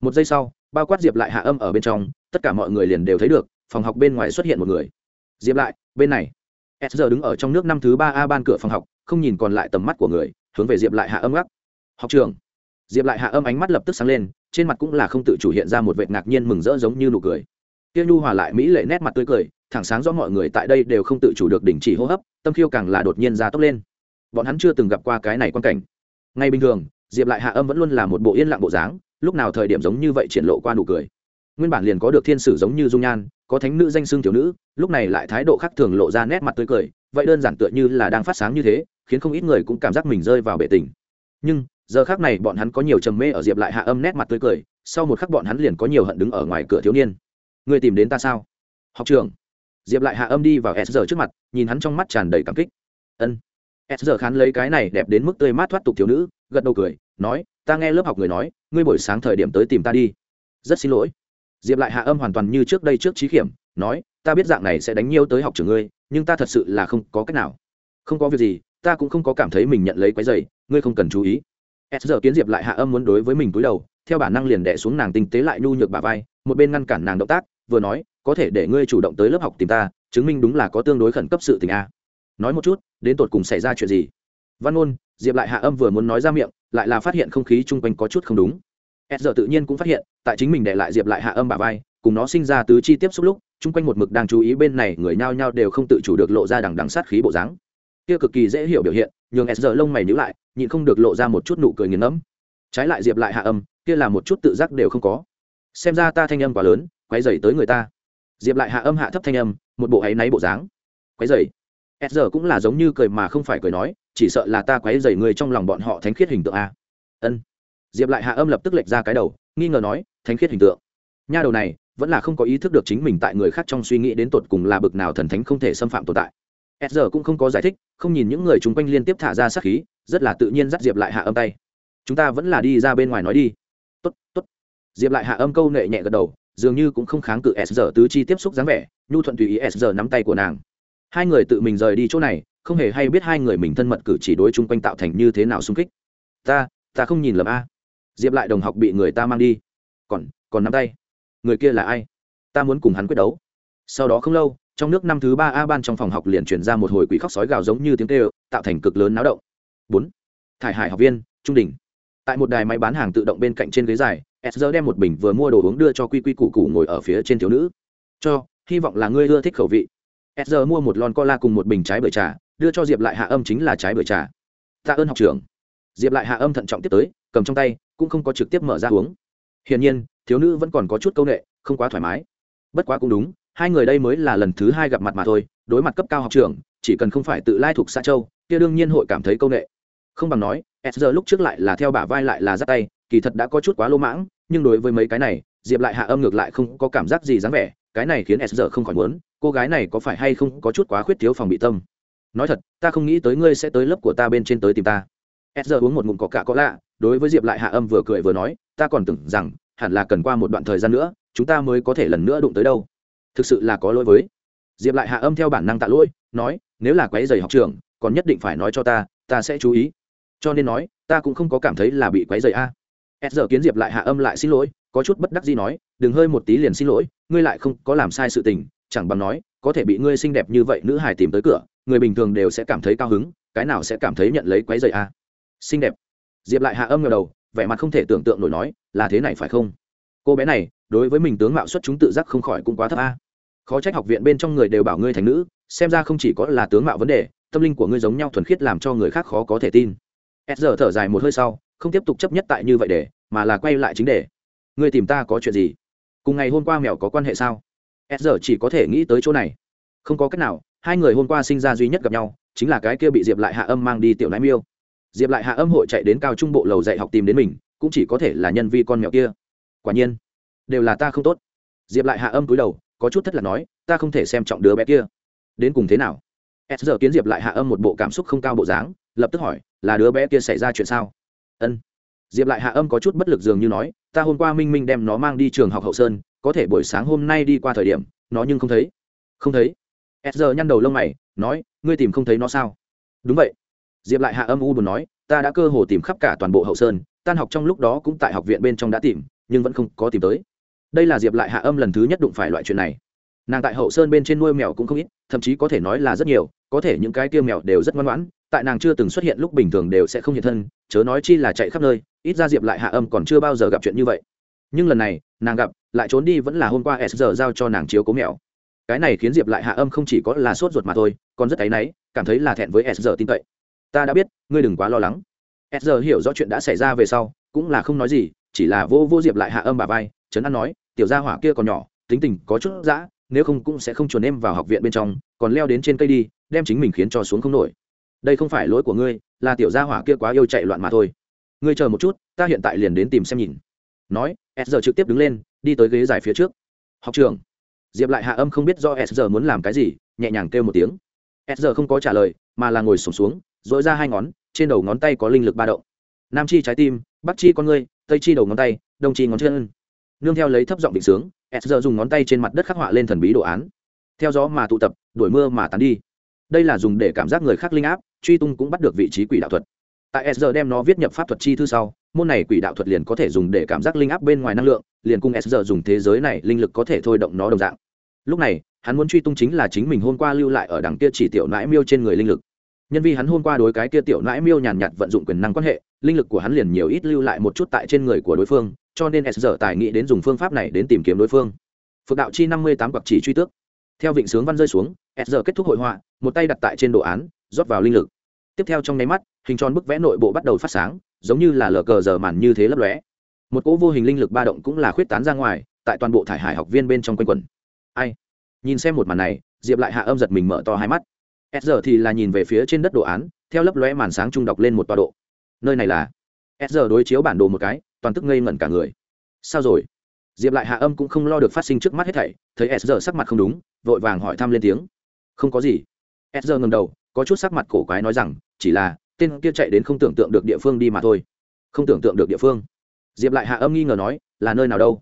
Một giây sau, bao quát diệp lại hạ âm ở bên trong, tất cả mọi người liền đều thấy được, phòng học bên ngoài xuất hiện một người. Diệp lại, bên này. S giờ đứng ở trong nước năm thứ ba a ban cửa phòng học, không nhìn còn lại tầm mắt của người, hướng về diệp lại hạ âm gác. Học trường. Diệp lại hạ âm ánh mắt lập tức sáng lên, trên mặt cũng là không tự chủ hiện ra một vệt ngạc nhiên mừng rỡ giống như nụ cười. Tiêu nhu hòa lại mỹ lệ nét mặt tươi cười thẳng sáng rõ mọi người tại đây đều không tự chủ được đình chỉ hô hấp, tâm khiêu càng là đột nhiên ra tốc lên. Bọn hắn chưa từng gặp qua cái này quan cảnh. Ngay bình thường, diệp lại hạ âm vẫn luôn là một bộ yên lặng bộ dáng, lúc nào thời điểm giống như vậy triển lộ qua nụ cười. Nguyên bản liền có được thiên sử giống như dung nhan, có thánh nữ danh xưng tiểu nữ, lúc này lại thái độ khác thường lộ ra nét mặt tươi cười, vậy đơn giản tựa như là đang phát sáng như thế, khiến không ít người cũng cảm giác mình rơi vào bể tình. Nhưng, giờ khác này bọn hắn có nhiều trầm mê ở diệp lại hạ âm nét mặt tươi cười, sau một khắc bọn hắn liền có nhiều hận đứng ở ngoài cửa thiếu niên. Người tìm đến ta sao? Học trường diệp lại hạ âm đi vào s giờ trước mặt, nhìn hắn trong mắt tràn đầy cảm kích. Ân. S giờ khán lấy cái này đẹp đến mức tươi mát thoát tục thiếu nữ, gật đầu cười, nói, ta nghe lớp học người nói, ngươi buổi sáng thời điểm tới tìm ta đi. Rất xin lỗi. Diệp lại hạ âm hoàn toàn như trước đây trước trí kiểm, nói, ta biết dạng này sẽ đánh nhiêu tới học trường ngươi, nhưng ta thật sự là không có cách nào. Không có việc gì, ta cũng không có cảm thấy mình nhận lấy quái dày, ngươi không cần chú ý. S giờ kiến diệp lại hạ âm muốn đối với mình cúi đầu, theo bản năng liền đẻ xuống nàng tinh tế lại nhu nhược bà vai, một bên ngăn cản nàng động tác, vừa nói có thể để ngươi chủ động tới lớp học tìm ta, chứng minh đúng là có tương đối khẩn cấp sự tình a. Nói một chút, đến tột cùng xảy ra chuyện gì? Văn ôn diệp lại hạ âm vừa muốn nói ra miệng, lại là phát hiện không khí chung quanh có chút không đúng. S giờ tự nhiên cũng phát hiện, tại chính mình để lại diệp lại hạ âm bà vai, cùng nó sinh ra tứ chi tiếp xúc lúc, chung quanh một mực đang chú ý bên này người nhao nhao đều không tự chủ được lộ ra đằng đằng sát khí bộ dáng. Kia cực kỳ dễ hiểu biểu hiện, nhường s giờ lông mày nhữ lại, nhịn không được lộ ra một chút nụ cười nghiền ngẫm. Trái lại diệp lại hạ âm, kia là một chút tự giác đều không có. Xem ra ta thanh âm quá lớn quay dày tới người ta diệp lại hạ âm hạ thấp thanh âm, một bộ áy náy bộ dáng. Quấy dày s giờ cũng là giống như cười mà không phải cười nói, chỉ sợ là ta quấy dày người trong lòng bọn họ thánh khiết hình tượng a. Ân. Diệp lại hạ âm lập tức lệch ra cái đầu, nghi ngờ nói, thánh khiết hình tượng. Nha đầu này, vẫn là không có ý thức được chính mình tại người khác trong suy nghĩ đến tột cùng là bực nào thần thánh không thể xâm phạm tồn tại. S giờ cũng không có giải thích, không nhìn những người chung quanh liên tiếp thả ra sát khí, rất là tự nhiên dắt diệp lại hạ âm tay. Chúng ta vẫn là đi ra bên ngoài nói đi. Tốt tốt. Diệp lại hạ âm câu nệ nhẹ gật đầu dường như cũng không kháng cự s giờ tứ chi tiếp xúc dáng vẻ, nhu thuận tùy ý s giờ nắm tay của nàng. Hai người tự mình rời đi chỗ này, không hề hay biết hai người mình thân mật cử chỉ đối chung quanh tạo thành như thế nào xung kích. Ta ta không nhìn lầm a. Diệp lại đồng học bị người ta mang đi. Còn còn nắm tay? Người kia là ai? Ta muốn cùng hắn quyết đấu. Sau đó không lâu, trong nước năm thứ ba a ban trong phòng học liền chuyển ra một hồi quỷ khóc sói gào giống như tiếng tê tạo thành cực lớn náo động. Bốn. Thải hải học viên, trung đình tại một đài máy bán hàng tự động bên cạnh trên ghế dài s giờ đem một bình vừa mua đồ uống đưa cho quy quy củ củ ngồi ở phía trên thiếu nữ. Cho, hy vọng là ngươi ưa thích khẩu vị. S giờ mua một lon cola cùng một bình trái bưởi trà, đưa cho diệp lại hạ âm chính là trái bưởi trà. Tạ ơn học trưởng. Diệp lại hạ âm thận trọng tiếp tới, cầm trong tay, cũng không có trực tiếp mở ra uống. Hiển nhiên, thiếu nữ vẫn còn có chút c â u n ệ không quá thoải mái. Bất quá cũng đúng, hai người đây mới là lần thứ hai gặp mặt mà thôi, đối mặt cấp cao học trưởng, chỉ cần không phải tự lai thuộc xã châu, kia đương nhiên hội cảm thấy c â u n ệ không bằng nói, s giờ lúc trước lại là theo bả vai lại là giáp tay kỳ thật đã có chút quá lô mãng, nhưng đối với mấy cái này, diệp lại hạ âm ngược lại không có cảm giác gì dáng vẻ, cái này khiến s giờ không khỏi muốn, cô gái này có phải hay không có chút quá khuyết thiếu phòng bị tâm? Nói thật, ta không nghĩ tới ngươi sẽ tới lớp của ta bên trên tới tìm ta. S giờ uống một ngụm có cạ có lạ, đối với diệp lại hạ âm vừa cười vừa nói, ta còn tưởng rằng, hẳn là cần qua một đoạn thời gian nữa, chúng ta mới có thể lần nữa đụng tới đâu. Thực sự là có lỗi với. Diệp lại hạ âm theo bản năng tạ lỗi, nói, nếu là quấy giày học trường còn nhất định phải nói cho ta ta sẽ chú ý. Cho nên nói, ta cũng không có cảm thấy là bị quấy giày a s giờ kiến diệp lại hạ âm lại xin lỗi, có chút bất đắc gì nói, đừng hơi một tí liền xin lỗi, ngươi lại không có làm sai sự tình, chẳng bằng nói, có thể bị ngươi xinh đẹp như vậy nữ hài tìm tới cửa, người bình thường đều sẽ cảm thấy cao hứng, cái nào sẽ cảm thấy nhận lấy quấy dậy a? Xinh đẹp. Diệp lại hạ âm ngờ đầu, vẻ mặt không thể tưởng tượng nổi nói, là thế này phải không? Cô bé này, đối với mình tướng mạo xuất chúng tự giác không khỏi cũng quá thấp a. Khó trách học viện bên trong người đều bảo ngươi thành nữ, xem ra không chỉ có là tướng mạo vấn đề, tâm linh của ngươi giống nhau thuần khiết làm cho người khác khó có thể tin. S giờ thở dài một hơi sau không tiếp tục chấp nhất tại như vậy để, mà là quay lại chính đề ngươi tìm ta có chuyện gì? Cùng ngày hôm qua mèo có quan hệ sao? S giờ chỉ có thể nghĩ tới chỗ này. Không có cách nào, hai người hôm qua sinh ra duy nhất gặp nhau, chính là cái kia bị diệp lại hạ âm mang đi tiểu nãi miêu. Diệp lại hạ âm hội chạy đến cao trung bộ lầu dạy học tìm đến mình, cũng chỉ có thể là nhân vi con mèo kia. Quả nhiên, đều là ta không tốt. Diệp lại hạ âm cúi đầu, có chút thất là nói, ta không thể xem trọng đứa bé kia. Đến cùng thế nào? S giờ kiến diệp lại hạ âm một bộ cảm xúc không cao bộ dáng, lập tức hỏi, là đứa bé kia xảy ra chuyện sao? Ân. Diệp lại hạ âm có chút bất lực dường như nói, ta hôm qua minh minh đem nó mang đi trường học hậu sơn, có thể buổi sáng hôm nay đi qua thời điểm, nó nhưng không thấy. Không thấy? S giờ nhăn đầu lông mày, nói, ngươi tìm không thấy nó sao? Đúng vậy. Diệp lại hạ âm u buồn nói, ta đã cơ hồ tìm khắp cả toàn bộ hậu sơn, tan học trong lúc đó cũng tại học viện bên trong đã tìm, nhưng vẫn không có tìm tới. Đây là diệp lại hạ âm lần thứ nhất đụng phải loại chuyện này. Nàng tại hậu sơn bên trên nuôi mèo cũng không ít, thậm chí có thể nói là rất nhiều, có thể những cái tiêu mèo đều rất ngoan ngoãn tại nàng chưa từng xuất hiện lúc bình thường đều sẽ không hiện thân, chớ nói chi là chạy khắp nơi, ít ra diệp lại hạ âm còn chưa bao giờ gặp chuyện như vậy. Nhưng lần này, nàng gặp, lại trốn đi vẫn là hôm qua s giờ giao cho nàng chiếu cố mèo cái này khiến diệp lại hạ âm không chỉ có là sốt ruột mà thôi, còn rất áy náy, cảm thấy là thẹn với s giờ tin cậy. Ta đã biết, ngươi đừng quá lo lắng. S giờ hiểu rõ chuyện đã xảy ra về sau, cũng là không nói gì, chỉ là vô vô diệp lại hạ âm bà vai, trấn an nói, tiểu gia hỏa kia còn nhỏ, tính tình có chút dã, nếu không cũng sẽ không chuồn em vào học viện bên trong, còn leo đến trên cây đi, đem chính mình khiến cho xuống không nổi đây không phải lỗi của ngươi là tiểu gia hỏa kia quá yêu chạy loạn mà thôi. Ngươi chờ một chút ta hiện tại liền đến tìm xem nhìn. Nói s giờ trực tiếp đứng lên đi tới ghế dài phía trước. Học trường diệp lại hạ âm không biết do s giờ muốn làm cái gì nhẹ nhàng kêu một tiếng. S giờ không có trả lời mà là ngồi sổm xuống, dỗi ra hai ngón trên đầu ngón tay có linh lực ba động. Nam chi trái tim bắc chi con ngươi tây chi đầu ngón tay đông chi ngón chân. Nương theo lấy thấp giọng định sướng s giờ dùng ngón tay trên mặt đất khắc họa lên thần bí đồ án. Theo gió mà tụ tập đổi mưa mà tán đi. Đây là dùng để cảm giác người khác linh áp truy tung cũng bắt được vị trí quỷ đạo thuật. Tại sr đem nó viết nhập pháp thuật chi thư sau, môn này quỷ đạo thuật liền có thể dùng để cảm giác linh áp bên ngoài năng lượng, liền cùng sr dùng thế giới này linh lực có thể thôi động nó đồng dạng. Lúc này, hắn muốn truy tung chính là chính mình hôm qua lưu lại ở đằng kia chỉ tiểu nãi miêu trên người linh lực. Nhân vì hắn hôm qua đối cái kia tiểu nãi miêu nhàn nhạt vận dụng quyền năng quan hệ, linh lực của hắn liền nhiều ít lưu lại một chút tại trên người của đối phương, cho nên sr tài nghĩ đến dùng phương pháp này đến tìm kiếm đối phương. Phượng đạo chi năm mươi tám quặc chỉ truy tước. Theo vịnh sướng văn rơi xuống sr kết thúc hội họa, một tay đặt tại trên đồ án rót vào linh lực. Tiếp theo trong nháy mắt, hình tròn bức vẽ nội bộ bắt đầu phát sáng, giống như là lờ cờ giờ màn như thế lấp lóe. Một cỗ vô hình linh lực ba động cũng là khuyết tán ra ngoài, tại toàn bộ thải hải học viên bên trong quanh quần ai? Nhìn xem một màn này, diệp lại hạ âm giật mình mở to hai mắt. S giờ thì là nhìn về phía trên đất đồ án, theo lấp lóe màn sáng trung đọc lên một tọa độ. Nơi này là? S giờ đối chiếu bản đồ một cái, toàn tức ngây ngẩn cả người. Sao rồi? Diệp lại hạ âm cũng không lo được phát sinh trước mắt hết thảy, thấy s giờ sắc mặt không đúng, vội vàng hỏi thăm lên tiếng. Không có gì. S giờ ngầm đầu có chút sắc mặt cổ quái nói rằng, chỉ là, tên kia chạy đến không tưởng tượng được địa phương đi mà thôi. Không tưởng tượng được địa phương. Diệp lại hạ âm nghi ngờ nói, là nơi nào đâu?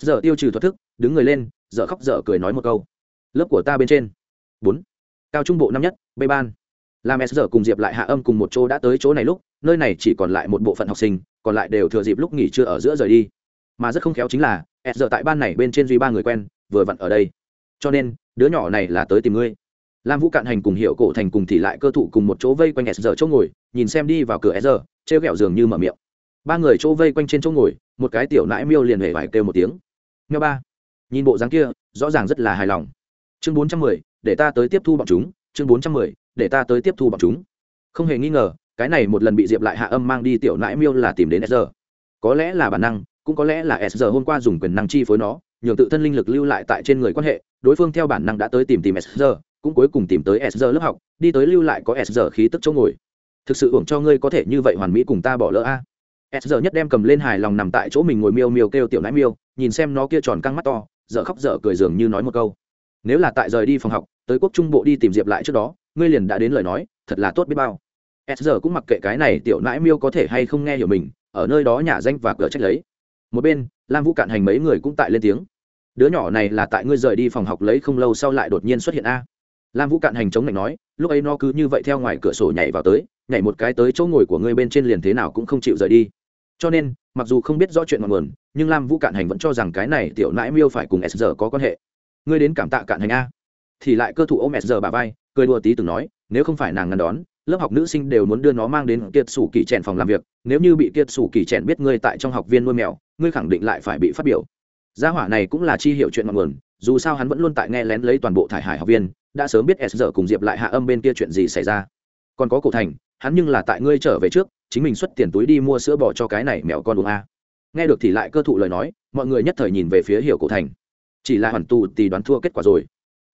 S giờ tiêu trừ thoát thức, đứng người lên dợ khóc dở cười nói một câu. Lớp của ta bên trên. Bốn. Cao trung bộ năm nhất, bê ban. Làm s giờ cùng diệp lại hạ âm cùng một chỗ đã tới chỗ này lúc, nơi này chỉ còn lại một bộ phận học sinh, còn lại đều thừa dịp lúc nghỉ trưa ở giữa rời đi. Mà rất không khéo chính là, s giờ tại ban này bên trên duy ba người quen, vừa vặn ở đây. Cho nên, đứa nhỏ này là tới tìm ngươi lam vũ cạn hành cùng hiệu cổ thành cùng thì lại cơ thủ cùng một chỗ vây quanh s giờ chỗ ngồi, nhìn xem đi vào cửa s giờ trêu ghẹo dường như mở miệng. Ba người chỗ vây quanh trên chỗ ngồi, một cái tiểu nãi miêu liền hề vải kêu một tiếng. Nghe ba, nhìn bộ dáng kia, rõ ràng rất là hài lòng. Chương bốn trăm mười, để ta tới tiếp thu bọn chúng. Chương bốn trăm mười, để ta tới tiếp thu bọn chúng. Không hề nghi ngờ, cái này một lần bị diệp lại hạ âm mang đi tiểu nãi miêu là tìm đến s giờ có lẽ là bản năng, cũng có lẽ là s giờ hôm qua dùng quyền năng chi phối nó, nhường tự thân linh lực lưu lại tại trên người quan hệ, đối phương theo bản năng đã tới tìm tìm s giờ cũng cuối cùng tìm tới s giờ lớp học, đi tới lưu lại có s giờ khí tức chỗ ngồi. Thực sự hưởng cho ngươi có thể như vậy hoàn mỹ cùng ta bỏ lỡ a. S giờ nhất đem cầm lên hài lòng nằm tại chỗ mình ngồi miêu miêu kêu tiểu nãi miêu, nhìn xem nó kia tròn căng mắt to, dở khóc dở cười dường như nói một câu. Nếu là tại rời đi phòng học, tới quốc trung bộ đi tìm diệp lại trước đó, ngươi liền đã đến lời nói, thật là tốt biết bao. S giờ cũng mặc kệ cái này tiểu nãi miêu có thể hay không nghe hiểu mình, ở nơi đó nhà danh và cửa trách lấy. Một bên, lam vũ cạn hành mấy người cũng tại lên tiếng. Đứa nhỏ này là tại ngươi rời đi phòng học lấy không lâu sau lại đột nhiên xuất hiện a lam vũ cạn hành chống lạnh nói, lúc ấy nó cứ như vậy theo ngoài cửa sổ nhảy vào tới, nhảy một cái tới chỗ ngồi của ngươi bên trên liền thế nào cũng không chịu rời đi. Cho nên, mặc dù không biết rõ chuyện ngọn nguồn, nhưng lam vũ cạn hành vẫn cho rằng cái này tiểu nãi miêu phải cùng s giờ có quan hệ. Ngươi đến cảm tạ cạn hành a. Thì lại cơ thủ ôm s giờ bà vai, cười đùa tí từng nói, nếu không phải nàng ngăn đón, lớp học nữ sinh đều muốn đưa nó mang đến kiệt sủ kỳ trẻn phòng làm việc, nếu như bị kiệt sủ kỳ trẻn biết ngươi tại trong học viên nuôi mèo, ngươi khẳng định lại phải bị phát biểu. Gia hỏa này cũng là chi hiểu chuyện ngọn nguồn dù sao hắn vẫn luôn tại nghe lén lấy toàn bộ thải hải học viên, đã sớm biết s giờ cùng diệp lại hạ âm bên kia chuyện gì xảy ra. Còn có cổ thành, hắn nhưng là tại ngươi trở về trước, chính mình xuất tiền túi đi mua sữa bò cho cái này mèo con uống a. Nghe được thì lại cơ thụ lời nói, mọi người nhất thời nhìn về phía hiểu cổ thành. Chỉ là hoàn tù thì đoán thua kết quả rồi.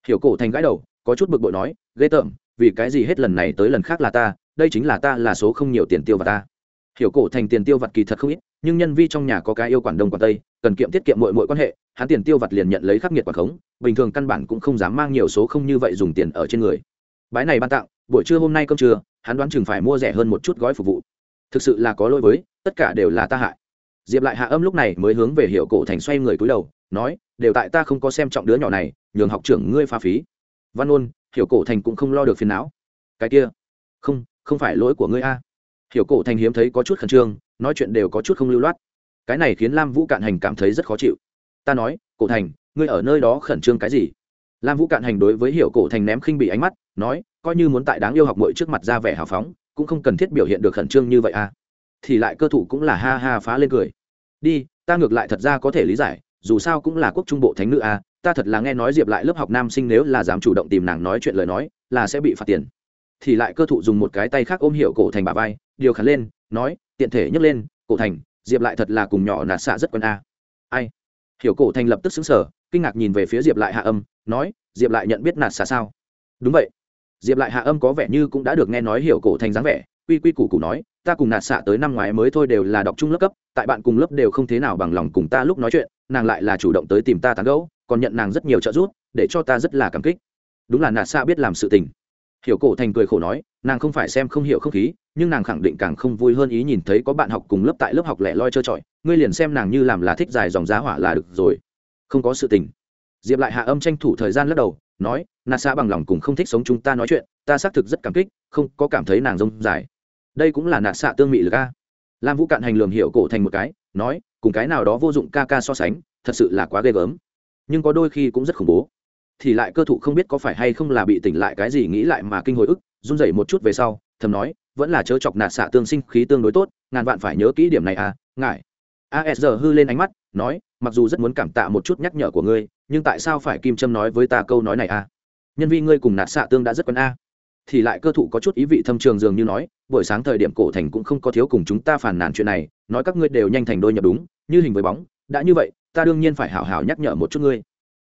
Hiểu cổ thành gãi đầu, có chút bực bội nói, ghê tởm, vì cái gì hết lần này tới lần khác là ta, đây chính là ta là số không nhiều tiền tiêu và ta. Hiểu cổ thành tiền tiêu vặt kỳ thật không ít, nhưng nhân vi trong nhà có cái yêu quản đông quản tây, cần kiệm tiết kiệm mọi mọi quan hệ hắn tiền tiêu vặt liền nhận lấy khắc nghiệt quả khống, bình thường căn bản cũng không dám mang nhiều số không như vậy dùng tiền ở trên người. Bái này ban tặng, buổi trưa hôm nay cơm trưa, hắn đoán chừng phải mua rẻ hơn một chút gói phục vụ. Thực sự là có lỗi với, tất cả đều là ta hại. Diệp lại hạ âm lúc này mới hướng về hiệu cổ thành xoay người cúi đầu, nói, đều tại ta không có xem trọng đứa nhỏ này, nhường học trưởng ngươi pha phí. Văn ôn hiểu cổ thành cũng không lo được phiền não. Cái kia, không không phải lỗi của ngươi a. Hiểu cổ thành hiếm thấy có chút khẩn trương, nói chuyện đều có chút không lưu loát. Cái này khiến lam vũ cạn hành cảm thấy rất khó chịu ta nói, cổ thành, ngươi ở nơi đó khẩn trương cái gì? Lam vũ cạn hành đối với hiểu cổ thành ném khinh bị ánh mắt, nói, coi như muốn tại đáng yêu học mội trước mặt ra vẻ hào phóng, cũng không cần thiết biểu hiện được khẩn trương như vậy à. Thì lại cơ thủ cũng là ha ha phá lên cười. Đi, ta ngược lại thật ra có thể lý giải, dù sao cũng là quốc trung bộ thánh nữ à ta thật là nghe nói diệp lại lớp học nam sinh nếu là dám chủ động tìm nàng nói chuyện lời nói, là sẽ bị phạt tiền. Thì lại cơ thụ dùng một cái tay khác ôm Hiểu cổ thành bà vai, điều khắn lên, nói, tiện thể nhấc lên, cổ thành, diệp lại thật là cùng nhỏ nạt xạ rất quân a à. ai? Hiểu cổ thành lập tức xứng sở kinh ngạc nhìn về phía diệp lại hạ âm, nói, diệp lại nhận biết nạt xà sao? Đúng vậy. Diệp lại hạ âm có vẻ như cũng đã được nghe nói hiểu cổ thành dáng vẻ, quy quy củ củ nói, ta cùng nạt xạ tới năm ngoái mới thôi đều là đọc trung lớp cấp, tại bạn cùng lớp đều không thế nào bằng lòng cùng ta lúc nói chuyện, nàng lại là chủ động tới tìm ta tán gẫu, còn nhận nàng rất nhiều trợ giúp, để cho ta rất là cảm kích. Đúng là nạt xạ biết làm sự tình. Hiểu cổ thành cười khổ nói, nàng không phải xem không hiểu không khí nhưng nàng khẳng định càng không vui hơn ý nhìn thấy có bạn học cùng lớp tại lớp học lẻ loi trơ trọi, ngươi liền xem nàng như làm là thích dài dòng giá hỏa là được rồi. Không có sự tình. Diệp lại hạ âm tranh thủ thời gian lắc đầu, nói nà xa bằng lòng cùng không thích sống chúng ta nói chuyện, ta xác thực rất cảm kích, không có cảm thấy nàng rông dài. Đây cũng là nà xạ tương mị lực a. Lam vũ cạn hành lường hiệu cổ thành một cái, nói, cùng cái nào đó vô dụng ca ca so sánh, thật sự là quá ghê gớm. Nhưng có đôi khi cũng rất khủng bố. Thì lại cơ thụ không biết có phải hay không là bị tỉnh lại cái gì nghĩ lại mà kinh hồi ức, run rẩy một chút về sau, thầm nói vẫn là chớ chọc nạt xạ tương sinh khí tương đối tốt, ngàn vạn phải nhớ kỹ điểm này à ngại. Asr hư lên ánh mắt, nói, mặc dù rất muốn cảm tạ một chút nhắc nhở của ngươi, nhưng tại sao phải kim trâm nói với ta câu nói này à? Nhân vi ngươi cùng nạt xạ tương đã rất quen a. À. thì lại cơ thụ có chút ý vị thâm trường dường như nói, buổi sáng thời điểm cổ thành cũng không có thiếu cùng chúng ta phản nàn chuyện này, nói các ngươi đều nhanh thành đôi nhập đúng, như hình với bóng, đã như vậy, ta đương nhiên phải hảo hảo nhắc nhở một chút ngươi.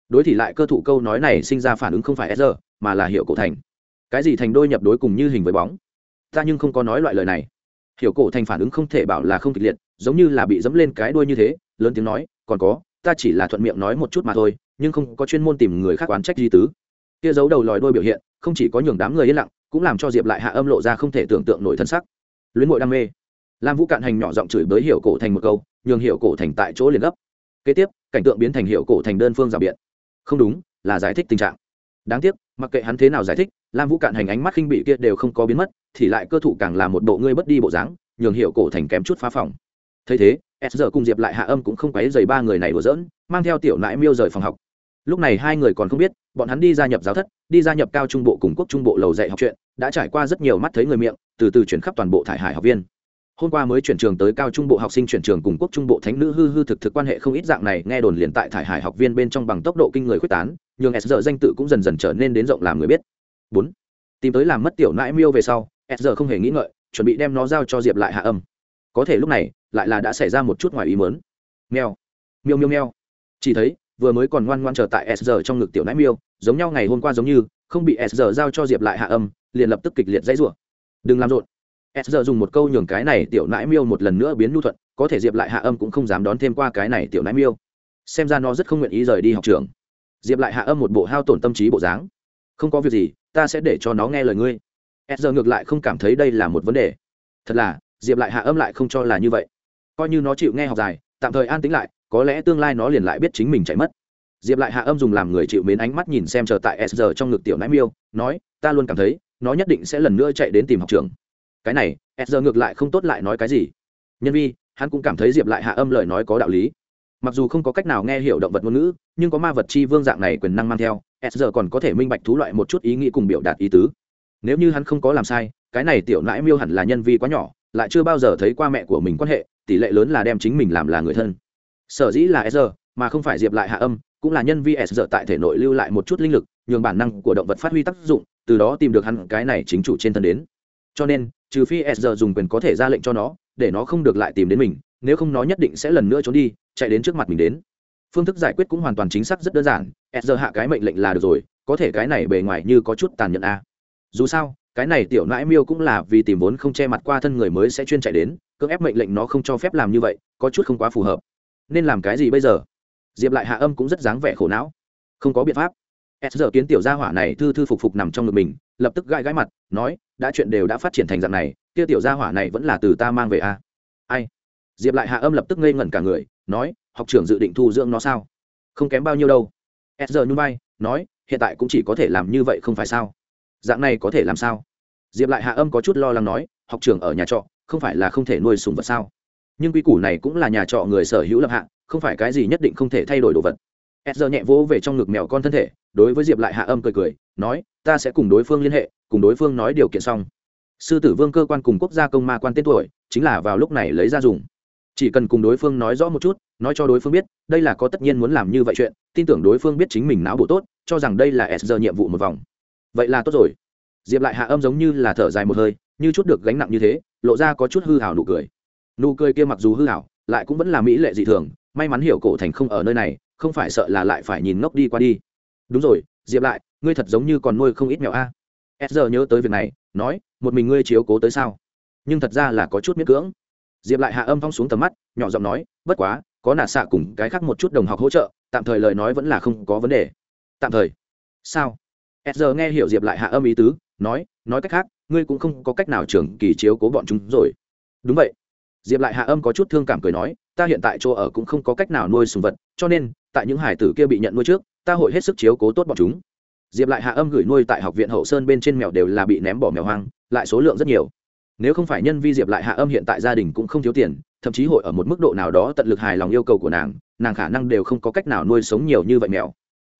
Đối thì lại cơ thụ câu nói này sinh ra phản ứng không phải sr mà là hiệu cổ thành. Cái gì thành đôi nhập đối cùng như hình với bóng? Ta nhưng không có nói loại lời này. Hiểu cổ thành phản ứng không thể bảo là không kịch liệt, giống như là bị dẫm lên cái đuôi như thế, lớn tiếng nói, còn có, ta chỉ là thuận miệng nói một chút mà thôi, nhưng không có chuyên môn tìm người khác oán trách di tứ. Kia giấu đầu lòi đuôi biểu hiện, không chỉ có nhường đám người yên lặng, cũng làm cho diệp lại hạ âm lộ ra không thể tưởng tượng nổi thân sắc. Luyến ngội đam mê. Lam vũ cạn hành nhỏ giọng chửi bới hiểu cổ thành một câu, nhường hiểu cổ thành tại chỗ liền gấp. Kế tiếp, cảnh tượng biến thành hiểu cổ thành đơn phương rào biện. Không đúng, là giải thích tình trạng đáng tiếc, mặc kệ hắn thế nào giải thích, lam vũ cạn hành ánh mắt khinh bị kia đều không có biến mất, thì lại cơ thủ càng là một bộ ngươi bất đi bộ dáng, nhường hiệu cổ thành kém chút phá phòng. Thấy thế, s giờ cùng diệp lại hạ âm cũng không quấy dày ba người này đùa dỡn mang theo tiểu nãi miêu rời phòng học. Lúc này hai người còn không biết, bọn hắn đi gia nhập giáo thất, đi gia nhập cao trung bộ cùng quốc trung bộ lầu dạy học chuyện, đã trải qua rất nhiều mắt thấy người miệng, từ từ chuyển khắp toàn bộ thải hải học viên hôm qua mới chuyển trường tới cao trung bộ học sinh chuyển trường cùng quốc trung bộ thánh nữ hư hư thực thực quan hệ không ít dạng này, nghe đồn liền tại thải hải học viên bên trong bằng tốc độ kinh người quyết tán nhường s giờ danh tự cũng dần dần trở nên đến rộng làm người biết. Bốn, tìm tới làm mất tiểu nãi miêu về sau, s giờ không hề nghĩ ngợi, chuẩn bị đem nó giao cho diệp lại hạ âm. Có thể lúc này, lại là đã xảy ra một chút ngoài ý mớn mèo, miêu miêu miêu. chỉ thấy, vừa mới còn ngoan ngoan chờ tại s giờ trong ngực tiểu nãi miêu, giống nhau ngày hôm qua giống như, không bị s giờ giao cho diệp lại hạ âm, liền lập tức kịch liệt dãy rủa. Đừng làm rộn s giờ dùng một câu nhường cái này tiểu nãi miêu một lần nữa biến nhu thuận, có thể diệp lại hạ âm cũng không dám đón thêm qua cái này tiểu nãi miêu. Xem ra nó rất không nguyện ý rời đi học trường. Diệp lại hạ âm một bộ hao tổn tâm trí bộ dáng. Không có việc gì, ta sẽ để cho nó nghe lời ngươi. S giờ ngược lại không cảm thấy đây là một vấn đề. Thật là, diệp lại hạ âm lại không cho là như vậy. Coi như nó chịu nghe học dài, tạm thời an tính lại, có lẽ tương lai nó liền lại biết chính mình chạy mất. Diệp lại hạ âm dùng làm người chịu mến ánh mắt nhìn xem chờ tại s giờ trong ngực tiểu nãi miêu, nói, ta luôn cảm thấy, nó nhất định sẽ lần nữa chạy đến tìm học trường cái này, s giờ ngược lại không tốt lại nói cái gì. Nhân vi, hắn cũng cảm thấy diệp lại hạ âm lời nói có đạo lý. Mặc dù không có cách nào nghe hiểu động vật ngôn ngữ, nhưng có ma vật chi vương dạng này quyền năng mang theo, s giờ còn có thể minh bạch thú loại một chút ý nghĩ cùng biểu đạt ý tứ. Nếu như hắn không có làm sai, cái này tiểu nãi miêu hẳn là nhân vi quá nhỏ, lại chưa bao giờ thấy qua mẹ của mình quan hệ, tỷ lệ lớn là đem chính mình làm là người thân. Sở dĩ là s giờ mà không phải diệp lại hạ âm, cũng là nhân vi s giờ tại thể nội lưu lại một chút linh lực, nhường bản năng của động vật phát huy tác dụng, từ đó tìm được hắn cái này chính chủ trên thân đến cho nên, trừ phi s giờ dùng quyền có thể ra lệnh cho nó, để nó không được lại tìm đến mình, nếu không nó nhất định sẽ lần nữa trốn đi, chạy đến trước mặt mình đến. Phương thức giải quyết cũng hoàn toàn chính xác rất đơn giản, s giờ hạ cái mệnh lệnh là được rồi, có thể cái này bề ngoài như có chút tàn nhẫn a. Dù sao, cái này tiểu nãi miêu cũng là vì tìm vốn không che mặt qua thân người mới sẽ chuyên chạy đến, cưỡng ép mệnh lệnh nó không cho phép làm như vậy, có chút không quá phù hợp. Nên làm cái gì bây giờ? Diệp lại hạ âm cũng rất dáng vẻ khổ não. Không có biện pháp. S giờ kiến tiểu gia hỏa này thư thư phục phục nằm trong ngực mình lập tức gãi gãi mặt, nói, đã chuyện đều đã phát triển thành dạng này, kia tiểu gia hỏa này vẫn là từ ta mang về a. Ai? Diệp lại hạ âm lập tức ngây ngẩn cả người, nói, học trưởng dự định thu dưỡng nó sao? Không kém bao nhiêu đâu. S giờ nhung bay nói, hiện tại cũng chỉ có thể làm như vậy không phải sao? Dạng này có thể làm sao? Diệp lại hạ âm có chút lo lắng nói, học trưởng ở nhà trọ, không phải là không thể nuôi sùng vật sao? Nhưng quy củ này cũng là nhà trọ người sở hữu lập hạ, không phải cái gì nhất định không thể thay đổi đồ vật. S nhẹ vỗ về trong ngực mèo con thân thể, đối với diệp lại hạ âm cười cười nói, ta sẽ cùng đối phương liên hệ, cùng đối phương nói điều kiện xong. Sư tử vương cơ quan cùng quốc gia công ma quan tên tuổi, chính là vào lúc này lấy ra dùng. Chỉ cần cùng đối phương nói rõ một chút, nói cho đối phương biết, đây là có tất nhiên muốn làm như vậy chuyện, tin tưởng đối phương biết chính mình não bộ tốt, cho rằng đây là s giờ nhiệm vụ một vòng. Vậy là tốt rồi. Diệp lại hạ âm giống như là thở dài một hơi, như chút được gánh nặng như thế, lộ ra có chút hư hảo nụ cười. Nụ cười kia mặc dù hư hảo, lại cũng vẫn là mỹ lệ dị thường, may mắn hiểu cổ thành không ở nơi này, không phải sợ là lại phải nhìn ngốc đi qua đi. Đúng rồi diệp lại, ngươi thật giống như còn nuôi không ít mèo a. S giờ nhớ tới việc này, nói, một mình ngươi chiếu cố tới sao? Nhưng thật ra là có chút miễn cưỡng. Diệp lại hạ âm phong xuống tầm mắt, nhỏ giọng nói, bất quá, có nà xạ cùng cái khác một chút đồng học hỗ trợ, tạm thời lời nói vẫn là không có vấn đề. Tạm thời? Sao? S giờ nghe hiểu diệp lại hạ âm ý tứ, nói nói cách khác, ngươi cũng không có cách nào trưởng kỳ chiếu cố bọn chúng rồi. Đúng vậy. Diệp lại hạ âm có chút thương cảm cười nói, ta hiện tại chỗ ở cũng không có cách nào nuôi sùng vật, cho nên, tại những hải tử kia bị nhận nuôi trước ta hội hết sức chiếu cố tốt bọn chúng. Diệp lại hạ âm gửi nuôi tại học viện hậu sơn bên trên mèo đều là bị ném bỏ mèo hoang, lại số lượng rất nhiều. Nếu không phải nhân vi diệp lại hạ âm hiện tại gia đình cũng không thiếu tiền, thậm chí hội ở một mức độ nào đó tận lực hài lòng yêu cầu của nàng nàng khả năng đều không có cách nào nuôi sống nhiều như vậy mèo.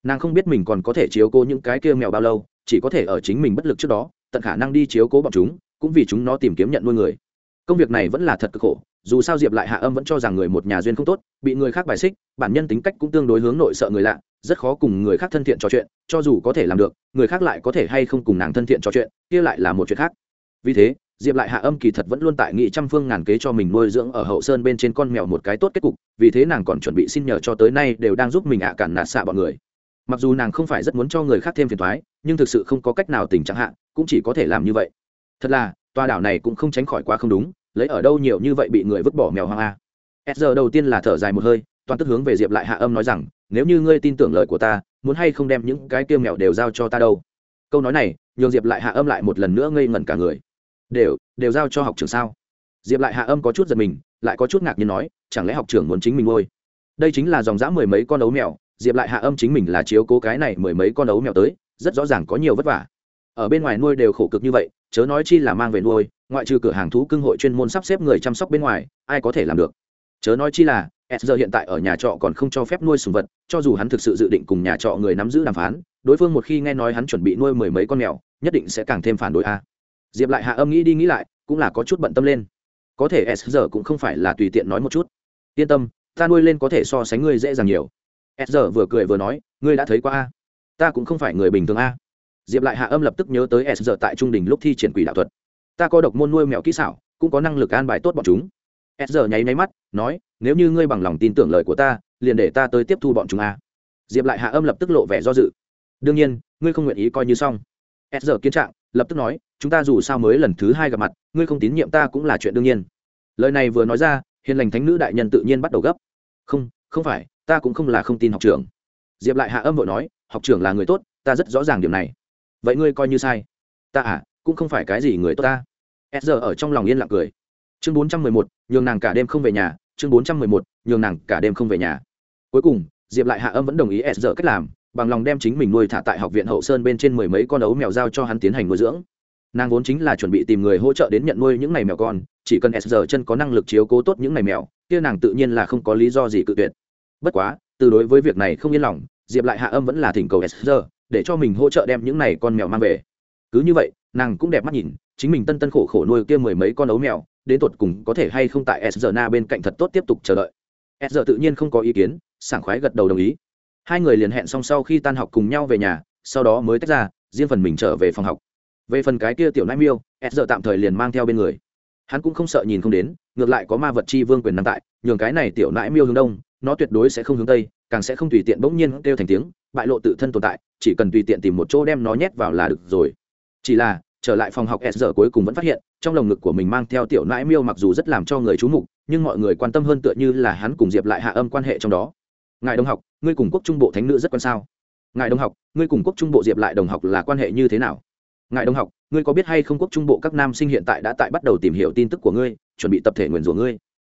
Nàng không biết mình còn có thể chiếu cố những cái kia mèo bao lâu, chỉ có thể ở chính mình bất lực trước đó, tận khả năng đi chiếu cố bọn chúng, cũng vì chúng nó tìm kiếm nhận nuôi người. Công việc này vẫn là thật cực khổ dù sao diệp lại hạ âm vẫn cho rằng người một nhà duyên không tốt, bị người khác bài xích, bản nhân tính cách cũng tương đối hướng nội sợ người lạ, rất khó cùng người khác thân thiện trò chuyện, cho dù có thể làm được, người khác lại có thể hay không cùng nàng thân thiện trò chuyện, kia lại là một chuyện khác. Vì thế, diệp lại hạ âm kỳ thật vẫn luôn tại nghị trăm phương ngàn kế cho mình nuôi dưỡng ở hậu sơn bên trên con mèo một cái tốt kết cục, vì thế nàng còn chuẩn bị xin nhờ cho tới nay đều đang giúp mình ạ cản nạt xạ bọn người. Mặc dù nàng không phải rất muốn cho người khác thêm phiền thoái nhưng thực sự không có cách nào tình trạng hạ, cũng chỉ có thể làm như vậy. Thật là, tòa đảo này cũng không tránh khỏi quá không đúng lấy ở đâu nhiều như vậy bị người vứt bỏ mèo hoang a? S giờ đầu tiên là thở dài một hơi, toàn tức hướng về diệp lại hạ âm nói rằng, nếu như ngươi tin tưởng lời của ta, muốn hay không đem những cái tiêu mèo đều giao cho ta đâu? Câu nói này, nhường diệp lại hạ âm lại một lần nữa ngây ngẩn cả người. Đều đều giao cho học trường sao? Diệp lại hạ âm có chút giật mình, lại có chút ngạc nhiên nói, chẳng lẽ học trưởng muốn chính mình ngôi đây chính là dòng dã mười mấy con ấu mèo, diệp lại hạ âm chính mình là chiếu cố cái này mười mấy con ấu mèo tới, rất rõ ràng có nhiều vất vả ở bên ngoài nuôi đều khổ cực như vậy, chớ nói chi là mang về nuôi, ngoại trừ cửa hàng thú cưng hội chuyên môn sắp xếp người chăm sóc bên ngoài, ai có thể làm được? Chớ nói chi là, s giờ hiện tại ở nhà trọ còn không cho phép nuôi sùng vật, cho dù hắn thực sự dự định cùng nhà trọ người nắm giữ đàm phán, đối phương một khi nghe nói hắn chuẩn bị nuôi mười mấy con mèo, nhất định sẽ càng thêm phản đối a. Diệp lại hạ âm nghĩ đi nghĩ lại, cũng là có chút bận tâm lên. Có thể s giờ cũng không phải là tùy tiện nói một chút. Yên tâm, ta nuôi lên có thể so sánh ngươi dễ dàng nhiều. S giờ vừa cười vừa nói, ngươi đã thấy qua a. Ta cũng không phải người bình thường a diệp lại hạ âm lập tức nhớ tới s giờ tại trung đình lúc thi triển quỷ đạo thuật ta có độc môn nuôi mèo kỹ xảo cũng có năng lực an bài tốt bọn chúng s giờ nháy nháy mắt nói nếu như ngươi bằng lòng tin tưởng lời của ta liền để ta tới tiếp thu bọn chúng a diệp lại hạ âm lập tức lộ vẻ do dự đương nhiên ngươi không nguyện ý coi như xong s giờ kiến trạng lập tức nói chúng ta dù sao mới lần thứ hai gặp mặt ngươi không tín nhiệm ta cũng là chuyện đương nhiên lời này vừa nói ra hiền lành thánh nữ đại nhân tự nhiên bắt đầu gấp không không phải ta cũng không là không tin học trưởng diệp lại hạ âm vội nói học trưởng là người tốt ta rất rõ ràng điểm này vậy ngươi coi như sai. Ta à cũng không phải cái gì người tốt ta. S giờ ở trong lòng yên lặng cười. Chương bốn trăm mười một, nhường nàng cả đêm không về nhà. Chương bốn trăm mười một, nhường nàng cả đêm không về nhà. Cuối cùng, diệp lại hạ âm vẫn đồng ý s giờ cách làm, bằng lòng đem chính mình nuôi thả tại học viện hậu sơn bên trên mười mấy con ấu mèo giao cho hắn tiến hành nuôi dưỡng. Nàng vốn chính là chuẩn bị tìm người hỗ trợ đến nhận nuôi những ngày mèo con, chỉ cần s giờ chân có năng lực chiếu cố tốt những ngày mèo, kia nàng tự nhiên là không có lý do gì cự tuyệt. Bất quá, từ đối với việc này không yên lòng, diệp lại hạ âm vẫn là thỉnh cầu s giờ để cho mình hỗ trợ đem những này con mèo mang về. Cứ như vậy, nàng cũng đẹp mắt nhìn, chính mình tân tân khổ khổ nuôi kia mười mấy con ấu mèo, đến tột cùng có thể hay không tại s giờ na bên cạnh thật tốt tiếp tục chờ đợi. S giờ tự nhiên không có ý kiến, sảng khoái gật đầu đồng ý. Hai người liền hẹn xong sau khi tan học cùng nhau về nhà, sau đó mới tách ra, riêng phần mình trở về phòng học. Về phần cái kia tiểu nai miêu, s giờ tạm thời liền mang theo bên người. Hắn cũng không sợ nhìn không đến, ngược lại có ma vật chi vương quyền năng tại, nhường cái này tiểu nãi miêu hướng đông, nó tuyệt đối sẽ không hướng tây, càng sẽ không tùy tiện bỗng nhiên kêu thành tiếng bại lộ tự thân tồn tại, chỉ cần tùy tiện tìm một chỗ đem nó nhét vào là được rồi. Chỉ là, trở lại phòng học s giờ cuối cùng vẫn phát hiện, trong lồng ngực của mình mang theo tiểu nãi miêu mặc dù rất làm cho người chú mục, nhưng mọi người quan tâm hơn tựa như là hắn cùng diệp lại hạ âm quan hệ trong đó. Ngài đồng học, ngươi cùng quốc trung bộ thánh nữ rất quan sao? Ngài đồng học, ngươi cùng quốc trung bộ diệp lại đồng học là quan hệ như thế nào? Ngài đồng học, ngươi có biết hay không quốc trung bộ các nam sinh hiện tại đã tại bắt đầu tìm hiểu tin tức của ngươi, chuẩn bị tập thể nguyền rủa ngươi?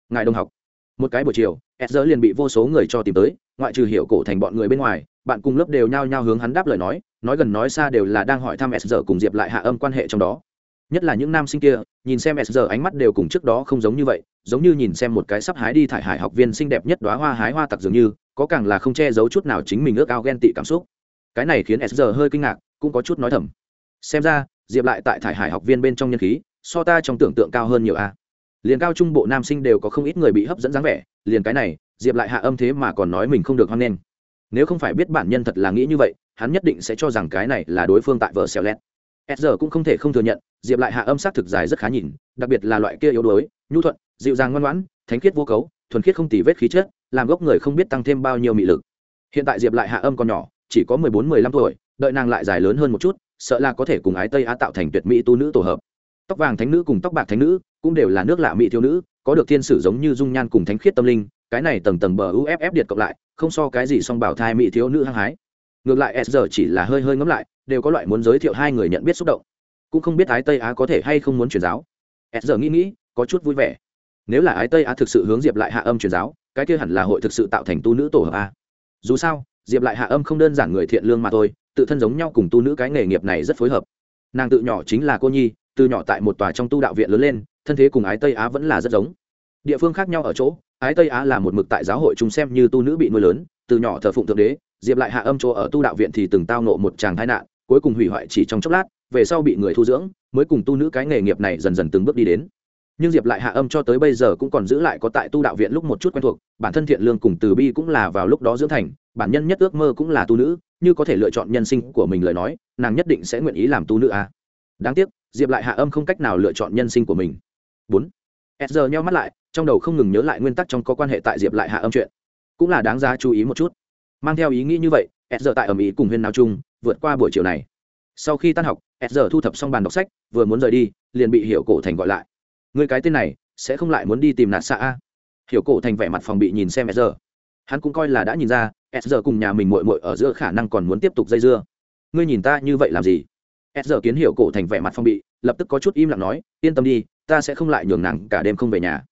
Ngài đồng học, một cái buổi chiều, s giờ liền bị vô số người cho tìm tới ngoại trừ hiểu cổ thành bọn người bên ngoài, bạn cùng lớp đều nhao nhao hướng hắn đáp lời nói nói gần nói xa đều là đang hỏi thăm s giờ cùng diệp lại hạ âm quan hệ trong đó. Nhất là những nam sinh kia, nhìn xem s giờ ánh mắt đều cùng trước đó không giống như vậy, giống như nhìn xem một cái sắp hái đi thải hải học viên xinh đẹp nhất đoá hoa hái hoa tặc dường như, có càng là không che giấu chút nào chính mình ước ao ghen tị cảm xúc. Cái này khiến s giờ hơi kinh ngạc, cũng có chút nói thầm. Xem ra, diệp lại tại thải hải học viên bên trong nhân khí, so ta trong tưởng tượng cao hơn nhiều a. Liền cao trung bộ nam sinh đều có không ít người bị hấp dẫn dáng vẻ, liền cái này diệp lại hạ âm thế mà còn nói mình không được hoan nghênh. Nếu không phải biết bản nhân thật là nghĩ như vậy, hắn nhất định sẽ cho rằng cái này là đối phương tại vợ xèo lét. S giờ cũng không thể không thừa nhận, diệp lại hạ âm s á c thực dài rất khá nhìn, đặc biệt là loại kia yếu đuối, nhu thuận, dịu dàng ngoan ngoãn, thánh khiết vô cấu, thuần khiết không tì vết khí chất, làm gốc người không biết tăng thêm bao nhiêu mị lực. Hiện tại diệp lại hạ âm còn nhỏ, chỉ có mười bốn, mười lăm tuổi, đợi nàng lại dài lớn hơn một chút, sợ là có thể cùng ái tây á tạo thành tuyệt mỹ tu nữ tổ hợp. Tóc vàng thánh nữ cùng tóc bạc thánh nữ, cũng đều là nước lạ mỹ thiếu nữ, có được thiên sử giống như dung nhan cùng thánh khiết tâm linh cái này tầng tầng bờ uff điện cộng lại, không so cái gì song bảo thai mỹ thiếu nữ hăng hái. Ngược lại, s giờ chỉ là hơi hơi ngẫm lại, đều có loại muốn giới thiệu hai người nhận biết xúc động. Cũng không biết ái tây á có thể hay không muốn truyền giáo. S giờ nghĩ nghĩ, có chút vui vẻ. Nếu là ái tây á thực sự hướng diệp lại hạ âm truyền giáo, cái kia hẳn là hội thực sự tạo thành tu nữ tổ hợp a. Dù sao, diệp lại hạ âm không đơn giản người thiện lương mà thôi, tự thân giống nhau cùng tu nữ cái nghề nghiệp này rất phối hợp. Nàng tự nhỏ chính là cô nhi, từ nhỏ tại một tòa trong tu đạo viện lớn lên, thân thế cùng ái tây á vẫn là rất giống. Địa phương khác nhau ở chỗ ái tây á là một mực tại giáo hội chúng xem như tu nữ bị nuôi lớn, từ nhỏ thờ phụng thượng đế, diệp lại hạ âm chỗ ở tu đạo viện thì từng tao nộ một chàng tai nạn, cuối cùng hủy hoại chỉ trong chốc lát, về sau bị người thu dưỡng, mới cùng tu nữ cái nghề nghiệp này dần dần từng bước đi đến. Nhưng diệp lại hạ âm cho tới bây giờ cũng còn giữ lại có tại tu đạo viện lúc một chút quen thuộc, bản thân thiện lương cùng từ bi cũng là vào lúc đó dưỡng thành, bản nhân nhất ước mơ cũng là tu nữ, như có thể lựa chọn nhân sinh của mình lời nói, nàng nhất định sẽ nguyện ý làm tu nữ à. đáng tiếc, diệp lại hạ âm không cách nào lựa chọn nhân sinh của mình. Bốn s giờ nheo mắt lại, trong đầu không ngừng nhớ lại nguyên tắc trong có quan hệ tại diệp lại hạ âm chuyện. Cũng là đáng giá chú ý một chút. Mang theo ý nghĩ như vậy, s giờ tại ở mỹ cùng huyên nào chung, vượt qua buổi chiều này. Sau khi tan học, s giờ thu thập xong bàn đọc sách, vừa muốn rời đi, liền bị hiểu cổ thành gọi lại. Người cái tên này, sẽ không lại muốn đi tìm nạt xa a. Hiểu cổ thành vẻ mặt phòng bị nhìn xem s giờ. Hắn cũng coi là đã nhìn ra, s giờ cùng nhà mình mội mội ở giữa khả năng còn muốn tiếp tục dây dưa. Ngươi nhìn ta như vậy làm gì? S giờ kiến hiểu cổ thành vẻ mặt phong bị, lập tức có chút im lặng nói, yên tâm đi ta sẽ không lại nhường nàng cả đêm không về nhà.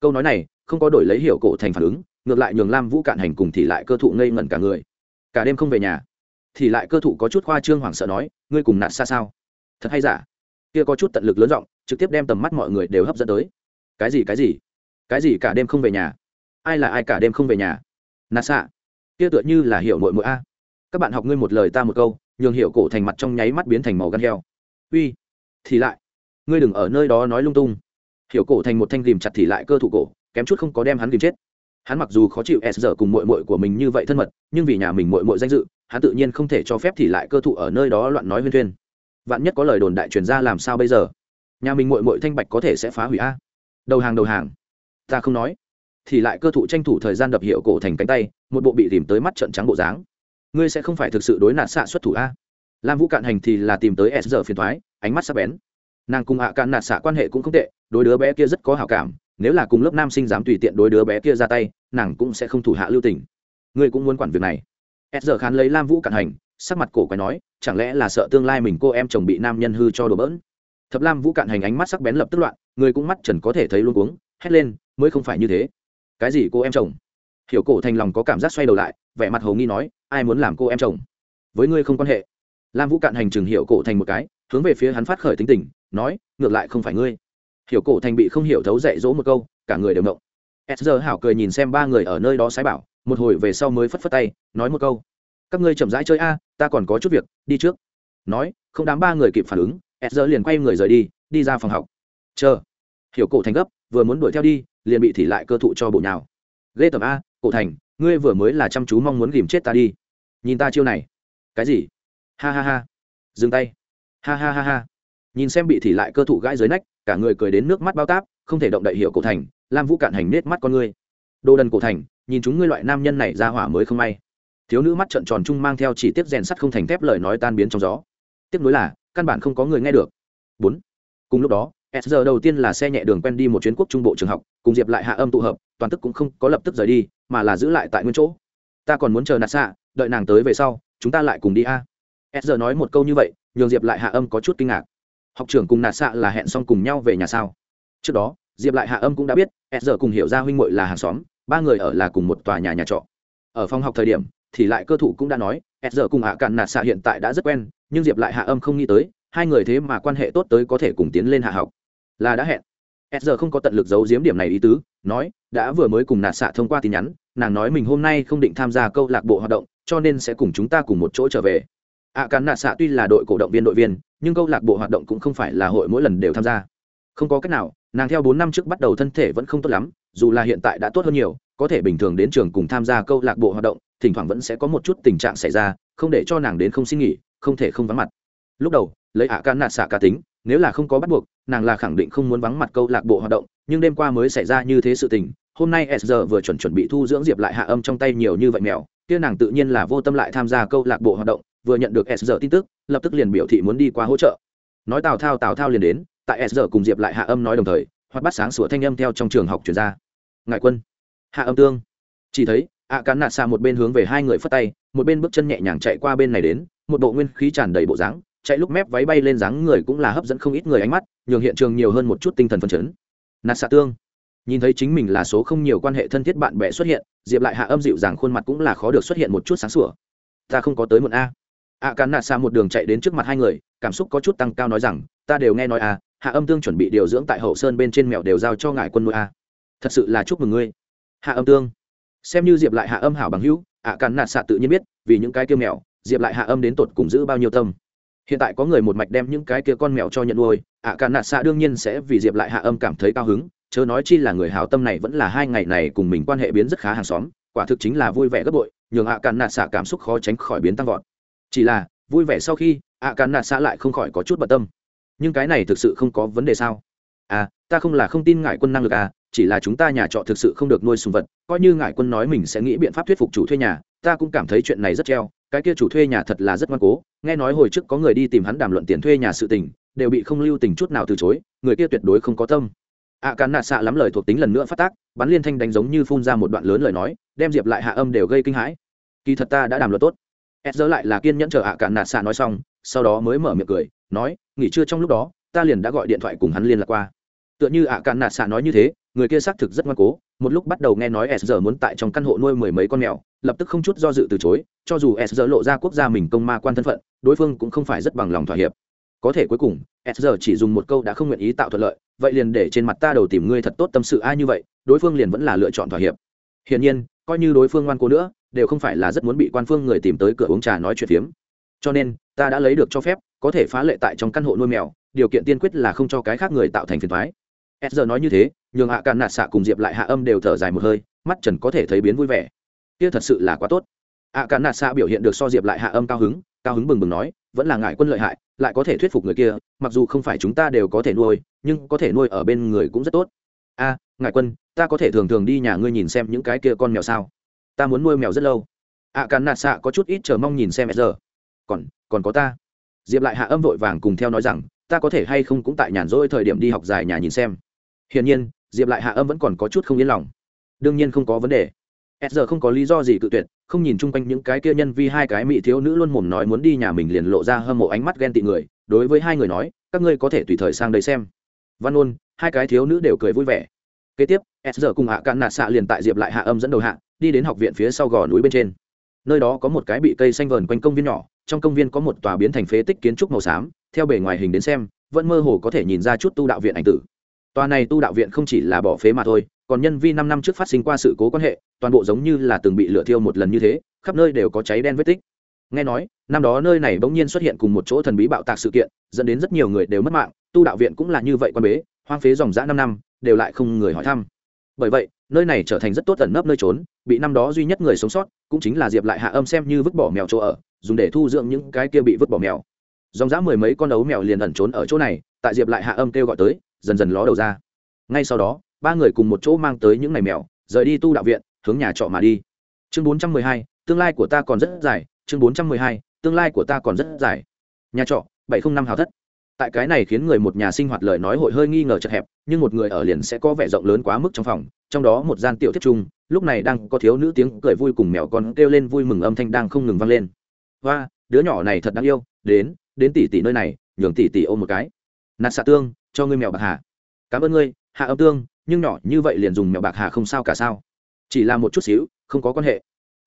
Câu nói này, không có đổi lấy hiểu cổ thành phản ứng, ngược lại nhường lam vũ cạn hành cùng thì lại cơ thụ ngây ngẩn cả người. Cả đêm không về nhà, thì lại cơ thụ có chút khoa trương hoảng sợ nói, ngươi cùng nạt xa sao? Thật hay giả? Kia có chút tận lực lớn giọng, trực tiếp đem tầm mắt mọi người đều hấp dẫn tới. Cái gì cái gì? Cái gì cả đêm không về nhà? Ai là ai cả đêm không về nhà? Nạt xạ kia tựa như là hiểu mội mội a. Các bạn học ngươi một lời ta một câu, nhường hiểu cổ thành mặt trong nháy mắt biến thành màu gan heo. Uy, thì lại ngươi đừng ở nơi đó nói lung tung. Hiểu cổ thành một thanh ghìm chặt thì lại cơ thủ cổ, kém chút không có đem hắn ghìm chết. Hắn mặc dù khó chịu e s giờ cùng mội mội của mình như vậy thân mật, nhưng vì nhà mình mội mội danh dự, hắn tự nhiên không thể cho phép thì lại cơ thụ ở nơi đó loạn nói huyên thuyên. Vạn nhất có lời đồn đại truyền ra làm sao bây giờ? Nhà mình mội mội thanh bạch có thể sẽ phá hủy a. Đầu hàng đầu hàng. Ta không nói. Thì lại cơ thụ tranh thủ thời gian đập hiệu cổ thành cánh tay, một bộ bị tìm tới mắt trận trắng bộ dáng. Ngươi sẽ không phải thực sự đối nạn xạ xuất thủ a. Lam vũ cạn hành thì là tìm tới e s giờ phiền thoái, ánh mắt sắp bén nàng cùng hạ cạn nạt xạ quan hệ cũng không tệ, đối đứa bé kia rất có hảo cảm, nếu là cùng lớp nam sinh dám tùy tiện đối đứa bé kia ra tay, nàng cũng sẽ không thủ hạ lưu tình. Ngươi cũng muốn quản việc này. S giờ khán lấy lam vũ cạn hành, sắc mặt cổ quái nói, chẳng lẽ là sợ tương lai mình cô em chồng bị nam nhân hư cho đổ bỡn? Thập lam vũ cạn hành ánh mắt sắc bén lập tức loạn, người cũng mắt trần có thể thấy luôn cuống, hét lên, mới không phải như thế. Cái gì cô em chồng? Hiểu cổ thành lòng có cảm giác xoay đầu lại, vẻ mặt hầu nghi nói, ai muốn làm cô em chồng? Với ngươi không quan hệ. Lam vũ cạn hành chừng hiểu cổ thành một cái, hướng về phía hắn phát khởi tính tình nói, ngược lại không phải ngươi. Hiểu cổ thành bị không hiểu thấu dạy dỗ một câu, cả người đều động. S giờ hảo cười nhìn xem ba người ở nơi đó sái bảo, một hồi về sau mới phất phất tay, nói một câu. Các ngươi chậm rãi chơi a, ta còn có chút việc, đi trước. Nói, không đám ba người kịp phản ứng, s giờ liền quay người rời đi đi ra phòng học. Chờ. Hiểu cổ thành gấp, vừa muốn đuổi theo đi, liền bị thì lại cơ thụ cho bộ nhào. Ghê tầm a, cổ thành, ngươi vừa mới là chăm chú mong muốn ghìm chết ta đi. Nhìn ta chiêu này. Cái gì? Ha ha ha. Dừng tay. Ha ha ha ha nhìn xem bị thì lại cơ thủ gãi dưới nách, cả người cười đến nước mắt bao táp, không thể động đậy hiệu cổ thành, lam vũ cạn hành nết mắt con ngươi. Đồ đần cổ thành, nhìn chúng ngươi loại nam nhân này ra hỏa mới không may. Thiếu nữ mắt trợn tròn trung mang theo chỉ tiết rèn sắt không thành thép lời nói tan biến trong gió. Tiếp nối là, căn bản không có người nghe được. Bốn. Cùng lúc đó, s giờ đầu tiên là xe nhẹ đường quen đi một chuyến quốc trung bộ trường học, cùng diệp lại hạ âm tụ hợp, toàn tức cũng không có lập tức rời đi, mà là giữ lại tại nguyên chỗ. Ta còn muốn chờ nạt xạ, đợi nàng tới về sau, chúng ta lại cùng đi a. S giờ nói một câu như vậy, nhường diệp lại hạ âm có chút kinh ngạc học trưởng cùng nạt xạ là hẹn xong cùng nhau về nhà sao? Trước đó, diệp lại hạ âm cũng đã biết s giờ cùng hiểu ra huynh muội là hàng xóm, ba người ở là cùng một tòa nhà nhà trọ. Ở phòng học thời điểm, thì lại cơ thủ cũng đã nói s giờ cùng hạ cạn nạt xạ hiện tại đã rất quen, nhưng diệp lại hạ âm không nghĩ tới, hai người thế mà quan hệ tốt tới có thể cùng tiến lên hạ học. Là đã hẹn. S giờ không có tận lực giấu giếm điểm này ý tứ, nói, đã vừa mới cùng nạt xạ thông qua tin nhắn, nàng nói mình hôm nay không định tham gia câu lạc bộ hoạt động, cho nên sẽ cùng chúng ta cùng một chỗ trở về. ạ cán nạ xạ tuy là đội cổ động viên đội viên nhưng câu lạc bộ hoạt động cũng không phải là hội mỗi lần đều tham gia. Không có cách nào, nàng theo bốn năm trước bắt đầu thân thể vẫn không tốt lắm, dù là hiện tại đã tốt hơn nhiều, có thể bình thường đến trường cùng tham gia câu lạc bộ hoạt động, thỉnh thoảng vẫn sẽ có một chút tình trạng xảy ra, không để cho nàng đến không xin nghỉ, không thể không vắng mặt. Lúc đầu, lấy ạ can nạt xạ cá tính, nếu là không có bắt buộc, nàng là khẳng định không muốn vắng mặt câu lạc bộ hoạt động, nhưng đêm qua mới xảy ra như thế sự tình, hôm nay s giờ vừa chuẩn chuẩn bị thu dưỡng diệp lại hạ âm trong tay nhiều như vậy mèo, kia nàng tự nhiên là vô tâm lại tham gia câu lạc bộ hoạt động vừa nhận được s giờ tin tức, lập tức liền biểu thị muốn đi qua hỗ trợ. Nói tào thao tào thao liền đến, tại s giờ cùng diệp lại hạ âm nói đồng thời hoặc bắt sáng sủa thanh âm theo trong trường học chuyển ra. Ngại quân. Hạ âm tương. Chỉ thấy ạ cán nạt xa một bên hướng về hai người phất tay, một bên bước chân nhẹ nhàng chạy qua bên này đến, một bộ nguyên khí tràn đầy bộ dáng, chạy lúc mép váy bay lên dáng người cũng là hấp dẫn không ít người ánh mắt, nhường hiện trường nhiều hơn một chút tinh thần phấn chấn. Nạt xạ tương. Nhìn thấy chính mình là số không nhiều quan hệ thân thiết bạn bè xuất hiện, diệp lại hạ âm dịu dàng khuôn mặt cũng là khó được xuất hiện một chút sáng sủa. Ta không có tới một a ạ Càn Nạ xa một đường chạy đến trước mặt hai người, cảm xúc có chút tăng cao nói rằng, ta đều nghe nói a hạ âm tương chuẩn bị điều dưỡng tại hậu sơn bên trên mèo đều giao cho ngài quân nuôi a thật sự là chúc mừng ngươi. Hạ âm tương. Xem như diệp lại hạ âm hảo bằng hữu ạ Càn Nạ xạ tự nhiên biết, vì những cái kia mèo, diệp lại hạ âm đến tột cùng giữ bao nhiêu tâm. Hiện tại có người một mạch đem những cái kia con mèo cho nhận nuôi ạ Càn Nạ xạ đương nhiên sẽ vì diệp lại hạ âm cảm thấy cao hứng, chớ nói chi là người hảo tâm này vẫn là hai ngày này cùng mình quan hệ biến rất khá hàng xóm, quả thực chính là vui vẻ gấp bội, nhường ạ Càn Nạ xạ cảm xúc khó tránh khỏi biến tăng vọt chỉ là vui vẻ sau khi ạ càn nạt xạ lại không khỏi có chút bận tâm. Nhưng cái này thực sự không có vấn đề sao? À ta không là không tin ngại quân năng lực à chỉ là chúng ta nhà trọ thực sự không được nuôi sùng vật coi như ngại quân nói mình sẽ nghĩ biện pháp thuyết phục chủ thuê nhà ta cũng cảm thấy chuyện này rất treo cái kia chủ thuê nhà thật là rất ngoan cố nghe nói hồi trước có người đi tìm hắn đàm luận tiền thuê nhà sự tình đều bị không lưu tình chút nào từ chối người kia tuyệt đối không có tâm. Ạ à, cán nạt xạ lắm lời thuộc tính lần nữa phát tác bắn liên thanh đánh giống như phun ra một đoạn lớn lời nói đem diệp lại hạ âm đều gây kinh hãi. Kỳ thật ta đã đàm luận tốt ed giờ lại là kiên nhẫn chờ ạ à cạn nạt xạ nói xong, sau đó mới mở miệng cười, nói, nghỉ trưa trong lúc đó, ta liền đã gọi điện thoại cùng hắn liên lạc qua. Tựa như ạ à cạn nạt xạ nói như thế, người kia xác thực rất ngoan cố, một lúc bắt đầu nghe nói s giờ muốn tại trong căn hộ nuôi mười mấy con mèo, lập tức không chút do dự từ chối, cho dù s giờ lộ ra quốc gia mình công ma quan thân phận, đối phương cũng không phải rất bằng lòng thỏa hiệp. Có thể cuối cùng s giờ chỉ dùng một câu đã không nguyện ý tạo thuận lợi, vậy liền để trên mặt ta đầu tìm ngươi thật tốt tâm sự ai như vậy, đối phương liền vẫn là lựa chọn thỏa hiệp. Hiển nhiên, coi như đối phương ngoan cố nữa đều không phải là rất muốn bị quan phương người tìm tới cửa uống trà nói chuyện phiếm. Cho nên, ta đã lấy được cho phép, có thể phá lệ tại trong căn hộ nuôi mèo, điều kiện tiên quyết là không cho cái khác người tạo thành phiền thoái s giờ nói như thế, nhường hạ càn nạt xạ cùng diệp lại hạ âm đều thở dài một hơi, mắt trần có thể thấy biến vui vẻ. Kia thật sự là quá tốt. Hạ càn nạt xạ biểu hiện được so diệp lại hạ âm cao hứng cao hứng bừng bừng nói, vẫn là ngại quân lợi hại, lại có thể thuyết phục người kia, mặc dù không phải chúng ta đều có thể nuôi, nhưng có thể nuôi ở bên người cũng rất tốt. A, ngại quân, ta có thể thường thường đi nhà ngươi nhìn xem những cái kia con mèo sao? Ta muốn nuôi mèo rất lâu. Ạ càn nạt xạ có chút ít chờ mong nhìn xem sr còn còn có ta. Diệp lại hạ âm vội vàng cùng theo nói rằng, ta có thể hay không cũng tại nhàn rỗi thời điểm đi học dài nhà nhìn xem. Hiển nhiên, diệp lại hạ âm vẫn còn có chút không yên lòng. Đương nhiên không có vấn đề. Sr không có lý do gì cự tuyệt, không nhìn chung quanh những cái kia nhân vi hai cái mỹ thiếu nữ luôn mồm nói muốn đi nhà mình liền lộ ra hâm mộ ánh mắt ghen tị người, đối với hai người nói, các ngươi có thể tùy thời sang đây xem. Văn ôn hai cái thiếu nữ đều cười vui vẻ kế tiếp, s giờ cùng hạ cạn nạ xạ liền tại diệp lại hạ âm dẫn đầu hạ, đi đến học viện phía sau gò núi bên trên. Nơi đó có một cái bị cây xanh vờn quanh công viên nhỏ, trong công viên có một tòa biến thành phế tích kiến trúc màu xám, theo bề ngoài hình đến xem, vẫn mơ hồ có thể nhìn ra chút tu đạo viện ảnh tử. Tòa này tu đạo viện không chỉ là bỏ phế mà thôi, còn nhân vi năm năm trước phát sinh qua sự cố quan hệ, toàn bộ giống như là từng bị lửa thiêu một lần như thế, khắp nơi đều có cháy đen vết tích. Nghe nói, năm đó nơi này bỗng nhiên xuất hiện cùng một chỗ thần bí bạo tạc sự kiện, dẫn đến rất nhiều người đều mất mạng, tu đạo viện cũng là như vậy quan bế, hoang phế dòng dã năm năm đều lại không người hỏi thăm. Bởi vậy, nơi này trở thành rất tốt tẩn nấp nơi trốn, bị năm đó duy nhất người sống sót, cũng chính là diệp lại hạ âm xem như vứt bỏ mèo chỗ ở, dùng để thu dưỡng những cái kia bị vứt bỏ mèo. Dòng dã mười mấy con ấu mèo liền ẩn trốn ở chỗ này, tại diệp lại hạ âm kêu gọi tới, dần dần ló đầu ra. Ngay sau đó, ba người cùng một chỗ mang tới những ngày mèo, rời đi tu đạo viện, hướng nhà trọ mà đi. Chương bốn trăm mười hai, tương lai của ta còn rất dài, chương bốn trăm mười hai, tương lai của ta còn rất dài. Nhà trọ, bảy không năm hào thất tại cái này khiến người một nhà sinh hoạt lời nói hội hơi nghi ngờ chật hẹp, nhưng một người ở liền sẽ có vẻ rộng lớn quá mức trong phòng, trong đó một gian tiểu thiết trung lúc này đang có thiếu nữ tiếng cười vui cùng mèo con kêu lên vui mừng âm thanh đang không ngừng vang lên. Và đứa nhỏ này thật đáng yêu, đến đến tỷ tỷ nơi này, nhường tỷ tỷ ôm một cái. Nạt xạ tương, cho ngươi mèo bạc hà. Cảm ơn ngươi, hạ âm tương, nhưng nhỏ như vậy liền dùng mèo bạc hà không sao cả sao. Chỉ là một chút xíu, không có quan hệ.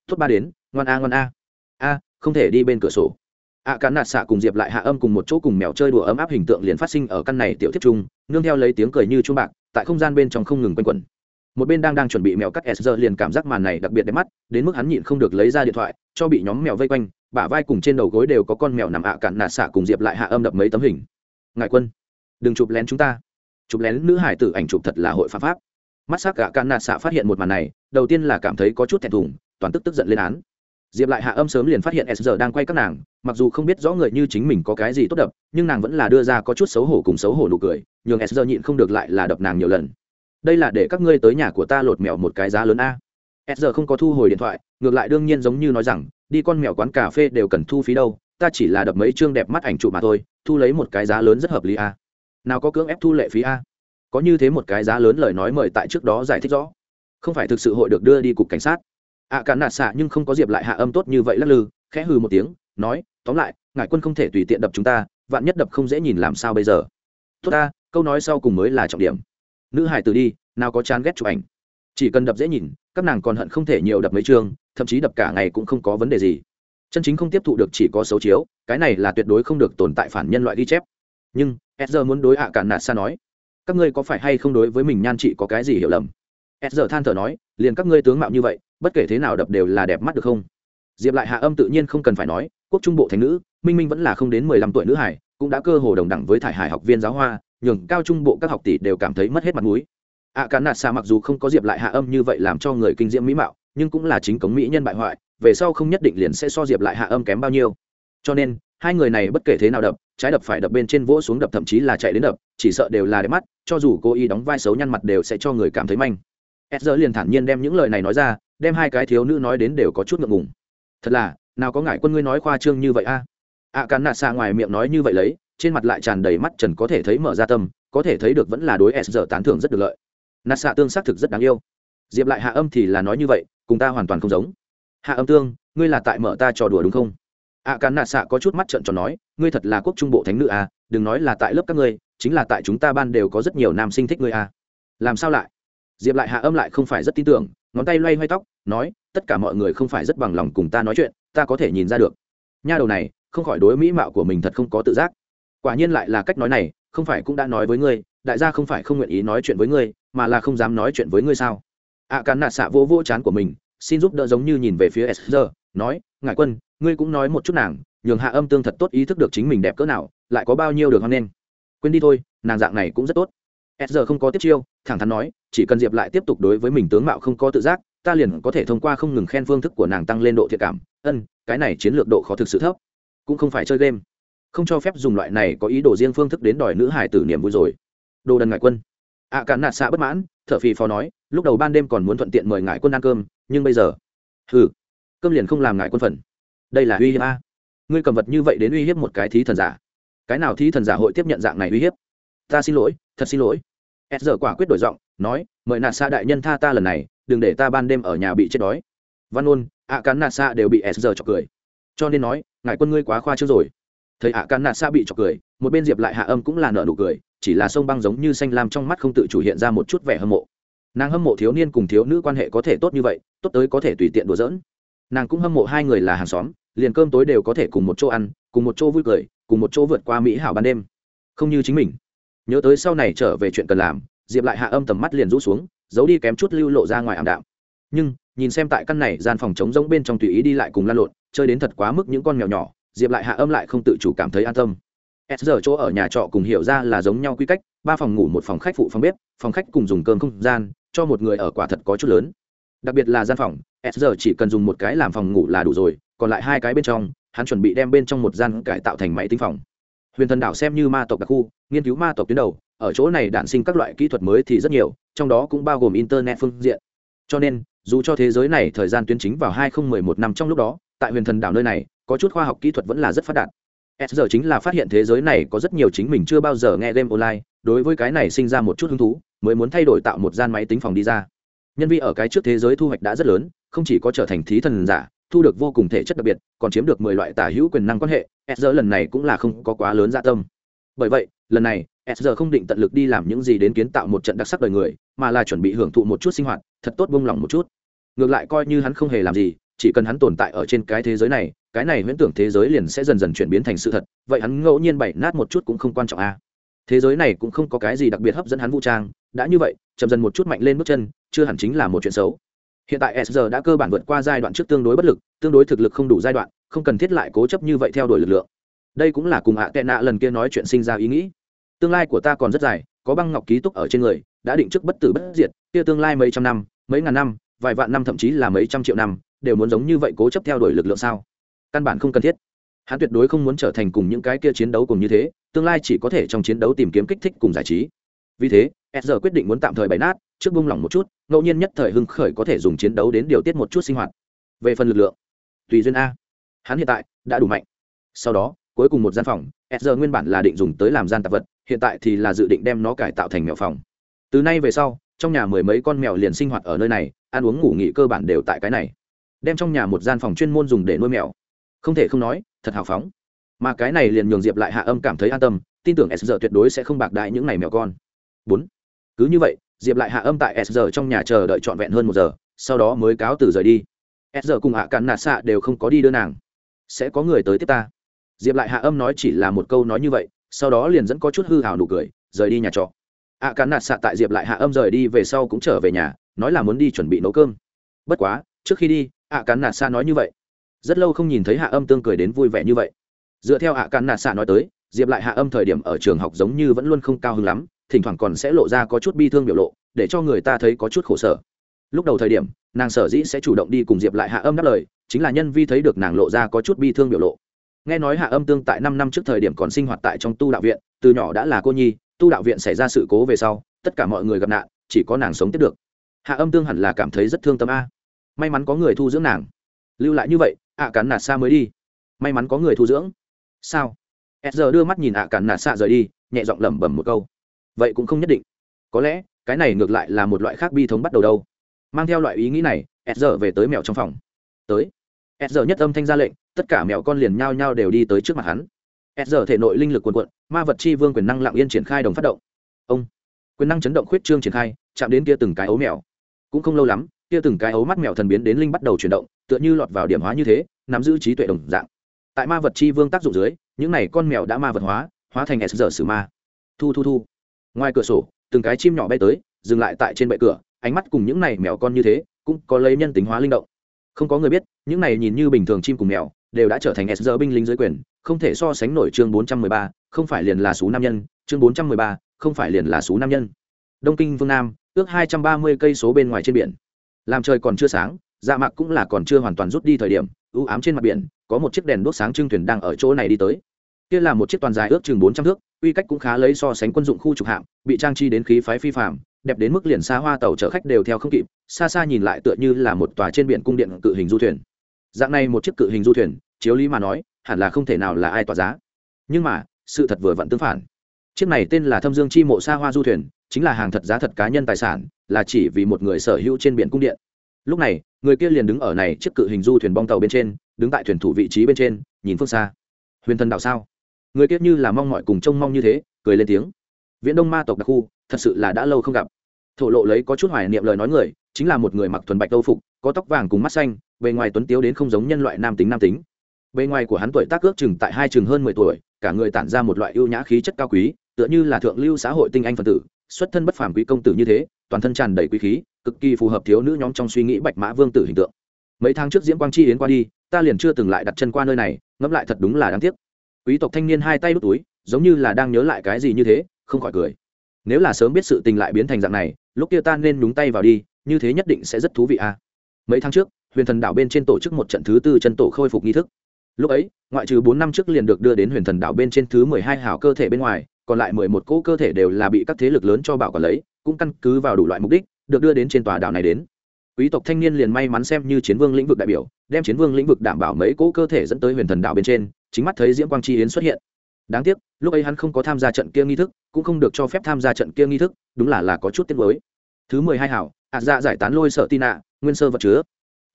Tốt ba đến, ngoan a ngoan a. A, không thể đi bên cửa sổ ạ à, cán nạt xạ cùng diệp lại hạ âm cùng một chỗ cùng mèo chơi đùa ấm áp hình tượng liền phát sinh ở căn này tiểu thiết trung nương theo lấy tiếng cười như chuông bạc tại không gian bên trong không ngừng quanh quẩn. Một bên đang đang chuẩn bị mèo cắt s giờ liền cảm giác màn này đặc biệt đẹp mắt đến mức hắn nhịn không được lấy ra điện thoại cho bị nhóm mèo vây quanh bả vai cùng trên đầu gối đều có con mèo nằm ạ à cạn nạt xạ cùng diệp lại hạ âm đập mấy tấm hình. Ngại quân đừng chụp lén chúng ta. Chụp lén nữ hải tử ảnh chụp thật là hội pháp pháp. Mắt s á c cạn nạt xạ phát hiện một màn này đầu tiên là cảm thấy có chút thẹn thùng toàn tức tức giận lên án diệp lại hạ âm sớm liền phát hiện s giờ đang quay các nàng, mặc dù không biết rõ người như chính mình có cái gì tốt đập, nhưng nàng vẫn là đưa ra có chút xấu hổ cùng xấu hổ nụ cười, nhường s giờ nhịn không được lại là đập nàng nhiều lần. Đây là để các ngươi tới nhà của ta lột mèo một cái giá lớn a. S giờ không có thu hồi điện thoại, ngược lại đương nhiên giống như nói rằng, đi con mèo quán cà phê đều cần thu phí đâu, ta chỉ là đập mấy chương đẹp mắt ảnh chụp mà thôi, thu lấy một cái giá lớn rất hợp lý a. Nào có cưỡng ép thu lệ phí a? Có như thế một cái giá lớn lời nói mời tại trước đó giải thích rõ. Không phải thực sự hội được đưa đi cục cảnh sát ạ cả nạt xạ nhưng không có diệp lại hạ âm tốt như vậy lắc lư, khẽ hừ một tiếng, nói, tóm lại, ngài quân không thể tùy tiện đập chúng ta, vạn nhất đập không dễ nhìn làm sao bây giờ? Tốt ta, câu nói sau cùng mới là trọng điểm. Nữ hải từ đi, nào có chán ghét chụp ảnh. Chỉ cần đập dễ nhìn, các nàng còn hận không thể nhiều đập mấy chương, thậm chí đập cả ngày cũng không có vấn đề gì. Chân chính không tiếp thụ được chỉ có xấu chiếu, cái này là tuyệt đối không được tồn tại phản nhân loại ghi chép. Nhưng s muốn đối ạ à cản nạt xa nói, các ngươi có phải hay không đối với mình nhan chị có cái gì hiểu lầm? S than thở nói, liền các ngươi tướng mạo như vậy bất kể thế nào đập đều là đẹp mắt được không? Diệp lại hạ âm tự nhiên không cần phải nói, quốc trung bộ thành nữ, minh minh vẫn là không đến mười lăm tuổi nữ hải, cũng đã cơ hồ đồng đẳng với thải hải học viên giáo hoa, nhường cao trung bộ các học tỷ đều cảm thấy mất hết mặt mũi. Ạ cán nạt xa mặc dù không có diệp lại hạ âm như vậy làm cho người kinh diễm mỹ mạo, nhưng cũng là chính cống mỹ nhân bại hoại, về sau không nhất định liền sẽ so diệp lại hạ âm kém bao nhiêu. Cho nên, hai người này bất kể thế nào đập, trái đập phải đập bên trên vỗ xuống đập thậm chí là chạy đến đập, chỉ sợ đều là đẹp mắt, cho dù cô y đóng vai xấu nhăn mặt đều sẽ cho người cảm thấy manh. S giờ liền thản nhiên đem những lời này nói ra đem hai cái thiếu nữ nói đến đều có chút ngượng ngùng. Thật là, nào có ngại quân ngươi nói khoa trương như vậy a? Ạ cắn nạt xạ ngoài miệng nói như vậy lấy, trên mặt lại tràn đầy mắt trần có thể thấy mở ra tâm, có thể thấy được vẫn là đối s giờ tán thưởng rất được lợi. Nạt xạ tương xác thực rất đáng yêu. Diệp lại hạ âm thì là nói như vậy, cùng ta hoàn toàn không giống. Hạ âm tương, ngươi là tại mở ta trò đùa đúng không? Ạ cắn nạt xạ có chút mắt trận tròn nói, ngươi thật là quốc trung bộ thánh nữ à đừng nói là tại lớp các ngươi, chính là tại chúng ta ban đều có rất nhiều nam sinh thích ngươi à làm sao lại? Diệp lại hạ âm lại không phải rất tin tưởng ngón tay loay hoay tóc nói tất cả mọi người không phải rất bằng lòng cùng ta nói chuyện ta có thể nhìn ra được. Nha đầu này không khỏi đối mỹ mạo của mình thật không có tự giác. Quả nhiên lại là cách nói này không phải cũng đã nói với ngươi đại gia không phải không nguyện ý nói chuyện với ngươi mà là không dám nói chuyện với ngươi sao? Ạ à, cắn nạt xạ vô vô chán của mình xin giúp đỡ giống như nhìn về phía sr nói ngại quân ngươi cũng nói một chút nàng nhường hạ âm tương thật tốt ý thức được chính mình đẹp cỡ nào lại có bao nhiêu được hoan nghênh. Quên đi thôi nàng dạng này cũng rất tốt. Sr không có tiếp chiêu thẳng thắn nói chỉ cần diệp lại tiếp tục đối với mình tướng mạo không có tự giác ta liền có thể thông qua không ngừng khen phương thức của nàng tăng lên độ thiệt cảm. Ân cái này chiến lược độ khó thực sự thấp cũng không phải chơi game. Không cho phép dùng loại này có ý đồ riêng phương thức đến đòi nữ hải tử niềm vui rồi. Đồ đần ngại quân. Ạ à, cản nạt xạ bất mãn thợ phì phò nói lúc đầu ban đêm còn muốn thuận tiện mời ngại quân ăn cơm nhưng bây giờ hừ cơm liền không làm ngại quân phần. Đây là uy hiếp a. Ngươi cầm vật như vậy đến uy hiếp một cái thí thần giả. Cái nào thí thần giả hội tiếp nhận dạng này uy hiếp? Ta xin lỗi thật xin lỗi s giờ quả quyết đổi giọng, nói, mời nạt xa đại nhân tha ta lần này, đừng để ta ban đêm ở nhà bị chết đói. Văn ôn ạ cắn nạt xa đều bị s giờ chọc cười. Cho nên nói, ngài quân ngươi quá khoa trước rồi. Thấy ạ cắn nạt xa bị chọc cười, một bên diệp lại hạ âm cũng là nợ nụ cười, chỉ là sông băng giống như xanh lam trong mắt không tự chủ hiện ra một chút vẻ hâm mộ. Nàng hâm mộ thiếu niên cùng thiếu nữ quan hệ có thể tốt như vậy, tốt tới có thể tùy tiện đùa giỡn. Nàng cũng hâm mộ hai người là hàng xóm, liền cơm tối đều có thể cùng một chỗ ăn, cùng một chỗ vui cười, cùng một chỗ vượt qua mỹ hảo ban đêm. Không như chính mình nhớ tới sau này trở về chuyện cần làm, diệp lại hạ âm tầm mắt liền rũ xuống, giấu đi kém chút lưu lộ ra ngoài ảm đạm. Nhưng, nhìn xem tại căn này gian phòng trống rỗng bên trong tùy ý đi lại cùng lan lộn, chơi đến thật quá mức những con mèo nhỏ, diệp lại hạ âm lại không tự chủ cảm thấy an tâm. S giờ chỗ ở nhà trọ cùng hiểu ra là giống nhau quy cách, ba phòng ngủ một phòng khách phụ phòng bếp, phòng khách cùng dùng cơm không gian, cho một người ở quả thật có chút lớn. Đặc biệt là gian phòng, s giờ chỉ cần dùng một cái làm phòng ngủ là đủ rồi, còn lại hai cái bên trong, hắn chuẩn bị đem bên trong một gian cải tạo thành máy tính phòng huyền thần đảo xem như ma tộc đặc khu, nghiên cứu ma tộc tuyến đầu, ở chỗ này đản sinh các loại kỹ thuật mới thì rất nhiều, trong đó cũng bao gồm internet phương diện. Cho nên, dù cho thế giới này thời gian tuyến chính vào 2011 năm trong lúc đó, tại huyền thần đảo nơi này, có chút khoa học kỹ thuật vẫn là rất phát đạt. S giờ chính là phát hiện thế giới này có rất nhiều chính mình chưa bao giờ nghe game online, đối với cái này sinh ra một chút hứng thú, mới muốn thay đổi tạo một gian máy tính phòng đi ra. Nhân vi ở cái trước thế giới thu hoạch đã rất lớn, không chỉ có trở thành thí thần giả thu được vô cùng thể chất đặc biệt, còn chiếm được mười loại tả hữu quyền năng quan hệ, s lần này cũng là không có quá lớn dạ tâm. Bởi vậy, lần này, s không định tận lực đi làm những gì đến kiến tạo một trận đặc sắc đời người, mà là chuẩn bị hưởng thụ một chút sinh hoạt, thật tốt buông lòng một chút. Ngược lại coi như hắn không hề làm gì, chỉ cần hắn tồn tại ở trên cái thế giới này, cái này huyễn tưởng thế giới liền sẽ dần dần chuyển biến thành sự thật, vậy hắn ngẫu nhiên bày nát một chút cũng không quan trọng a. À. thế giới này cũng không có cái gì đặc biệt hấp dẫn hắn vũ trang, đã như vậy, chậm dần một chút mạnh lên bước chân, chưa hẳn chính là một chuyện xấu hiện tại s đã cơ bản vượt qua giai đoạn trước tương đối bất lực, tương đối thực lực không đủ giai đoạn, không cần thiết lại cố chấp như vậy theo đuổi lực lượng. Đây cũng là cùng ạ tệ nạ lần kia nói chuyện sinh ra ý nghĩ. Tương lai của ta còn rất dài, có băng ngọc ký túc ở trên người, đã định trước bất tử bất diệt, kia tương lai mấy trăm năm, mấy ngàn năm, vài vạn năm thậm chí là mấy trăm triệu năm, đều muốn giống như vậy cố chấp theo đuổi lực lượng sao? Căn bản không cần thiết. Hắn tuyệt đối không muốn trở thành cùng những cái kia chiến đấu cùng như thế, tương lai chỉ có thể trong chiến đấu tìm kiếm kích thích cùng giải trí. Vì thế sr quyết định muốn tạm thời bày nát trước bung lỏng một chút, ngẫu nhiên nhất thời hưng khởi có thể dùng chiến đấu đến điều tiết một chút sinh hoạt. Về phần lực lượng, tùy duyên a. Hắn hiện tại đã đủ mạnh. Sau đó, cuối cùng một gian phòng, s nguyên bản là định dùng tới làm gian tạp vật, hiện tại thì là dự định đem nó cải tạo thành mèo phòng. Từ nay về sau, trong nhà mười mấy con mèo liền sinh hoạt ở nơi này, ăn uống ngủ nghỉ cơ bản đều tại cái này. Đem trong nhà một gian phòng chuyên môn dùng để nuôi mèo. Không thể không nói, thật hào phóng. Mà cái này liền nhường diệp lại hạ âm cảm thấy an tâm, tin tưởng s giờ tuyệt đối sẽ không bạc đại những ngày mèo con. Bốn. Cứ như vậy diệp lại hạ âm tại s giờ trong nhà chờ đợi trọn vẹn hơn một giờ, sau đó mới cáo từ rời đi. s giờ cùng hạ cắn nạt xạ đều không có đi đưa nàng. Sẽ có người tới tiếp ta. Diệp lại hạ âm nói chỉ là một câu nói như vậy, sau đó liền dẫn có chút hư hào nụ cười, rời đi nhà trọ. ạ cắn nạt xạ tại diệp lại hạ âm rời đi về sau cũng trở về nhà, nói là muốn đi chuẩn bị nấu cơm. Bất quá, trước khi đi, ạ cắn nạt xạ nói như vậy. Rất lâu không nhìn thấy hạ âm tương cười đến vui vẻ như vậy. Dựa theo ạ cắn nạt xạ nói tới, diệp lại hạ âm thời điểm ở trường học giống như vẫn luôn không cao hứng lắm thỉnh thoảng còn sẽ lộ ra có chút bi thương biểu lộ, để cho người ta thấy có chút khổ sở. Lúc đầu thời điểm, nàng sở dĩ sẽ chủ động đi cùng diệp lại hạ âm đáp lời, chính là nhân vi thấy được nàng lộ ra có chút bi thương biểu lộ. Nghe nói hạ âm tương tại năm năm trước thời điểm còn sinh hoạt tại trong tu đạo viện, từ nhỏ đã là cô nhi, tu đạo viện xảy ra sự cố về sau, tất cả mọi người gặp nạn, chỉ có nàng sống tiếp được. Hạ âm tương hẳn là cảm thấy rất thương tâm a. May mắn có người thu dưỡng nàng. Lưu lại như vậy, ạ cắn nạt xa mới đi. May mắn có người thu dưỡng. Sao? S giờ đưa mắt nhìn ạ cắn nạt xa rời đi, nhẹ giọng lẩm bẩm một câu vậy cũng không nhất định. Có lẽ, cái này ngược lại là một loại khác bi thống bắt đầu đâu. Mang theo loại ý nghĩ này s giờ về tới mèo trong phòng. Tới. S giờ nhất âm thanh ra lệnh, tất cả mèo con liền nhao nhao đều đi tới trước mặt hắn. S giờ thể nội linh lực quần quận ma vật chi vương quyền năng lặng yên triển khai đồng phát động. Ông. Quyền năng chấn động khuyết trương triển khai, chạm đến kia từng cái ấu mèo. Cũng không lâu lắm, kia từng cái ấu mắt mèo thần biến đến linh bắt đầu chuyển động, tựa như lọt vào điểm hóa như thế, nắm giữ trí tuệ đồng dạng. Tại ma vật chi vương tác dụng dưới, những này con mèo đã ma vật hóa hóa thành s giờ sử ma. Thu thu thu ngoài cửa sổ từng cái chim nhỏ bay tới dừng lại tại trên bệ cửa ánh mắt cùng những này mèo con như thế cũng có lấy nhân tính hóa linh động không có người biết những này nhìn như bình thường chim cùng mèo đều đã trở thành s giờ binh lính dưới quyền không thể so sánh nổi chương 413, không phải liền là số nam nhân, chương 413, không phải liền là số nam nhân. Đông Kinh phương Nam, ước 230 cây số bên ngoài trên biển. Làm trời còn chưa sáng, dạ mạc cũng là còn chưa hoàn toàn rút đi thời điểm, u ám trên mặt biển, có một chiếc đèn đuốc sáng trưng thuyền đang ở chỗ này đi tới. Kia là một chiếc toàn dài ước chừng 400 thước, uy cách cũng khá lấy so sánh quân dụng khu trục hạm, bị trang trí đến khí phái phi phàm, đẹp đến mức liền xa hoa tàu chở khách đều theo không kịp, xa xa nhìn lại tựa như là một tòa trên biển cung điện cự hình du thuyền. Dạng này một chiếc cự hình du thuyền, chiếu lý mà nói, hẳn là không thể nào là ai tỏa giá. Nhưng mà sự thật vừa vặn tương phản. Chiếc này tên là thâm dương chi mộ xa hoa du thuyền chính là hàng thật giá thật cá nhân tài sản là chỉ vì một người sở hữu trên biển cung điện. Lúc này người kia liền đứng ở này chiếc cự hình du thuyền bong tàu bên trên đứng tại thuyền thủ vị trí bên trên nhìn phương xa. Huyền thần đạo sao? Người kia như là mong mọi cùng trông mong như thế, cười lên tiếng. Viễn đông ma tộc đặc khu, thật sự là đã lâu không gặp. Thổ lộ lấy có chút hoài niệm lời nói người, chính là một người mặc thuần bạch âu phục, có tóc vàng cùng mắt xanh, bề ngoài tuấn tiếu đến không giống nhân loại nam tính nam tính. Bề ngoài của hắn tuổi tác ước chừng tại hai chừng hơn mười tuổi, cả người tản ra một loại ưu nhã khí chất cao quý, tựa như là thượng lưu xã hội tinh anh phân tử, xuất thân bất phàm quý công tử như thế, toàn thân tràn đầy quý khí, cực kỳ phù hợp thiếu nữ nhóm trong suy nghĩ bạch mã vương tử hình tượng. Mấy tháng trước diễm quang chi yến qua đi, ta liền chưa từng lại đặt chân qua nơi này, ngẫm lại thật đúng là đáng tiếc quý tộc thanh niên hai tay đút túi, giống như là đang nhớ lại cái gì như thế, không khỏi cười. Nếu là sớm biết sự tình lại biến thành dạng này, lúc kia ta nên nhúng tay vào đi, như thế nhất định sẽ rất thú vị à. Mấy tháng trước, huyền thần đảo bên trên tổ chức một trận thứ tư chân tổ khôi phục nghi thức. Lúc ấy, ngoại trừ bốn năm trước liền được đưa đến huyền thần đảo bên trên thứ mười hai hào cơ thể bên ngoài, còn lại mười một cỗ cơ thể đều là bị các thế lực lớn cho bảo quản lấy, cũng căn cứ vào đủ loại mục đích, được đưa đến trên tòa đảo này đến. Quý tộc thanh niên liền may mắn xem như chiến vương lĩnh vực đại biểu, đem chiến vương lĩnh vực đảm bảo mấy cỗ cơ thể dẫn tới huyền thần đạo bên trên chính mắt thấy diễm quang chi yến xuất hiện. Đáng tiếc, lúc ấy hắn không có tham gia trận kia nghi thức, cũng không được cho phép tham gia trận kia nghi thức, đúng là là có chút tiếc mới thứ mười hai hảo, ạ dạ giải tán lôi sợ tin ạ, nguyên sơ vật chứa.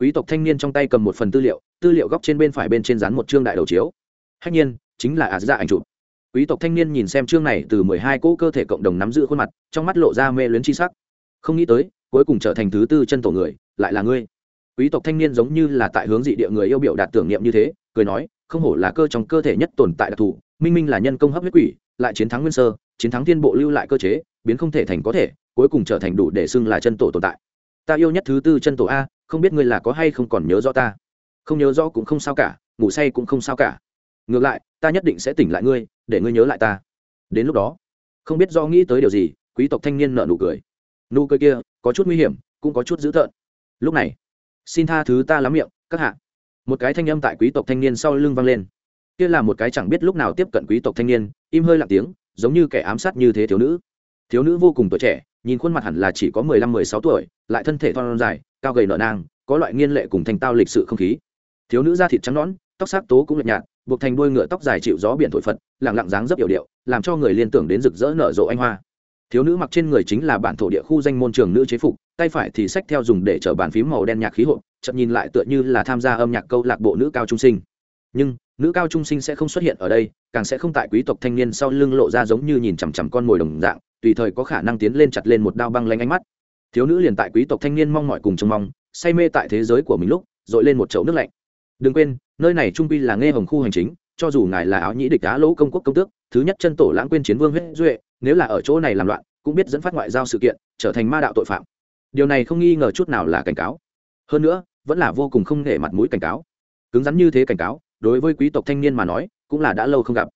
Quý tộc thanh niên trong tay cầm một phần tư liệu tư liệu góc trên bên phải bên trên dán một chương đại đầu chiếu. Hách nhiên, chính là ạ dạ ảnh chụp. Quý tộc thanh niên nhìn xem chương này từ mười hai cỗ cơ thể cộng đồng nắm giữ khuôn mặt, trong mắt lộ ra mê luyến chi sắc. Không nghĩ tới, cuối cùng trở thành thứ tư chân tổ người, lại là ngươi. Quý tộc thanh niên giống như là tại hướng dị địa người yêu biểu đạt tưởng niệm như thế, cười nói không hổ là cơ trong cơ thể nhất tồn tại đặc thù, minh minh là nhân công hấp huyết quỷ, lại chiến thắng nguyên sơ, chiến thắng thiên bộ lưu lại cơ chế, biến không thể thành có thể, cuối cùng trở thành đủ để xưng là chân tổ tồn tại. Ta yêu nhất thứ tư chân tổ a, không biết ngươi là có hay không còn nhớ rõ ta? Không nhớ rõ cũng không sao cả, ngủ say cũng không sao cả. Ngược lại, ta nhất định sẽ tỉnh lại ngươi, để ngươi nhớ lại ta. Đến lúc đó, không biết do nghĩ tới điều gì, quý tộc thanh niên nợ nụ cười. Nụ cười kia, có chút nguy hiểm, cũng có chút dữ tợn. Lúc này, xin tha thứ ta lắm miệng, các hạ một cái thanh âm tại quý tộc thanh niên sau lưng vang lên. Kia là một cái chẳng biết lúc nào tiếp cận quý tộc thanh niên, im hơi lặng tiếng, giống như kẻ ám sát như thế thiếu nữ. Thiếu nữ vô cùng tuổi trẻ, nhìn khuôn mặt hẳn là chỉ có mười lăm, mười sáu tuổi, lại thân thể thon dài, cao gầy nợ nang, có loại nghiên lệ cùng thành tao lịch sự không khí. Thiếu nữ da thịt trắng nõn, tóc sắc tố cũng lệch nhạt, buộc thành đuôi ngựa tóc dài chịu gió biển thổi phật, lẳng lặng dáng dấp yểu điệu, làm cho người liên tưởng đến rực rỡ nở rộ anh hoa. Thiếu nữ mặc trên người chính là bản thổ địa khu danh môn trường nữ chế phục, tay phải thì sách theo dùng để chở bàn phím màu đen nhạc khí hộp chậm nhìn lại tựa như là tham gia âm nhạc câu lạc bộ nữ cao trung sinh. Nhưng, nữ cao trung sinh sẽ không xuất hiện ở đây, càng sẽ không tại quý tộc thanh niên sau lưng lộ ra giống như nhìn chằm chằm con mồi đồng dạng, tùy thời có khả năng tiến lên chặt lên một đao băng lanh ánh mắt. Thiếu nữ liền tại quý tộc thanh niên mong mọi cùng trông mong, say mê tại thế giới của mình lúc dội lên một chậu nước lạnh. Đừng quên, nơi này trung pi là nghe hồng khu hành chính, cho dù ngài là áo nhĩ địch á lỗ công quốc công tước, thứ nhất chân tổ lãng quên chiến vương huyết duệ, nếu là ở chỗ này làm loạn, cũng biết dẫn phát ngoại giao sự kiện, trở thành ma đạo tội phạm. Điều này không nghi ngờ chút nào là cảnh cáo. Hơn nữa vẫn là vô cùng không nể mặt mũi cảnh cáo. Cứng rắn như thế cảnh cáo, đối với quý tộc thanh niên mà nói, cũng là đã lâu không gặp.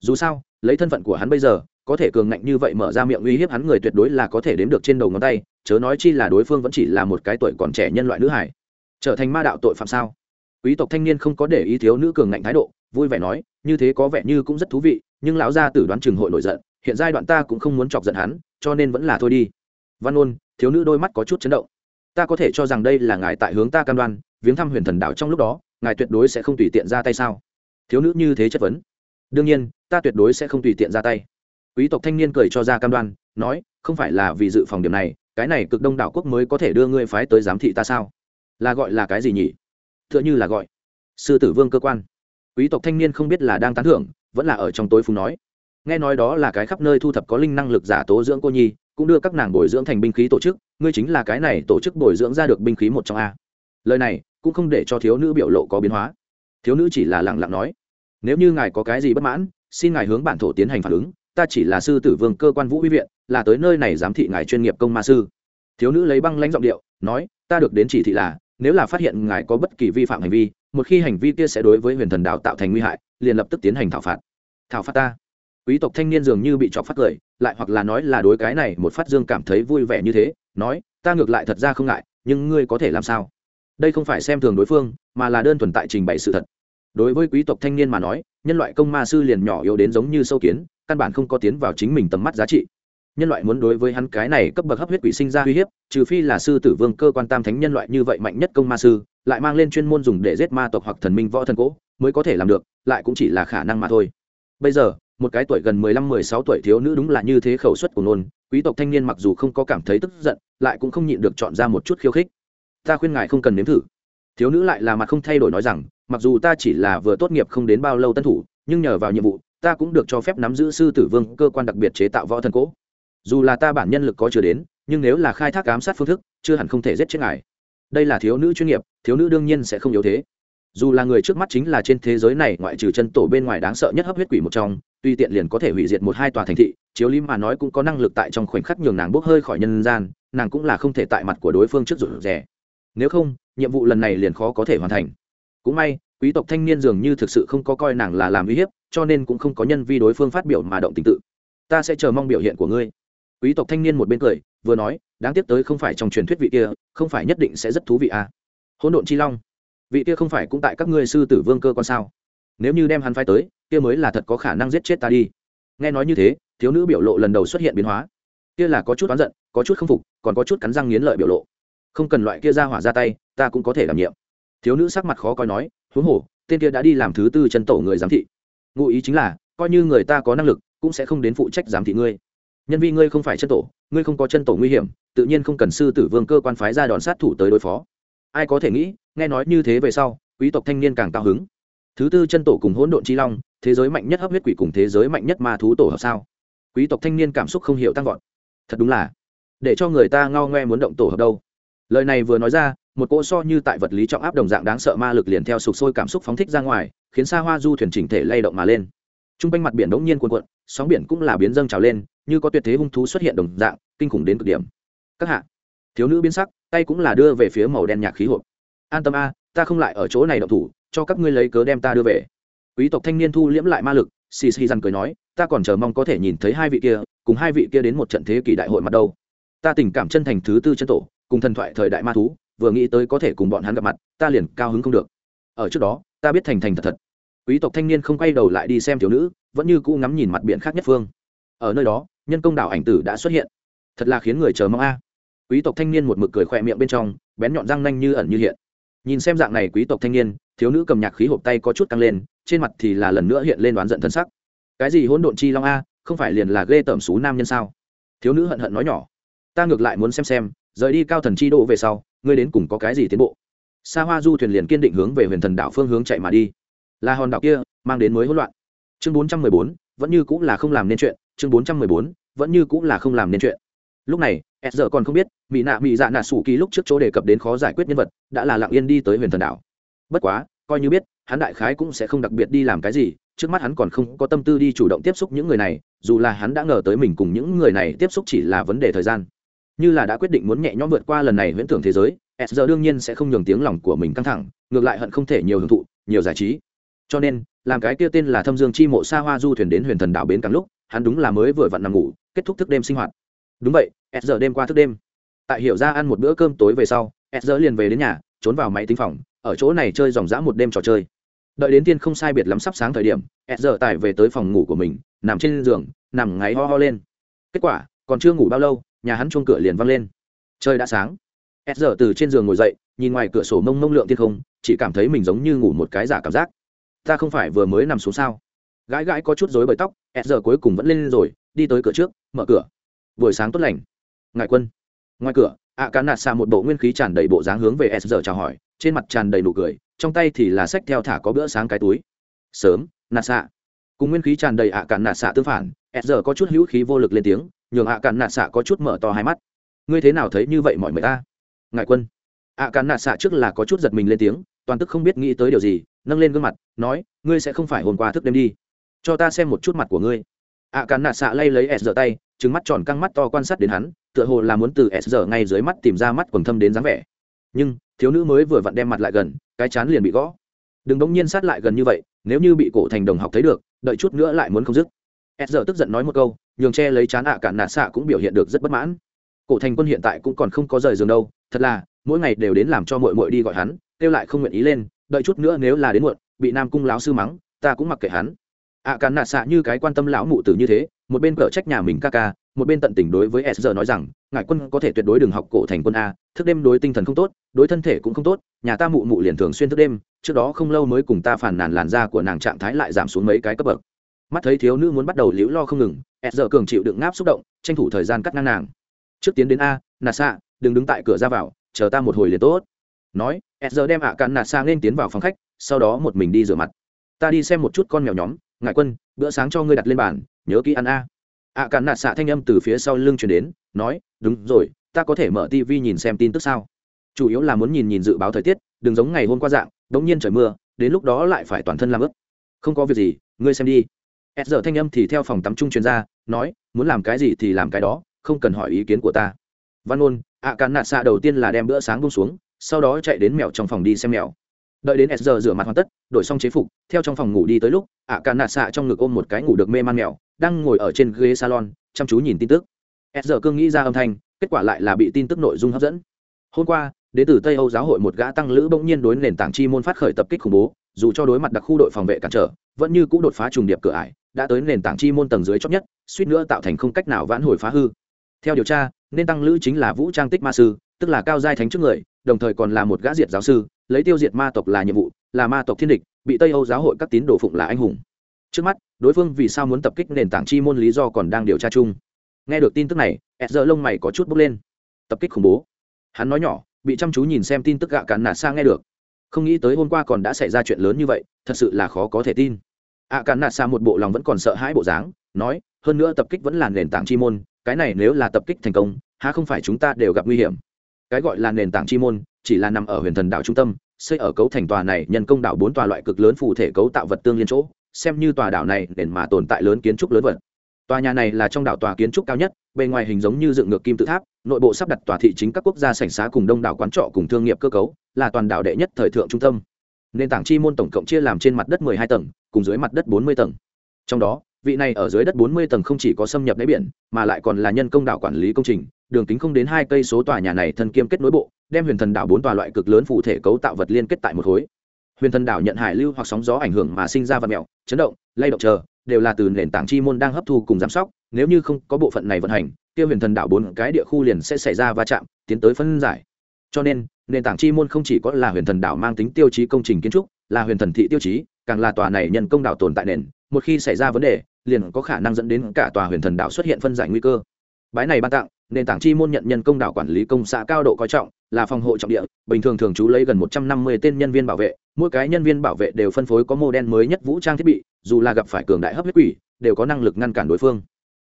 Dù sao, lấy thân phận của hắn bây giờ, có thể cường ngạnh như vậy mở ra miệng uy hiếp hắn người tuyệt đối là có thể đếm được trên đầu ngón tay, chớ nói chi là đối phương vẫn chỉ là một cái tuổi còn trẻ nhân loại nữ hải. Trở thành ma đạo tội phạm sao? Quý tộc thanh niên không có để ý thiếu nữ cường ngạnh thái độ, vui vẻ nói, như thế có vẻ như cũng rất thú vị, nhưng lão gia tử đoán chừng hội nổi giận, hiện giai đoạn ta cũng không muốn chọc giận hắn, cho nên vẫn là thôi đi. Văn ôn thiếu nữ đôi mắt có chút chấn động ta có thể cho rằng đây là ngài tại hướng ta cam đoan, viếng thăm huyền thần đảo trong lúc đó, ngài tuyệt đối sẽ không tùy tiện ra tay sao? Thiếu nữ như thế chất vấn. Đương nhiên, ta tuyệt đối sẽ không tùy tiện ra tay. Quý tộc thanh niên cười cho ra cam đoan, nói, không phải là vì dự phòng điểm này, cái này cực đông đảo quốc mới có thể đưa ngươi phái tới giám thị ta sao? Là gọi là cái gì nhỉ? T h ư ợ n h ư là gọi. Sư tử vương cơ quan. Quý tộc thanh niên không biết là đang tán thưởng, vẫn là ở trong tối phùng nói. Nghe nói đó là cái khắp nơi thu thập có linh năng lực giả tố dưỡng cô nhi cũng đưa các nàng bồi dưỡng thành binh khí tổ chức, ngươi chính là cái này tổ chức bồi dưỡng ra được binh khí một trong a. Lời này cũng không để cho thiếu nữ biểu lộ có biến hóa. Thiếu nữ chỉ là lẳng lặng nói, nếu như ngài có cái gì bất mãn, xin ngài hướng bản thổ tiến hành phản ứng, ta chỉ là sư tử vương cơ quan vũ huy viện, là tới nơi này giám thị ngài chuyên nghiệp công ma sư. Thiếu nữ lấy băng lãnh giọng điệu, nói, ta được đến chỉ thị là, nếu là phát hiện ngài có bất kỳ vi phạm hành vi, một khi hành vi kia sẽ đối với huyền thần đạo tạo thành nguy hại, liền lập tức tiến hành thảo phạt. Thảo phạt ta? Quý tộc thanh niên dường như bị chọc phát cười lại hoặc là nói là đối cái này một phát dương cảm thấy vui vẻ như thế, nói, ta ngược lại thật ra không ngại, nhưng ngươi có thể làm sao? Đây không phải xem thường đối phương, mà là đơn thuần tại trình bày sự thật. Đối với quý tộc thanh niên mà nói, nhân loại công ma sư liền nhỏ yếu đến giống như sâu kiến, căn bản không có tiến vào chính mình tầm mắt giá trị. Nhân loại muốn đối với hắn cái này cấp bậc hấp huyết quỷ sinh ra uy hiếp, trừ phi là sư tử vương cơ quan tam thánh nhân loại như vậy mạnh nhất công ma sư, lại mang lên chuyên môn dùng để giết ma tộc hoặc thần minh võ thần cỗ mới có thể làm được, lại cũng chỉ là khả năng mà thôi. Bây giờ một cái tuổi gần mười lăm, mười sáu tuổi thiếu nữ đúng là như thế khẩu suất của nôn, quý tộc thanh niên mặc dù không có cảm thấy tức giận, lại cũng không nhịn được chọn ra một chút khiêu khích. Ta khuyên ngài không cần nếm thử. Thiếu nữ lại là mặt không thay đổi nói rằng, mặc dù ta chỉ là vừa tốt nghiệp không đến bao lâu tân thủ, nhưng nhờ vào nhiệm vụ, ta cũng được cho phép nắm giữ sư tử vương cơ quan đặc biệt chế tạo võ thần cỗ. Dù là ta bản nhân lực có chưa đến, nhưng nếu là khai thác ám sát phương thức, chưa hẳn không thể giết chết ngài. Đây là thiếu nữ chuyên nghiệp, thiếu nữ đương nhiên sẽ không yếu thế dù là người trước mắt chính là trên thế giới này ngoại trừ chân tổ bên ngoài đáng sợ nhất hấp huyết quỷ một trong, tuy tiện liền có thể hủy diệt một hai tòa thành thị, chiếu lý mà nói cũng có năng lực tại trong khoảnh khắc nhường nàng bốc hơi khỏi nhân gian, nàng cũng là không thể tại mặt của đối phương trước rủ rẻ nếu không, nhiệm vụ lần này liền khó có thể hoàn thành. Cũng may, quý tộc thanh niên dường như thực sự không có coi nàng là làm uy hiếp, cho nên cũng không có nhân vi đối phương phát biểu mà động tình tự. Ta sẽ chờ mong biểu hiện của ngươi. Quý tộc thanh niên một bên cười, vừa nói, đáng tiếc tới không phải trong truyền thuyết vị kia, không phải nhất định sẽ rất thú vị à. Hỗn độn chi long vị kia không phải cũng tại các ngươi sư tử vương cơ quan sao? Nếu như đem hắn phái tới, kia mới là thật có khả năng giết chết ta đi. Nghe nói như thế, thiếu nữ biểu lộ lần đầu xuất hiện biến hóa. Kia là có chút oán giận, có chút k phục, còn có chút cắn răng nghiến lợi biểu lộ. Không cần loại kia ra hỏa ra tay, ta cũng có thể đảm nhiệm. Thiếu nữ sắc mặt khó coi nói, huống hồ, tên kia đã đi làm thứ tư chân tổ người giám thị. Ngụ ý chính là, coi như người ta có năng lực, cũng sẽ không đến phụ trách giám thị ngươi. Nhân vì ngươi không phải chân tổ, ngươi không có chân tổ nguy hiểm, tự nhiên không cần sư tử vương cơ quan phái ra đòn sát thủ tới đối phó ai có thể nghĩ, nghe nói như thế về sau, quý tộc thanh niên càng cao hứng. Thứ tư chân tổ cùng hỗn độn chi long, thế giới mạnh nhất hấp huyết quỷ cùng thế giới mạnh nhất ma thú tổ hợp sao? Quý tộc thanh niên cảm xúc không hiểu tăng vọt. Thật đúng là, để cho người ta ngao ngoe muốn động tổ hợp đâu. Lời này vừa nói ra, một cỗ so như tại vật lý trọng áp đồng dạng đáng sợ ma lực liền theo sụp sôi cảm xúc phóng thích ra ngoài, khiến xa hoa du thuyền chỉnh thể lay động mà lên. T r u n g quanh mặt biển đ ỗ n g nhiên cuộn cuộn, sóng biển cũng là biến dâng trào lên, như có tuyệt thế hung thú xuất hiện đồng dạng, kinh khủng đến cực điểm. Các hạ thiếu nữ biến sắc, tay cũng là đưa về phía màu đen nhạc khí hộp. An tâm a, ta không lại ở chỗ này động thủ, cho các ngươi lấy cớ đem ta đưa về. Quý tộc thanh niên thu liễm lại ma lực, xì xì dằn cười nói, ta còn chờ mong có thể nhìn thấy hai vị kia, cùng hai vị kia đến một trận thế kỷ đại hội mặt đâu. Ta tình cảm chân thành thứ tư chân tổ, cùng thần thoại thời đại ma thú, vừa nghĩ tới có thể cùng bọn hắn gặp mặt, ta liền cao hứng không được. Ở trước đó, ta biết thành thành thật thật. Quý tộc thanh niên không quay đầu lại đi xem thiếu nữ, vẫn như cũ ngắm nhìn mặt biển khác nhất phương. Ở nơi đó, nhân công đảo ảnh tử đã xuất hiện. Thật là khiến người chờ mong a quý tộc thanh niên một mực cười khỏe miệng bên trong, bén nhọn răng nanh như ẩn như hiện. Nhìn xem dạng này quý tộc thanh niên, thiếu nữ cầm nhạc khí hộp tay có chút tăng lên, trên mặt thì là lần nữa hiện lên đoán giận thân sắc. Cái gì hỗn độn chi long a, không phải liền là ghê tởm xú nam nhân sao? Thiếu nữ hận hận nói nhỏ. Ta ngược lại muốn xem xem, rời đi cao thần chi độ về sau, ngươi đến cùng có cái gì tiến bộ? Xa hoa du thuyền liền kiên định hướng về huyền thần đảo phương hướng chạy mà đi. Là hòn đảo kia, mang đến mới hỗn loạn. Chương bốn trăm mười bốn, vẫn như cũng là không làm nên chuyện. Chương bốn trăm mười bốn, vẫn như cũng là không làm nên chuyện lúc này, s giờ còn không biết mỹ nạ mỹ dạ nạ sủ ký lúc trước chỗ đề cập đến khó giải quyết nhân vật, đã là lặng yên đi tới huyền thần đảo. Bất quá, coi như biết, hắn đại khái cũng sẽ không đặc biệt đi làm cái gì, trước mắt hắn còn không có tâm tư đi chủ động tiếp xúc những người này, dù là hắn đã ngờ tới mình cùng những người này tiếp xúc chỉ là vấn đề thời gian. Như là đã quyết định muốn nhẹ nhõm vượt qua lần này huyễn tưởng thế giới, s giờ đương nhiên sẽ không nhường tiếng lòng của mình căng thẳng, ngược lại hận không thể nhiều hưởng thụ, nhiều giải trí. Cho nên, làm cái kia tên là thâm dương chi mộ xa hoa du thuyền đến huyền thần đảo bến càng lúc, hắn đúng là mới vừa vặn nằm ngủ, kết thúc thức đêm sinh hoạt đúng vậy, s giờ đêm qua thức đêm. Tại hiểu ra ăn một bữa cơm tối về sau, s giờ liền về đến nhà, trốn vào máy tính phòng, ở chỗ này chơi dòng dã một đêm trò chơi. Đợi đến tiên không sai biệt lắm sắp sáng thời điểm, s giờ tải về tới phòng ngủ của mình, nằm trên giường, nằm ngáy ho ho lên. Kết quả, còn chưa ngủ bao lâu, nhà hắn chuông cửa liền văng lên. Trời đã sáng. S giờ từ trên giường ngồi dậy, nhìn ngoài cửa sổ mông mông lượng thiên không, chỉ cảm thấy mình giống như ngủ một cái giả cảm giác. Ta không phải vừa mới nằm xuống sao? Gãi gãi có chút rối bởi tóc, s giờ cuối cùng vẫn lên rồi, đi tới cửa trước, mở cửa buổi sáng tốt lành. Ngại quân. Ngoài cửa ạ cá nạt xạ một bộ nguyên khí tràn đầy bộ dáng hướng về s giờ chào hỏi, trên mặt tràn đầy nụ cười, trong tay thì là sách theo thả có bữa sáng cái túi. Sớm nạt xạ cùng nguyên khí tràn đầy ạ cạn nạt xạ tương phản, s giờ có chút hữu khí vô lực lên tiếng, nhường ạ cạn nạt xạ có chút mở to hai mắt. Ngươi thế nào thấy như vậy mọi người ta? Ngại quân. Ạ cạn nạt xạ trước là có chút giật mình lên tiếng, toàn tức không biết nghĩ tới điều gì, nâng lên gương mặt, nói, ngươi sẽ không phải hôm qua thức đêm đi. Cho ta xem một chút mặt của ngươi. Ạ cạn nạt xạ lay lấy s giờ tay trừng mắt tròn căng mắt to quan sát đến hắn, tựa hồ là muốn từ s giờ ngay dưới mắt tìm ra mắt quần thâm đến dáng vẻ. Nhưng, thiếu nữ mới vừa vặn đem mặt lại gần, cái chán liền bị gõ. Đừng đống nhiên sát lại gần như vậy, nếu như bị cổ thành đồng học thấy được, đợi chút nữa lại muốn không dứt. S giờ tức giận nói một câu, nhường che lấy chán ạ cạn nạ xạ cũng biểu hiện được rất bất mãn. Cổ thành quân hiện tại cũng còn không có rời giường đâu, thật là, mỗi ngày đều đến làm cho mội mội đi gọi hắn, kêu lại không nguyện ý lên, đợi chút nữa nếu là đến muộn, bị nam cung lão sư mắng, ta cũng mặc kệ hắn. ạ cạn nạ xạ như cái quan tâm lão mụ tử như thế một bên cở trách nhà mình ca ca, một bên tận tình đối với s giờ nói rằng ngài quân có thể tuyệt đối đừng học cổ thành quân a, thức đêm đối tinh thần không tốt, đối thân thể cũng không tốt, nhà ta mụ mụ liền thường xuyên thức đêm, trước đó không lâu mới cùng ta phản nàn làn da của nàng trạng thái lại giảm xuống mấy cái cấp bậc. Mắt thấy thiếu nữ muốn bắt đầu liễu lo không ngừng, s giờ cường chịu đựng ngáp xúc động, tranh thủ thời gian cắt ngang nàng. Trước tiến đến a, nà xạ đừng đứng tại cửa ra vào, chờ ta một hồi liền tốt. Nói, s giờ đem ạ à cạn nà xạ nên tiến vào phòng khách, sau đó một mình đi rửa mặt. Ta đi xem một chút con mèo nhóm ngại quân, bữa sáng cho ngươi đặt lên bàn nhớ kỹ ăn a. Ạ cạn nà xạ thanh âm từ phía sau lưng chuyển đến, nói, đúng rồi, ta có thể mở tv nhìn xem tin tức sao? Chủ yếu là muốn nhìn nhìn dự báo thời tiết, đừng giống ngày hôm qua dạng, đống nhiên trời mưa, đến lúc đó lại phải toàn thân làm ướp không có việc gì, ngươi xem đi. S giờ thanh âm thì theo phòng tắm trung chuyên gia nói, muốn làm cái gì thì làm cái đó, không cần hỏi ý kiến của ta. Văn ôn ạ cạn nạt xạ đầu tiên là đem bữa sáng bông xuống, sau đó chạy đến mèo trong phòng đi xem mèo. Đợi đến s giờ rửa mặt hoàn tất, đổi xong chế phục, theo trong phòng ngủ đi tới lúc ạ cạn nạt xạ trong ngực ôm một cái ngủ được mê man mèo đang ngồi ở trên ghế salon, chăm chú nhìn tin tức. S giờ cương nghĩ ra âm thanh, kết quả lại là bị tin tức nội dung hấp dẫn. Hôm qua, đến từ tây âu giáo hội một gã tăng lữ bỗng nhiên đối nền tảng chi môn phát khởi tập kích khủng bố, dù cho đối mặt đặc khu đội phòng vệ cản trở, vẫn như cũ đột phá trùng điệp cửa ải, đã tới nền tảng chi môn tầng dưới chót nhất, suýt nữa tạo thành không cách nào vãn hồi phá hư. Theo điều tra, nên tăng lữ chính là vũ trang tích ma sư, tức là cao giai thánh trước người, đồng thời còn là một gã diệt giáo sư, lấy tiêu diệt ma tộc là nhiệm vụ, là ma tộc thiên địch, bị tây âu giáo hội các tín đồ phụng là anh hùng. Trước mắt đối phương vì sao muốn tập kích nền tảng chi môn lý do còn đang điều tra chung. Nghe được tin tức này ed giờ lông mày có chút bốc lên. Tập kích khủng bố. Hắn nói nhỏ, bị chăm chú nhìn xem tin tức gạ cạn nạ xa nghe được. Không nghĩ tới hôm qua còn đã xảy ra chuyện lớn như vậy, thật sự là khó có thể tin. Ạ cạn nạ xa một bộ lòng vẫn còn sợ hãi bộ dáng, nói, hơn nữa tập kích vẫn là nền tảng chi môn, cái này nếu là tập kích thành công, há không phải chúng ta đều gặp nguy hiểm? Cái gọi là nền tảng chi môn, chỉ là nằm ở huyền thần đảo trung tâm, xây ở cấu thành tòa này nhân công đảo bốn tòa loại cực lớn phù thể cấu tạo vật tương liên chỗ xem như tòa đảo này nền mà tồn tại lớn kiến trúc lớn vật. Tòa nhà này là trong đảo tòa kiến trúc cao nhất, bề ngoài hình giống như dựng ngược kim tự tháp, nội bộ sắp đặt tòa thị chính các quốc gia sảnh xá cùng đông đảo quán trọ cùng thương nghiệp cơ cấu, là toàn đảo đệ nhất thời thượng trung tâm. Nền tảng chi môn tổng cộng chia làm trên mặt đất 12 tầng, cùng dưới mặt đất 40 tầng. Trong đó, vị này ở dưới đất 40 tầng không chỉ có xâm nhập đáy biển, mà lại còn là nhân công đảo quản lý công trình, đường kính không đến hai cây số tòa nhà này thân kiêm kết nối bộ, đem huyền thần đảo bốn tòa loại cực lớn phụ thể cấu tạo vật liên kết tại một khối huyền thần đảo nhận hải lưu hoặc sóng gió ảnh hưởng mà sinh ra vật mèo chấn động, lay động chờ, đều là từ nền tảng chi môn đang hấp thu cùng giám sóc, nếu như không có bộ phận này vận hành, kia huyền thần đảo bốn cái địa khu liền sẽ xảy ra va chạm, tiến tới phân giải. Cho nên, nền tảng chi môn không chỉ có là huyền thần đảo mang tính tiêu chí công trình kiến trúc, là huyền thần thị tiêu chí, càng là tòa này nhân công đảo tồn tại nền, một khi xảy ra vấn đề, liền có khả năng dẫn đến cả tòa huyền thần đảo xuất hiện phân giải nguy cơ. Bái này ban tặng nền tảng chi môn nhận nhân công đảo quản lý công xã cao độ coi trọng, là phòng hộ trọng địa, bình thường thường trú lấy gần một trăm năm mươi tên nhân viên bảo vệ, mỗi cái nhân viên bảo vệ đều phân phối có mô đen mới nhất vũ trang thiết bị, dù là gặp phải cường đại hấp huyết quỷ, đều có năng lực ngăn cản đối phương.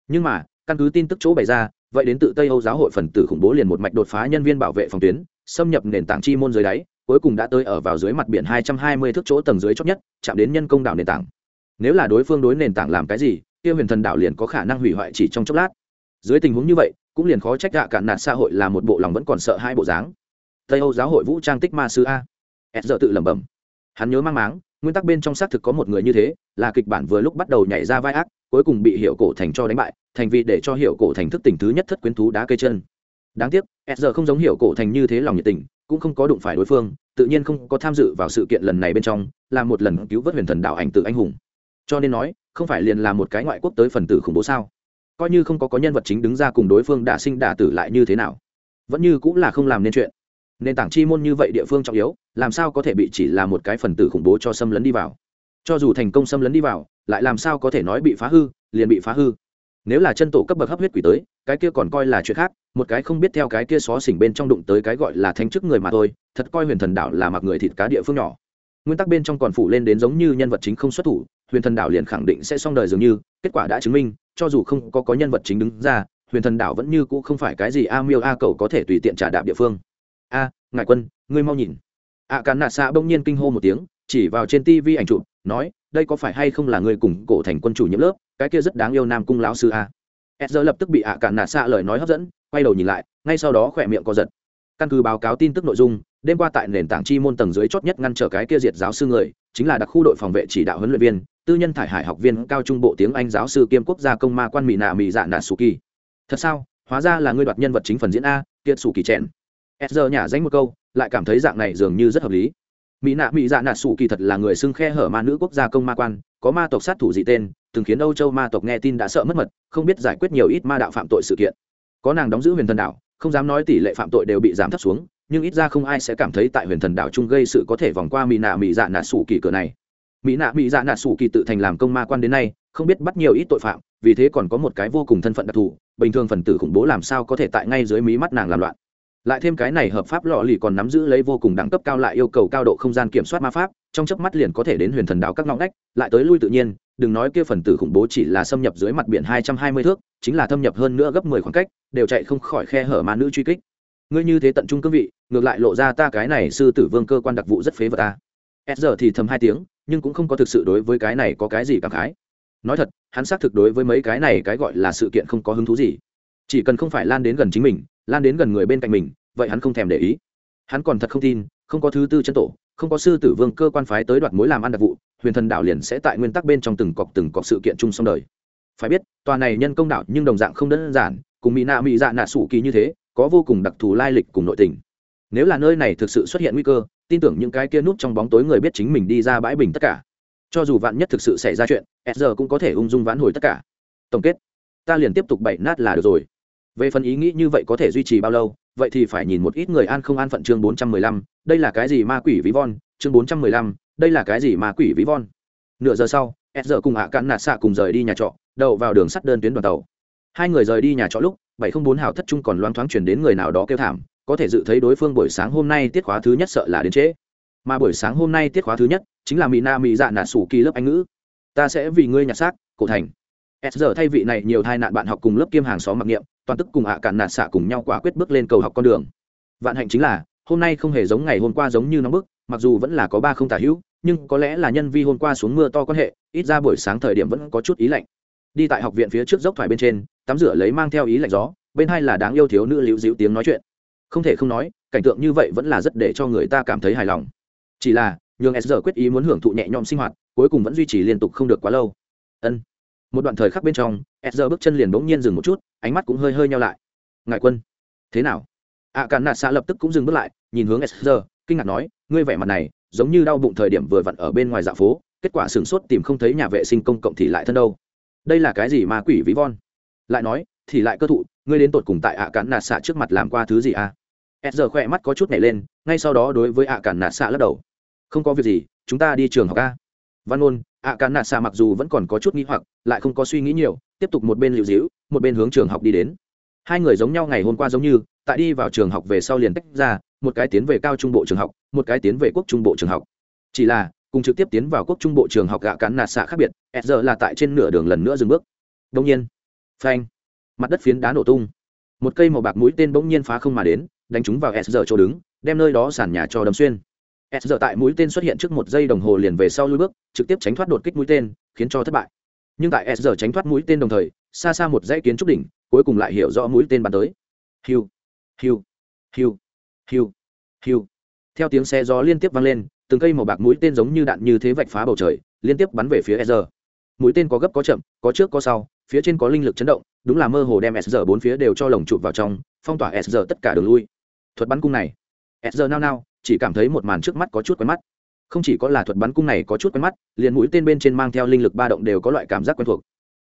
Nhưng mà, căn cứ tin tức chỗ bày ra, vậy đến tự tây âu giáo hội phần tử khủng bố liền một mạch đột phá nhân viên bảo vệ phòng tuyến, xâm nhập nền tảng chi môn dưới đáy, cuối cùng đã tới ở vào dưới mặt biển hai trăm hai mươi thước chỗ tầng dưới chót nhất, chạm đến nhân công đảo nền tảng. Nếu là đối phương đối nền tảng làm cái gì, kia huyền thần đảo liền có khả năng hủy hoại chỉ trong chốc lát. Dưới tình huống như vậy cũng liền khó trách gạ cạn nạt xã hội là một bộ lòng vẫn còn sợ hai bộ dáng. Tây âu giáo hội vũ trang tích ma sư a. S giờ tự lẩm bẩm. Hắn nhớ mang máng, nguyên tắc bên trong xác thực có một người như thế, là kịch bản vừa lúc bắt đầu nhảy ra vai ác, cuối cùng bị hiệu cổ thành cho đánh bại, thành vì để cho hiệu cổ thành thức tỉnh thứ nhất thất quyến thú đá cây chân. Đáng tiếc s giờ không giống hiệu cổ thành như thế lòng nhiệt tình, cũng không có đụng phải đối phương, tự nhiên không có tham dự vào sự kiện lần này bên trong, là một lần cứu vớt huyền thần đạo ảnh từ anh hùng. Cho nên nói, không phải liền là một cái ngoại quốc tới phần tử khủng bố sao? Coi như không có có nhân vật chính đứng ra cùng đối phương đả sinh đả tử lại như thế nào, vẫn như cũng là không làm nên chuyện. Nền tảng chi môn như vậy địa phương trọng yếu, làm sao có thể bị chỉ là một cái phần tử khủng bố cho xâm lấn đi vào? Cho dù thành công xâm lấn đi vào, lại làm sao có thể nói bị phá hư, liền bị phá hư? Nếu là chân tổ cấp bậc hấp huyết quỷ tới, cái kia còn coi là chuyện khác, một cái không biết theo cái kia xó xỉnh bên trong đụng tới cái gọi là thanh chức người mà thôi, thật coi huyền thần đảo là mặc người thịt cá địa phương nhỏ. Nguyên tắc bên trong còn phủ lên đến giống như nhân vật chính không xuất thủ, huyền thần đảo liền khẳng định sẽ xong đời dường như, kết quả đã chứng minh cho dù không có có nhân vật chính đứng ra huyền thần đảo vẫn như cũ không phải cái gì a miêu a cầu có thể tùy tiện trả đạp địa phương. A ngài quân ngươi mau nhìn. A à, cán nạ xạ bỗng nhiên kinh hô một tiếng chỉ vào trên tivi ảnh chụp nói đây có phải hay không là người cùng cổ thành quân chủ nhiệm lớp cái kia rất đáng yêu nam cung lão sư a. S giờ lập tức bị ạ cạn nạ xạ lời nói hấp dẫn quay đầu nhìn lại ngay sau đó khỏe miệng co giật. Căn cứ báo cáo tin tức nội dung đêm qua tại nền tảng chi môn tầng dưới chót nhất ngăn trở cái kia diệt giáo sư người chính là đặc khu đội phòng vệ chỉ đạo huấn luyện viên tư nhân thải hải học viên cao trung bộ tiếng anh giáo sư kiêm quốc gia công ma quan mỹ nạ mỹ dạ nạ su kỳ. Thật sao? Hóa ra là ngươi đoạt nhân vật chính phần diễn a, kiệt su kỳ trẻn s giờ nhả danh một câu, lại cảm thấy dạng này dường như rất hợp lý. Mỹ nạ mỹ dạ nạ su kỳ thật là người xưng khe hở ma nữ quốc gia công ma quan, có ma tộc sát thủ dị tên, từng khiến âu châu ma tộc nghe tin đã sợ mất mật, không biết giải quyết nhiều ít ma đạo phạm tội sự kiện. Có nàng đóng giữ huyền thần đảo, không dám nói tỷ lệ phạm tội đều bị giảm thấp xuống, nhưng ít ra không ai sẽ cảm thấy tại huyền thần đảo trung gây sự có thể vòng qua mỹ nạ mỹ dạ nạ sủ kỳ cửa này mỹ nạ mỹ dạ nạ sủ kỳ tự thành làm công ma quan đến nay, không biết bắt nhiều ít tội phạm, vì thế còn có một cái vô cùng thân phận đặc thù, bình thường phần tử khủng bố làm sao có thể tại ngay dưới mí mắt nàng làm loạn. Lại thêm cái này hợp pháp lọ lì còn nắm giữ lấy vô cùng đẳng cấp cao lại yêu cầu cao độ không gian kiểm soát ma pháp, trong chớp mắt liền có thể đến huyền thần đảo các ngõ ngách, lại tới lui tự nhiên, đừng nói kia phần tử khủng bố chỉ là xâm nhập dưới mặt biển hai trăm hai mươi thước, chính là thâm nhập hơn nữa gấp mười khoảng cách, đều chạy không khỏi khe hở ma nữ truy kích. Ngươi như thế tận trung cương vị, ngược lại lộ ra ta cái này sư tử vương cơ quan đặc vụ rất phế vật ta s giờ thì thầm hai tiếng, nhưng cũng không có thực sự đối với cái này có cái gì cảm khái. Nói thật, hắn xác thực đối với mấy cái này cái gọi là sự kiện không có hứng thú gì. Chỉ cần không phải lan đến gần chính mình, lan đến gần người bên cạnh mình, vậy hắn không thèm để ý. Hắn còn thật không tin, không có thứ tư chân tổ, không có sư tử vương cơ quan phái tới đoạt mối làm ăn đặc vụ, huyền thần đảo liền sẽ tại nguyên tắc bên trong từng cọc từng cọc sự kiện chung xong đời. Phải biết, tòa này nhân công đảo nhưng đồng dạng không đơn giản, cùng mỹ nạ mỹ dạ nạ sủ kỳ như thế, có vô cùng đặc thù lai lịch cùng nội tình. Nếu là nơi này thực sự xuất hiện nguy cơ tin tưởng những cái kia núp trong bóng tối người biết chính mình đi ra bãi bình tất cả. Cho dù vạn nhất thực sự xảy ra chuyện, s cũng có thể ung dung vãn hồi tất cả. Tổng kết, ta liền tiếp tục bậy nát là được rồi. Về phần ý nghĩ như vậy có thể duy trì bao lâu, vậy thì phải nhìn một ít người an không an phận chương bốn trăm mười lăm, đây là cái gì ma quỷ ví von, chương bốn trăm mười lăm, đây là cái gì ma quỷ ví von. Nửa giờ sau, s giờ cùng ạ cạn nạt xạ cùng rời đi nhà trọ đậu vào đường sắt đơn tuyến đoàn tàu. Hai người rời đi nhà trọ lúc, bảy không bốn hào thất trung còn loáng thoáng chuyển đến người nào đó kêu thảm có thể dự thấy đối phương buổi sáng hôm nay tiết khóa thứ nhất sợ là đến trễ. Mà buổi sáng hôm nay tiết khóa thứ nhất chính là mỹ na mỹ dạ nạ sủ kỳ lớp anh ngữ. Ta sẽ vì ngươi nhặt xác, cổ thành. S giờ thay vị này nhiều thai nạn bạn học cùng lớp kiêm hàng xóm mặc niệm, toàn tức cùng ạ cản nạt xạ cùng nhau quả quyết bước lên cầu học con đường. Vạn hạnh chính là, hôm nay không hề giống ngày hôm qua giống như nóng bức, mặc dù vẫn là có ba không tả hữu, nhưng có lẽ là nhân vi hôm qua xuống mưa to quan hệ, ít ra buổi sáng thời điểm vẫn có chút ý lạnh. Đi tại học viện phía trước dốc thoải bên trên, tắm rửa lấy mang theo ý lạnh gió, bên hai là đáng yêu thiếu nữ liễu dịu tiếng nói chuyện không thể không nói cảnh tượng như vậy vẫn là rất để cho người ta cảm thấy hài lòng. Chỉ là nhường s quyết ý muốn hưởng thụ nhẹ nhõm sinh hoạt cuối cùng vẫn duy trì liên tục không được quá lâu. Ân. Một đoạn thời khắc bên trong s bước chân liền bỗng nhiên dừng một chút ánh mắt cũng hơi hơi nhau lại. Ngại quân thế nào? Ạ à, càn nạt xạ lập tức cũng dừng bước lại nhìn hướng s kinh ngạc nói ngươi vẻ mặt này giống như đau bụng thời điểm vừa vặn ở bên ngoài dạ phố kết quả sửng sốt tìm không thấy nhà vệ sinh công cộng thì lại thân đâu. Đây là cái gì mà quỷ ví von? Lại nói thì lại cơ thụ ngươi đến tột cùng tại ạ à cản nạt xạ trước mặt làm qua thứ gì à? S giờ khỏe mắt có chút nhảy lên, ngay sau đó đối với ạ à cản nạt xạ lắc đầu. Không có việc gì, chúng ta đi trường học a. Văn ôn ạ cản nạt xạ mặc dù vẫn còn có chút nghĩ hoặc, lại không có suy nghĩ nhiều, tiếp tục một bên liệu dĩu, một bên hướng trường học đi đến. Hai người giống nhau ngày hôm qua giống như, tại đi vào trường học về sau liền tách ra, một cái tiến về cao trung bộ trường học, một cái tiến về quốc trung bộ trường học. Chỉ là, cùng trực tiếp tiến vào quốc trung bộ trường học gạ cắn nạt xạ khác biệt s giờ là tại trên nửa đường lần nữa dừng bước. Đông nhiên, phanh, mặt đất phiến đá nổ tung. Một cây màu bạc mũi tên bỗng nhiên phá không mà đến đánh chúng vào s giờ chỗ đứng, đem nơi đó sàn nhà cho đâm xuyên. S giờ tại mũi tên xuất hiện trước một giây đồng hồ liền về sau lui bước, trực tiếp tránh thoát đột kích mũi tên, khiến cho thất bại. Nhưng tại s giờ tránh thoát mũi tên đồng thời, xa xa một dãy kiến trúc đỉnh, cuối cùng lại hiểu rõ mũi tên bắn tới. Hiu hiu hiu hiu hiu. Theo tiếng xe gió liên tiếp vang lên, từng cây màu bạc mũi tên giống như đạn như thế vạch phá bầu trời, liên tiếp bắn về phía s giờ mũi tên có gấp có chậm, có trước có sau, phía trên có linh lực chấn động, đúng là mơ hồ đem s giờ bốn phía đều cho lồng chụp vào trong, phong tỏa s giờ tất cả đường lui thuật bắn cung này. S giờ nao nao, chỉ cảm thấy một màn trước mắt có chút quen mắt. Không chỉ có là thuật bắn cung này có chút quen mắt, liền mũi tên bên trên mang theo linh lực ba động đều có loại cảm giác quen thuộc.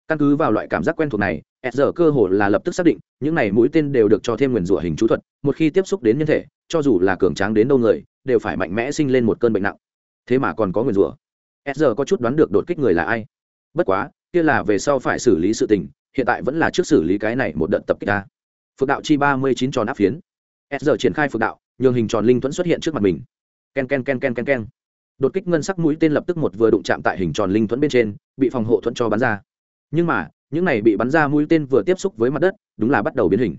Căn cứ vào loại cảm giác quen thuộc này, s giờ cơ hồ là lập tức xác định, những này mũi tên đều được cho thêm nguyền rủa hình chú thuật, một khi tiếp xúc đến nhân thể, cho dù là cường tráng đến đâu người, đều phải mạnh mẽ sinh lên một cơn bệnh nặng. Thế mà còn có nguyền rủa. S giờ có chút đoán được đột kích người là ai. Bất quá, kia là về sau phải xử lý sự tình, hiện tại vẫn là trước xử lý cái này một đợt tập kích ta. Phượng đạo chi ba mươi chín tròn áp phiến s giờ triển khai phượng đạo, nhường hình tròn linh thuẫn xuất hiện trước mặt mình. K e n k e n k e n k e n k e n k e n đột kích ngân sắc mũi tên lập tức một vừa đụng chạm tại hình tròn linh thuẫn bên trên, bị phòng hộ thuẫn cho bắn ra. Nhưng mà, những này bị bắn ra mũi tên vừa tiếp xúc với mặt đất, đúng là bắt đầu biến hình.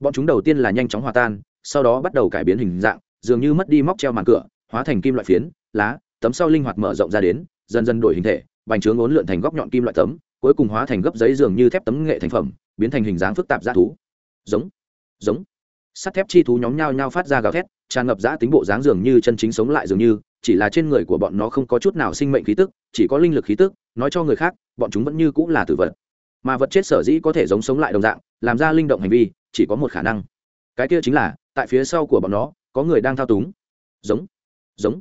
Bọn chúng đầu tiên là nhanh chóng hòa tan, sau đó bắt đầu cải biến hình dạng, dường như mất đi móc treo màn cửa, hóa thành kim loại phiến, lá, tấm sau linh hoạt mở rộng ra đến, dần dần đổi hình thể, bành trướng ốn lượn thành góc nhọn kim loại tấm, cuối cùng hóa thành gấp giấy dường như thép tấm nghệ thành phẩm, biến thành hình dáng phức tạp ra thú. Giống giống sắt thép chi thú nhóm nhau nhau phát ra gào thét, tràn ngập giã tính bộ dáng dường như chân chính sống lại dường như, chỉ là trên người của bọn nó không có chút nào sinh mệnh khí tức, chỉ có linh lực khí tức, nói cho người khác, bọn chúng vẫn như cũng là tử vật. Mà vật chết sở dĩ có thể giống sống lại đồng dạng, làm ra linh động hành vi, chỉ có một khả năng. Cái kia chính là, tại phía sau của bọn nó, có người đang thao túng. Giống giống.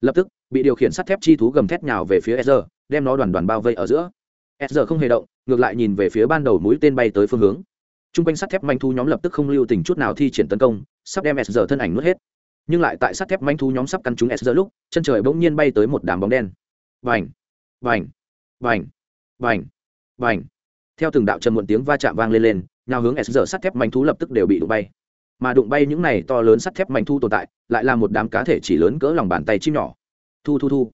Lập tức, bị điều khiển sắt thép chi thú gầm thét nhào về phía sr đem nó đoàn đoàn bao vây ở giữa. Sr không hề động, ngược lại nhìn về phía ban đầu mũi tên bay tới phương hướng chung quanh sắt thép manh thu nhóm lập tức không lưu tình chút nào thi triển tấn công, sắp đem sr thân ảnh nuốt hết. Nhưng lại tại sắt thép manh thu nhóm sắp căn trúng sr lúc, chân trời bỗng nhiên bay tới một đám bóng đen. Vành vành vành vành vành theo từng đạo trầm muộn tiếng va chạm vang lên lên, nhào hướng sr sắt thép manh thú lập tức đều bị đụng bay. Mà đụng bay những này to lớn sắt thép manh thu tồn tại, lại là một đám cá thể chỉ lớn cỡ lòng bàn tay chim nhỏ. Thu thu thu!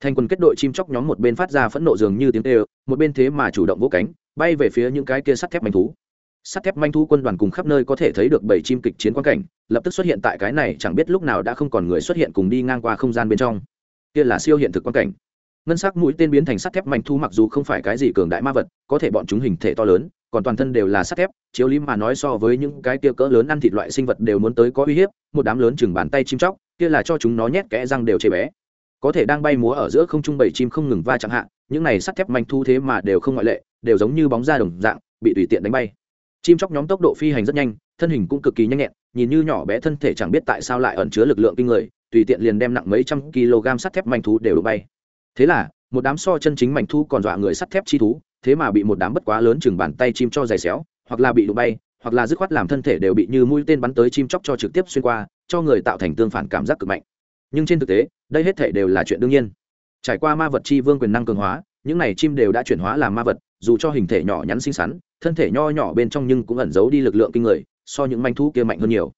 Thành quần kết đội chim chóc nhóm một bên phát ra phẫn nộ dường như tiếng tê một bên thế mà chủ động vỗ cánh, bay về phía những cái kia sắt thép manh thú sắt thép manh thu quân đoàn cùng khắp nơi có thể thấy được bảy chim kịch chiến quan cảnh, lập tức xuất hiện tại cái này chẳng biết lúc nào đã không còn người xuất hiện cùng đi ngang qua không gian bên trong. Kia là siêu hiện thực quan cảnh. Ngân sắc mũi tên biến thành sắt thép manh thu mặc dù không phải cái gì cường đại ma vật, có thể bọn chúng hình thể to lớn, còn toàn thân đều là sắt thép, chiếu lý mà nói so với những cái kia cỡ lớn ăn thịt loại sinh vật đều muốn tới có uy hiếp, một đám lớn chừng bàn tay chim chóc, kia là cho chúng nó nhét kẽ răng đều chê bé có thể đang bay múa ở giữa không trung bảy chim không ngừng va chẳng hạn những này sắt thép manh thu thế mà đều không ngoại lệ, đều giống như bóng da đồng dạng, bị tùy tiện đánh bay chim chóc nhóm tốc độ phi hành rất nhanh, thân hình cũng cực kỳ nhanh nhẹn, nhìn như nhỏ bé thân thể chẳng biết tại sao lại ẩn chứa lực lượng kinh người, tùy tiện liền đem nặng mấy trăm kg sắt thép manh thú đều đụng bay. Thế là, một đám so chân chính mảnh thú còn dọa người sắt thép chi thú, thế mà bị một đám bất quá lớn chừng bàn tay chim cho giày xéo, hoặc là bị đụng bay, hoặc là dứt khoát làm thân thể đều bị như mũi tên bắn tới chim chóc cho trực tiếp xuyên qua, cho người tạo thành tương phản cảm giác cực mạnh. Nhưng trên thực tế, đây hết thể đều là chuyện đương nhiên. Trải qua ma vật chi vương quyền năng cường hóa những này chim đều đã chuyển hóa làm ma vật, dù cho hình thể nhỏ nhắn xinh xắn, thân thể nho nhỏ bên trong nhưng cũng ẩn giấu đi lực lượng kinh người, so những manh thú kia mạnh hơn nhiều.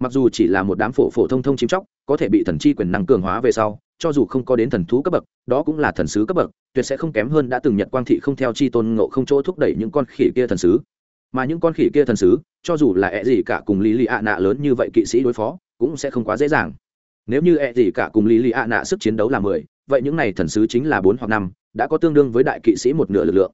Mặc dù chỉ là một đám phổ phổ thông thông chim chóc, có thể bị thần chi quyền năng cường hóa về sau, cho dù không có đến thần thú cấp bậc, đó cũng là thần sứ cấp bậc, tuyệt sẽ không kém hơn đã từng nhật quang thị không theo chi tôn ngộ không chỗ thúc đẩy những con khỉ kia thần sứ. Mà những con khỉ kia thần sứ, cho dù là ẹ gì cả cùng lý lì ạ nạ lớn như vậy kỵ sĩ đối phó, cũng sẽ không quá dễ dàng. Nếu như ẹ gì cả cùng lý lì ạ nạ sức chiến đấu là mười, vậy những này thần sứ chính là bốn hoặc năm đã có tương đương với đại kỵ sĩ một nửa lực lượng.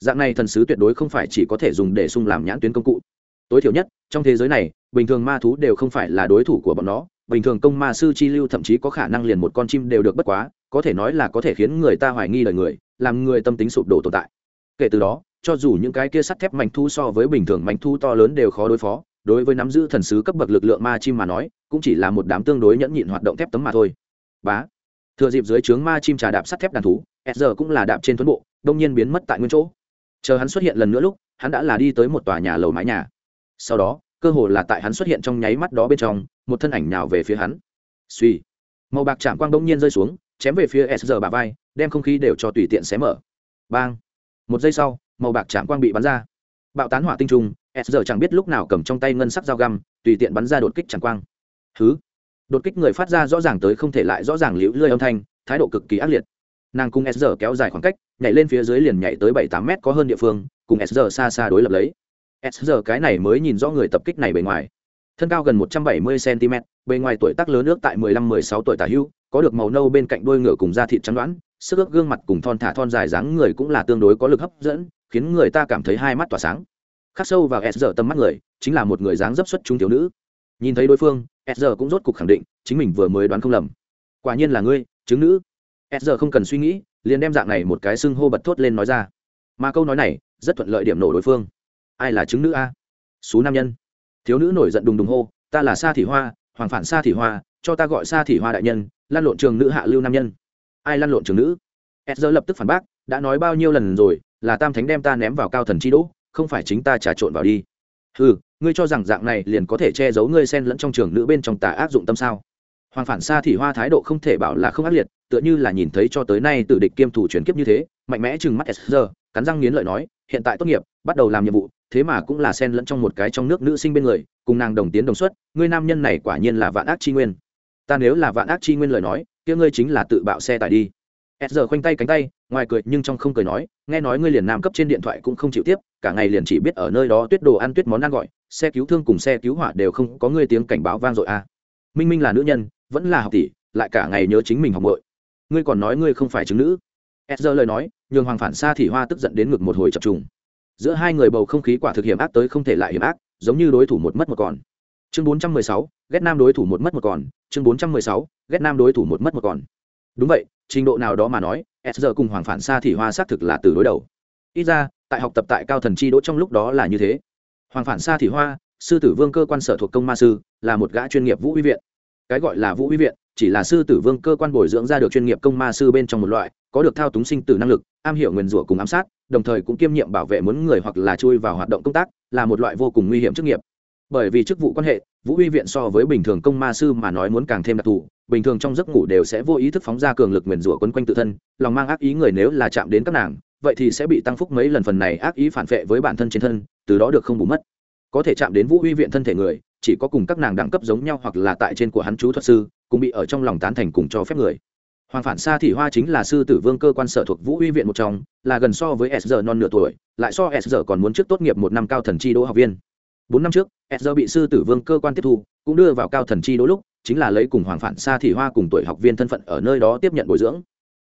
Dạng này thần sứ tuyệt đối không phải chỉ có thể dùng để sung làm nhãn tuyến công cụ. Tối thiểu nhất, trong thế giới này, bình thường ma thú đều không phải là đối thủ của bọn nó. Bình thường công ma sư chi lưu thậm chí có khả năng liền một con chim đều được bất quá, có thể nói là có thể khiến người ta hoài nghi lời người, làm người tâm tính sụp đổ tồn tại. Kể từ đó, cho dù những cái kia sắt thép mảnh thu so với bình thường mảnh thu to lớn đều khó đối phó, đối với nắm giữ thần sứ cấp bậc lực lượng ma chim mà nói, cũng chỉ là một đám tương đối nhẫn nhịn hoạt động thép tấm mà thôi. Bá. Thừa dịp dưới trướng ma chim trà đạp sắt thép đàn thú s cũng là đạp trên tuấn bộ, đông nhiên biến mất tại nguyên chỗ. Chờ hắn xuất hiện lần nữa lúc, hắn đã là đi tới một tòa nhà lầu mái nhà. Sau đó, cơ hồ là tại hắn xuất hiện trong nháy mắt đó bên trong, một thân ảnh nào về phía hắn. Suy màu bạc chạm quang đông nhiên rơi xuống, chém về phía s bà vai, đem không khí đều cho tùy tiện xé mở. Bang. Một giây sau, màu bạc chạm quang bị bắn ra. Bạo tán hỏa tinh trùng s chẳng biết lúc nào cầm trong tay ngân sắc dao găm, tùy tiện bắn ra đột kích chạm quang. Thứ đột kích người phát ra rõ ràng tới không thể lại rõ ràng liễu lơi âm thanh, thái độ cực kỳ ác liệt nàng cùng sr kéo dài khoảng cách, nhảy lên phía dưới liền nhảy tới bảy tám mét có hơn địa phương, cùng sr xa xa đối lập lấy. Sr cái này mới nhìn rõ người tập kích này bề ngoài. Thân cao gần một trăm bảy mươi cm bề ngoài tuổi tác lớn ước tại mười lăm, mười sáu tuổi tả hưu có được màu nâu bên cạnh đuôi ngựa cùng da thịt trắng đoán, sức ước gương mặt cùng thon thả thon dài dáng người cũng là tương đối có lực hấp dẫn, khiến người ta cảm thấy hai mắt tỏa sáng. Khắc sâu vào sr tâm mắt người, chính là một người dáng dấp xuất trung thiếu nữ. Nhìn thấy đối phương sr cũng rốt cục khẳng định, chính mình vừa mới đoán không lầm. Quả nhiên là ngươi, chứng nữ s không cần suy nghĩ, liền đem dạng này một cái xưng hô bật thốt lên nói ra. Mà câu nói này, rất thuận lợi điểm nổ đối phương. Ai là chứng nữ a? Số nam nhân. Thiếu nữ nổi giận đùng đùng hô, ta là sa thị hoa, hoàng phản sa thị hoa, cho ta gọi sa thị hoa đại nhân, lan lộn trường nữ hạ lưu nam nhân. Ai lan lộn trường nữ? S lập tức phản bác, đã nói bao nhiêu lần rồi, là tam thánh đem ta ném vào cao thần chi đỗ, không phải chính ta trà trộn vào đi. Ừ ngươi cho rằng dạng này liền có thể che giấu ngươi xen lẫn trong trường nữ bên trong tà ác dụng tâm sao? Hoàng phản xa thì hoa thái độ không thể bảo là không ác liệt, tựa như là nhìn thấy cho tới nay từ địch kiêm thủ chuyển kiếp như thế, mạnh mẽ chừng mắt sr cắn răng nghiến lợi nói, hiện tại tốt nghiệp, bắt đầu làm nhiệm vụ, thế mà cũng là xen lẫn trong một cái trong nước nữ sinh bên người, cùng nàng đồng tiến đồng xuất, ngươi nam nhân này quả nhiên là vạn ác chi nguyên ta nếu là vạn ác chi nguyên lời nói, kia ngươi chính là tự bạo xe tải đi sr khoanh tay cánh tay, ngoài cười nhưng trong không cười nói, nghe nói ngươi liền nam cấp trên điện thoại cũng không chịu tiếp, cả ngày liền chỉ biết ở nơi đó tuyết đồ ăn tuyết món ăn gọi, xe cứu thương cùng xe cứu hỏa đều không có ngươi tiếng cảnh báo vang dội à. minh minh là nữ nhân vẫn là học tỷ lại cả ngày nhớ chính mình học bội ngươi còn nói ngươi không phải chứng nữ. S lời nói nhường hoàng phản xa thì hoa tức giận đến ngực một hồi chập trùng. Giữa hai người bầu không khí quả thực hiểm ác tới không thể lại hiểm ác giống như đối thủ một mất một còn. Chương 416, ghét nam đối thủ một mất một còn. Chương 416, ghét nam đối thủ một mất một còn. Đúng vậy trình độ nào đó mà nói s cùng hoàng phản xa thì hoa xác thực là từ đối đầu. Ít ra tại học tập tại cao thần chi đỗ trong lúc đó là như thế. Hoàng phản xa thì hoa sư tử vương cơ quan sở thuộc công ma sư là một gã chuyên nghiệp vũ huy viện cái gọi là vũ huy viện, chỉ là sư tử vương cơ quan bồi dưỡng ra được chuyên nghiệp công ma sư bên trong một loại, có được thao túng sinh tử năng lực, am hiểu nguyền rủa cùng ám sát, đồng thời cũng kiêm nhiệm bảo vệ muốn người hoặc là chui vào hoạt động công tác, là một loại vô cùng nguy hiểm chức nghiệp. Bởi vì chức vụ quan hệ, vũ huy viện so với bình thường công ma sư mà nói muốn càng thêm đặc thù, bình thường trong giấc ngủ đều sẽ vô ý thức phóng ra cường lực nguyền rủa quấn quanh tự thân, lòng mang ác ý người nếu là chạm đến các nàng, vậy thì sẽ bị tăng phúc mấy lần phần này ác ý phản vệ với bản thân trên thân, từ đó được không bù mất. Có thể chạm đến vũ huy viện thân thể người chỉ có cùng các nàng đẳng cấp giống nhau hoặc là tại trên của hắn chú thuật sư cũng bị ở trong lòng tán thành cùng cho phép người. Hoàng phản xa thị hoa chính là sư tử vương cơ quan sở thuộc vũ huy viện một trong, là gần so với s non nửa tuổi, lại so s còn muốn trước tốt nghiệp một năm cao thần chi đỗ học viên. Bốn năm trước, s bị sư tử vương cơ quan tiếp thu, cũng đưa vào cao thần chi đỗ lúc, chính là lấy cùng hoàng phản xa thị hoa cùng tuổi học viên thân phận ở nơi đó tiếp nhận bồi dưỡng.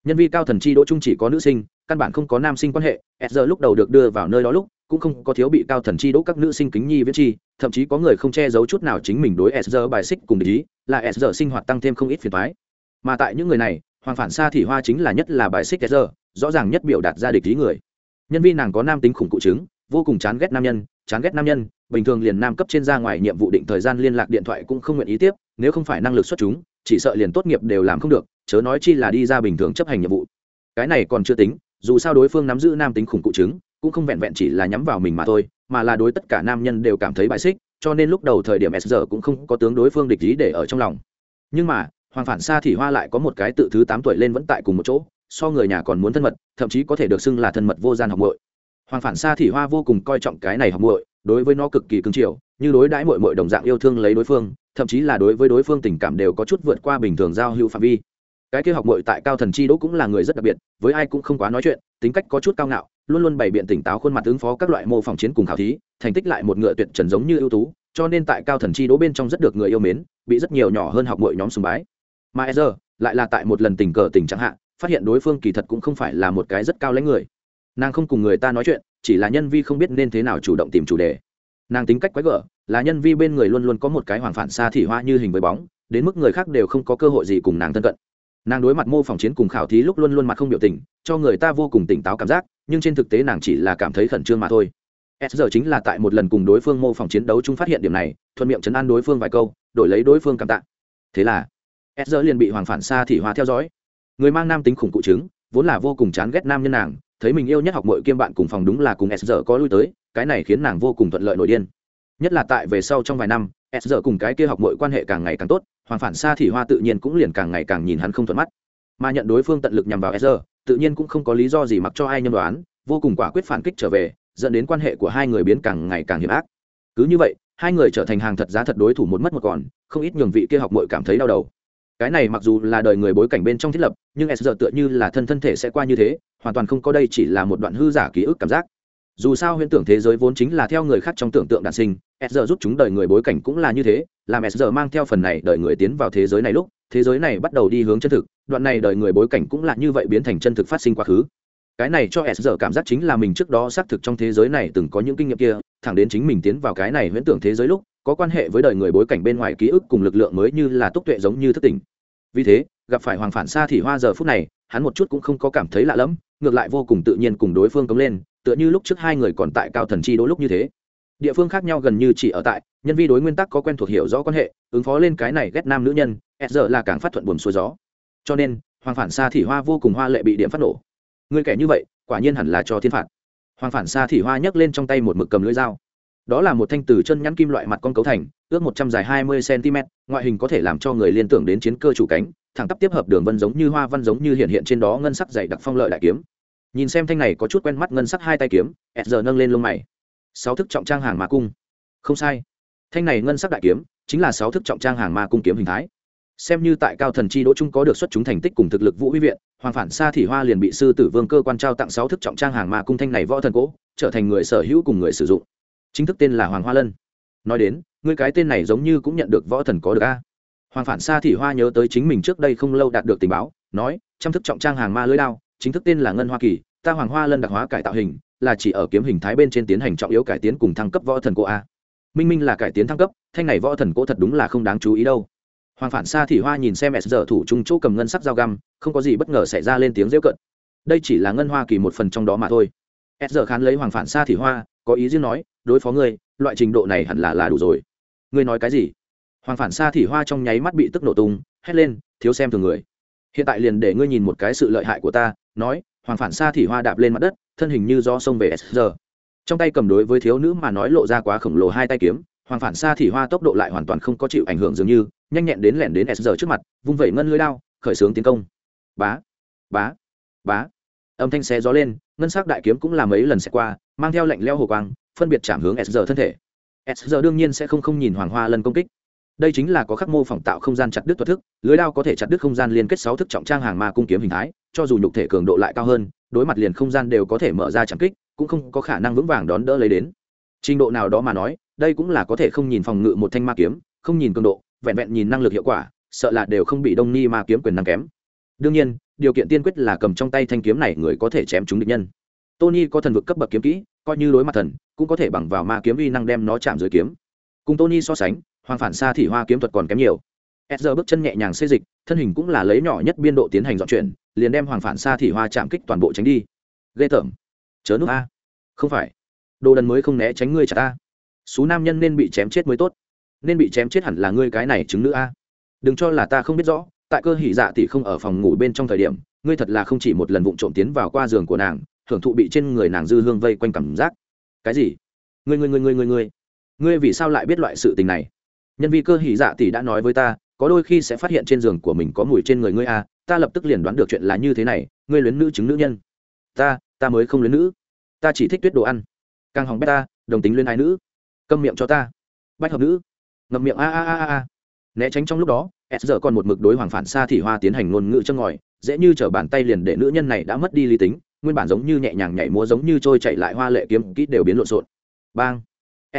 Nhân viên cao thần chi đỗ trung chỉ có nữ sinh, căn bản không có nam sinh quan hệ, s lúc đầu được đưa vào nơi đó lúc cũng không có thiếu bị cao thần chi đỗ các nữ sinh kính nhi viết chi, thậm chí có người không che giấu chút nào chính mình đối s bài xích cùng ý, là s sinh hoạt tăng thêm không ít phiền thoái mà tại những người này, hoàng phản xa thị hoa chính là nhất là bài xích s rõ ràng nhất biểu đạt ra địch ý người. Nhân viên nàng có nam tính khủng cụ chứng, vô cùng chán ghét nam nhân, chán ghét nam nhân, bình thường liền nam cấp trên ra ngoài nhiệm vụ định thời gian liên lạc điện thoại cũng không nguyện ý tiếp, nếu không phải năng lực xuất chúng, chỉ sợ liền tốt nghiệp đều làm không được, chớ nói chi là đi ra bình thường chấp hành nhiệm vụ. Cái này còn chưa tính, dù sao đối phương nắm giữ nam tính khủng cụ chứng cũng không vẹn vẹn chỉ là nhắm vào mình mà thôi, mà là đối tất cả nam nhân đều cảm thấy bại xích, cho nên lúc đầu thời điểm s giờ cũng không có tướng đối phương địch ý để ở trong lòng. Nhưng mà, hoàng phản xa thì hoa lại có một cái tự thứ tám tuổi lên vẫn tại cùng một chỗ, so người nhà còn muốn thân mật, thậm chí có thể được xưng là thân mật vô gian học muội. Hoàng phản xa thì hoa vô cùng coi trọng cái này học muội, đối với nó cực kỳ cưng chiều, như đối đãi muội muội đồng dạng yêu thương lấy đối phương, thậm chí là đối với đối phương tình cảm đều có chút vượt qua bình thường giao hữu phạm vi. Cái kia học muội tại cao thần chi đỗ cũng là người rất đặc biệt, với ai cũng không quá nói chuyện, tính cách có chút cao ngạo luôn luôn bày biện tỉnh táo khuôn mặt ứng phó các loại mô phỏng chiến cùng khảo thí, thành tích lại một ngựa tuyệt trần giống như ưu tú, cho nên tại cao thần chi đỗ bên trong rất được người yêu mến, bị rất nhiều nhỏ hơn học mọi nhóm sùng bái. Mà e lại là tại một lần tình cờ tình trạng hạ, phát hiện đối phương kỳ thật cũng không phải là một cái rất cao lãnh người. Nàng không cùng người ta nói chuyện, chỉ là nhân vi không biết nên thế nào chủ động tìm chủ đề. Nàng tính cách quái gở, là nhân vi bên người luôn luôn có một cái hoàng phản xa thị hoa như hình với bóng, đến mức người khác đều không có cơ hội gì cùng nàng thân cận. Nàng đối mặt mô phỏng chiến cùng khảo thí lúc luôn luôn mặt không biểu tình, cho người ta vô cùng tỉnh táo cảm giác nhưng trên thực tế nàng chỉ là cảm thấy khẩn trương mà thôi. S giờ chính là tại một lần cùng đối phương mô phỏng chiến đấu chung phát hiện điểm này, thuận miệng chấn an đối phương vài câu, đổi lấy đối phương cảm tạ. Thế là, s giờ liền bị hoàng phản xa thị hoa theo dõi. Người mang nam tính khủng cụ chứng vốn là vô cùng chán ghét nam nhân nàng, thấy mình yêu nhất học mọi kiêm bạn cùng phòng đúng là cùng s giờ có lui tới, cái này khiến nàng vô cùng thuận lợi nổi điên. Nhất là tại về sau trong vài năm, s giờ cùng cái kia học mọi quan hệ càng ngày càng tốt, hoàng phản xa Thị hoa tự nhiên cũng liền càng ngày càng nhìn hắn không thuận mắt mà nhận đối phương tận lực nhằm vào SR, tự nhiên cũng không có lý do gì mặc cho ai nhân đoán vô cùng quả quyết phản kích trở về dẫn đến quan hệ của hai người biến càng ngày càng hiểm ác. Cứ như vậy hai người trở thành hàng thật giá thật đối thủ một mất một còn không ít nhường vị kia học mội cảm thấy đau đầu. Cái này mặc dù là đời người bối cảnh bên trong thiết lập nhưng s giờ tựa như là thân thân thể sẽ qua như thế hoàn toàn không có đây chỉ là một đoạn hư giả ký ức cảm giác. Dù sao huyễn tưởng thế giới vốn chính là theo người khác trong tưởng tượng đạn sinh s giờ giúp chúng đời người bối cảnh cũng là như thế làm s giờ mang theo phần này đời người tiến vào thế giới này lúc thế giới này bắt đầu đi hướng chân thực đoạn này đời người bối cảnh cũng là như vậy biến thành chân thực phát sinh quá khứ. Cái này cho s giờ cảm giác chính là mình trước đó xác thực trong thế giới này từng có những kinh nghiệm kia, thẳng đến chính mình tiến vào cái này huyễn tưởng thế giới lúc, có quan hệ với đời người bối cảnh bên ngoài ký ức cùng lực lượng mới như là túc tuệ giống như thất tình vì thế, gặp phải hoàng phản xa thì hoa giờ phút này, hắn một chút cũng không có cảm thấy lạ lẫm, ngược lại vô cùng tự nhiên cùng đối phương cấm lên, tựa như lúc trước hai người còn tại cao thần chi đôi lúc như thế. Địa phương khác nhau gần như chỉ ở tại, nhân vi đối nguyên tắc có quen thuộc hiểu rõ quan hệ, ứng phó lên cái này ghét nam nữ nhân, s giờ là càng phát thuận buồn xuôi gió cho nên hoàng phản xa thị hoa vô cùng hoa lệ bị điểm phát nổ. Người kẻ như vậy, quả nhiên hẳn là cho thiên phạt. Hoàng phản xa thị hoa nhấc lên trong tay một mực cầm lưỡi dao. Đó là một thanh từ chân nhắn kim loại mặt con cấu thành, ước một trăm dài hai mươi cm ngoại hình có thể làm cho người liên tưởng đến chiến cơ chủ cánh, thẳng tắp tiếp hợp đường vân giống như hoa văn giống như hiện hiện trên đó ngân sắc dày đặc phong lợi đại kiếm. Nhìn xem thanh này có chút quen mắt ngân sắc hai tay kiếm, s giờ nâng lên lông mày. Sáu thức trọng trang hàng ma cung. Không sai. Thanh này ngân sắc đại kiếm, chính là sáu thức trọng trang hàng ma cung kiếm hình thái xem như tại cao thần chi đỗ trung có được xuất chúng thành tích cùng thực lực vũ huy viện, hoàng phản sa thị hoa liền bị sư tử vương cơ quan trao tặng sáu thức trọng trang hàng ma cung thanh này võ thần cố, trở thành người sở hữu cùng người sử dụng. Chính thức tên là hoàng hoa lân. Nói đến người cái tên này giống như cũng nhận được võ thần có được a. Hoàng phản sa thị hoa nhớ tới chính mình trước đây không lâu đạt được tình báo, nói, trăm thức trọng trang hàng ma lưới đao, chính thức tên là ngân hoa kỳ, ta hoàng hoa lân đặc hóa cải tạo hình, là chỉ ở kiếm hình thái bên trên tiến hành trọng yếu cải tiến cùng thăng cấp võ thần cô a. Minh minh là cải tiến thăng cấp, thanh này võ thần cô thật đúng là không đáng chú ý đâu hoàng phản xa thị hoa nhìn xem s giờ thủ trung chỗ cầm ngân sắc dao găm, không có gì bất ngờ xảy ra lên tiếng rêu cận đây chỉ là ngân hoa kỳ một phần trong đó mà thôi. S giờ khán lấy hoàng phản xa thị hoa, có ý riêng nói, đối phó ngươi, loại trình độ này hẳn là là đủ rồi. Ngươi nói cái gì? Hoàng phản xa thị hoa trong nháy mắt bị tức nổ tung, hét lên, thiếu xem thường người. Hiện tại liền để ngươi nhìn một cái sự lợi hại của ta. Nói, hoàng phản xa thị hoa đạp lên mặt đất, thân hình như do sông về s giờ trong tay cầm đối với thiếu nữ mà nói lộ ra quá khổng lồ hai tay kiếm, hoàng phản xa thị hoa tốc độ lại hoàn toàn không có chịu ảnh hưởng dường như nhanh nhẹn đến lẻn đến s giờ trước mặt, vung vẩy ngân lưới đao, khởi xướng tiến công. Bá bá bá. Âm thanh xe gió lên, ngân sắc đại kiếm cũng làm mấy lần xe qua, mang theo lệnh leo hồ quang, phân biệt chạm hướng s giờ thân thể. S giờ đương nhiên sẽ không không nhìn hoàng hoa lần công kích. Đây chính là có khắc mô phỏng tạo không gian chặt đứt thuật thức, lưới đao có thể chặt đứt không gian liên kết sáu thức trọng trang hàng ma cung kiếm hình thái, cho dù nhục thể cường độ lại cao hơn, đối mặt liền không gian đều có thể mở ra chẳng kích, cũng không có khả năng vững vàng đón đỡ lấy đến. Trình độ nào đó mà nói, đây cũng là có thể không nhìn phòng ngự một thanh ma kiếm, không nhìn cường độ vẹn vẹn nhìn năng lực hiệu quả, sợ là đều không bị đông ni ma kiếm quyền năng kém. Đương nhiên, điều kiện tiên quyết là cầm trong tay thanh kiếm này người có thể chém chúng địch nhân. Tony có thần vực cấp bậc kiếm kỹ, coi như đối mặt thần, cũng có thể bằng vào ma kiếm uy năng đem nó chạm dưới kiếm. Cùng tony so sánh, hoàng phản xa thì hoa kiếm thuật còn kém nhiều. S bước chân nhẹ nhàng xây dịch, thân hình cũng là lấy nhỏ nhất biên độ tiến hành dọn chuyển, liền đem hoàng phản xa thì hoa chạm kích toàn bộ tránh đi. Ghê tởm. Chớ nước a. Không phải. Đồ đần mới không né tránh ngươi chả ta. Số nam nhân nên bị chém chết mới tốt nên bị chém chết hẳn là ngươi cái này chứng nữ a. Đừng cho là ta không biết rõ tại cơ hỉ dạ tỷ không ở phòng ngủ bên trong thời điểm ngươi thật là không chỉ một lần vụng trộm tiến vào qua giường của nàng hưởng thụ bị trên người nàng dư hương vây quanh cảm giác. Cái gì? Ngươi ngươi ngươi ngươi ngươi ngươi, ngươi vì sao lại biết loại sự tình này? Nhân vi cơ hỉ dạ tỷ đã nói với ta có đôi khi sẽ phát hiện trên giường của mình có mùi trên người ngươi a ta lập tức liền đoán được chuyện là như thế này ngươi luyến nữ chứng nữ nhân. Ta ta mới không luyến nữ. Ta chỉ thích tuyết đồ ăn. Càng hỏng bét ta đồng tính luyên hai nữ. Câm miệng cho ta. Bách hợp nữ ngậm miệng a a a a né tránh trong lúc đó, s giờ còn một mực đối hoàng phản xa thì hoa tiến hành ngôn ngữ chân ngòi, dễ như t bàn tay liền để nữ nhân này đã mất đi lý tính, nguyên bản giống như nhẹ nhàng nhảy múa giống như trôi chạy lại hoa lệ kiếm kỹ đều biến lộn xộn. Bang!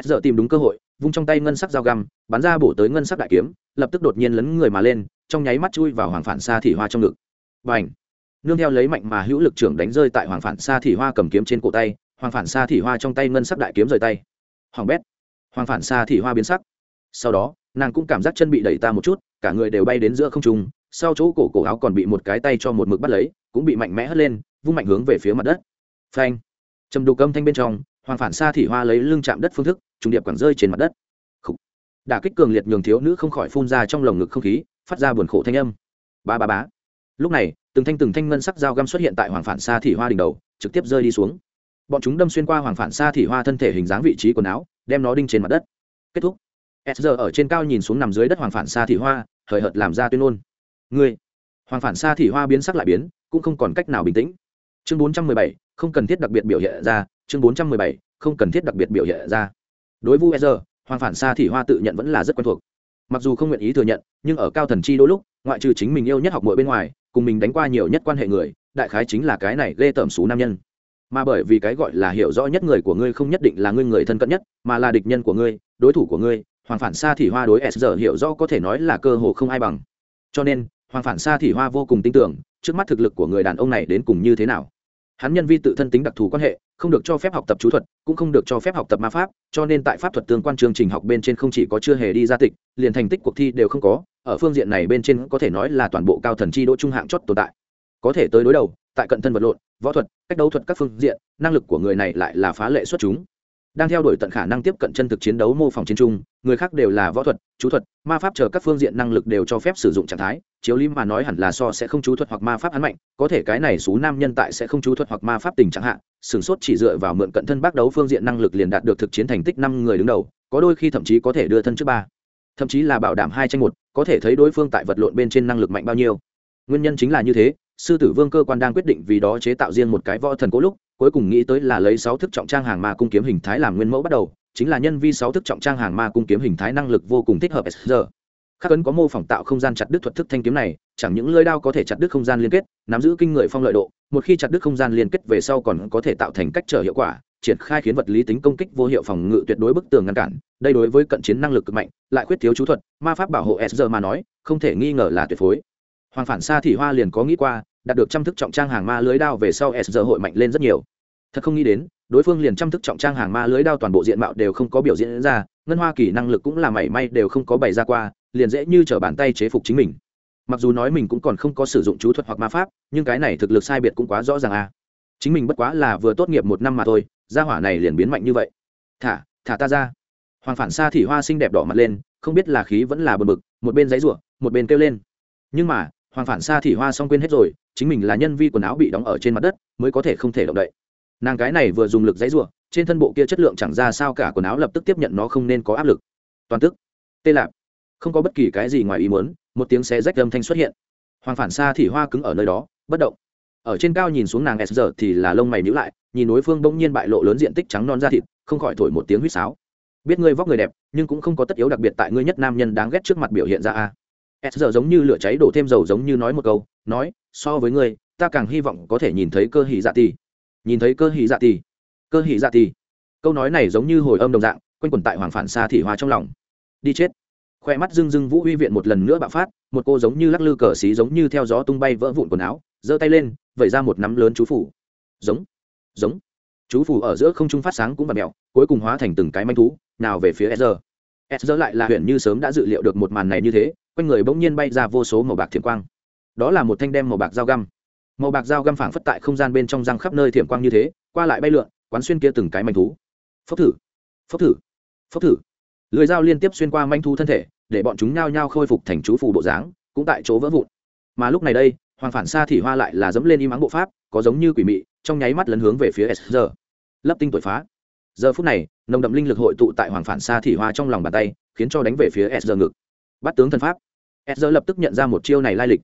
S giờ tìm đúng cơ hội, vung trong tay ngân sắc dao găm, bắn ra bổ tới ngân sắc đại kiếm, lập tức đột nhiên lấn người mà lên, trong nháy mắt chui vào hoàng phản xa thì hoa trong ngực. Và ảnh nương theo lấy mạnh mà hữu lực trưởng đánh rơi tại hoàng phản xa thì hoa cầm kiếm trên cổ tay, hoàng phản xa thì hoa trong tay ngân sắc đại kiếm rời tay. Hoàng bét! Hoàng phản xa thì hoa biến sắc sau đó, nàng cũng cảm giác chân bị đẩy ta một chút, cả người đều bay đến giữa không trung, sau chỗ cổ cổ áo còn bị một cái tay cho một mực bắt lấy, cũng bị mạnh mẽ hất lên, vung mạnh hướng về phía mặt đất. Phanh! Trầm đục âm thanh bên trong, hoàng phản xa thị hoa lấy lưng chạm đất phương thức, trùng điệp quẳng rơi trên mặt đất. Khủ. đả kích cường liệt nhường thiếu nữ không khỏi phun ra trong lồng ngực không khí, phát ra buồn khổ thanh âm. Ba ba bá lúc này, từng thanh từng thanh ngân sắc dao găm xuất hiện tại hoàng phản xa thị hoa đỉnh đầu, trực tiếp rơi đi xuống. Bọn chúng đâm xuyên qua hoàng phản xa thị hoa thân thể hình dáng vị trí quần áo, đem nó đinh trên mặt đất. Kết thúc s giờ ở trên cao nhìn xuống nằm dưới đất hoàng phản xa thị hoa, hời hợt làm ra tuyên ngôn. Ngươi, hoàng phản xa thị hoa biến sắc lại biến, cũng không còn cách nào bình tĩnh. Chương bốn trăm mười bảy, không cần thiết đặc biệt biểu hiện ra. Chương bốn trăm mười bảy, không cần thiết đặc biệt biểu hiện ra. Đối với giờ, hoàng phản xa thị hoa tự nhận vẫn là rất quen thuộc. Mặc dù không nguyện ý thừa nhận, nhưng ở cao thần chi đôi lúc, ngoại trừ chính mình yêu nhất học mỗi bên ngoài, cùng mình đánh qua nhiều nhất quan hệ người, đại khái chính là cái này ghê tởm xú nam nhân. Mà bởi vì cái gọi là hiểu rõ nhất người của ngươi không nhất định là ngươi người thân cận nhất, mà là địch nhân của ngươi, đối thủ của ngươi hoàng phản xa thì hoa đối s giờ hiểu rõ có thể nói là cơ hồ không ai bằng. Cho nên, hoàng phản xa thì hoa vô cùng tin tưởng, trước mắt thực lực của người đàn ông này đến cùng như thế nào. Hắn nhân vi tự thân tính đặc thù quan hệ, không được cho phép học tập chú thuật, cũng không được cho phép học tập ma pháp, cho nên tại pháp thuật tương quan chương trình học bên trên không chỉ có chưa hề đi ra tịch, liền thành tích cuộc thi đều không có, ở phương diện này bên trên có thể nói là toàn bộ cao thần chi đỗ trung hạng chót tồn tại. Có thể tới đối đầu, tại cận thân vật lộn, võ thuật, cách đấu thuật các phương diện, năng lực của người này lại là phá lệ xuất chúng đang theo đuổi tận khả năng tiếp cận chân thực chiến đấu mô phỏng chiến trung, người khác đều là võ thuật, chú thuật, ma pháp chờ các phương diện năng lực đều cho phép sử dụng trạng thái. Chiếu lim mà nói hẳn là so sẽ không chú thuật hoặc ma pháp hắn mạnh, có thể cái này xú nam nhân tại sẽ không chú thuật hoặc ma pháp tình trạng hạn sửng sốt chỉ dựa vào mượn cận thân bác đấu phương diện năng lực liền đạt được thực chiến thành tích năm người đứng đầu, có đôi khi thậm chí có thể đưa thân trước ba. Thậm chí là bảo đảm hai tranh một, có thể thấy đối phương tại vật lộn bên trên năng lực mạnh bao nhiêu. Nguyên nhân chính là như thế, sư tử vương cơ quan đang quyết định vì đó chế tạo riêng một cái võ thần cố lúc cuối cùng nghĩ tới là lấy sáu thức trọng trang hàng ma cung kiếm hình thái làm nguyên mẫu bắt đầu, chính là nhân vi sáu thức trọng trang hàng ma cung kiếm hình thái năng lực vô cùng thích hợp giờ khắc ấn có mô phỏng tạo không gian chặt đứt thuật thức thanh kiếm này, chẳng những lưỡi đao có thể chặt đứt không gian liên kết, nắm giữ kinh người phong lợi độ, một khi chặt đứt không gian liên kết về sau còn có thể tạo thành cách trở hiệu quả, triển khai khiến vật lý tính công kích vô hiệu phòng ngự tuyệt đối bức tường ngăn cản, đây đối với cận chiến năng lực cực mạnh, lại khuyết thiếu chú thuật, ma pháp bảo hộ s mà nói, không thể nghi ngờ là tuyệt phối. Hoàng phản xa thì hoa liền có nghĩ qua đạt được trăm thức trọng trang hàng ma lưới đao về sau s hội mạnh lên rất nhiều. Thật không nghĩ đến, đối phương liền trăm thức trọng trang hàng ma lưới đao toàn bộ diện mạo đều không có biểu diễn ra, ngân hoa kỳ năng lực cũng là mảy may đều không có bày ra qua, liền dễ như t bàn tay chế phục chính mình. Mặc dù nói mình cũng còn không có sử dụng chú thuật hoặc ma pháp, nhưng cái này thực lực sai biệt cũng quá rõ ràng à. Chính mình bất quá là vừa tốt nghiệp một năm mà thôi, gia hỏa này liền biến mạnh như vậy. Thả thả ta ra. Hoàng phản xa thì hoa xinh đẹp đỏ mặt lên, không biết là khí vẫn là bờ bực, một bên giấy ruộng một bên kêu lên. Nhưng mà, hoàng phản xa thì hoa xong quên hết rồi chính mình là nhân vi quần áo bị đóng ở trên mặt đất, mới có thể không thể động đậy. Nàng cái này vừa dùng lực giấy ruộng trên thân bộ kia chất lượng chẳng ra sao cả quần áo lập tức tiếp nhận nó không nên có áp lực. Toàn tức. Tê lạp. Không có bất kỳ cái gì ngoài ý muốn, một tiếng xe rách âm thanh xuất hiện. Hoàng phản xa thì hoa cứng ở nơi đó, bất động. Ở trên cao nhìn xuống nàng s giờ thì là lông mày nhữ lại, nhìn đối phương bỗng nhiên bại lộ lớn diện tích trắng non da thịt, không khỏi thổi một tiếng huýt sáo. Biết ngươi vóc người đẹp, nhưng cũng không có tất yếu đặc biệt tại ngươi nhất nam nhân đáng ghét trước mặt biểu hiện ra a s giờ giống như lửa cháy đổ thêm dầu giống như nói một câu, nói, so với ngươi, ta càng hy vọng có thể nhìn thấy cơ hỉ dạ tì. Nhìn thấy cơ hỉ dạ tì. Cơ hỉ dạ tì. Câu nói này giống như hồi âm đồng dạng, quanh quẩn tại hoàng phản xa thị hoa trong lòng. Đi chết. Khoe mắt dưng dưng vũ uy viện một lần nữa bạo phát, một cô giống như lắc lư cờ xí giống như theo gió tung bay vỡ vụn quần áo, giơ tay lên, vẩy ra một nắm lớn chú phủ. Giống. Giống. Chú phủ ở giữa không trung phát sáng cũng và mẹo cuối cùng hóa thành từng cái manh thú, nào về phía s giờ lại là huyện như sớm đã dự liệu được một màn này như thế, quanh người bỗng nhiên bay ra vô số màu bạc thiểm quang. Đó là một thanh đem màu bạc dao găm. Màu bạc dao găm phảng phất tại không gian bên trong răng khắp nơi thiểm quang như thế, qua lại bay lượn, quán xuyên kia từng cái manh thú. Phốc thử phốc thử phốc thử. Lưới dao liên tiếp xuyên qua manh thú thân thể, để bọn chúng nhao nhao khôi phục thành chú phù bộ dáng, cũng tại chỗ vỡ vụn. Mà lúc này đây, hoàng phản xa thì hoa lại là dẫm lên im ắng bộ pháp, có giống như quỷ mị, trong nháy mắt lấn hướng về phía s giờ. Lấp tinh tuổi phá. Giờ phút này nồng đậm linh lực hội tụ tại hoàng phản xa thị hoa trong lòng bàn tay, khiến cho đánh về phía s giờ ngực. Bắt tướng thần pháp. S giờ lập tức nhận ra một chiêu này lai lịch.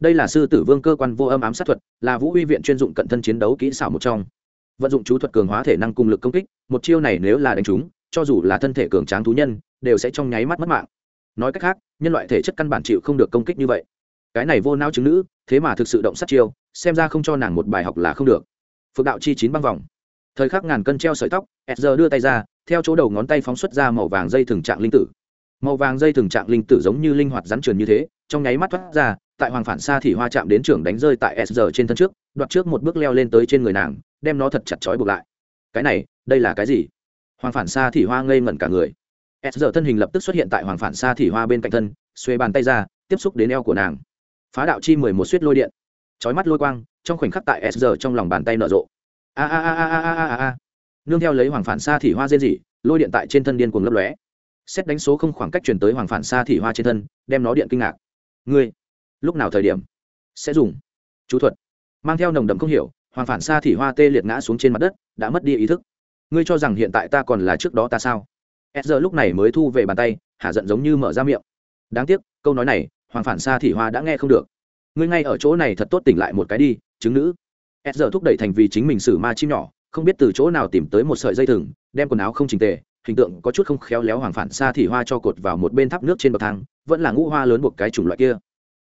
Đây là sư tử vương cơ quan vô âm ám sát thuật, là vũ uy viện chuyên dụng cận thân chiến đấu kỹ xảo một trong. Vận dụng chú thuật cường hóa thể năng cùng lực công kích, một chiêu này nếu là đánh trúng, cho dù là thân thể cường tráng thú nhân, đều sẽ trong nháy mắt mất mạng. Nói cách khác, nhân loại thể chất căn bản chịu không được công kích như vậy. Cái này vô nao chứng nữ, thế mà thực sự động sát chiêu, xem ra không cho nàng một bài học là không được. Phượng đạo chi chín băng vòng thời khắc ngàn cân treo sợi tóc edger đưa tay ra, theo chỗ đầu ngón tay phóng xuất ra màu vàng dây thừng trạng linh tử. Màu vàng dây thừng trạng linh tử giống như linh hoạt rắn truyền như thế, trong nháy mắt thoát ra, tại hoàng phản xa thì hoa chạm đến trưởng đánh rơi tại s trên thân trước, đoạt trước một bước leo lên tới trên người nàng, đem nó thật chặt chói buộc lại. Cái này, đây là cái gì? Hoàng phản xa thì hoa ngây ngẩn cả người. S thân hình lập tức xuất hiện tại hoàng phản xa thì hoa bên cạnh thân, xuê bàn tay ra, tiếp xúc đến eo của nàng. Phá đạo chi mười một suýt lôi điện. Chói mắt lôi quang, trong khoảnh khắc tại sr trong lòng bàn tay nở rộ a a a a a a a nương theo lấy hoàng phản xa thì hoa dên dị lôi điện tại trên thân điên cuồng lấp lóe. Xét đánh số không khoảng cách chuyển tới hoàng phản xa thì hoa trên thân, đem nó điện kinh ngạc. Ngươi, lúc nào thời điểm sẽ dùng? Chú thuật. Mang theo nồng đậm không hiểu, hoàng phản xa thì hoa tê liệt ngã xuống trên mặt đất, đã mất đi ý thức. Ngươi cho rằng hiện tại ta còn là trước đó ta sao? S giờ lúc này mới thu về bàn tay hạ giận giống như mở ra miệng. Đáng tiếc, câu nói này, hoàng phản xa thì hoa đã nghe không được. Ngươi ngay ở chỗ này thật tốt tỉnh lại một cái đi, chứng nữ s giờ thúc đẩy thành vì chính mình xử ma chim nhỏ, không biết từ chỗ nào tìm tới một sợi dây thừng, đem quần áo không trình tề, hình tượng có chút không khéo léo hoàng phản xa thì hoa cho cột vào một bên tháp nước trên bậc thang, vẫn là ngũ hoa lớn buộc cái chủng loại kia.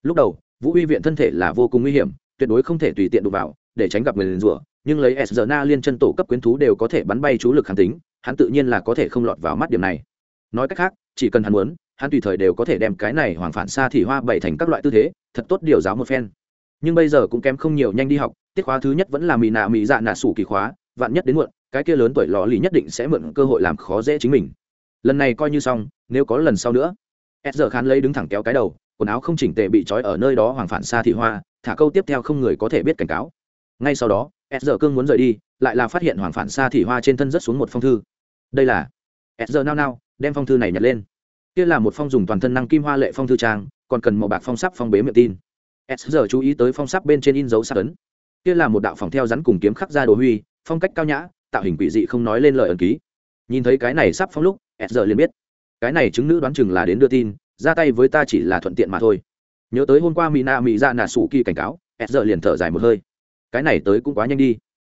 Lúc đầu, vũ uy viện thân thể là vô cùng nguy hiểm, tuyệt đối không thể tùy tiện đụng vào, để tránh gặp người liền rủa, nhưng lấy s giờ na liên chân tổ cấp quyến thú đều có thể bắn bay chú lực kháng tính, hắn tự nhiên là có thể không lọt vào mắt điểm này. Nói cách khác, chỉ cần hắn muốn, hắn tùy thời đều có thể đem cái này hoàng phản xa thì hoa bày thành các loại tư thế, thật tốt điều giáo một phen nhưng bây giờ cũng kém không nhiều nhanh đi học, tiết khóa thứ nhất vẫn là mì nạ mì dạ nạ sủ kỳ khóa, vạn nhất đến muộn, cái kia lớn tuổi lò lì nhất định sẽ mượn cơ hội làm khó dễ chính mình. Lần này coi như xong, nếu có lần sau nữa. S giờ khán lấy đứng thẳng kéo cái đầu, quần áo không chỉnh tề bị trói ở nơi đó hoàng phản xa thị hoa, thả câu tiếp theo không người có thể biết cảnh cáo. Ngay sau đó s giờ cương muốn rời đi, lại là phát hiện hoàng phản xa thị hoa trên thân rất xuống một phong thư. Đây là s giờ nao nao, đem phong thư này nhặt lên. Kia là một phong dùng toàn thân năng kim hoa lệ phong thư trang, còn cần màu bạc phong sắp phong bế miệng tin s giờ chú ý tới phong sắc bên trên in dấu sắc ấn. Kia là một đạo phòng theo rắn cùng kiếm khắc ra đồ huy, phong cách cao nhã, tạo hình quỷ dị không nói lên lời ẩn ký. Nhìn thấy cái này sắp phong lúc, s giờ liền biết. Cái này chứng nữ đoán chừng là đến đưa tin, ra tay với ta chỉ là thuận tiện mà thôi. Nhớ tới hôm qua mỹ na mỹ ra dạ nà sủ kỳ cảnh cáo, s giờ liền thở dài một hơi. Cái này tới cũng quá nhanh đi.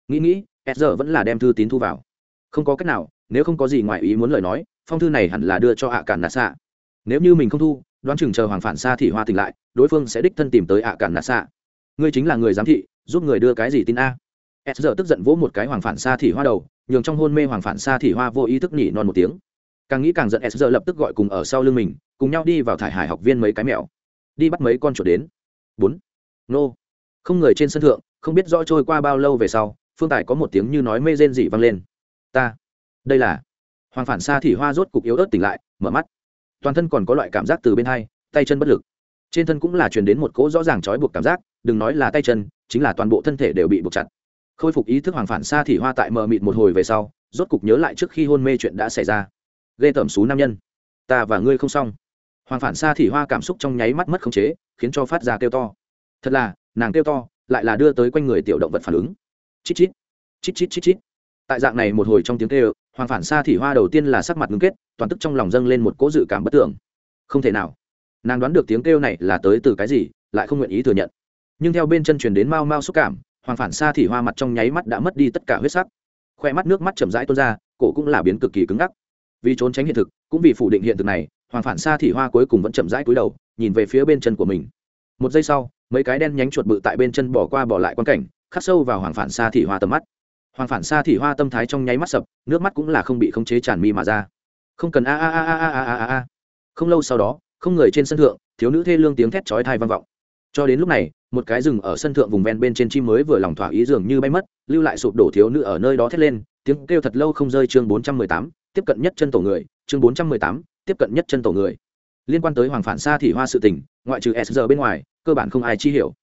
Nghĩ nghĩ, s giờ vẫn là đem thư tín thu vào. Không có cách nào, nếu không có gì ngoài ý muốn lời nói, phong thư này hẳn là đưa cho hạ cản nà xạ nếu như mình không thu đoán chừng chờ hoàng phản xa thị hoa tỉnh lại, đối phương sẽ đích thân tìm tới ạ cản nà xạ ngươi chính là người giám thị, giúp người đưa cái gì tin a? S giờ tức giận vỗ một cái hoàng phản xa thị hoa đầu, nhường trong hôn mê hoàng phản xa thị hoa vô ý thức nhỉ non một tiếng. Càng nghĩ càng giận s giờ lập tức gọi cùng ở sau lưng mình, cùng nhau đi vào thải hải học viên mấy cái mèo đi bắt mấy con chuột đến. Bốn. Nô. Không người trên sân thượng, không biết rõ trôi qua bao lâu về sau, phương tài có một tiếng như nói mê rên dị vang lên. Ta. Đây là. Hoàng phản xa thị hoa rốt cục yếu ớt tỉnh lại, mở mắt toàn thân còn có loại cảm giác từ bên hai, tay chân bất lực. Trên thân cũng là truyền đến một cỗ rõ ràng trói buộc cảm giác, đừng nói là tay chân, chính là toàn bộ thân thể đều bị buộc chặt. Khôi phục ý thức hoàng phản xa thì hoa tại mờ mịt một hồi về sau, rốt cục nhớ lại trước khi hôn mê chuyện đã xảy ra. Ghê tởm xú nam nhân. Ta và ngươi không xong. Hoàng phản xa thì hoa cảm xúc trong nháy mắt mất khống chế, khiến cho phát ra kêu to. Thật là, nàng kêu to, lại là đưa tới quanh người tiểu động vật phản ứng. Chít chít. Chít chít chít chít. Tại dạng này một hồi trong tiếng kêu hoàng phản xa thì hoa đầu tiên là sắc mặt ngưng kết, toàn tức trong lòng dâng lên một cỗ dự cảm bất tưởng. Không thể nào. Nàng đoán được tiếng kêu này là tới từ cái gì, lại không nguyện ý thừa nhận. Nhưng theo bên chân truyền đến mau mau xúc cảm, hoàng phản xa thì hoa mặt trong nháy mắt đã mất đi tất cả huyết sắc. Khoe mắt nước mắt chậm rãi tuôn ra, cổ cũng là biến cực kỳ cứng ngắc. Vì trốn tránh hiện thực, cũng vì phủ định hiện thực này, hoàng phản xa thì hoa cuối cùng vẫn chậm rãi cúi đầu, nhìn về phía bên chân của mình. Một giây sau, mấy cái đen nhánh chuột bự tại bên chân bỏ qua bỏ lại quan cảnh, khắc sâu vào hoàng phản xa thì hoa tầm mắt hoàng phản xa thì hoa tâm thái trong nháy mắt sập, nước mắt cũng là không bị khống chế tràn mi mà ra. Không cần a a a a a a a a. không lâu sau đó, không người trên sân thượng, thiếu nữ thê lương tiếng thét chói thai vang vọng. Cho đến lúc này, một cái rừng ở sân thượng vùng ven bên trên chim mới vừa lòng thỏa ý dường như bay mất, lưu lại sụp đổ thiếu nữ ở nơi đó thét lên, tiếng kêu thật lâu không rơi chương bốn trăm mười tám, tiếp cận nhất chân tổ người, chương bốn trăm mười tám, tiếp cận nhất chân tổ người. Liên quan tới hoàng phản xa thì hoa sự tình, ngoại trừ sr bên ngoài, cơ bản không ai chi hiểu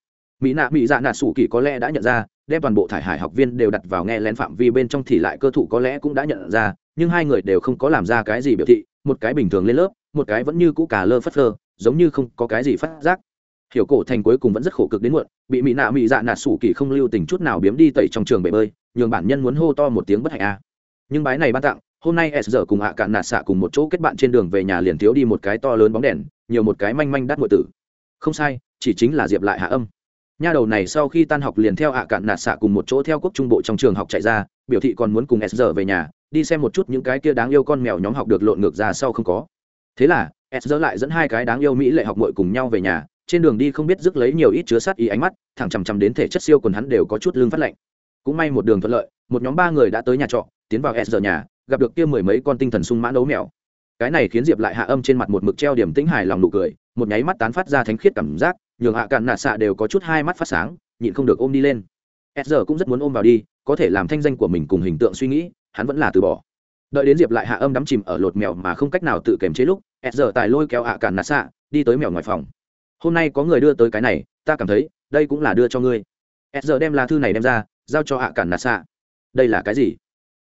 mỹ nạ mỹ dạ nạ sủ kỳ có lẽ đã nhận ra, đem toàn bộ thải hải học viên đều đặt vào nghe lén phạm vi bên trong thì lại cơ thủ có lẽ cũng đã nhận ra, nhưng hai người đều không có làm ra cái gì biểu thị, một cái bình thường lên lớp, một cái vẫn như cũ cả lơ phất lơ giống như không có cái gì phát giác. Hiểu cổ thành cuối cùng vẫn rất khổ cực đến muộn, bị mỹ nạ mỹ dạ nạt sủ kỳ không lưu tình chút nào biếm đi tẩy trong trường bể bơi, nhường bản nhân muốn hô to một tiếng bất hạnh a. Nhưng bái này ban tặng, hôm nay s giờ cùng hạ cạn nạt xạ cùng một chỗ kết bạn trên đường về nhà liền thiếu đi một cái to lớn bóng đèn, nhiều một cái manh manh đắt ngội tử. Không sai, chỉ chính là diệp lại hạ âm nha đầu này sau khi tan học liền theo hạ cạn nạt xạ cùng một chỗ theo quốc trung bộ trong trường học chạy ra, biểu thị còn muốn cùng s giờ về nhà, đi xem một chút những cái kia đáng yêu con mèo nhóm học được lộn ngược ra sau không có. Thế là, s giờ lại dẫn hai cái đáng yêu mỹ lệ học mội cùng nhau về nhà, trên đường đi không biết rước lấy nhiều ít chứa sát ý ánh mắt, thẳng chằm chằm đến thể chất siêu quần hắn đều có chút lương phát lạnh. Cũng may một đường thuận lợi, một nhóm ba người đã tới nhà trọ, tiến vào s giờ nhà, gặp được kia mười mấy con tinh thần sung mãn đấu mèo. Cái này khiến diệp lại hạ âm trên mặt một mực treo điểm tĩnh hài lòng nụ cười, một nháy mắt tán phát ra thánh khiết cảm giác nhường hạ cạn nạ xạ đều có chút hai mắt phát sáng, nhịn không được ôm đi lên. S giờ cũng rất muốn ôm vào đi, có thể làm thanh danh của mình cùng hình tượng suy nghĩ, hắn vẫn là từ bỏ. Đợi đến diệp lại hạ âm đắm chìm ở lột mèo mà không cách nào tự kiềm chế lúc s giờ tài lôi kéo hạ cạn nạ xạ, đi tới mèo ngoài phòng. Hôm nay có người đưa tới cái này, ta cảm thấy, đây cũng là đưa cho ngươi. S giờ đem lá thư này đem ra, giao cho hạ cạn nạ xạ. Đây là cái gì?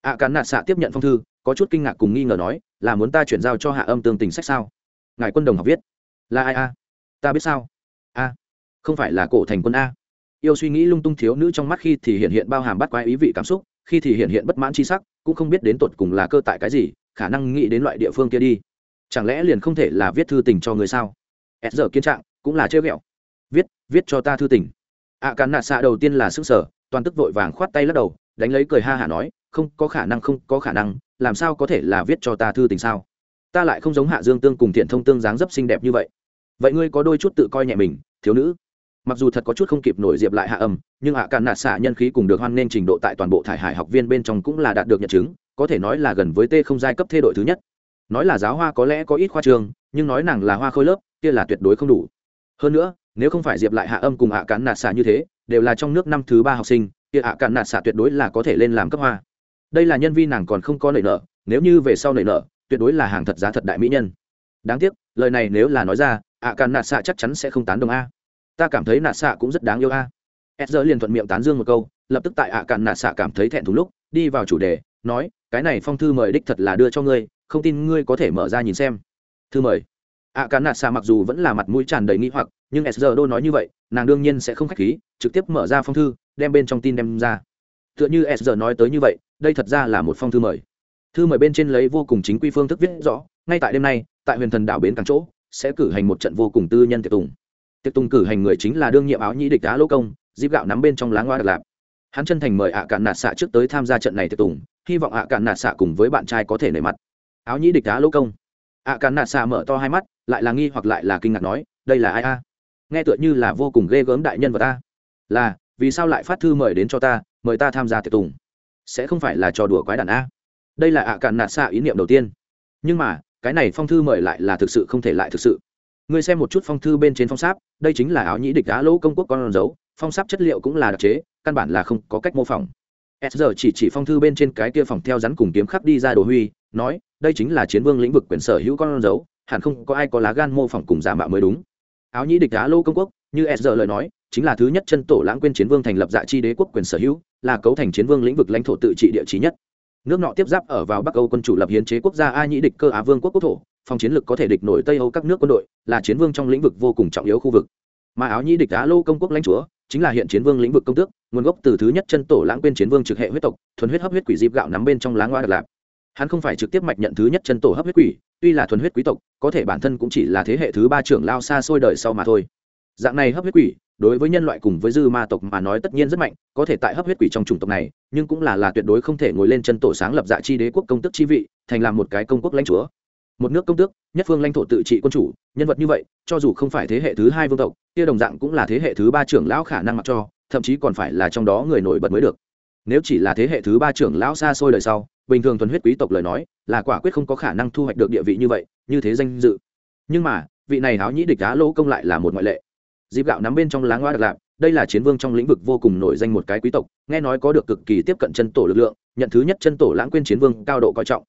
Hạ cạn nạ xạ tiếp nhận phong thư, có chút kinh ngạc cùng nghi ngờ nói, là muốn ta chuyển giao cho hạ âm tương tình sách sao? Ngài quân đồng học viết. Là ai a? Ta biết sao? A không phải là cổ thành quân a. Yêu suy nghĩ lung tung thiếu nữ trong mắt khi thì hiện hiện bao hàm bắt quái ý vị cảm xúc khi thì hiện hiện bất mãn c h i sắc cũng không biết đến tột cùng là cơ tại cái gì khả năng nghĩ đến loại địa phương kia đi. Chẳng lẽ liền không thể là viết thư tình cho người sao? S giờ kiên trạng cũng là chơi ghẹo. Viết viết cho ta thư tình. Ạ à, cắn nạ xạ đầu tiên là sức sở toàn tức vội vàng khoát tay lắc đầu đánh lấy cười ha hả nói không có khả năng không có khả năng làm sao có thể là viết cho ta thư tình sao? Ta lại không giống hạ dương tương cùng thiện thông tương dáng dấp xinh đẹp như vậy vậy ngươi có đôi chút tự coi nhẹ mình thiếu nữ. Mặc dù thật có chút không kịp nổi diệp lại hạ âm nhưng hạ càn nạt xạ nhân khí cùng được hoan nên trình độ tại toàn bộ thải hải học viên bên trong cũng là đạt được nhận chứng có thể nói là gần với t không giai cấp thê đội thứ nhất. Nói là giáo hoa có lẽ có ít khoa trường nhưng nói nàng là hoa khôi lớp kia là tuyệt đối không đủ. Hơn nữa nếu không phải diệp lại hạ âm cùng hạ Càn nạt xạ như thế đều là trong nước năm thứ ba học sinh kia hạ Càn nạt xạ tuyệt đối là có thể lên làm cấp hoa. Đây là nhân vi nàng còn không có nợ nở, nếu như về sau nảy nợ tuyệt đối là hàng thật giá thật đại mỹ nhân. Đáng tiếc lời này nếu là nói ra ạ càn nạt xạ chắc chắn sẽ không tán đồng a. Ta cảm thấy nạt xạ cũng rất đáng yêu a. S giờ liền thuận miệng tán dương một câu, lập tức tại ạ càn nạt xạ cảm thấy thẹn thùng lúc, đi vào chủ đề, nói, cái này phong thư mời đích thật là đưa cho ngươi, không tin ngươi có thể mở ra nhìn xem. Thư mời? ạ càn nạt xạ mặc dù vẫn là mặt mũi tràn đầy nghi hoặc, nhưng s giờ đô nói như vậy, nàng đương nhiên sẽ không k h á c h khí, trực tiếp mở ra phong thư, đem bên trong tin đem ra. Tựa như s giờ nói tới như vậy, đây thật ra là một phong thư mời. Thư mời bên trên lấy vô cùng chính quy phương thức viết rõ, ngay tại đêm nay, tại huyền thần đảo bến càng chỗ sẽ cử hành một trận vô cùng tư nhân tiệc tùng. Tiệc tùng cử hành người chính là đương nhiệm áo nhĩ địch đá lỗ công, dịp gạo nắm bên trong lá ngoa đặc lạp hắn chân thành mời ạ cạn nạt xạ trước tới tham gia trận này tiệc tùng, hy vọng ạ cạn nạt xạ cùng với bạn trai có thể nảy mặt. Áo nhĩ địch đá lỗ công. ạ cạn nạt xạ mở to hai mắt, lại là nghi hoặc lại là kinh ngạc nói, đây là ai a? Nghe tựa như là vô cùng ghê gớm đại nhân vật ta là, vì sao lại phát thư mời đến cho ta, mời ta tham gia tiệc tùng? Sẽ không phải là trò đùa quái đàn a? Đây là ạ cạn nạt xạ ý niệm đầu tiên. Nhưng mà cái này phong thư mời lại là thực sự không thể lại thực sự. Ngươi xem một chút phong thư bên trên phong sáp, đây chính là áo nhĩ địch đá lỗ công quốc con dấu, phong sáp chất liệu cũng là đặc chế, căn bản là không có cách mô phỏng. S giờ chỉ chỉ phong thư bên trên cái kia phòng theo rắn cùng kiếm khắc đi ra đồ huy, nói, đây chính là chiến vương lĩnh vực quyền sở hữu con dấu, hẳn không có ai có lá gan mô phỏng cùng giả mạo mới đúng. Áo nhĩ địch đá lô công quốc, như s giờ lời nói, chính là thứ nhất chân tổ lãng quên chiến vương thành lập dạ chi đế quốc quyền sở hữu, là cấu thành chiến vương lĩnh vực lãnh thổ tự trị địa trí nhất nước nọ tiếp giáp ở vào bắc âu quân chủ lập hiến chế quốc gia a nhĩ địch cơ á vương quốc quốc thổ phòng chiến lược có thể địch nổi tây âu các nước quân đội, là chiến vương trong lĩnh vực vô cùng trọng yếu khu vực. Mà áo nhĩ địch á lô công quốc lãnh chúa, chính là hiện chiến vương lĩnh vực công tước, nguồn gốc từ thứ nhất chân tổ lãng quên chiến vương trực hệ huyết tộc, thuần huyết hấp huyết quỷ dịp gạo nắm bên trong láng hoa đặc lạp hắn không phải trực tiếp mạch nhận thứ nhất chân tổ hấp huyết quỷ, tuy là thuần huyết quý tộc, có thể bản thân cũng chỉ là thế hệ thứ ba trưởng lao xa xôi đời sau mà thôi. Dạng này hấp huyết quỷ đối với nhân loại cùng với dư ma tộc mà nói tất nhiên rất mạnh, có thể tại hấp huyết quỷ trong chủng tộc này, nhưng cũng là là tuyệt đối không thể ngồi lên chân tổ sáng lập dạ chi đế quốc công tức chi vị, thành làm một cái công quốc lãnh chúa. Một nước công tước, nhất phương lãnh thổ tự trị quân chủ, nhân vật như vậy, cho dù không phải thế hệ thứ hai vương tộc, kia đồng dạng cũng là thế hệ thứ ba trưởng lão khả năng mặc cho, thậm chí còn phải là trong đó người nổi bật mới được. Nếu chỉ là thế hệ thứ ba trưởng lão xa xôi đời sau, bình thường thuần huyết quý tộc lời nói, là quả quyết không có khả năng thu hoạch được địa vị như vậy, như thế danh dự. Nhưng mà, vị này áo nhĩ địch đá lỗ công lại là một ngoại lệ dịp gạo nắm bên trong láng ngoa đặc lạp, đây là chiến vương trong lĩnh vực vô cùng nổi danh một cái quý tộc, nghe nói có được cực kỳ tiếp cận chân tổ lực lượng, nhận thứ nhất chân tổ lãng quên chiến vương cao độ coi trọng.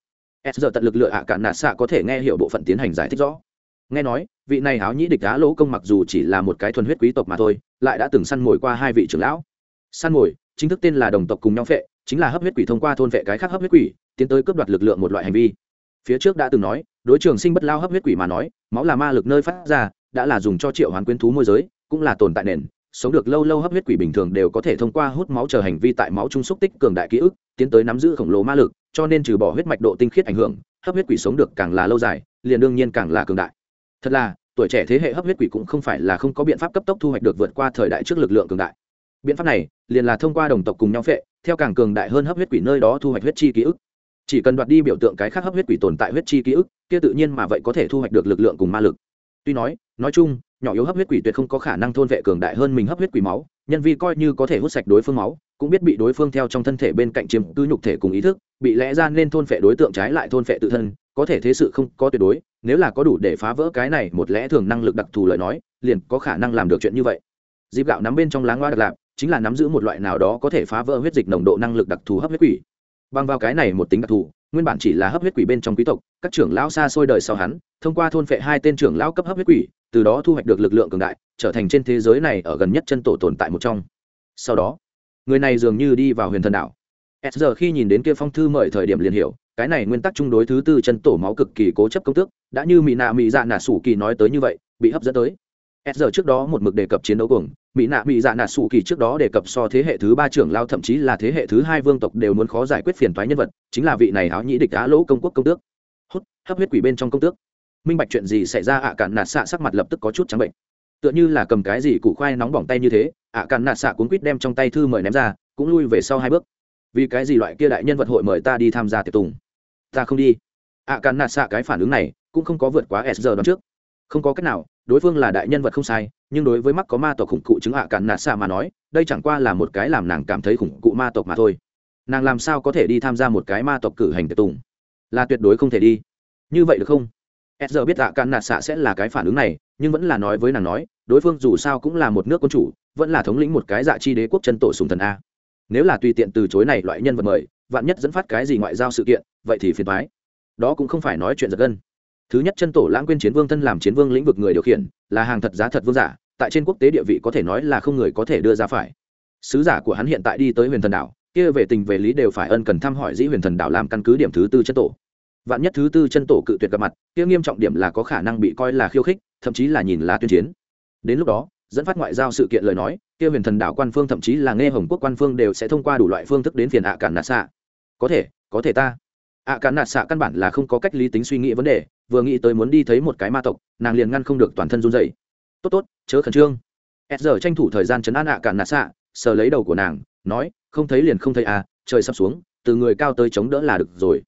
S giờ tận lực lựa ạ cả nạ xạ có thể nghe hiểu bộ phận tiến hành giải thích rõ. Nghe nói, vị này áo nhĩ địch á lỗ công mặc dù chỉ là một cái thuần huyết quý tộc mà thôi, lại đã từng săn mồi qua hai vị trưởng lão. Săn mồi, chính thức tên là đồng tộc cùng nhau phệ, chính là hấp huyết quỷ thông qua thôn vệ cái khác hấp huyết quỷ, tiến tới cướp đoạt lực lượng một loại hành vi. Phía trước đã từng nói, đối trường sinh bất lao hấp huyết quỷ mà nói, máu là ma lực nơi phát ra, đã là dùng cho triệu hoán quyến thú môi giới cũng là tồn tại nền, sống được lâu lâu hấp huyết quỷ bình thường đều có thể thông qua hút máu chờ hành vi tại máu trung xúc tích cường đại ký ức, tiến tới nắm giữ khổng lồ ma lực, cho nên trừ bỏ huyết mạch độ tinh khiết ảnh hưởng, hấp huyết quỷ sống được càng là lâu dài, liền đương nhiên càng là cường đại. Thật là, tuổi trẻ thế hệ hấp huyết quỷ cũng không phải là không có biện pháp cấp tốc thu hoạch được vượt qua thời đại trước lực lượng cường đại. Biện pháp này, liền là thông qua đồng tộc cùng nhau phệ, theo càng cường đại hơn hấp huyết quỷ nơi đó thu hoạch huyết chi ký ức. Chỉ cần đoạt đi biểu tượng cái khác hấp huyết quỷ tồn tại huyết chi ký ức, kia tự nhiên mà vậy có thể thu hoạch được lực lượng cùng ma lực. Tuy nói nói chung nhỏ yếu hấp huyết quỷ tuyệt không có khả năng thôn vệ cường đại hơn mình hấp huyết quỷ máu, nhân vi coi như có thể hút sạch đối phương máu, cũng biết bị đối phương theo trong thân thể bên cạnh chiếm cứ nhục thể cùng ý thức, bị lẽ ra nên thôn phệ đối tượng trái lại thôn phệ tự thân, có thể thế sự không có tuyệt đối, nếu là có đủ để phá vỡ cái này một lẽ thường năng lực đặc thù lời nói, liền có khả năng làm được chuyện như vậy. Dịp gạo nắm bên trong láng hoa đặc lạp, chính là nắm giữ một loại nào đó có thể phá vỡ huyết dịch nồng độ năng lực đặc thù hấp huyết quỷ. Bằng vào cái này một tính đặc thù, nguyên bản chỉ là hấp huyết quỷ bên trong quý tộc, các trưởng lão xa xôi đời sau hắn, thông qua thôn phệ hai tên trưởng lão cấp hấp huyết quỷ từ đó thu hoạch được lực lượng cường đại, trở thành trên thế giới này ở gần nhất chân tổ tồn tại một trong. Sau đó, người này dường như đi vào huyền thần đảo. S giờ khi nhìn đến kia phong thư mời thời điểm liền hiểu, cái này nguyên tắc chung đối thứ tư chân tổ máu cực kỳ cố chấp công tước, đã như mỹ nạ mỹ dạ nạ sủ kỳ nói tới như vậy, bị hấp dẫn tới. S giờ trước đó một mực đề cập chiến đấu cùng mỹ nạ mỹ dạ nạ sủ kỳ trước đó đề cập so thế hệ thứ ba trưởng lao thậm chí là thế hệ thứ hai vương tộc đều muốn khó giải quyết phiền thoái nhân vật, chính là vị này áo nhĩ địch á lỗ công quốc công tước. Hút, hấp huyết quỷ bên trong công tước minh bạch chuyện gì xảy ra ạ cạn nạt xạ sắc mặt lập tức có chút trắng bệnh. Tựa như là cầm cái gì củ khoai nóng bỏng tay như thế, ạ cạn nạt xạ cuốn quýt đem trong tay thư mời ném ra, cũng lui về sau hai bước. Vì cái gì loại kia đại nhân vật hội mời ta đi tham gia tiệc tùng? Ta không đi. Ạ cạn nạt xạ cái phản ứng này cũng không có vượt quá s giờ đón trước. Không có cách nào, đối phương là đại nhân vật không sai, nhưng đối với mắc có ma tộc khủng cụ chứng ạ cạn nạt xạ mà nói, đây chẳng qua là một cái làm nàng cảm thấy khủng cụ ma tộc mà thôi. Nàng làm sao có thể đi tham gia một cái ma tộc cử hành tiệc tùng? Là tuyệt đối không thể đi. Như vậy được không? S giờ biết tạ cạn nạt xạ sẽ là cái phản ứng này, nhưng vẫn là nói với nàng nói, đối phương dù sao cũng là một nước quân chủ, vẫn là thống lĩnh một cái dạ chi đế quốc chân tổ sùng thần a. Nếu là tùy tiện từ chối này loại nhân vật mời, vạn nhất dẫn phát cái gì ngoại giao sự kiện, vậy thì phiền thoái đó cũng không phải nói chuyện giật gân. Thứ nhất chân tổ lãng quên chiến vương thân làm chiến vương lĩnh vực người điều khiển, là hàng thật giá thật vương giả, tại trên quốc tế địa vị có thể nói là không người có thể đưa ra phải. Sứ giả của hắn hiện tại đi tới huyền thần đảo, kia về tình về lý đều phải ân cần thăm hỏi dĩ huyền thần đảo làm căn cứ điểm thứ tư chân tổ vạn nhất thứ tư chân tổ cự tuyệt gặp mặt, kia nghiêm trọng điểm là có khả năng bị coi là khiêu khích, thậm chí là nhìn lá tuyên chiến. Đến lúc đó, dẫn phát ngoại giao sự kiện lời nói, kia huyền thần đảo quan phương thậm chí là nghe hồng quốc quan phương đều sẽ thông qua đủ loại phương thức đến phiền ạ cản nạ xạ có thể có thể ta. Ạ cản nạ xạ căn bản là không có cách lý tính suy nghĩ vấn đề, vừa nghĩ tới muốn đi thấy một cái ma tộc, nàng liền ngăn không được toàn thân run dậy tốt tốt, chớ khẩn trương. S giờ tranh thủ thời gian chấn an ạ cản nạ xạ sờ lấy đầu của nàng, nói, không thấy liền không thấy à trời sắp xuống, từ người cao tới chống đỡ là được rồi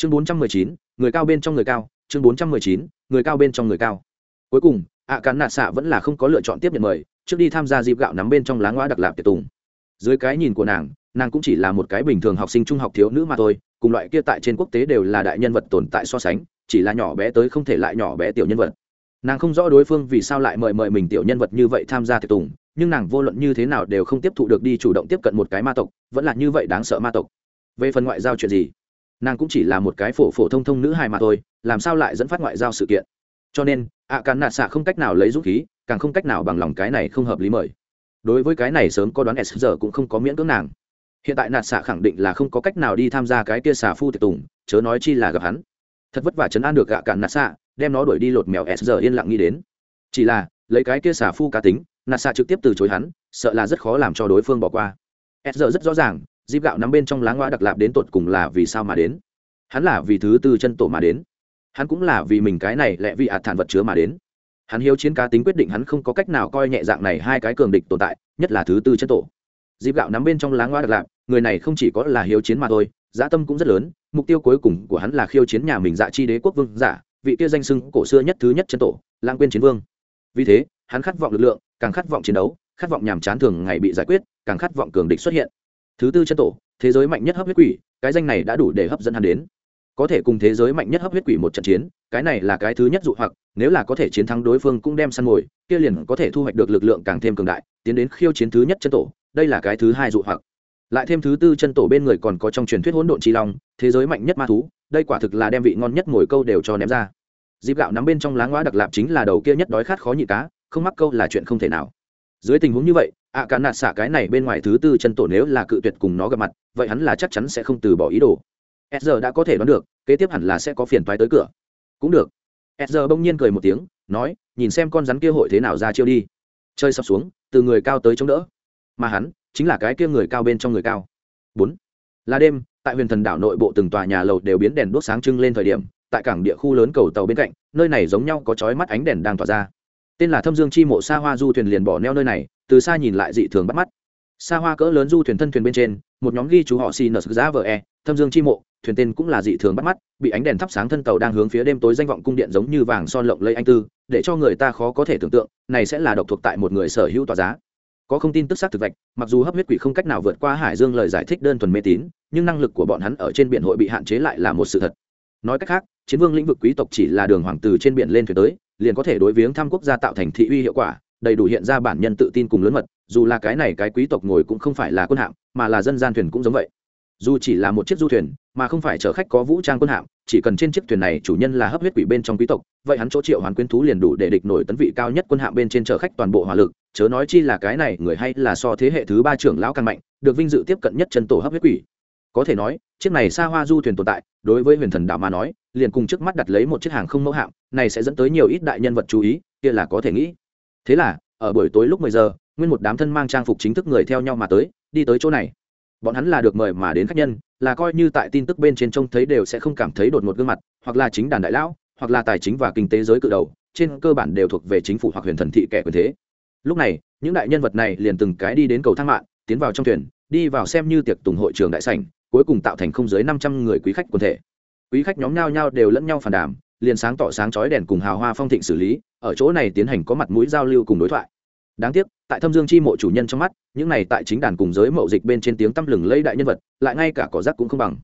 chương bốn trăm mười chín, người cao bên trong người cao. Chương bốn trăm mười chín, người cao bên trong người cao. Cuối cùng, ạ cắn nạt xạ vẫn là không có lựa chọn tiếp nhận mời, trước đi tham gia dịp gạo nắm bên trong lá ngoa đặc lạp tiệc tùng. Dưới cái nhìn của nàng nàng cũng chỉ là một cái bình thường học sinh trung học thiếu nữ mà thôi, cùng loại kia tại trên quốc tế đều là đại nhân vật tồn tại so sánh, chỉ là nhỏ bé tới không thể lại nhỏ bé tiểu nhân vật. Nàng không rõ đối phương vì sao lại mời mời mình tiểu nhân vật như vậy tham gia tiệc tùng, nhưng nàng vô luận như thế nào đều không tiếp thụ được đi chủ động tiếp cận một cái ma tộc, vẫn là như vậy đáng sợ ma tộc. Về phần ngoại giao chuyện gì? Nàng cũng chỉ là một cái phổ phổ thông thông nữ hài mà thôi, làm sao lại dẫn phát ngoại giao sự kiện? Cho nên, ạ càn nạ xạ không cách nào lấy dũng khí, càng không cách nào bằng lòng cái này không hợp lý mời. Đối với cái này sớm có đoán s giờ cũng không có miễn cưỡng nàng. Hiện tại nạt xạ khẳng định là không có cách nào đi tham gia cái kia xà phu tiệc tùng, chớ nói chi là gặp hắn. Thật vất vả chấn an được gạ cạn nạt xạ, đem nó đuổi đi lột mèo s giờ yên lặng nghĩ đến. Chỉ là, lấy cái kia xà phu cá tính, nạt xạ trực tiếp từ chối hắn, sợ là rất khó làm cho đối phương bỏ qua. S giờ rất rõ ràng dịp gạo nắm bên trong lá ngoa đặc lạp đến tột cùng là vì sao mà đến? Hắn là vì thứ tư chân tổ mà đến. Hắn cũng là vì mình cái này lẽ vì ạt thản vật chứa mà đến. Hắn hiếu chiến cá tính quyết định hắn không có cách nào coi nhẹ dạng này hai cái cường địch tồn tại, nhất là thứ tư chân tổ. Dịp gạo nắm bên trong lá ngoa đặc lạp, người này không chỉ có là hiếu chiến mà thôi dã tâm cũng rất lớn, mục tiêu cuối cùng của hắn là khiêu chiến nhà mình dạ chi đế quốc vương giả, vị kia danh sưng cổ xưa nhất thứ nhất chân tổ, lang quên chiến vương. Vì thế, hắn khát vọng lực lượng, càng khát vọng chiến đấu, khát vọng nhàm chán thường ngày bị giải quyết, càng khát vọng cường địch xuất hiện thứ tư chân tổ, thế giới mạnh nhất hấp huyết quỷ, cái danh này đã đủ để hấp dẫn hắn đến. Có thể cùng thế giới mạnh nhất hấp huyết quỷ một trận chiến, cái này là cái thứ nhất dụ hoặc, nếu là có thể chiến thắng đối phương cũng đem săn mồi, kia liền có thể thu hoạch được lực lượng càng thêm cường đại, tiến đến khiêu chiến thứ nhất chân tổ, đây là cái thứ hai dụ hoặc. Lại thêm thứ tư chân tổ bên người còn có trong truyền thuyết hỗn độn trí long, thế giới mạnh nhất ma thú, đây quả thực là đem vị ngon nhất ngồi câu đều cho ném ra. Dịp gạo nắm bên trong lá ngoá đặc lạp chính là đầu kia nhất đói khát khó nhị cá, không mắc câu là chuyện không thể nào. Dưới tình huống như vậy ạ cả nạt xả cái này bên ngoài thứ tư chân tổ nếu là cự tuyệt cùng nó gặp mặt, vậy hắn là chắc chắn sẽ không từ bỏ ý đồ. S giờ đã có thể đoán được, kế tiếp hẳn là sẽ có phiền toái tới cửa. Cũng được. S giờ bỗng nhiên cười một tiếng, nói, nhìn xem con rắn kia hội thế nào ra chiêu đi. Chơi sập xuống, từ người cao tới chống đỡ. Mà hắn, chính là cái kia người cao bên trong người cao. Bốn. Là đêm, tại huyền thần đảo nội bộ từng tòa nhà lầu đều biến đèn đuốc sáng trưng lên thời điểm, tại cảng địa khu lớn cầu tàu bên cạnh, nơi này giống nhau có chói mắt ánh đèn đang tỏa ra tên là thâm dương chi mộ xa hoa du thuyền liền bỏ neo nơi này, từ xa nhìn lại dị thường bắt mắt. Xa hoa cỡ lớn du thuyền thân thuyền bên trên, một nhóm ghi chú họ xin nợ giá vợ e thâm dương chi mộ, thuyền tên cũng là dị thường bắt mắt, bị ánh đèn thắp sáng thân tàu đang hướng phía đêm tối danh vọng cung điện giống như vàng son lộng lây anh tư, để cho người ta khó có thể tưởng tượng, này sẽ là độc thuộc tại một người sở hữu tòa giá. Có không tin tức xác thực vạch, mặc dù hấp huyết quỷ không cách nào vượt qua hải dương lời giải thích đơn thuần mê tín, nhưng năng lực của bọn hắn ở trên biển hội bị hạn chế lại là một sự thật. Nói cách khác, chiến vương lĩnh vực quý tộc chỉ là đường hoàng từ trên biển lên thuyền tới liền có thể đối viếng thăm quốc gia tạo thành thị uy hiệu quả, đầy đủ hiện ra bản nhân tự tin cùng lớn mật, dù là cái này cái quý tộc ngồi cũng không phải là quân hạm, mà là dân gian thuyền cũng giống vậy. Dù chỉ là một chiếc du thuyền, mà không phải chở khách có vũ trang quân hạm, chỉ cần trên chiếc thuyền này chủ nhân là hấp huyết quỷ bên trong quý tộc, vậy hắn chỗ triệu hoàn quyến thú liền đủ để địch nổi tấn vị cao nhất quân hạm bên trên chở khách toàn bộ hỏa lực, chớ nói chi là cái này người hay là so thế hệ thứ ba trưởng lão càng mạnh, được vinh dự tiếp cận nhất chân tổ hấp huyết quỷ. Có thể nói chiếc này xa hoa du thuyền tồn tại, đối với huyền thần đảo mà nói, liền cùng trước mắt đặt lấy một chiếc hàng không mẫu hạm, này sẽ dẫn tới nhiều ít đại nhân vật chú ý, kia là có thể nghĩ. Thế là, ở buổi tối lúc mười giờ, nguyên một đám thân mang trang phục chính thức người theo nhau mà tới, đi tới chỗ này. Bọn hắn là được mời mà đến khách nhân, là coi như tại tin tức bên trên trông thấy đều sẽ không cảm thấy đột một gương mặt, hoặc là chính đàn đại lão, hoặc là tài chính và kinh tế giới cự đầu, trên cơ bản đều thuộc về chính phủ hoặc huyền thần thị kẻ quyền thế. Lúc này, những đại nhân vật này liền từng cái đi đến cầu thang mạng, tiến vào trong thuyền, đi vào xem như tiệc tùng hội trường đại sảnh cuối cùng tạo thành không dưới năm trăm người quý khách quần thể. Quý khách nhóm nhau nhau đều lẫn nhau phản đàm, liền sáng tỏ sáng chói đèn cùng hào hoa phong thịnh xử lý, ở chỗ này tiến hành có mặt mũi giao lưu cùng đối thoại. Đáng tiếc, tại thâm dương chi mộ chủ nhân trong mắt, những này tại chính đàn cùng giới mậu dịch bên trên tiếng tăm lừng lấy đại nhân vật, lại ngay cả cỏ rác cũng không bằng.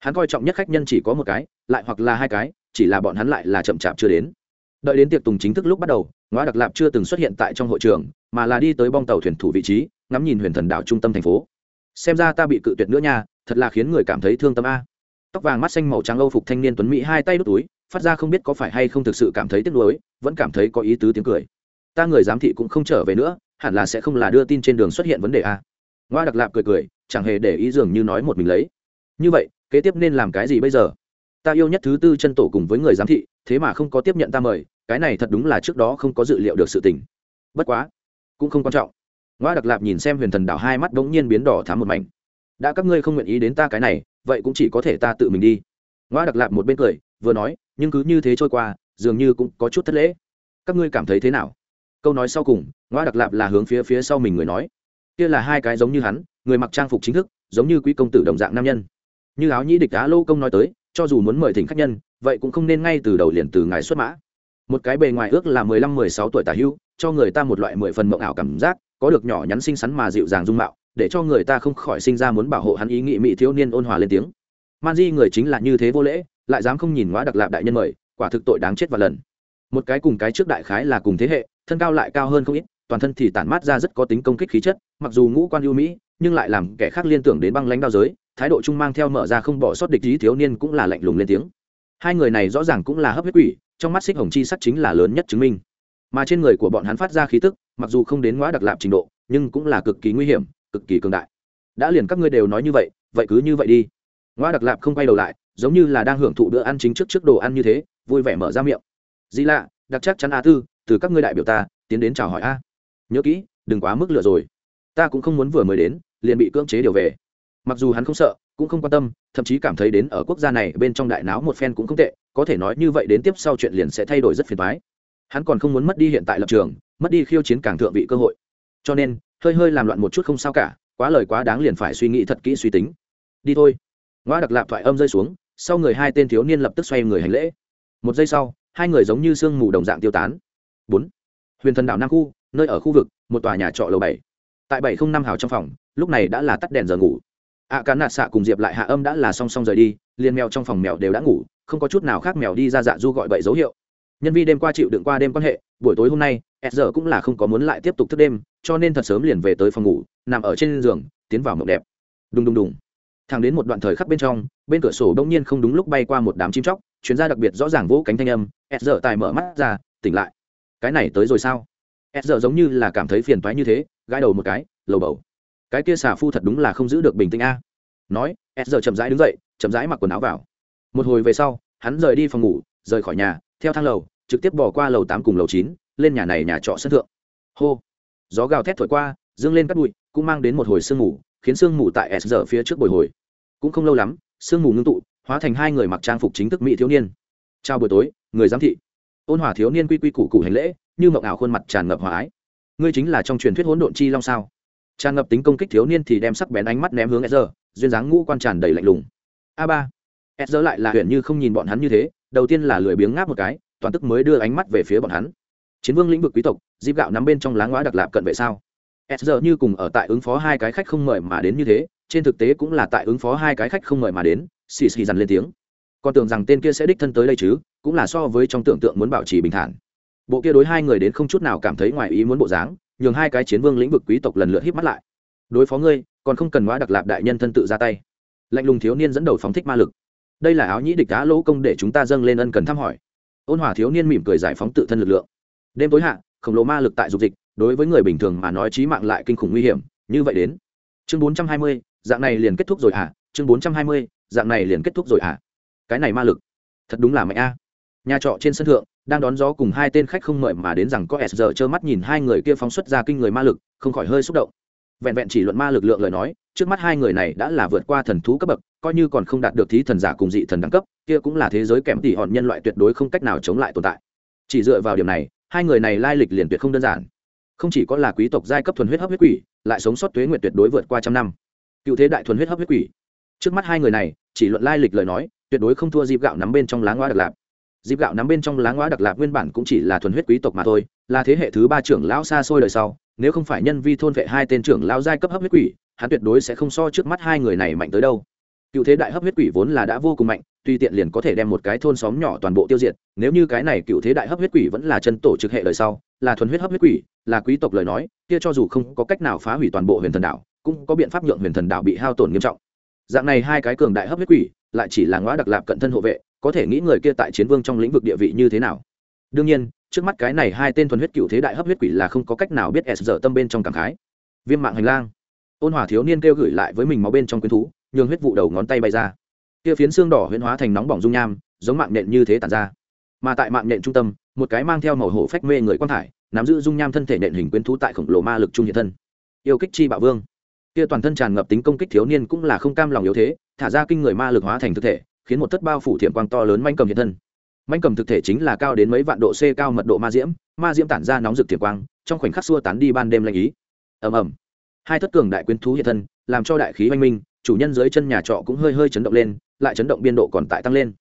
Hắn coi trọng nhất khách nhân chỉ có một cái, lại hoặc là hai cái, chỉ là bọn hắn lại là chậm chạp chưa đến. Đợi đến tiệc tùng chính thức lúc bắt đầu, ngoa đặc lạp chưa từng xuất hiện tại trong hội trường, mà là đi tới bong tàu thuyền thủ vị trí, ngắm nhìn huyền thần đảo trung tâm thành phố xem ra ta bị cự tuyệt nữa nha, thật là khiến người cảm thấy thương tâm a. Tóc vàng mắt xanh màu trắng âu phục thanh niên tuấn mỹ hai tay đút túi, phát ra không biết có phải hay không thực sự cảm thấy tiếc nuối, vẫn cảm thấy có ý tứ tiếng cười. Ta người giám thị cũng không trở về nữa, hẳn là sẽ không là đưa tin trên đường xuất hiện vấn đề a. Ngoa đặc lạp cười cười, chẳng hề để ý dường như nói một mình lấy. Như vậy, kế tiếp nên làm cái gì bây giờ? Ta yêu nhất thứ tư chân tổ cùng với người giám thị, thế mà không có tiếp nhận ta mời, cái này thật đúng là trước đó không có dự liệu được sự tình. Bất quá, cũng không quan trọng ngoa đặc lạp nhìn xem huyền thần đảo hai mắt bỗng nhiên biến đỏ thám một mảnh. Đã các ngươi không nguyện ý đến ta cái này, vậy cũng chỉ có thể ta tự mình đi. Ngoa đặc lạp một bên cười, vừa nói, nhưng cứ như thế trôi qua, dường như cũng có chút thất lễ. Các ngươi cảm thấy thế nào? Câu nói sau cùng, ngoa đặc lạp là hướng phía phía sau mình người nói. Kia là hai cái giống như hắn, người mặc trang phục chính thức, giống như quý công tử đồng dạng nam nhân. Như áo nhĩ địch á lô công nói tới, cho dù muốn mời thỉnh khách nhân, vậy cũng không nên ngay từ đầu liền từ ngài xuất mã. Một cái bề ngoài ước là mười lăm, mười sáu tuổi tả hưu, cho người ta một loại mười phần mộng ảo cảm giác có được nhỏ nhắn xinh xắn mà dịu dàng dung mạo, để cho người ta không khỏi sinh ra muốn bảo hộ hắn ý nghĩ mỹ thiếu niên ôn hòa lên tiếng. Man di người chính là như thế vô lễ, lại dám không nhìn ngõ đặc lạp đại nhân mời, quả thực tội đáng chết và lần. Một cái cùng cái trước đại khái là cùng thế hệ, thân cao lại cao hơn không ít, toàn thân thì tản mát ra rất có tính công kích khí chất, mặc dù ngũ quan ưu mỹ, nhưng lại làm kẻ khác liên tưởng đến băng lãnh đao giới, thái độ trung mang theo mở ra không bỏ sót địch ý thiếu niên cũng là lạnh lùng lên tiếng. Hai người này rõ ràng cũng là hấp huyết quỷ, trong mắt xích hồng chi sắc chính là lớn nhất chứng minh mà trên người của bọn hắn phát ra khí tức, mặc dù không đến ngõ đặc lạp trình độ, nhưng cũng là cực kỳ nguy hiểm, cực kỳ cường đại. Đã liền các ngươi đều nói như vậy vậy cứ như vậy đi. Ngõ đặc lạp không quay đầu lại, giống như là đang hưởng thụ bữa ăn chính trước trước đồ ăn như thế, vui vẻ mở ra miệng. Dĩ lạ, đặc chắc chắn a tư, từ các ngươi đại biểu ta, tiến đến chào hỏi a. Nhớ kỹ, đừng quá mức lựa rồi. Ta cũng không muốn vừa mới đến, liền bị cưỡng chế điều về. Mặc dù hắn không sợ, cũng không quan tâm, thậm chí cảm thấy đến ở quốc gia này bên trong đại náo một phen cũng không tệ, có thể nói như vậy đến tiếp sau chuyện liền sẽ thay đổi rất phiền thoái hắn còn không muốn mất đi hiện tại lập trường mất đi khiêu chiến càng thượng vị cơ hội. Cho nên hơi hơi làm loạn một chút không sao cả quá lời quá đáng liền phải suy nghĩ thật kỹ suy tính. Đi thôi. Ngoa đặc lạp thoại âm rơi xuống sau người hai tên thiếu niên lập tức xoay người hành lễ. Một giây sau hai người giống như sương mù đồng dạng tiêu tán. Bốn. Huyền thần đảo nam khu nơi ở khu vực một tòa nhà trọ lầu bảy. Tại bảy không năm hào trong phòng lúc này đã là tắt đèn giờ ngủ. Ạ à, cá nạt xạ cùng diệp lại hạ âm đã là song song rời đi liền mèo trong phòng mèo đều đã ngủ không có chút nào khác mèo đi ra dạ du gọi bậy dấu hiệu nhân vi đêm qua chịu đựng qua đêm quan hệ, buổi tối hôm nay s giờ cũng là không có muốn lại tiếp tục thức đêm, cho nên thật sớm liền về tới phòng ngủ, nằm ở trên giường, tiến vào mộng đẹp. Đùng đùng đùng. Thẳng đến một đoạn thời khắc bên trong, bên cửa sổ đông nhiên không đúng lúc bay qua một đám chim chóc chuyến ra đặc biệt rõ ràng vỗ cánh thanh âm s giờ, tài mở mắt ra, tỉnh lại. Cái này tới rồi sao? S giờ giống như là cảm thấy phiền toái như thế, gãi đầu một cái, lầu bầu. Cái kia xà phu thật đúng là không giữ được bình tĩnh a. Nói s giờ chậm rãi đứng dậy, chậm rãi mặc quần áo vào. Một hồi về sau, hắn rời đi phòng ngủ, rời khỏi nhà theo thang lầu, trực tiếp bỏ qua lầu tám cùng lầu chín, lên nhà này nhà trọ sân thượng. Hô. Gió gào thét thổi qua, dương lên cắt bụi, cũng mang đến một hồi sương mù, khiến sương mù tại s giờ phía trước bồi hồi. Cũng không lâu lắm, sương mù ngưng tụ, hóa thành hai người mặc trang phục chính thức mỹ thiếu niên. Chào buổi tối, người giám thị. Ôn hòa thiếu niên quy quy củ củ hành lễ, như mộng ảo khuôn mặt tràn ngập hòa ái. Ngươi chính là trong truyền thuyết hỗn độn chi long sao? Tràn ngập tính công kích thiếu niên thì đem sắc bén ánh mắt ném hướng s giờ duyên dáng ngũ quan tràn đầy lạnh lùng. A ba. S giờ lại là huyện như không nhìn bọn hắn như thế đầu tiên là lười biếng ngáp một cái, toàn tức mới đưa ánh mắt về phía bọn hắn. Chiến vương lĩnh vực quý tộc dịp gạo nắm bên trong lá ngõ đặc lạp cận vệ sao? S giờ như cùng ở tại ứng phó hai cái khách không mời mà đến như thế, trên thực tế cũng là tại ứng phó hai cái khách không mời mà đến, xì xì dằn lên tiếng. Còn tưởng rằng tên kia sẽ đích thân tới đây chứ, cũng là so với trong tưởng tượng muốn bảo trì bình thản. Bộ kia đối hai người đến không chút nào cảm thấy ngoài ý muốn bộ dáng, nhường hai cái chiến vương lĩnh vực quý tộc lần lượt hít mắt lại. Đối phó ngươi, còn không cần ngõ đặc lạp đại nhân thân tự ra tay. Lạnh lùng thiếu niên dẫn đầu phóng thích ma lực đây là áo nhĩ địch đá lỗ công để chúng ta dâng lên ân cần thăm hỏi. Ôn hòa thiếu niên mỉm cười giải phóng tự thân lực lượng. Đêm tối hạ, khổng lồ ma lực tại dục dịch, đối với người bình thường mà nói trí mạng lại kinh khủng nguy hiểm, như vậy đến. Chương bốn trăm hai mươi, dạng này liền kết thúc rồi hả? Chương bốn trăm hai mươi, dạng này liền kết thúc rồi hả? Cái này ma lực, thật đúng là mạnh a. Nhà trọ trên sân thượng, đang đón gió cùng hai tên khách không mời mà đến rằng có s giờ trơ mắt nhìn hai người kia phóng xuất ra kinh người ma lực, không khỏi hơi xúc động. Vẹn vẹn chỉ luận ma lực lượng lời nói, trước mắt hai người này đã là vượt qua thần thú cấp bậc coi như còn không đạt được thí thần giả cùng dị thần đẳng cấp, kia cũng là thế giới kém tỉ hòn nhân loại tuyệt đối không cách nào chống lại tồn tại. Chỉ dựa vào điểm này, hai người này lai lịch liền tuyệt không đơn giản. Không chỉ có là quý tộc giai cấp thuần huyết hấp huyết quỷ, lại sống sót tuế nguyệt tuyệt đối vượt qua trăm năm. Cựu thế đại thuần huyết hấp huyết quỷ. Trước mắt hai người này, chỉ luận lai lịch lời nói, tuyệt đối không thua dịp gạo nắm bên trong lá ngoa đặc lạp. Dịp gạo nắm bên trong lá ngoa đặc lạp nguyên bản cũng chỉ là thuần huyết quý tộc mà thôi, là thế hệ thứ ba trưởng lão xa xôi đời sau, nếu không phải nhân vi thôn vệ hai tên trưởng lão giai cấp hấp huyết quỷ, hắn tuyệt đối sẽ không so trước mắt hai người này mạnh tới đâu cựu thế đại hấp huyết quỷ vốn là đã vô cùng mạnh, tuy tiện liền có thể đem một cái thôn xóm nhỏ toàn bộ tiêu diệt, nếu như cái này cựu thế đại hấp huyết quỷ vẫn là chân tổ trực hệ lời sau, là thuần huyết hấp huyết quỷ, là quý tộc lời nói, kia cho dù không có cách nào phá hủy toàn bộ huyền thần đảo, cũng có biện pháp nhượng huyền thần đảo bị hao tổn nghiêm trọng. Dạng này hai cái cường đại hấp huyết quỷ, lại chỉ là ngõ đặc lạp cận thân hộ vệ, có thể nghĩ người kia tại chiến vương trong lĩnh vực địa vị như thế nào. Đương nhiên, trước mắt cái này hai tên thuần huyết cựu thế đại hấp huyết quỷ là không có cách nào biết s giờ tâm bên trong cảm khái. Viêm mạng hành lang. Ôn hòa thiếu niên kêu gửi lại với mình máu bên trong quyến thú nhường huyết vụ đầu ngón tay bay ra. Kia phiến xương đỏ huyễn hóa thành nóng bỏng dung nham, giống mạng nện như thế tàn ra. Mà tại mạng nện trung tâm, một cái mang theo màu hổ phách mê người quan thải, nắm giữ dung nham thân thể nện hình quyến thú tại khổng lồ ma lực trung hiện thân. Yêu kích chi bạo vương. Kia toàn thân tràn ngập tính công kích thiếu niên cũng là không cam lòng yếu thế, thả ra kinh người ma lực hóa thành thực thể, khiến một thất bao phủ thiện quang to lớn manh cầm hiện thân. Manh cầm thực thể chính là cao đến mấy vạn độ c cao mật độ ma diễm ma diễm tản ra nóng rực thiện quang, trong khoảnh khắc xua tán đi ban đêm lạnh ý. Ầm ầm. Hai thất cường đại quyến thú hiện thân, làm cho đại khí oanh minh chủ nhân dưới chân nhà trọ cũng hơi hơi chấn động lên, lại chấn động biên độ còn tại tăng lên.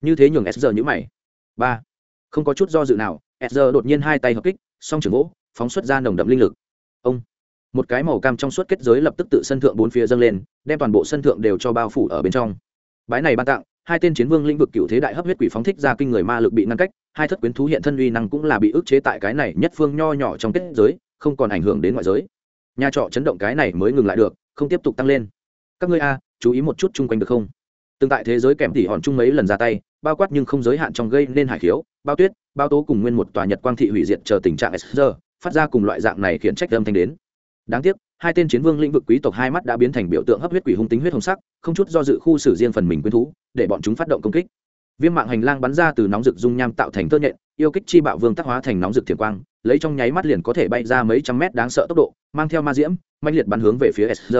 Như thế nhường s giờ nhữ mày. Ba. Không có chút do dự nào, s giờ đột nhiên hai tay hợp kích, song trưởng gỗ, phóng xuất ra nồng đậm linh lực. Ông. Một cái màu cam trong suốt kết giới lập tức tự sân thượng bốn phía dâng lên, đem toàn bộ sân thượng đều cho bao phủ ở bên trong. Bãi này ban tặng, hai tên chiến vương lĩnh vực cựu thế đại hấp huyết quỷ phóng thích ra kinh người ma lực bị ngăn cách, hai thất quyến thú hiện thân uy năng cũng là bị ức chế tại cái này nhất phương nho nhỏ trong kết giới, không còn ảnh hưởng đến ngoại giới. Nhà trọ chấn động cái này mới ngừng lại được, không tiếp tục tăng lên các ngươi a, chú ý một chút chung quanh được không? Từng tại thế giới kèm tỉ hòn chung mấy lần ra tay, bao quát nhưng không giới hạn trong gây nên hải khiếu, bao tuyết, bao tố cùng nguyên một tòa nhật quang thị hủy diệt chờ tình trạng sr phát ra cùng loại dạng này khiến trách âm thanh đến. Đáng tiếc, hai tên chiến vương lĩnh vực quý tộc hai mắt đã biến thành biểu tượng hấp huyết quỷ hung tính huyết hồng sắc, không chút do dự khu xử riêng phần mình quyến thú, để bọn chúng phát động công kích. Viêm mạng hành lang bắn ra từ nóng rực dung nham tạo thành tơ nhện, yêu kích chi bạo vương tác hóa thành nóng rực thiền quang, lấy trong nháy mắt liền có thể bay ra mấy trăm mét đáng sợ tốc độ, mang theo ma diễm mạnh liệt bắn hướng về phía sr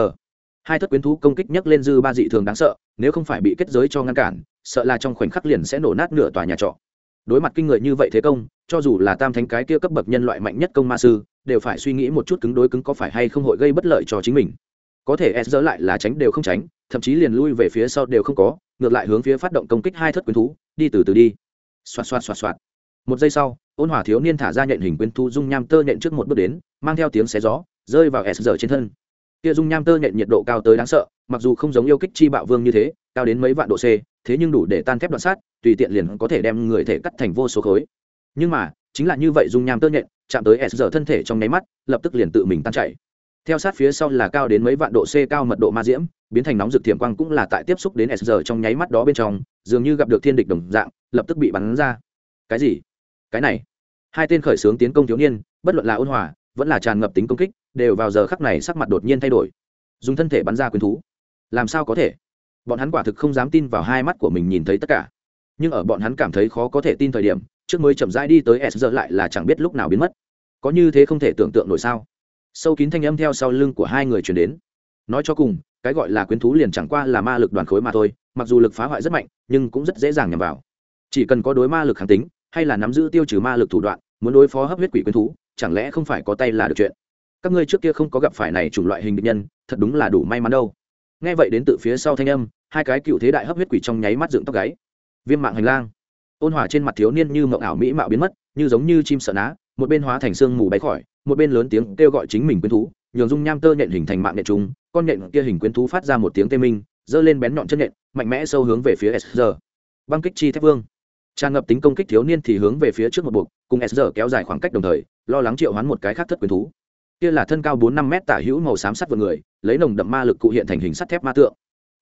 hai thất quyến thú công kích nhấc lên dư ba dị thường đáng sợ, nếu không phải bị kết giới cho ngăn cản, sợ là trong khoảnh khắc liền sẽ nổ nát nửa tòa nhà trọ. Đối mặt kinh người như vậy thế công, cho dù là tam thánh cái kia cấp bậc nhân loại mạnh nhất công ma sư, đều phải suy nghĩ một chút cứng đối cứng có phải hay không hội gây bất lợi cho chính mình. Có thể e s dỡ lại là tránh đều không tránh, thậm chí liền lui về phía sau đều không có, ngược lại hướng phía phát động công kích hai thất quyến thú, đi từ từ đi. Xoạt xoạt xoạt xoạt. Một giây sau, ôn hỏa thiếu niên thả ra nhện hình quyến thú dung nham tơ nhện trước một bước đến, mang theo tiếng xé gió, rơi vào e s dở trên thân kia dung nham tơ nhện nhiệt độ cao tới đáng sợ, mặc dù không giống yêu kích chi bạo vương như thế, cao đến mấy vạn độ c, thế nhưng đủ để tan thép đoạn sát, tùy tiện liền có thể đem người thể cắt thành vô số khối. Nhưng mà, chính là như vậy dung nham tơ nhện, chạm tới s giờ thân thể trong nháy mắt, lập tức liền tự mình tan chảy. Theo sát phía sau là cao đến mấy vạn độ c cao mật độ ma diễm, biến thành nóng rực thiểm quang cũng là tại tiếp xúc đến s giờ trong nháy mắt đó bên trong, dường như gặp được thiên địch đồng dạng, lập tức bị bắn ra. Cái gì? Cái này? Hai tên khởi xướng tiến công thiếu niên, bất luận là ôn hòa vẫn là tràn ngập tính công kích, đều vào giờ khắc này sắc mặt đột nhiên thay đổi. Dùng thân thể bắn ra quyến thú. Làm sao có thể? Bọn hắn quả thực không dám tin vào hai mắt của mình nhìn thấy tất cả. Nhưng ở bọn hắn cảm thấy khó có thể tin thời điểm, trước mới chậm rãi đi tới s giờ lại là chẳng biết lúc nào biến mất. Có như thế không thể tưởng tượng nổi sao? Sâu kín thanh âm theo sau lưng của hai người chuyển đến. Nói cho cùng, cái gọi là quyến thú liền chẳng qua là ma lực đoàn khối mà thôi, mặc dù lực phá hoại rất mạnh, nhưng cũng rất dễ dàng nhằm vào. Chỉ cần có đối ma lực kháng tính, hay là nắm giữ tiêu trừ ma lực thủ đoạn, muốn đối phó hấp huyết quỷ quyến thú chẳng lẽ không phải có tay là được chuyện? Các ngươi trước kia không có gặp phải này chủng loại hình địch nhân, thật đúng là đủ may mắn đâu. Nghe vậy đến từ phía sau thanh âm, hai cái cựu thế đại hấp huyết quỷ trong nháy mắt dựng tóc gáy. Viêm mạng hành lang. Ôn hòa trên mặt thiếu niên như mộng ảo mỹ mạo biến mất, như giống như chim sợ ná, một bên hóa thành xương mù bay khỏi, một bên lớn tiếng kêu gọi chính mình quyến thú, nhường dung nham tơ nhện hình thành mạng nhện chúng con nhện kia hình quyến thú phát ra một tiếng tê minh, giơ lên bén nhọn chân nhện, mạnh mẽ sâu hướng về phía sr băng kích chi thép vương. Tràn ngập tính công kích thiếu niên thì hướng về phía trước một buộc, cùng sr kéo dài khoảng cách đồng thời lo lắng triệu hoán một cái khác thất quyền thú. Kia là thân cao bốn năm mét tả hữu màu xám sắt vượt người, lấy nồng đậm ma lực cụ hiện thành hình sắt thép ma tượng.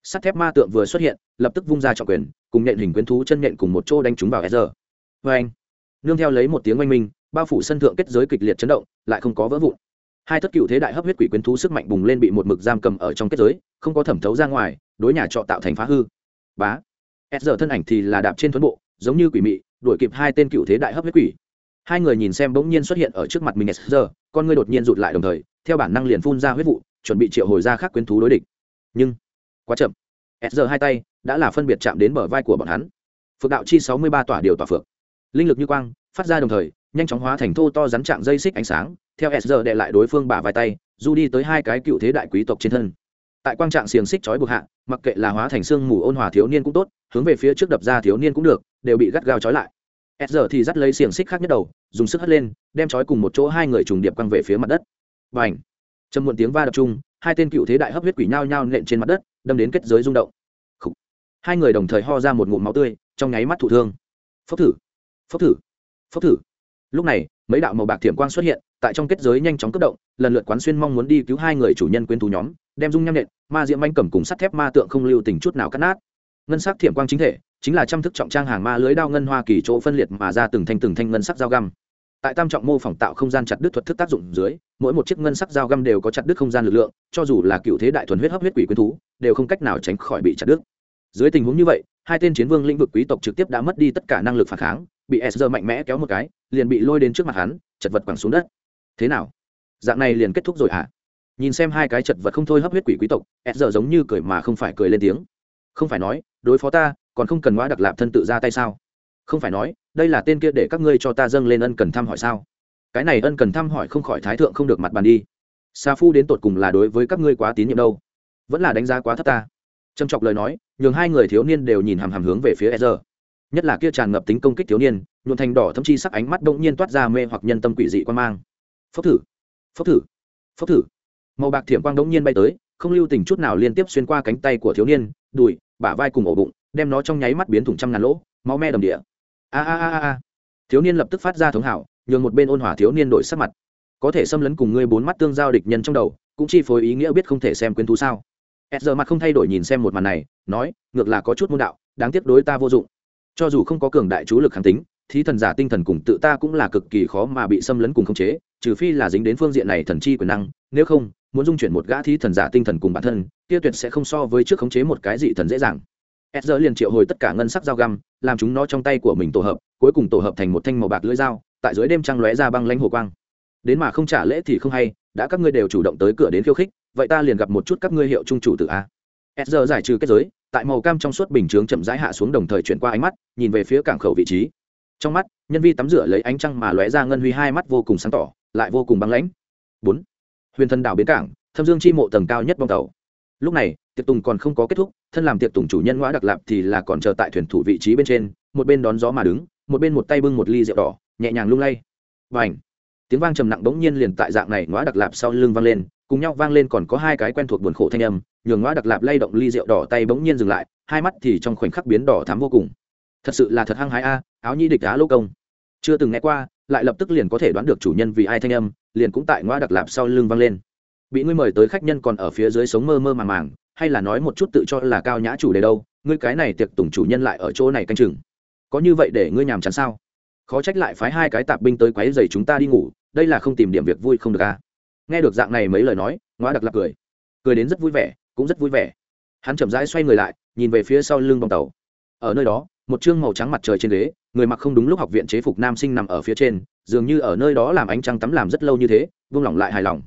Sắt thép ma tượng vừa xuất hiện, lập tức vung ra trọng quyền, cùng nhện hình quyến thú chân nhện cùng một chỗ đánh chúng vào sr vê anh, nương theo lấy một tiếng oanh minh, bao phủ sân thượng kết giới kịch liệt chấn động, lại không có vỡ vụn. Hai thất cựu thế đại hấp huyết quỷ quyến thú sức mạnh bùng lên bị một mực giam cầm ở trong kết giới, không có thẩm thấu ra ngoài, đối nhà trọ tạo thành phá hư. Bá s giờ thân ảnh thì là đạp trên thuấn bộ, giống như quỷ mị, đuổi kịp hai tên cựu thế đại hấp huyết quỷ hai người nhìn xem bỗng nhiên xuất hiện ở trước mặt mình giờ con ngươi đột nhiên rụt lại đồng thời, theo bản năng liền phun ra huyết vụ, chuẩn bị triệu hồi ra khác quyến thú đối địch. Nhưng, quá chậm. Giờ hai tay đã là phân biệt chạm đến bờ vai của bọn hắn. Phượng đạo chi sáu mươi ba tỏa điều tỏa phượng. Linh lực như quang, phát ra đồng thời, nhanh chóng hóa thành thô to rắn chạm dây xích ánh sáng, theo s giờ đệ lại đối phương bả vai tay, du đi tới hai cái cựu thế đại quý tộc trên thân. Tại quang trạng xiềng xích trói buộc hạ, mặc kệ là hóa thành xương mù ôn hòa thiếu niên cũng tốt, hướng về phía trước đập ra thiếu niên cũng được, đều bị gắt gao trói lại s giờ thì dắt lấy xiềng xích khác nhất đầu, dùng sức hất lên, đem trói cùng một chỗ hai người trùng điệp quăng về phía mặt đất. Và ảnh trầm muộn tiếng va đập chung, hai tên cựu thế đại hấp huyết quỷ nhao nhao nện trên mặt đất, đâm đến kết giới rung động、Khủ. Hai người đồng thời ho ra một ngụm máu tươi, trong nháy mắt thụ thương. Phốc thử! Phốc thử! Phốc thử! Lúc này, mấy đạo màu bạc thiểm quang xuất hiện, tại trong kết giới nhanh chóng cất động, lần lượt quán xuyên mong muốn đi cứu hai người chủ nhân quyến thú nhóm, đem dung nham nện, ma diễm anh cầm cùng sắt thép ma tượng không lưu tình chút nào cắt nát ngân sắc thiểm quang chính thể, chính là trăm thức trọng trang hàng ma lưới đao ngân hoa kỳ chỗ phân liệt mà ra từng thanh từng thanh ngân sắc dao găm. Tại tam trọng mô phỏng tạo không gian chặt đứt thuật thức tác dụng dưới, mỗi một chiếc ngân sắc dao găm đều có chặt đứt không gian lực lượng, cho dù là cựu thế đại thuần huyết hấp huyết quỷ quyến thú, đều không cách nào tránh khỏi bị chặt đứt. Dưới tình huống như vậy, hai tên chiến vương lĩnh vực quý tộc trực tiếp đã mất đi tất cả năng lực phản kháng, bị s mạnh mẽ kéo một cái, liền bị lôi đến trước mặt hắn, chật vật quẳng xuống đất. Thế nào? Dạng này liền kết thúc rồi hả? À? nhìn xem hai cái chật vật không thôi hấp huyết quỷ quý tộc s giống như cười mà không phải cười lên tiếng không phải nói, đối phó ta, còn không cần ngoa đặc lạp thân tự ra tay sao? Không phải nói, đây là tên kia để các ngươi cho ta dâng lên ân cần thăm hỏi sao? Cái này ân cần thăm hỏi không khỏi thái thượng không được mặt bàn đi. Sa phu đến tột cùng là đối với các ngươi quá tín nhiệm đâu? Vẫn là đánh giá quá thấp ta. Trầm trọc lời nói, nhường hai người thiếu niên đều nhìn hàm hàm hướng về phía e nhất là kia tràn ngập tính công kích thiếu niên nhuộn thành đỏ thâm chi sắc ánh mắt đông nhiên toát ra mê hoặc nhân tâm quỷ dị quan mang. Phốc thử phốc thử phốc thử. Màu bạc thiểm quang đống nhiên bay tới, không lưu tình chút nào liên tiếp xuyên qua cánh tay của thiếu niên đùi, bả vai cùng ổ bụng, đem nó trong nháy mắt biến thủng trăm ngàn lỗ, máu me đầm địa a a a a thiếu niên lập tức phát ra thống hảo, nhường một bên ôn hòa thiếu niên đổi sắc mặt. Có thể xâm lấn cùng ngươi bốn mắt tương giao địch nhân trong đầu, cũng chi phối ý nghĩa biết không thể xem quyến thú sao. S giờ mặt không thay đổi nhìn xem một màn này, nói, ngược là có chút môn đạo, đáng tiếc đối ta vô dụng. Cho dù không có cường đại chú lực kháng tính thì thần giả tinh thần cùng tự ta cũng là cực kỳ khó mà bị xâm lấn cùng khống chế trừ phi là dính đến phương diện này thần chi quyền năng, nếu không, muốn dung chuyển một gã thí thần giả tinh thần cùng bản thân, kia tuyệt sẽ không so với trước khống chế một cái dị thần dễ dàng. S giờ liền triệu hồi tất cả ngân sắc dao găm, làm chúng nó trong tay của mình tổ hợp, cuối cùng tổ hợp thành một thanh màu bạc lưỡi dao, tại dưới đêm trăng lóe ra băng lãnh hồ quang. Đến mà không trả lễ thì không hay, đã các ngươi đều chủ động tới cửa đến khiêu khích, vậy ta liền gặp một chút các ngươi hiệu trung chủ tự a. S giờ giải trừ kết giới, tại màu cam trong suốt bình chướng chậm rãi hạ xuống đồng thời chuyển qua ánh mắt, nhìn về phía cảng khẩu vị trí. Trong mắt, nhân vi tắm rửa lấy ánh trăng mà lóe ra ngân huy hai mắt vô cùng sáng tỏ lại vô cùng băng lãnh. Bốn, huyền thần đảo bến cảng, thâm dương chi mộ tầng cao nhất bong tàu. Lúc này tiệc tùng còn không có kết thúc, thân làm tiệc tùng chủ nhân ngoã đặc lạp thì là còn chờ tại thuyền thủ vị trí bên trên, một bên đón gió mà đứng, một bên một tay bưng một ly rượu đỏ, nhẹ nhàng lung lay. Và ảnh tiếng vang trầm nặng bỗng nhiên liền tại dạng này ngoã đặc lạp sau lưng vang lên, cùng nhau vang lên còn có hai cái quen thuộc buồn khổ thanh âm, nhường ngoã đặc lạp lay động ly rượu đỏ tay bỗng nhiên dừng lại, hai mắt thì trong khoảnh khắc biến đỏ thắm vô cùng. Thật sự là thật hăng hái a, áo nhi địch á lô công. Chưa từng nghe qua lại lập tức liền có thể đoán được chủ nhân vì ai thanh âm, liền cũng tại ngoa đặc lạp sau lưng vang lên. Bị ngươi mời tới khách nhân còn ở phía dưới sống mơ mơ màng màng, hay là nói một chút tự cho là cao nhã chủ đề đâu, ngươi cái này tiệc tùng chủ nhân lại ở chỗ này canh chừng. Có như vậy để ngươi nhàm chán sao? Khó trách lại phái hai cái tạp binh tới quấy giày chúng ta đi ngủ, đây là không tìm điểm việc vui không được à? Nghe được dạng này mấy lời nói ngoa đặc lạp cười. Cười đến rất vui vẻ, cũng rất vui vẻ. Hắn chậm rãi xoay người lại, nhìn về phía sau lưng bong tàu. Ở nơi đó một chương màu trắng mặt trời trên ghế, người mặc không đúng lúc học viện chế phục nam sinh nằm ở phía trên, dường như ở nơi đó làm ánh trăng tắm làm rất lâu như thế vung lòng lại hài lòng.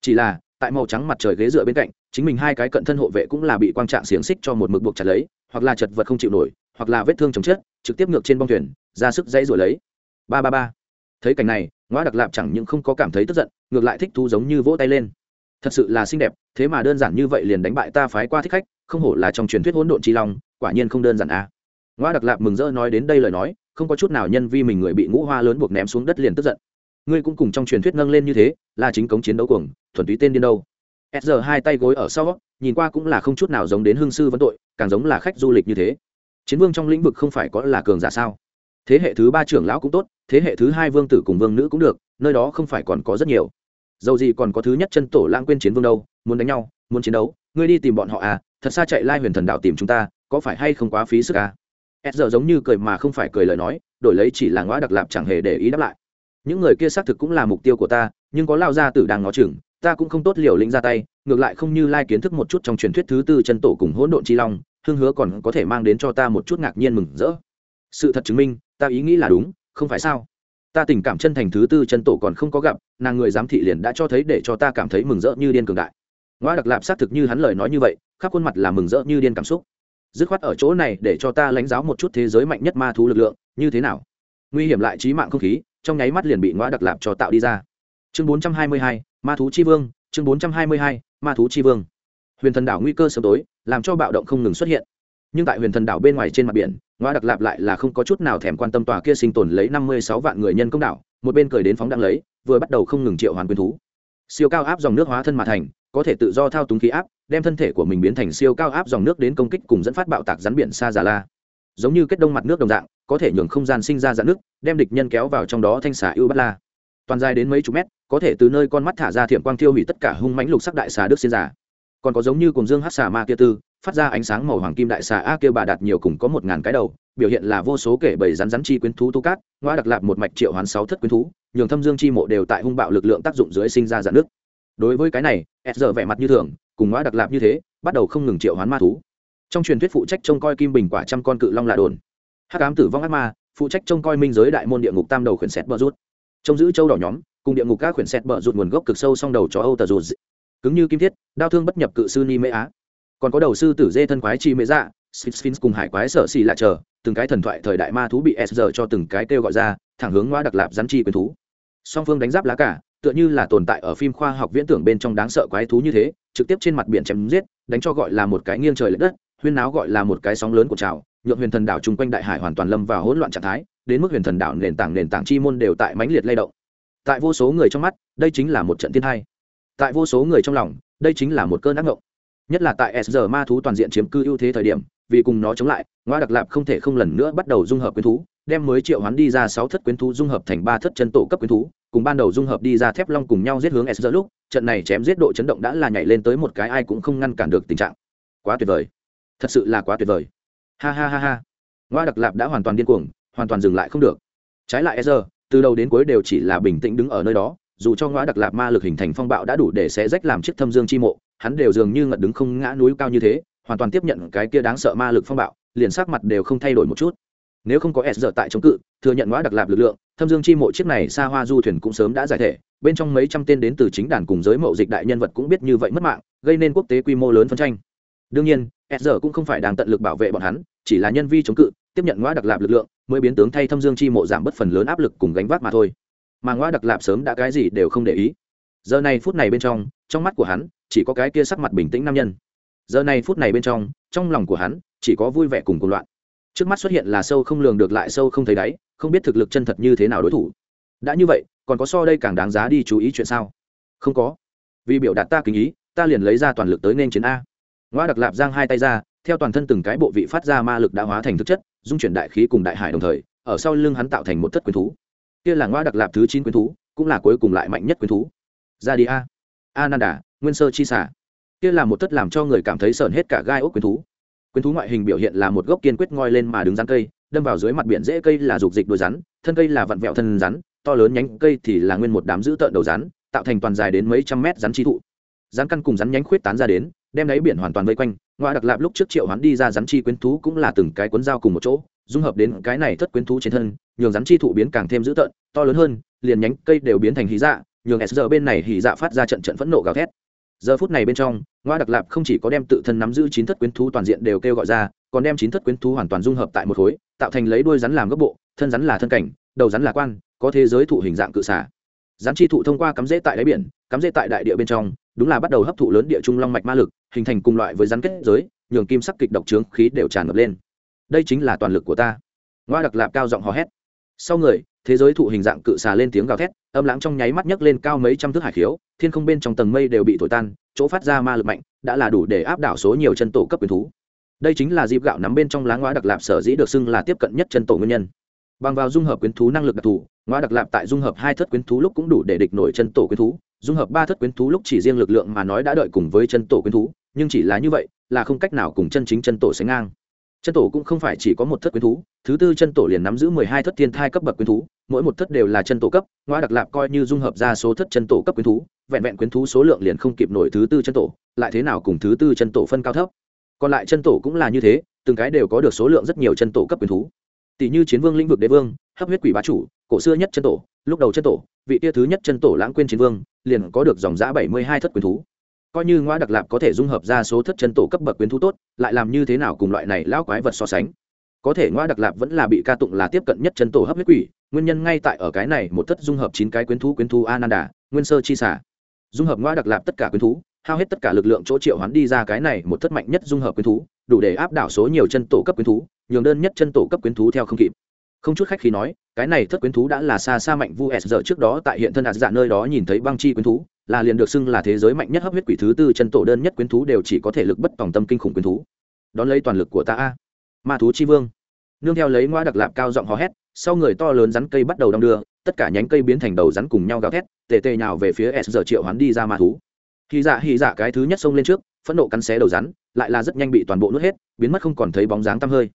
Chỉ là, tại màu trắng mặt trời ghế dựa bên cạnh, chính mình hai cái cận thân hộ vệ cũng là bị quang trạng xiềng xích cho một mực buộc chặt lấy, hoặc là chật vật không chịu nổi, hoặc là vết thương chồng chết trực tiếp ngược trên bong thuyền, ra sức dãy rồi lấy. Ba ba ba. Thấy cảnh này ngoa đặc lạp chẳng những không có cảm thấy tức giận, ngược lại thích thú giống như vỗ tay lên. Thật sự là xinh đẹp, thế mà đơn giản như vậy liền đánh bại ta phái qua thích khách, không hổ là trong truyền thuyết hỗn độn chi long, quả nhiên không đơn giản a à ngoa đặc lạp mừng rỡ nói đến đây lời nói, không có chút nào nhân vi mình người bị ngũ hoa lớn buộc ném xuống đất liền tức giận. Ngươi cũng cùng trong truyền thuyết nâng lên như thế, là chính cống chiến đấu cuồng, thuần túy tên điên đâu. S giờ hai tay gối ở sau, nhìn qua cũng là không chút nào giống đến hương sư vấn tội, càng giống là khách du lịch như thế. Chiến vương trong lĩnh vực không phải có là cường giả sao? Thế hệ thứ ba trưởng lão cũng tốt, thế hệ thứ hai vương tử cùng vương nữ cũng được, nơi đó không phải còn có rất nhiều. Dầu gì còn có thứ nhất chân tổ lãng quên chiến vương đâu, muốn đánh nhau, muốn chiến đấu, ngươi đi tìm bọn họ à thật xa chạy lai huyền thần đạo tìm chúng ta, có phải hay không quá phí sức à? S giờ giống như cười mà không phải cười lời nói, đổi lấy chỉ là ngõ đặc lạp chẳng hề để ý đáp lại. Những người kia xác thực cũng là mục tiêu của ta, nhưng có lao ra tử đang ngó chừng, ta cũng không tốt liều lĩnh ra tay, ngược lại không như lai kiến thức một chút trong truyền thuyết thứ tư chân tổ cùng hỗn độn chi long, hương hứa còn có thể mang đến cho ta một chút ngạc nhiên mừng rỡ. Sự thật chứng minh, ta ý nghĩ là đúng, không phải sao? Ta tình cảm chân thành thứ tư chân tổ còn không có gặp, nàng người giám thị liền đã cho thấy để cho ta cảm thấy mừng rỡ như điên cường đại. Ngoa đặc lạp xác thực như hắn lời nói như vậy, khắp khuôn mặt là mừng rỡ như điên cảm xúc dứt khoát ở chỗ này để cho ta lãnh giáo một chút thế giới mạnh nhất ma thú lực lượng, như thế nào? Nguy hiểm lại trí mạng không khí, trong nháy mắt liền bị ngõ đặc lạp cho tạo đi ra. Chương bốn trăm hai mươi hai, ma thú chi vương, chương bốn trăm hai mươi hai, ma thú chi vương. Huyền thần đảo nguy cơ sớm tối, làm cho bạo động không ngừng xuất hiện. Nhưng tại huyền thần đảo bên ngoài trên mặt biển ngõ đặc lạp lại là không có chút nào thèm quan tâm tòa kia sinh tồn lấy năm mươi sáu vạn người nhân công đảo, một bên cười đến phóng đặng lấy, vừa bắt đầu không ngừng triệu hoàn quyền thú. Siêu cao áp dòng nước hóa thân mà thành có thể tự do thao túng khí áp, đem thân thể của mình biến thành siêu cao áp dòng nước đến công kích cùng dẫn phát bạo tạc rắn biển xa già la. Giống như kết đông mặt nước đồng dạng, có thể nhường không gian sinh ra dạn nước, đem địch nhân kéo vào trong đó thanh xà ưu bắt la. Toàn dài đến mấy chục mét, có thể từ nơi con mắt thả ra thiểm quang tiêu hủy tất cả hung mãnh lục sắc đại xà đức xin giả còn có giống như cùng dương hát xà ma kia tư, phát ra ánh sáng màu hoàng kim đại xà a kia bà đạt nhiều cùng có một ngàn cái đầu, biểu hiện là vô số kể bầy rắn rắn chi quyến thú tu cát, ngoa đặc lạp một mạch triệu hoán sáu thất quyến thú, nhường thâm dương chi mộ đều tại hung bạo lực lượng tác dụng dưới sinh ra dạn nước đối với cái này, s giờ vẻ mặt như thường, cùng ngõ đặc lạp như thế, bắt đầu không ngừng triệu hoán ma thú. Trong truyền thuyết phụ trách trông coi kim bình quả trăm con cự long lạ đồn. Hắc ám tử vong ác ma, phụ trách trông coi minh giới đại môn địa ngục tam đầu khuyển xét bờ rút trông giữ châu đỏ nhóm, cùng địa ngục các khuyển xét bờ rút nguồn gốc cực sâu song đầu chó âu tờ rụt. Cứng như kim thiết đau thương bất nhập cự sư ni mễ á. Còn có đầu sư tử dê thân quái chi mễ dạ sphinx cùng hải quái sở xì lạ chờ, từng cái thần thoại thời đại ma thú bị s giờ cho từng cái kêu gọi ra, thẳng hướng ngoa đặc lạp rắn chi quyền thú. Song phương đánh giáp lá cả tựa như là tồn tại ở phim khoa học viễn tưởng bên trong đáng sợ quái thú như thế, trực tiếp trên mặt biển chém giết, đánh cho gọi là một cái nghiêng trời l ệ đất, huyên náo gọi là một cái sóng lớn của trào, nhượng huyền thần đảo chung quanh đại hải hoàn toàn lâm vào hỗn loạn trạng thái, đến mức huyền thần đảo nền tảng nền tảng chi môn đều tại mãnh liệt lay động. Tại vô số người trong mắt, đây chính là một trận thiên hai tại vô số người trong lòng, đây chính là một cơn ác ngộng nhất là tại s ma thú toàn diện chiếm cư ưu thế thời điểm, vì cùng nó chống lại, ngoa đặc lạp không thể không lần nữa bắt đầu dung hợp quyến thú đem mới triệu hoán đi ra sáu thất quyến thú dung hợp thành ba thất chân tổ cấp quyến thú, cùng ban đầu dung hợp đi ra thép long cùng nhau giết hướng s lúc, trận này chém giết độ chấn động đã là nhảy lên tới một cái ai cũng không ngăn cản được tình trạng. Quá tuyệt vời. Thật sự là quá tuyệt vời. Ha ha ha ha. Ngoa đặc lạp đã hoàn toàn điên cuồng, hoàn toàn dừng lại không được. Trái lại Ezra, từ đầu đến cuối đều chỉ là bình tĩnh đứng ở nơi đó, dù cho ngoa đặc lạp ma lực hình thành phong bạo đã đủ để sẽ rách làm chiếc thâm dương chi mộ, hắn đều dường như ngật đứng không ngã núi cao như thế, hoàn toàn tiếp nhận cái kia đáng sợ ma lực phong bạo, liền sắc mặt đều không thay đổi một chút nếu không có s giờ tại chống cự, thừa nhận ngõ đặc lạp lực lượng, thâm dương chi mộ chiếc này xa hoa du thuyền cũng sớm đã giải thể. Bên trong mấy trăm tên đến từ chính đàn cùng giới mậu dịch đại nhân vật cũng biết như vậy mất mạng, gây nên quốc tế quy mô lớn phân tranh. Đương nhiên, s giờ cũng không phải đang tận lực bảo vệ bọn hắn, chỉ là nhân vi chống cự, tiếp nhận ngõ đặc lạp lực lượng, mới biến tướng thay thâm dương chi mộ giảm bất phần lớn áp lực cùng gánh vác mà thôi. Mà ngõ đặc lạp sớm đã cái gì đều không để ý. Giờ này phút này bên trong trong mắt của hắn, chỉ có cái kia sắc mặt bình tĩnh nam nhân. Giờ này phút này bên trong trong lòng của hắn, chỉ có vui vẻ cùng cùng loạn trước mắt xuất hiện là sâu không lường được lại sâu không thấy đáy, không biết thực lực chân thật như thế nào đối thủ. Đã như vậy, còn có so đây càng đáng giá đi chú ý chuyện sao? Không có. Vì biểu đạt ta kính ý, ta liền lấy ra toàn lực tới nên chiến a. Ngoa đặc lạp giang hai tay ra, theo toàn thân từng cái bộ vị phát ra ma lực đã hóa thành thực chất, dung chuyển đại khí cùng đại hải đồng thời, ở sau lưng hắn tạo thành một thất quyến thú. Kia là ngoa đặc lạp thứ chín quyến thú, cũng là cuối cùng lại mạnh nhất quyến thú. Ra đi a. Ananda, nguyên sơ chi xả. Kia là một thất làm cho người cảm thấy sợn hết cả gai ốc quyến thú. Quyến thú ngoại hình biểu hiện là một gốc kiên quyết ngoi lên mà đứng rắn cây, đâm vào dưới mặt biển dễ cây là dục dịch đôi rắn, thân cây là vặn vẹo thân rắn, to lớn nhánh cây thì là nguyên một đám dữ tợn đầu rắn, tạo thành toàn dài đến mấy trăm mét rắn chi thụ. Rắn căn cùng rắn nhánh khuyết tán ra đến, đem đáy biển hoàn toàn vây quanh ngoại đặc lạp lúc trước triệu hắn đi ra rắn chi quyến thú cũng là từng cái cuốn dao cùng một chỗ, dung hợp đến cái này thất quyến thú trên thân, nhường rắn chi thụ biến càng thêm dữ tợn, to lớn hơn, liền nhánh cây đều biến thành hí dạ nhường s giờ bên này hí dạ phát ra trận trận phẫn nộ gào thét giờ phút này bên trong, ngoa đặc lạp không chỉ có đem tự thân nắm giữ chín thất quyến thú toàn diện đều kêu gọi ra, còn đem chín thất quyến thú hoàn toàn dung hợp tại một khối, tạo thành lấy đuôi rắn làm gốc bộ, thân rắn là thân cảnh, đầu rắn là quan, có thế giới thụ hình dạng cự xả rắn chi thụ thông qua cắm rễ tại đáy biển, cắm rễ tại đại địa bên trong, đúng là bắt đầu hấp thụ lớn địa trung long mạch ma lực, hình thành cùng loại với rắn kết giới, nhường kim sắc kịch độc trướng khí đều tràn ngập lên. Đây chính là toàn lực của ta. Ngoa đặc lạp cao giọng hò hét. Sau người, thế giới thụ hình dạng cự xà lên tiếng gào thét âm lãng trong nháy mắt nhấc lên cao mấy trăm thước hải khiếu, thiên không bên trong tầng mây đều bị thổi tan, chỗ phát ra ma lực mạnh, đã là đủ để áp đảo số nhiều chân tổ cấp quyền thú. Đây chính là dịp gạo nắm bên trong lá ngoa đặc lạp sở dĩ được xưng là tiếp cận nhất chân tổ nguyên nhân. Bằng vào dung hợp quyến thú năng lực đặc thù ngoa đặc lạp tại dung hợp hai thất quyến thú lúc cũng đủ để địch nổi chân tổ quyến thú, dung hợp ba thất quyến thú lúc chỉ riêng lực lượng mà nói đã đợi cùng với chân tổ quyến thú, nhưng chỉ là như vậy, là không cách nào cùng chân chính chân tổ sánh ngang chân tổ cũng không phải chỉ có một thất quyến thú, thứ tư chân tổ liền nắm giữ mười hai thất thiên thai cấp bậc quyến thú, mỗi một thất đều là chân tổ cấp, ngoa đặc lạp coi như dung hợp ra số thất chân tổ cấp quyến thú, vẹn vẹn quyến thú số lượng liền không kịp nổi thứ tư chân tổ, lại thế nào cùng thứ tư chân tổ phân cao thấp. Còn lại chân tổ cũng là như thế, từng cái đều có được số lượng rất nhiều chân tổ cấp quyến thú. Tỷ như chiến vương lĩnh vực đế vương, hấp huyết quỷ bá chủ, cổ xưa nhất chân tổ, lúc đầu chân tổ, vị tia thứ nhất chân tổ lãng quên chiến vương, liền có được dòng giã bảy mươi hai thất quyến thú coi như ngoa đặc lạp có thể dung hợp ra số thất chân tổ cấp bậc quyến thú tốt, lại làm như thế nào cùng loại này lão quái vật so sánh? Có thể ngoa đặc lạp vẫn là bị ca tụng là tiếp cận nhất chân tổ hấp huyết quỷ, nguyên nhân ngay tại ở cái này một thất dung hợp chín cái quyến thú quyến thú ananda, nguyên sơ chi xả dung hợp ngoa đặc lạp tất cả quyến thú, hao hết tất cả lực lượng chỗ triệu hoán đi ra cái này một thất mạnh nhất dung hợp quyến thú, đủ để áp đảo số nhiều chân tổ cấp quyến thú, nhường đơn nhất chân tổ cấp quyến thú theo không kịp không chút khách khi nói, cái này thất quyến thú đã là xa xa mạnh vu s giờ trước đó tại hiện thân đạt dạ nơi đó nhìn thấy băng chi quyến thú, là liền được xưng là thế giới mạnh nhất hấp huyết quỷ thứ tư chân tổ đơn nhất quyến thú đều chỉ có thể lực bất tòng tâm kinh khủng quyến thú. Đón lấy toàn lực của ta a. Ma thú chi vương. Nương theo lấy ngoa đặc lạp cao giọng hò hét, sau người to lớn rắn cây bắt đầu đong đưa, tất cả nhánh cây biến thành đầu rắn cùng nhau gào thét, tề tề nhào về phía s giờ triệu hắn đi ra ma thú. Hy dạ hy dạ cái thứ nhất xông lên trước, phẫn nộ cắn xé đầu rắn, lại là rất nhanh bị toàn bộ nuốt hết, biến mất không còn thấy bóng dáng tăm hơi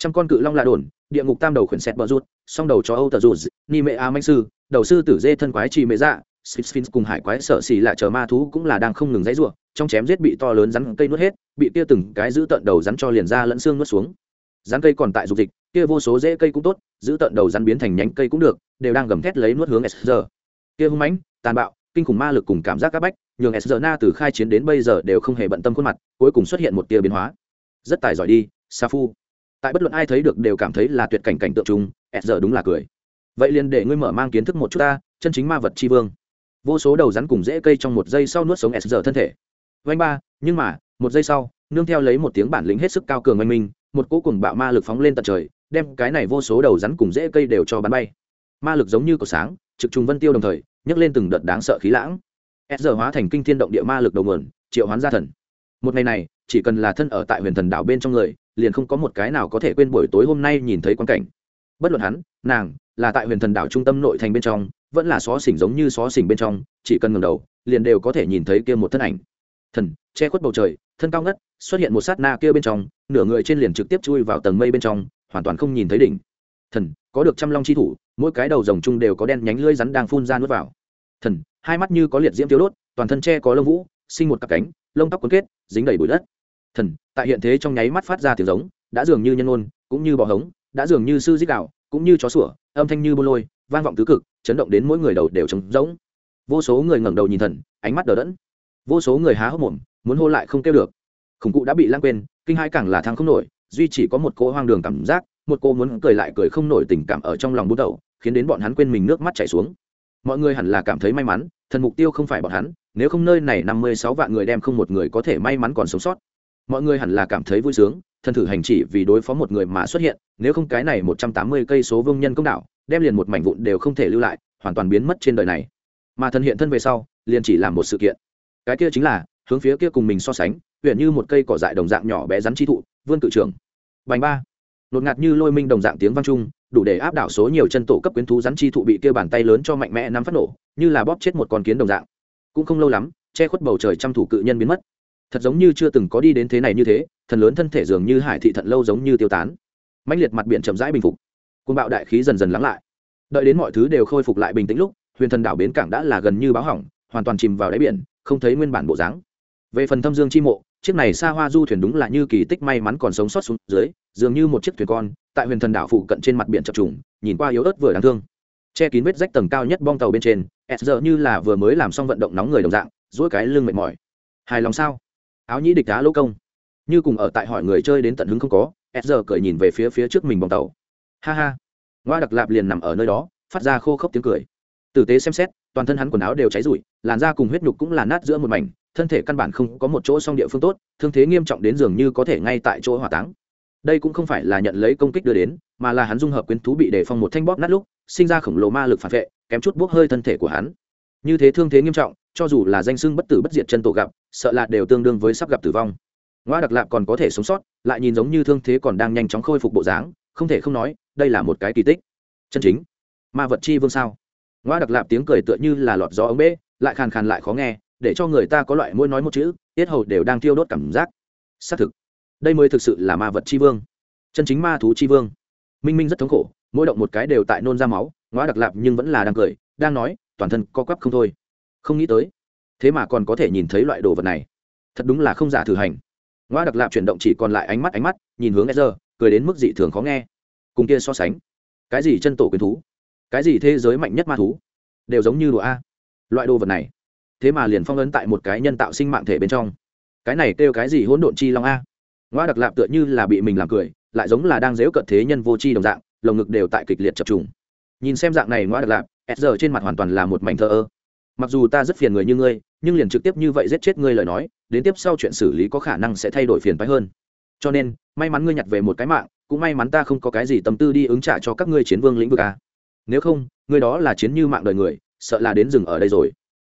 trăm con cự long lạ đồn, địa ngục tam đầu khuyển xẹt bờ rút song đầu cho âu tờ rút ni mẹ a manh sư, đầu sư tử dê thân quái trì mẹ dạ sphinx cùng hải quái sợ xì lạ chờ ma thú cũng là đang không ngừng dãy ruộng, trong chém giết bị to lớn rắn cây nuốt hết, bị kia từng cái giữ tận đầu rắn cho liền ra lẫn xương nuốt xuống. Rắn cây còn tại dục dịch, kia vô số rễ cây cũng tốt, giữ tận đầu rắn biến thành nhánh cây cũng được, đều đang gầm thét lấy nuốt hướng sr kia hung mãnh, tàn bạo, kinh khủng ma lực cùng cảm giác áp bách, nhường sr na từ khai chiến đến bây giờ đều không hề bận tâm khuôn mặt, cuối cùng xuất hiện một tia biến hóa. Rất tài giỏi đi, sa phu tại bất luận ai thấy được đều cảm thấy là tuyệt cảnh cảnh tượng chung s đúng là cười. Vậy liền để ngươi mở mang kiến thức một chút ta, chân chính ma vật tri vương. Vô số đầu rắn cùng rễ cây trong một giây sau nuốt sống s thân thể. Vanh ba, nhưng mà, một giây sau, nương theo lấy một tiếng bản lĩnh hết sức cao cường oanh minh, một cỗ cùng bạo ma lực phóng lên tận trời, đem cái này vô số đầu rắn cùng rễ cây đều cho bắn bay. Ma lực giống như cổ sáng, trực trùng vân tiêu đồng thời, nhấc lên từng đợt đáng sợ khí lãng. S hóa thành kinh thiên động địa ma lực đầu nguồn, triệu hoán gia thần. Một ngày này, chỉ cần là thân ở tại huyền thần đảo bên trong người liền không có một cái nào có thể quên buổi tối hôm nay nhìn thấy quan cảnh. Bất luận hắn, nàng, là tại huyền thần đảo trung tâm nội thành bên trong, vẫn là xó xỉnh giống như xó xỉnh bên trong, chỉ cần ngầm đầu, liền đều có thể nhìn thấy kia một thân ảnh. Thần, che khuất bầu trời, thân cao ngất, xuất hiện một sát na kia bên trong, nửa người trên liền trực tiếp chui vào tầng mây bên trong, hoàn toàn không nhìn thấy đỉnh. Thần, có được trăm long chi thủ, mỗi cái đầu rồng chung đều có đen nhánh lưỡi rắn đang phun ra nuốt vào. Thần, hai mắt như có liệt diễm tiêu đốt, toàn thân tre có lông vũ, sinh một cặp cánh, lông tóc quấn kết, dính đầy bụi đất thần, tại hiện thế trong nháy mắt phát ra tiếng giống, đã dường như nhân ôn cũng như bò hống, đã dường như sư dích đạo, cũng như chó sủa, âm thanh như bô lôi, vang vọng tứ cực, chấn động đến mỗi người đầu đều trống rỗng. Vô số người ngẩng đầu nhìn thần, ánh mắt đờ đẫn. Vô số người há hốc mồm, muốn hô lại không kêu được. Khủng cụ đã bị lãng quên, kinh hai càng là thang không nổi, duy chỉ có một cô hoang đường cảm giác, một cô muốn cười lại cười không nổi tình cảm ở trong lòng bút đầu, khiến đến bọn hắn quên mình nước mắt chảy xuống. Mọi người hẳn là cảm thấy may mắn, thần mục tiêu không phải bọn hắn, nếu không nơi này năm mươi sáu vạn người đem không một người có thể may mắn còn sống sót mọi người hẳn là cảm thấy vui sướng thần thử hành chỉ vì đối phó một người mà xuất hiện nếu không cái này một trăm tám mươi cây số vương nhân công đạo đem liền một mảnh vụn đều không thể lưu lại hoàn toàn biến mất trên đời này. Mà thần hiện thân về sau liền chỉ làm một sự kiện. Cái kia chính là hướng phía kia cùng mình so sánh huyện như một cây cỏ dại đồng dạng nhỏ bé rắn chi thụ vươn cự trường, bành ba. Nột ngạt như lôi minh đồng dạng tiếng vang trung đủ để áp đảo số nhiều chân tổ cấp quyến thú rắn chi thụ bị kia bàn tay lớn cho mạnh mẽ nắm phát nổ như là bóp chết một con kiến đồng dạng. Cũng không lâu lắm che khuất bầu trời trăm thủ cự nhân biến mất thật giống như chưa từng có đi đến thế này như thế, thần lớn thân thể dường như hải thị thận lâu giống như tiêu tán. Mãnh liệt mặt biển chậm rãi bình phục. Côn bạo đại khí dần dần lắng lại. Đợi đến mọi thứ đều khôi phục lại bình tĩnh lúc, huyền thần đảo bến cảng đã là gần như báo hỏng, hoàn toàn chìm vào đáy biển, không thấy nguyên bản bộ dáng. Về phần thâm dương chi mộ, chiếc này xa hoa du thuyền đúng là như kỳ tích may mắn còn sống sót xuống dưới, dường như một chiếc thuyền con, tại huyền thần đảo phụ cận trên mặt biển chập trùng, nhìn qua yếu ớt vừa đáng thương. Che kín vết rách tầng cao nhất bong tàu bên trên, s giờ như là vừa mới làm xong vận động nóng người đồng dạng dỗi cái lưng mệt mỏi. Hài lòng sao? Áo nhĩ địch đá lỗ công. Như cùng ở tại hỏi người chơi đến tận hứng không có s giờ cởi nhìn về phía phía trước mình bóng tàu. Ha ha. Ngoa đặc lạp liền nằm ở nơi đó, phát ra khô khốc tiếng cười. Tử tế xem xét, toàn thân hắn quần áo đều cháy rụi, làn da cùng huyết nhục cũng là nát giữa một mảnh, thân thể căn bản không có một chỗ song địa phương tốt, thương thế nghiêm trọng đến dường như có thể ngay tại chỗ hỏa táng. Đây cũng không phải là nhận lấy công kích đưa đến, mà là hắn dung hợp quyến thú bị đề phong một thanh bóp nát lúc, sinh ra khổng lồ ma lực phản vệ, kém chút bốc hơi thân thể của hắn như thế thương thế nghiêm trọng, cho dù là danh sưng bất tử bất diệt chân tổ gặp, sợ là đều tương đương với sắp gặp tử vong. Ngoa đặc lạp còn có thể sống sót, lại nhìn giống như thương thế còn đang nhanh chóng khôi phục bộ dáng, không thể không nói, đây là một cái kỳ tích. Chân chính. Ma vật chi vương sao? Ngoa đặc lạp tiếng cười tựa như là lọt gió ống bê lại khàn khàn lại khó nghe, để cho người ta có loại môi nói một chữ, tiết hầu đều đang thiêu đốt cảm giác. Xác thực, đây mới thực sự là ma vật chi vương. Chân chính ma thú chi vương. Minh minh rất thống khổ, mỗi động một cái đều tại nôn ra máu, ngoa đặc lạp nhưng vẫn là đang cười, đang nói toàn thân co quắp không thôi. Không nghĩ tới, thế mà còn có thể nhìn thấy loại đồ vật này. Thật đúng là không giả thử hành. Ngoa đặc lạp chuyển động chỉ còn lại ánh mắt ánh mắt, nhìn hướng e z cười đến mức dị thường khó nghe. Cùng kia so sánh, cái gì chân tổ quyền thú, cái gì thế giới mạnh nhất ma thú, đều giống như đùa a. Loại đồ vật này, thế mà liền phong ấn tại một cái nhân tạo sinh mạng thể bên trong. Cái này kêu cái gì hỗn độn chi long a? Ngoa đặc lạp tựa như là bị mình làm cười, lại giống là đang dếu cận thế nhân vô tri đồng dạng, lồng ngực đều tại kịch liệt chập trùng. Nhìn xem dạng này ngoa đặc lạp s giờ trên mặt hoàn toàn là một mảnh thờ ơ. Mặc dù ta rất phiền người như ngươi, nhưng liền trực tiếp như vậy giết chết ngươi lời nói, đến tiếp sau chuyện xử lý có khả năng sẽ thay đổi phiền phái hơn. Cho nên, may mắn ngươi nhặt về một cái mạng, cũng may mắn ta không có cái gì tâm tư đi ứng trả cho các ngươi chiến vương lĩnh vực a nếu không, ngươi đó là chiến như mạng đời người, sợ là đến rừng ở đây rồi.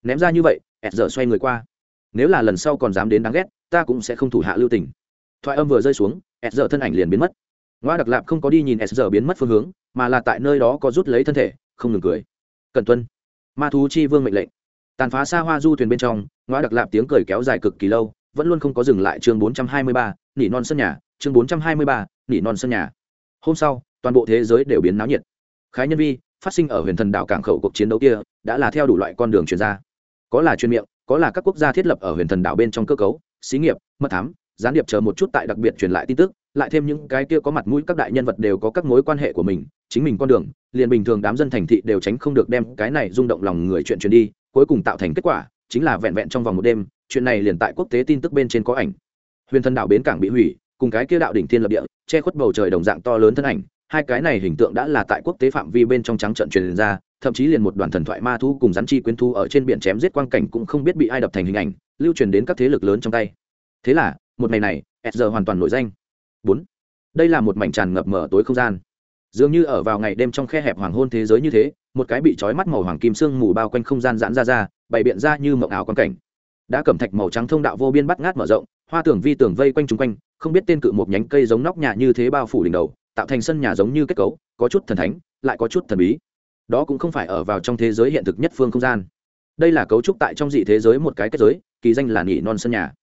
Ném ra như vậy ẹt giờ xoay người qua. Nếu là lần sau còn dám đến đáng ghét, ta cũng sẽ không thủ hạ lưu tình. Thoại âm vừa rơi xuống ẹt giờ thân ảnh liền biến mất. Ngoa đặc lạp không có đi nhìn ẹt giờ biến mất phương hướng, mà là tại nơi đó có rút lấy thân thể, không ngừng cười cẩn tuân. Ma thú chi vương mệnh lệnh. Tàn phá xa hoa du thuyền bên trong ngoa đặc lạp tiếng cười kéo dài cực kỳ lâu, vẫn luôn không có dừng lại chương bốn trăm hai mươi ba, nỉ non sân nhà, chương bốn trăm hai mươi ba, nỉ non sân nhà. Hôm sau, toàn bộ thế giới đều biến náo nhiệt. Khái nhân vi, phát sinh ở huyền thần đảo cảng khẩu cuộc chiến đấu kia, đã là theo đủ loại con đường truyền ra. Có là chuyên miệng, có là các quốc gia thiết lập ở huyền thần đảo bên trong cơ cấu, xí nghiệp, mật thám gián điệp chờ một chút tại đặc biệt truyền lại tin tức, lại thêm những cái kia có mặt mũi các đại nhân vật đều có các mối quan hệ của mình, chính mình con đường, liền bình thường đám dân thành thị đều tránh không được đem cái này rung động lòng người chuyện truyền đi, cuối cùng tạo thành kết quả, chính là vẹn vẹn trong vòng một đêm, chuyện này liền tại quốc tế tin tức bên trên có ảnh. Huyền thần đảo bến cảng bị hủy, cùng cái kia đạo đỉnh thiên lập địa, che khuất bầu trời đồng dạng to lớn thân ảnh, hai cái này hình tượng đã là tại quốc tế phạm vi bên trong trắng trận truyền ra, thậm chí liền một đoàn thần thoại ma thu cùng rắn chi quyến thu ở trên biển chém giết quang cảnh cũng không biết bị ai đập thành hình ảnh, lưu truyền đến các thế lực lớn trong tay. Thế là một ngày này, s hoàn toàn nổi danh. Bốn, đây là một mảnh tràn ngập mở tối không gian. Dường như ở vào ngày đêm trong khe hẹp hoàng hôn thế giới như thế, một cái bị trói mắt màu hoàng kim sương mù bao quanh không gian giãn ra ra, bày biện ra như mộng ảo quan cảnh. Đã cẩm thạch màu trắng thông đạo vô biên bắt ngát mở rộng, hoa tường vi tường vây quanh chung quanh, không biết tên cự một nhánh cây giống nóc nhà như thế bao phủ đỉnh đầu, tạo thành sân nhà giống như kết cấu, có chút thần thánh, lại có chút thần bí. Đó cũng không phải ở vào trong thế giới hiện thực nhất phương không gian. Đây là cấu trúc tại trong dị thế giới một cái kết giới, kỳ danh là nỉ non sân nhà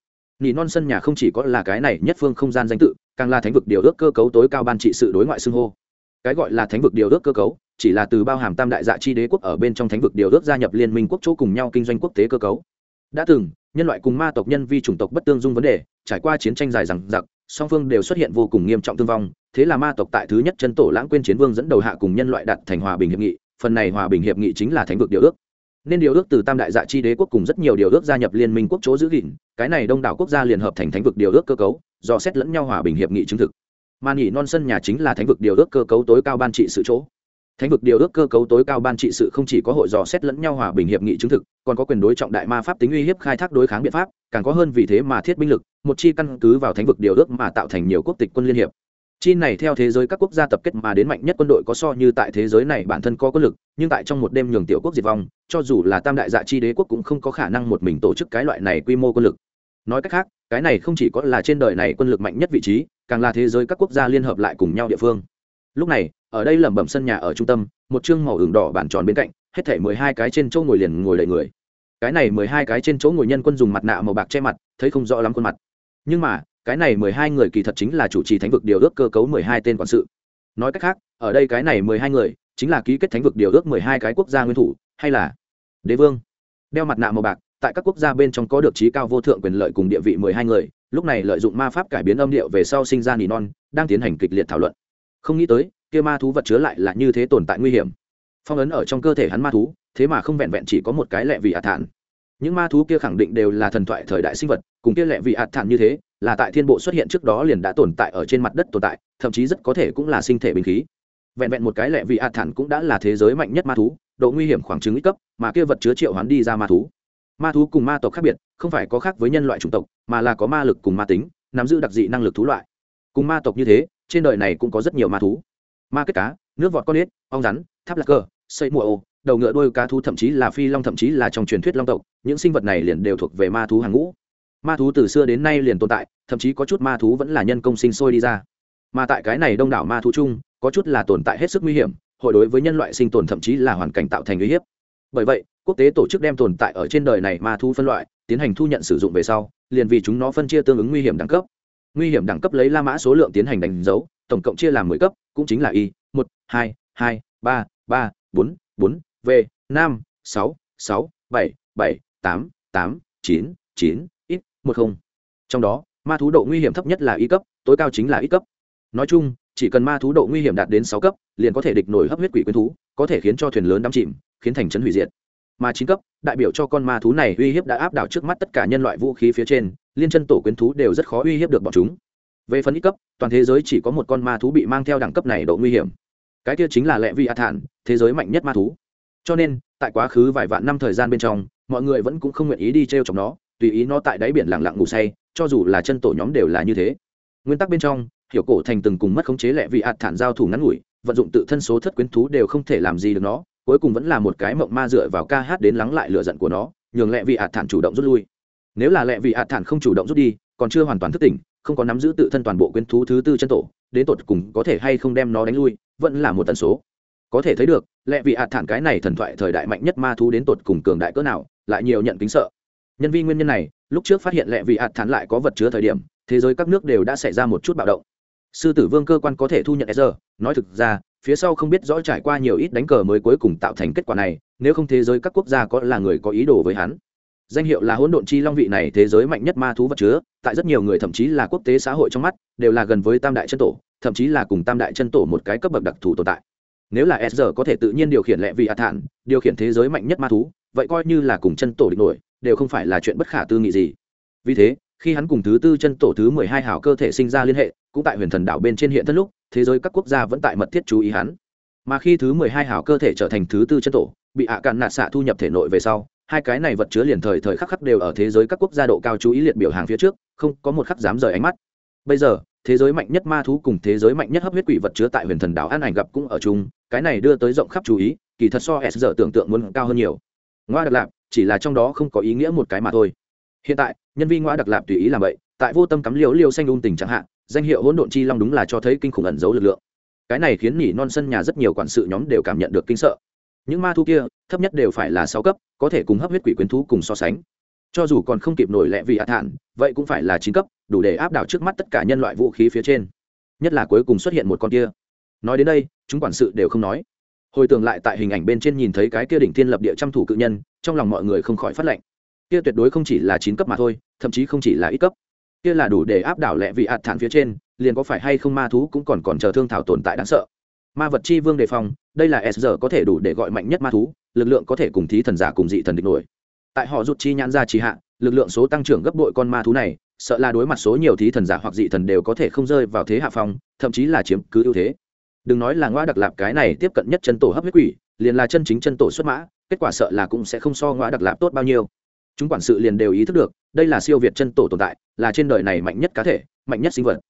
nỉ non sân nhà không chỉ có là cái này nhất phương không gian danh tự, càng là thánh vực điều ước cơ cấu tối cao ban trị sự đối ngoại xưng hô. Cái gọi là thánh vực điều ước cơ cấu, chỉ là từ bao hàm tam đại dạ chi đế quốc ở bên trong thánh vực điều ước gia nhập liên minh quốc chỗ cùng nhau kinh doanh quốc tế cơ cấu. Đã từng, nhân loại cùng ma tộc nhân vi chủng tộc bất tương dung vấn đề, trải qua chiến tranh dài rằng giặc song phương đều xuất hiện vô cùng nghiêm trọng thương vong, thế là ma tộc tại thứ nhất chân tổ lãng quên chiến vương dẫn đầu hạ cùng nhân loại đặt thành hòa bình hiệp nghị, phần này hòa bình hiệp nghị chính là thánh vực điều ước. Nên điều ước từ tam đại dạ chi đế quốc cùng rất nhiều điều ước gia nhập liên minh quốc chỗ giữ gìn cái này đông đảo quốc gia liên hợp thành thánh vực điều ước cơ cấu, do xét lẫn nhau hòa bình hiệp nghị chứng thực. Mà nghỉ non sân nhà chính là thánh vực điều ước cơ cấu tối cao ban trị sự chỗ. Thánh vực điều ước cơ cấu tối cao ban trị sự không chỉ có hội dò xét lẫn nhau hòa bình hiệp nghị chứng thực, còn có quyền đối trọng đại ma pháp tính uy hiếp khai thác đối kháng biện pháp, càng có hơn vì thế mà thiết binh lực, một chi căn cứ vào thánh vực điều ước mà tạo thành nhiều quốc tịch quân liên hiệp. Chi này theo thế giới các quốc gia tập kết mà đến mạnh nhất quân đội có so như tại thế giới này bản thân có quân lực, nhưng tại trong một đêm nhường tiểu quốc diệt vong, cho dù là tam đại dạ chi đế quốc cũng không có khả năng một mình tổ chức cái loại này quy mô quân lực nói cách khác, cái này không chỉ có là trên đời này quân lực mạnh nhất vị trí, càng là thế giới các quốc gia liên hợp lại cùng nhau địa phương. Lúc này, ở đây lẩm bẩm sân nhà ở trung tâm, một chương màu hưởng đỏ bản tròn bên cạnh, hết thể mười hai cái trên chỗ ngồi liền ngồi đầy người. Cái này mười hai cái trên chỗ ngồi nhân quân dùng mặt nạ màu bạc che mặt, thấy không rõ lắm khuôn mặt. Nhưng mà, cái này mười hai người kỳ thật chính là chủ trì thánh vực điều ước cơ cấu mười hai tên quản sự. Nói cách khác, ở đây cái này mười hai người, chính là ký kết thánh vực điều ước mười hai cái quốc gia nguyên thủ, hay là đế vương. Đeo mặt nạ màu bạc tại các quốc gia bên trong có được trí cao vô thượng quyền lợi cùng địa vị mười hai người, lúc này lợi dụng ma pháp cải biến âm điệu về sau sinh ra nỉ non đang tiến hành kịch liệt thảo luận. Không nghĩ tới, kia ma thú vật chứa lại là như thế tồn tại nguy hiểm. Phong ấn ở trong cơ thể hắn ma thú, thế mà không vẹn vẹn chỉ có một cái lẹ vị ạt thản. Những ma thú kia khẳng định đều là thần thoại thời đại sinh vật, cùng kia lẹ vị ạt thản như thế, là tại thiên bộ xuất hiện trước đó liền đã tồn tại ở trên mặt đất tồn tại, thậm chí rất có thể cũng là sinh thể bình khí. Vẹn vẹn một cái lẹ vị ạt thản cũng đã là thế giới mạnh nhất ma thú, độ nguy hiểm khoảng chứng ít cấp, mà kia vật chứa triệu hoán đi ra ma thú ma thú cùng ma tộc khác biệt, không phải có khác với nhân loại chủng tộc, mà là có ma lực cùng ma tính, nắm giữ đặc dị năng lực thú loại. Cùng ma tộc như thế, trên đời này cũng có rất nhiều ma thú. Ma kết cá, nước vọt con ếch, ong rắn, tháp lạc cơ xây mùa ô, đầu ngựa đôi cá thú thậm chí là phi long thậm chí là trong truyền thuyết long tộc, những sinh vật này liền đều thuộc về ma thú hàng ngũ. Ma thú từ xưa đến nay liền tồn tại, thậm chí có chút ma thú vẫn là nhân công sinh sôi đi ra. Mà tại cái này đông đảo ma thú chung, có chút là tồn tại hết sức nguy hiểm, hội đối với nhân loại sinh tồn thậm chí là hoàn cảnh tạo thành uy hiếp bởi vậy, quốc tế tổ chức đem tồn tại ở trên đời này ma thu phân loại, tiến hành thu nhận sử dụng về sau, liền vì chúng nó phân chia tương ứng nguy hiểm đẳng cấp. Nguy hiểm đẳng cấp lấy la mã số lượng tiến hành đánh dấu, tổng cộng chia làm mười cấp, cũng chính là y, một, hai hai, ba ba, bốn bốn, v, năm, sáu sáu, bảy bảy, tám tám, chín chín ít một không. Trong đó, ma thú độ nguy hiểm thấp nhất là y cấp, tối cao chính là y cấp. Nói chung chỉ cần ma thú độ nguy hiểm đạt đến sáu cấp, liền có thể địch nổi hấp huyết quỷ quyến thú, có thể khiến cho thuyền lớn đắm chìm, khiến thành trấn hủy diệt. Mà chín cấp, đại biểu cho con ma thú này uy hiếp đã áp đảo trước mắt tất cả nhân loại vũ khí phía trên, liên chân tổ quyến thú đều rất khó uy hiếp được bọn chúng. Về phần ít cấp, toàn thế giới chỉ có một con ma thú bị mang theo đẳng cấp này độ nguy hiểm. Cái kia chính là lệ vi a thản thế giới mạnh nhất ma thú. Cho nên, tại quá khứ vài vạn năm thời gian bên trong, mọi người vẫn cũng không nguyện ý đi t r e o chọc nó, tùy ý nó tại đáy biển lặng lặng ngủ say, cho dù là chân tổ nhóm đều là như thế. Nguyên tắc bên trong hiểu cổ thành từng cùng mất khống chế lẹ vị ạt thản giao thủ ngắn ngủi, vận dụng tự thân số thất quyến thú đều không thể làm gì được nó, cuối cùng vẫn là một cái mộng ma dựa vào ca hát đến lắng lại lửa giận của nó, nhường lẹ vị ạt thản chủ động rút lui. Nếu là lẹ vị ạt thản không chủ động rút đi, còn chưa hoàn toàn thức tỉnh, không có nắm giữ tự thân toàn bộ quyến thú thứ tư chân tổ, đến tột cùng có thể hay không đem nó đánh lui, vẫn là một tần số. Có thể thấy được lẹ vì ạt thản cái này thần thoại thời đại mạnh nhất ma thú đến tột cùng cường đại cỡ nào, lại nhiều nhận kính sợ. Nhân viên nguyên nhân này, lúc trước phát hiện lẹ vì ạt thản lại có vật chứa thời điểm, thế giới các nước đều đã xảy ra một chút bạo động sư tử vương cơ quan có thể thu nhận sr nói thực ra, phía sau không biết rõ trải qua nhiều ít đánh cờ mới cuối cùng tạo thành kết quả này, nếu không thế giới các quốc gia có là người có ý đồ với hắn. Danh hiệu là hỗn độn chi long vị này thế giới mạnh nhất ma thú vật chứa, tại rất nhiều người thậm chí là quốc tế xã hội trong mắt, đều là gần với tam đại chân tổ, thậm chí là cùng tam đại chân tổ một cái cấp bậc đặc thù tồn tại. Nếu là SR có thể tự nhiên điều khiển lẹ vị hạ thản, điều khiển thế giới mạnh nhất ma thú, vậy coi như là cùng chân tổ địch nổi, đều không phải là chuyện bất khả tư nghị gì. Vì thế khi hắn cùng thứ tư chân tổ thứ mười hai hảo cơ thể sinh ra liên hệ, cũng tại huyền thần đảo bên trên hiện thân lúc, thế giới các quốc gia vẫn tại mật thiết chú ý hắn. Mà khi thứ mười hai hảo cơ thể trở thành thứ tư chân tổ, bị ạ cạn nạ xạ thu nhập thể nội về sau, hai cái này vật chứa liền thời thời khắc khắc đều ở thế giới các quốc gia độ cao chú ý liệt biểu hàng phía trước, không có một khắc dám rời ánh mắt. Bây giờ, thế giới mạnh nhất ma thú cùng thế giới mạnh nhất hấp huyết quỷ vật chứa tại huyền thần đảo an ảnh gặp cũng ở chung, cái này đưa tới rộng khắp chú ý, kỳ thật so s giờ tưởng tượng muốn cao hơn nhiều. Ngoa đặc lạp, chỉ là trong đó không có ý nghĩa một cái mà thôi hiện tại, nhân viên ngoã đặc lạp tùy ý làm vậy, tại vô tâm cắm liều liều xanh un tình chẳng hạn danh hiệu hỗn độn chi long đúng là cho thấy kinh khủng ẩn giấu lực lượng. Cái này khiến nhỉ non sân nhà rất nhiều quản sự nhóm đều cảm nhận được kinh sợ. Những ma thú kia, thấp nhất đều phải là sáu cấp, có thể cùng hấp huyết quỷ quyến thú cùng so sánh. Cho dù còn không kịp nổi lẹ vì hạ thản vậy cũng phải là chín cấp, đủ để áp đảo trước mắt tất cả nhân loại vũ khí phía trên. Nhất là cuối cùng xuất hiện một con kia. Nói đến đây, chúng quản sự đều không nói. Hồi tưởng lại tại hình ảnh bên trên nhìn thấy cái kia đỉnh thiên lập địa trăm thủ cự nhân, trong lòng mọi người không khỏi phát lệnh kia tuyệt đối không chỉ là chín cấp mà thôi, thậm chí không chỉ là ít cấp. Kia là đủ để áp đảo lẹ vị hạt thản phía trên, liền có phải hay không ma thú cũng còn còn chờ thương thảo tồn tại đáng sợ. Ma vật chi vương đề phòng, đây là s giờ có thể đủ để gọi mạnh nhất ma thú, lực lượng có thể cùng thí thần giả cùng dị thần địch nổi. Tại họ rút chi nhãn ra trì hạ, lực lượng số tăng trưởng gấp bội con ma thú này, sợ là đối mặt số nhiều thí thần giả hoặc dị thần đều có thể không rơi vào thế hạ phong, thậm chí là chiếm cứ ưu thế. Đừng nói là ngoa đặc lạp cái này tiếp cận nhất chân tổ hấp huyết quỷ, liền là chân chính chân tổ xuất mã, kết quả sợ là cũng sẽ không so ngoa đặc lạp tốt bao nhiêu chúng quản sự liền đều ý thức được, đây là siêu việt chân tổ tồn tại, là trên đời này mạnh nhất cá thể, mạnh nhất sinh vật.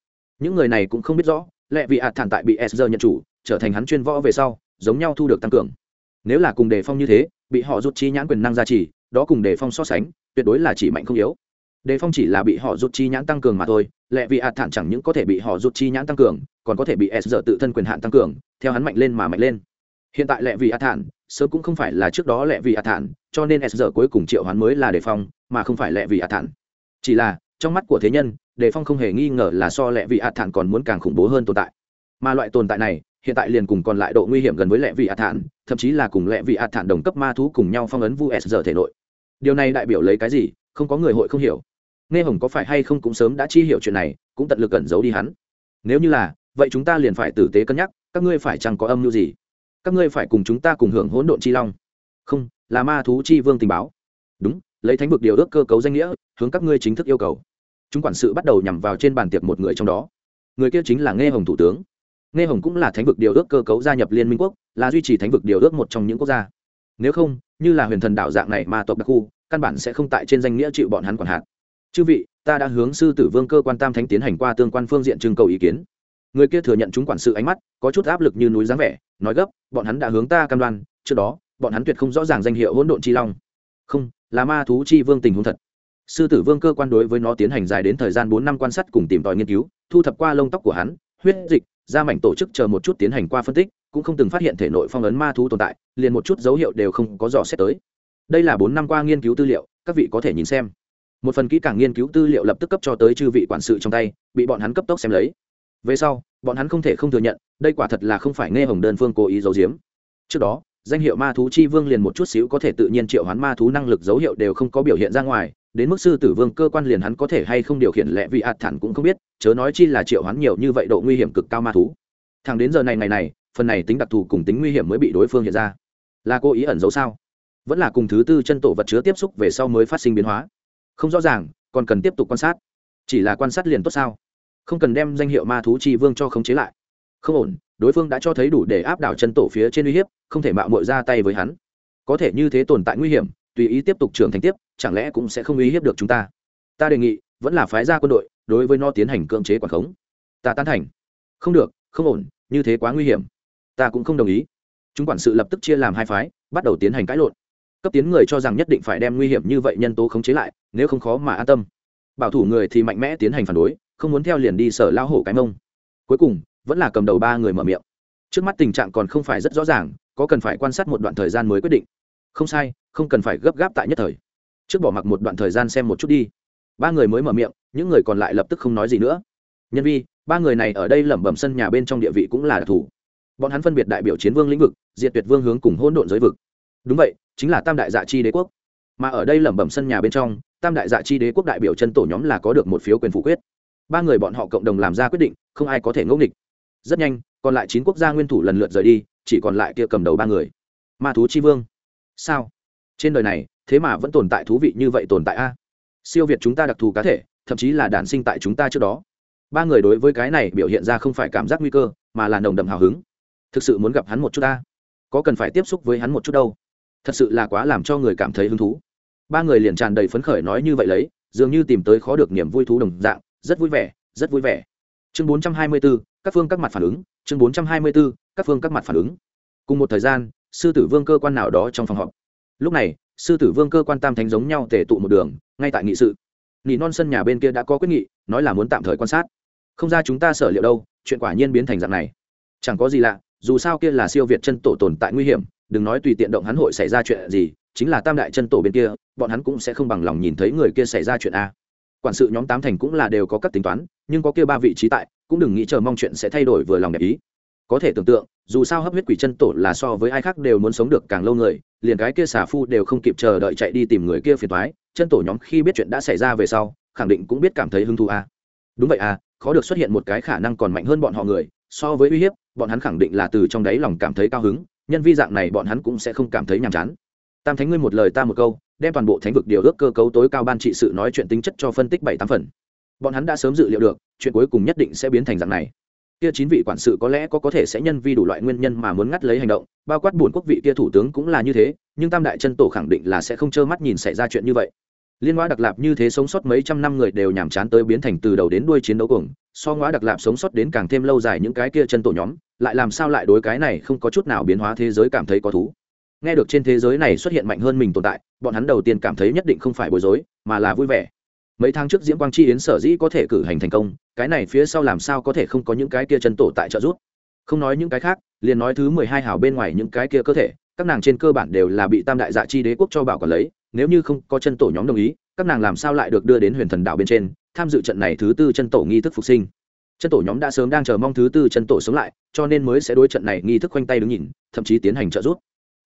Những người này cũng không biết rõ, lẽ vì ạt thản tại bị s nhận chủ, trở thành hắn chuyên võ về sau, giống nhau thu được tăng cường. Nếu là cùng đề phong như thế, bị họ rút chi nhãn quyền năng gia trì, đó cùng đề phong so sánh, tuyệt đối là chỉ mạnh không yếu. Đề phong chỉ là bị họ rút chi nhãn tăng cường mà thôi, lẽ vì ạt thản chẳng những có thể bị họ rút chi nhãn tăng cường, còn có thể bị s giờ tự thân quyền hạn tăng cường, theo hắn mạnh lên mà mạnh lên hiện tại lệ vị a thản sớm cũng không phải là trước đó lệ vị a thản, cho nên s giờ cuối cùng triệu hoán mới là đề phong, mà không phải lệ vị a thản. Chỉ là, trong mắt của thế nhân, đề phong không hề nghi ngờ là so lệ vị a thản còn muốn càng khủng bố hơn tồn tại. Mà loại tồn tại này, hiện tại liền cùng còn lại độ nguy hiểm gần với lệ vị a thản, thậm chí là cùng lệ vị a thản đồng cấp ma thú cùng nhau phong ấn vu s giờ thể nội. Điều này đại biểu lấy cái gì? Không có người hội không hiểu. Nghe hồng có phải hay không cũng sớm đã chi hiểu chuyện này, cũng tận lực cẩn giấu đi hắn. Nếu như là, vậy chúng ta liền phải tử tế cân nhắc, các ngươi phải chăng có âm mưu gì? Các ngươi phải cùng chúng ta cùng hưởng hỗn độn chi long. Không, là ma thú chi vương tình báo. Đúng, lấy thánh vực điều ước cơ cấu danh nghĩa, hướng các ngươi chính thức yêu cầu. Chúng quản sự bắt đầu nhằm vào trên bàn tiệc một người trong đó. Người kia chính là nghe hồng thủ tướng. Nghe hồng cũng là thánh vực điều ước cơ cấu gia nhập liên minh quốc, là duy trì thánh vực điều ước một trong những quốc gia. Nếu không, như là huyền thần đạo dạng này mà tộc đặc khu, căn bản sẽ không tại trên danh nghĩa chịu bọn hắn quản hạt. Chư vị, ta đã hướng sư tử vương cơ quan tam thánh tiến hành qua tương quan phương diện trưng cầu ý kiến người kia thừa nhận chúng quản sự ánh mắt, có chút áp lực như núi dáng vẻ, nói gấp, bọn hắn đã hướng ta cam đoan, trước đó, bọn hắn tuyệt không rõ ràng danh hiệu hỗn độn chi long. Không, là ma thú chi vương tình huống thật. Sư tử vương cơ quan đối với nó tiến hành dài đến thời gian bốn năm quan sát cùng tìm tòi nghiên cứu, thu thập qua lông tóc của hắn, huyết dịch, da mảnh tổ chức chờ một chút tiến hành qua phân tích, cũng không từng phát hiện thể nội phong ấn ma thú tồn tại, liền một chút dấu hiệu đều không có dò xét tới. Đây là bốn năm qua nghiên cứu tư liệu, các vị có thể nhìn xem. Một phần kỹ càng nghiên cứu tư liệu lập tức cấp cho tới chư vị quản sự trong tay, bị bọn hắn cấp tốc xem lấy về sau, bọn hắn không thể không thừa nhận, đây quả thật là không phải nghe hồng đơn phương cố ý giấu giếm. Trước đó, danh hiệu ma thú chi vương liền một chút xíu có thể tự nhiên triệu hoán ma thú năng lực dấu hiệu đều không có biểu hiện ra ngoài, đến mức sư tử vương cơ quan liền hắn có thể hay không điều khiển lẹ vị ạt thản cũng không biết, chớ nói chi là triệu hoán nhiều như vậy độ nguy hiểm cực cao ma thú. Thằng đến giờ này ngày này, phần này tính đặc thù cùng tính nguy hiểm mới bị đối phương hiện ra. Là cố ý ẩn giấu sao? Vẫn là cùng thứ tư chân tổ vật chứa tiếp xúc về sau mới phát sinh biến hóa. Không rõ ràng, còn cần tiếp tục quan sát. Chỉ là quan sát liền tốt sao? Không cần đem danh hiệu ma thú chi vương cho khống chế lại. Không ổn, đối phương đã cho thấy đủ để áp đảo chân tổ phía trên uy hiếp, không thể mạo mội ra tay với hắn. Có thể như thế tồn tại nguy hiểm, tùy ý tiếp tục trưởng thành tiếp, chẳng lẽ cũng sẽ không uy hiếp được chúng ta? Ta đề nghị, vẫn là phái ra quân đội, đối với nó tiến hành cưỡng chế quản khống. Ta tán thành. Không được, không ổn, như thế quá nguy hiểm. Ta cũng không đồng ý. Chúng quản sự lập tức chia làm hai phái, bắt đầu tiến hành cãi lộn. Cấp tiến người cho rằng nhất định phải đem nguy hiểm như vậy nhân tố khống chế lại, nếu không khó mà an tâm. Bảo thủ người thì mạnh mẽ tiến hành phản đối không muốn theo liền đi sở lao hổ cái mông. Cuối cùng, vẫn là cầm đầu ba người mở miệng. Trước mắt tình trạng còn không phải rất rõ ràng, có cần phải quan sát một đoạn thời gian mới quyết định. Không sai, không cần phải gấp gáp tại nhất thời. Trước bỏ mặc một đoạn thời gian xem một chút đi. Ba người mới mở miệng, những người còn lại lập tức không nói gì nữa. Nhân vi, ba người này ở đây lẩm bẩm sân nhà bên trong địa vị cũng là đặc thù. Bọn hắn phân biệt đại biểu chiến vương lĩnh vực, diệt tuyệt vương hướng cùng hôn độn giới vực. Đúng vậy, chính là tam đại dạ chi đế quốc. Mà ở đây lẩm bẩm sân nhà bên trong, tam đại dạ chi đế quốc đại biểu chân tổ nhóm là có được một phiếu quyền phủ quyết ba người bọn họ cộng đồng làm ra quyết định, không ai có thể ngẫu nghịch. Rất nhanh, còn lại chín quốc gia nguyên thủ lần lượt rời đi, chỉ còn lại kia cầm đầu ba người. Ma thú chi vương. Sao? Trên đời này, thế mà vẫn tồn tại thú vị như vậy tồn tại a? Siêu việt chúng ta đặc thù cá thể, thậm chí là đản sinh tại chúng ta trước đó. Ba người đối với cái này biểu hiện ra không phải cảm giác nguy cơ, mà là nồng đậm hào hứng. Thực sự muốn gặp hắn một chút ta. Có cần phải tiếp xúc với hắn một chút đâu. Thật sự là quá làm cho người cảm thấy hứng thú. Ba người liền tràn đầy phấn khởi nói như vậy lấy, dường như tìm tới khó được niềm vui thú đồng dạng rất vui vẻ rất vui vẻ. Chương 424, các phương các mặt phản ứng. Chương 424, các phương các mặt phản ứng. Cùng một thời gian sư tử vương cơ quan nào đó trong phòng họp. Lúc này sư tử vương cơ quan tam thánh giống nhau tề tụ một đường ngay tại nghị sự. Nỉ non sân nhà bên kia đã có quyết nghị nói là muốn tạm thời quan sát. Không ra chúng ta sở liệu đâu chuyện quả nhiên biến thành dạng này. Chẳng có gì lạ dù sao kia là siêu việt chân tổ tồn tại nguy hiểm đừng nói tùy tiện động hắn hội xảy ra chuyện gì chính là tam đại chân tổ bên kia bọn hắn cũng sẽ không bằng lòng nhìn thấy người kia xảy ra chuyện a quản sự nhóm tám thành cũng là đều có các tính toán, nhưng có kia ba vị trí tại, cũng đừng nghĩ chờ mong chuyện sẽ thay đổi vừa lòng đẹp ý. Có thể tưởng tượng, dù sao hấp huyết quỷ chân tổ là so với ai khác đều muốn sống được càng lâu người, liền cái kia xà phu đều không kịp chờ đợi chạy đi tìm người kia phiền thoái chân tổ nhóm khi biết chuyện đã xảy ra về sau, khẳng định cũng biết cảm thấy hứng thú a. Đúng vậy à khó được xuất hiện một cái khả năng còn mạnh hơn bọn họ người, so với uy hiếp, bọn hắn khẳng định là từ trong đáy lòng cảm thấy cao hứng, nhân vi dạng này bọn hắn cũng sẽ không cảm thấy nhàm chán. Tam thánh ngươi một lời ta một câu đem toàn bộ thánh vực điều ước cơ cấu tối cao ban trị sự nói chuyện tính chất cho phân tích bảy tám phần. Bọn hắn đã sớm dự liệu được, chuyện cuối cùng nhất định sẽ biến thành dạng này. Kia chín vị quản sự có lẽ có có thể sẽ nhân vi đủ loại nguyên nhân mà muốn ngắt lấy hành động, bao quát buồn quốc vị kia thủ tướng cũng là như thế, nhưng tam đại chân tổ khẳng định là sẽ không trơ mắt nhìn xảy ra chuyện như vậy. Liên hoa đặc lạp như thế sống sót mấy trăm năm người đều nhàm chán tới biến thành từ đầu đến đuôi chiến đấu cùng so ngoa đặc lạp sống sót đến càng thêm lâu dài những cái kia chân tổ nhóm, lại làm sao lại đối cái này không có chút nào biến hóa thế giới cảm thấy có thú nghe được trên thế giới này xuất hiện mạnh hơn mình tồn tại, bọn hắn đầu tiên cảm thấy nhất định không phải bối rối, mà là vui vẻ. Mấy tháng trước diễm quang chi yến sở dĩ có thể cử hành thành công, cái này phía sau làm sao có thể không có những cái kia chân tổ tại trợ giúp? Không nói những cái khác, liền nói thứ mười hai hào bên ngoài những cái kia cơ thể, các nàng trên cơ bản đều là bị tam đại dạ chi đế quốc cho bảo quản lấy, nếu như không có chân tổ nhóm đồng ý, các nàng làm sao lại được đưa đến huyền thần đảo bên trên, tham dự trận này thứ tư chân tổ nghi thức phục sinh. Chân tổ nhóm đã sớm đang chờ mong thứ tư chân tổ sống lại, cho nên mới sẽ đối trận này nghi thức khoanh tay đứng nhìn, thậm chí tiến hành trợ giúp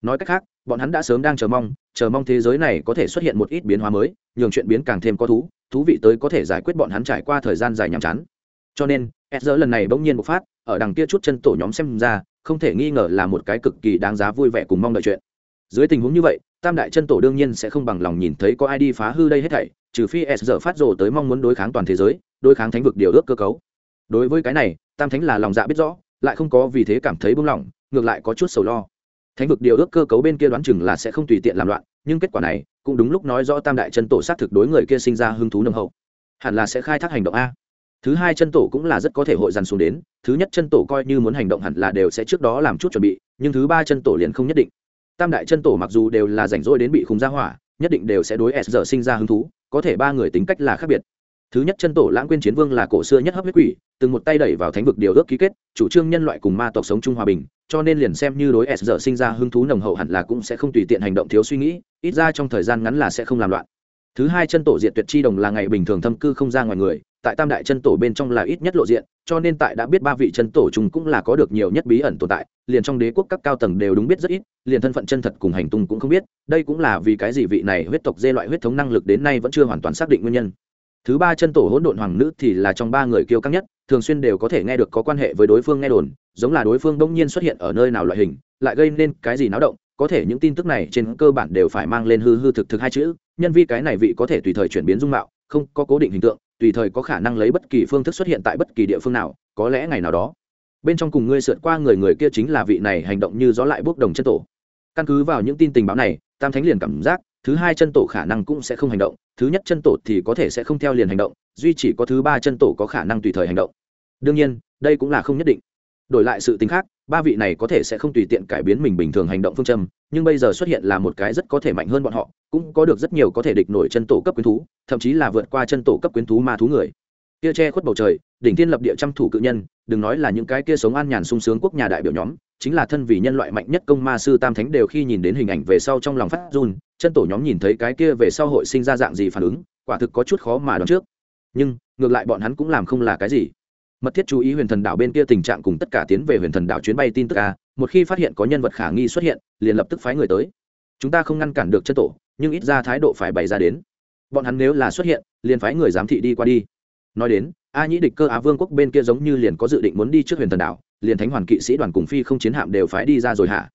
nói cách khác, bọn hắn đã sớm đang chờ mong chờ mong thế giới này có thể xuất hiện một ít biến hóa mới, nhường chuyện biến càng thêm có thú thú vị tới có thể giải quyết bọn hắn trải qua thời gian dài nhàm chán. Cho nên s lần này bỗng nhiên bộc phát, ở đằng kia chút chân tổ nhóm xem ra, không thể nghi ngờ là một cái cực kỳ đáng giá vui vẻ cùng mong đợi chuyện. Dưới tình huống như vậy, tam đại chân tổ đương nhiên sẽ không bằng lòng nhìn thấy có ai đi phá hư đây hết thảy, trừ phi s giờ phát rồ tới mong muốn đối kháng toàn thế giới, đối kháng thánh vực điều ước cơ cấu. Đối với cái này, tam thánh là lòng dạ biết rõ, lại không có vì thế cảm thấy buông lỏng, ngược lại có chút sầu lo thánh vực điều ước cơ cấu bên kia đoán chừng là sẽ không tùy tiện làm loạn, nhưng kết quả này cũng đúng lúc nói rõ tam đại chân tổ sát thực đối người kia sinh ra hứng thú nâng hậu. Hẳn là sẽ khai thác hành động a. Thứ hai chân tổ cũng là rất có thể hội dằn xuống đến, thứ nhất chân tổ coi như muốn hành động hẳn là đều sẽ trước đó làm chút chuẩn bị, nhưng thứ ba chân tổ liền không nhất định. Tam đại chân tổ mặc dù đều là rảnh rỗi đến bị khùng ra hỏa, nhất định đều sẽ đối s giờ sinh ra hứng thú, có thể ba người tính cách là khác biệt. Thứ nhất chân tổ lãng quên chiến vương là cổ xưa nhất hấp huyết quỷ, từng một tay đẩy vào thánh vực điều ước ký kết, chủ trương nhân loại cùng ma tộc sống chung hòa bình cho nên liền xem như đối s giờ sinh ra hứng thú nồng hậu hẳn là cũng sẽ không tùy tiện hành động thiếu suy nghĩ, ít ra trong thời gian ngắn là sẽ không làm loạn. Thứ hai chân tổ diện tuyệt chi đồng là ngày bình thường thâm cư không ra ngoài người, tại tam đại chân tổ bên trong là ít nhất lộ diện, cho nên tại đã biết ba vị chân tổ chúng cũng là có được nhiều nhất bí ẩn tồn tại, liền trong đế quốc các cao tầng đều đúng biết rất ít, liền thân phận chân thật cùng hành tung cũng không biết, đây cũng là vì cái gì vị này huyết tộc dê loại huyết thống năng lực đến nay vẫn chưa hoàn toàn xác định nguyên nhân thứ ba chân tổ hỗn độn hoàng nữ thì là trong ba người kiêu căng nhất, thường xuyên đều có thể nghe được có quan hệ với đối phương nghe đồn, giống là đối phương đông nhiên xuất hiện ở nơi nào loại hình, lại gây nên cái gì náo động, có thể những tin tức này trên cơ bản đều phải mang lên hư hư thực thực hai chữ, nhân vi cái này vị có thể tùy thời chuyển biến dung mạo, không có cố định hình tượng, tùy thời có khả năng lấy bất kỳ phương thức xuất hiện tại bất kỳ địa phương nào, có lẽ ngày nào đó. Bên trong cùng ngươi sượt qua người người kia chính là vị này hành động như gió lại bốc đồng chân tổ. Căn cứ vào những tin tình báo này, tam thánh liền cảm giác, thứ hai chân tổ khả năng cũng sẽ không hành động thứ nhất chân tổ thì có thể sẽ không theo liền hành động, duy chỉ có thứ ba chân tổ có khả năng tùy thời hành động. Đương nhiên, đây cũng là không nhất định. Đổi lại sự tính khác, ba vị này có thể sẽ không tùy tiện cải biến mình bình thường hành động phương châm, nhưng bây giờ xuất hiện là một cái rất có thể mạnh hơn bọn họ, cũng có được rất nhiều có thể địch nổi chân tổ cấp quyến thú, thậm chí là vượt qua chân tổ cấp quyến thú ma thú người. Kia che khuất bầu trời, đỉnh thiên lập địa trăm thủ cự nhân, đừng nói là những cái kia sống an nhàn sung sướng quốc nhà đại biểu nhóm chính là thân vì nhân loại mạnh nhất công ma sư tam thánh đều khi nhìn đến hình ảnh về sau trong lòng phát run, chân tổ nhóm nhìn thấy cái kia về sau hội sinh ra dạng gì phản ứng, quả thực có chút khó mà đoán trước. Nhưng, ngược lại bọn hắn cũng làm không là cái gì. Mật thiết chú ý huyền thần đảo bên kia tình trạng cùng tất cả tiến về huyền thần đảo chuyến bay tin tức a, một khi phát hiện có nhân vật khả nghi xuất hiện, liền lập tức phái người tới. Chúng ta không ngăn cản được chân tổ, nhưng ít ra thái độ phải bày ra đến. Bọn hắn nếu là xuất hiện, liền phái người giám thị đi qua đi. Nói đến, a nhĩ địch cơ á vương quốc bên kia giống như liền có dự định muốn đi trước huyền thần đảo liền thánh hoàn kỵ sĩ đoàn cùng phi không chiến hạm đều phái đi ra rồi hả?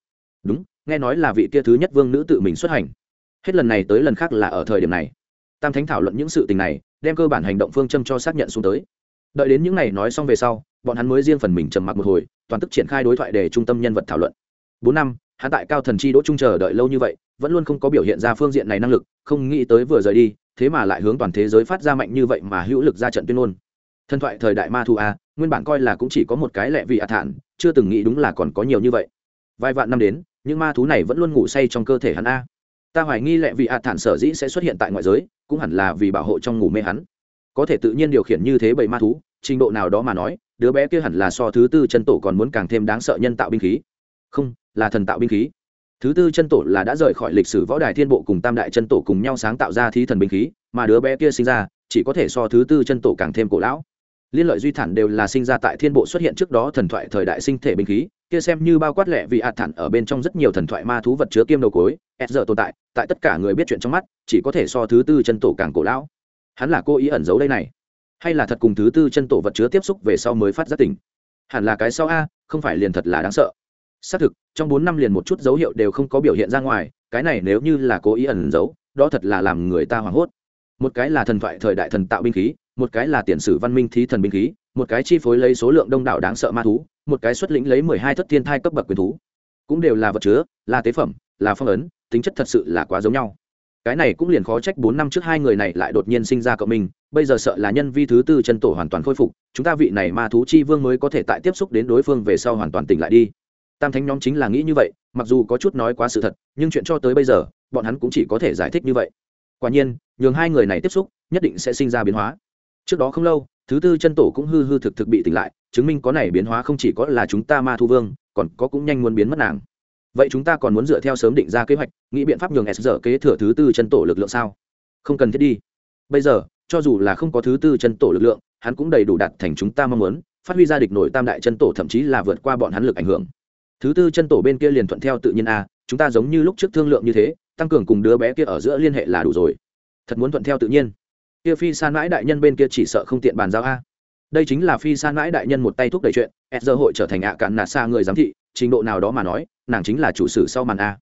Đúng, nghe nói là vị kia thứ nhất vương nữ tự mình xuất hành. Hết lần này tới lần khác là ở thời điểm này. Tam thánh thảo luận những sự tình này, đem cơ bản hành động phương châm cho xác nhận xuống tới. Đợi đến những này nói xong về sau, bọn hắn mới riêng phần mình trầm mặc một hồi, toàn tức triển khai đối thoại để trung tâm nhân vật thảo luận. Bốn năm, hắn tại cao thần chi đỗ trung chờ đợi lâu như vậy, vẫn luôn không có biểu hiện ra phương diện này năng lực, không nghĩ tới vừa rời đi, thế mà lại hướng toàn thế giới phát ra mạnh như vậy mà hữu lực ra trận tuyên ngôn thần thoại thời đại ma thu a, nguyên bản coi là cũng chỉ có một cái lẹ vị ạ thản, chưa từng nghĩ đúng là còn có nhiều như vậy. Vài vạn năm đến, những ma thú này vẫn luôn ngủ say trong cơ thể hắn a. Ta hoài nghi lẹ vị ạ thản sở dĩ sẽ xuất hiện tại ngoại giới, cũng hẳn là vì bảo hộ trong ngủ mê hắn. Có thể tự nhiên điều khiển như thế bảy ma thú, trình độ nào đó mà nói, đứa bé kia hẳn là so thứ tư chân tổ còn muốn càng thêm đáng sợ nhân tạo binh khí. Không, là thần tạo binh khí. Thứ tư chân tổ là đã rời khỏi lịch sử võ đài thiên bộ cùng tam đại chân tổ cùng nhau sáng tạo ra thí thần binh khí, mà đứa bé kia sinh ra, chỉ có thể so thứ tư chân tổ càng thêm cổ lão liên lợi duy thản đều là sinh ra tại thiên bộ xuất hiện trước đó thần thoại thời đại sinh thể binh khí, kia xem như bao quát lẹ vì ạt thản ở bên trong rất nhiều thần thoại ma thú vật chứa kiêm đầu cối s giờ tồn tại tại tất cả người biết chuyện trong mắt, chỉ có thể so thứ tư chân tổ càng cổ lão. Hắn là cô ý ẩn giấu đây này. Hay là thật cùng thứ tư chân tổ vật chứa tiếp xúc về sau mới phát giác tỉnh hẳn là cái sau a, không phải liền thật là đáng sợ. Xác thực, trong bốn năm liền một chút dấu hiệu đều không có biểu hiện ra ngoài, cái này nếu như là cố ý ẩn giấu, đó thật là làm người ta hoảng hốt. Một cái là thần thoại thời đại thần tạo binh khí một cái là tiền sử văn minh thí thần binh khí một cái chi phối lấy số lượng đông đảo đáng sợ ma thú một cái xuất lĩnh lấy mười hai thất thiên thai cấp bậc quyền thú. Cũng đều là vật chứa là tế phẩm là phong ấn tính chất thật sự là quá giống nhau. Cái này cũng liền khó trách bốn năm trước hai người này lại đột nhiên sinh ra cộng mình, bây giờ sợ là nhân vi thứ tư chân tổ hoàn toàn khôi phục chúng ta vị này ma thú chi vương mới có thể tại tiếp xúc đến đối phương về sau hoàn toàn tỉnh lại đi. Tam thánh nhóm chính là nghĩ như vậy mặc dù có chút nói quá sự thật nhưng chuyện cho tới bây giờ bọn hắn cũng chỉ có thể giải thích như vậy. Quả nhiên nhường hai người này tiếp xúc nhất định sẽ sinh ra biến hóa trước đó không lâu, thứ tư chân tổ cũng hư hư thực thực bị tỉnh lại, chứng minh có này biến hóa không chỉ có là chúng ta ma thu vương, còn có cũng nhanh muốn biến mất nàng. Vậy chúng ta còn muốn dựa theo sớm định ra kế hoạch, nghĩ biện pháp nhường s giờ kế thừa thứ tư chân tổ lực lượng sao? Không cần thiết đi. Bây giờ, cho dù là không có thứ tư chân tổ lực lượng, hắn cũng đầy đủ đạt thành chúng ta mong muốn, phát huy ra địch nổi tam đại chân tổ thậm chí là vượt qua bọn hắn lực ảnh hưởng. Thứ tư chân tổ bên kia liền thuận theo tự nhiên a, chúng ta giống như lúc trước thương lượng như thế, tăng cường cùng đứa bé kia ở giữa liên hệ là đủ rồi. Thật muốn thuận theo tự nhiên kia phi san mãi đại nhân bên kia chỉ sợ không tiện bàn giao a. Đây chính là phi san mãi đại nhân một tay thúc đẩy chuyện e giờ hội trở thành ạ cạn nạt xa người giám thị, trình độ nào đó mà nói, nàng chính là chủ sử sau màn a.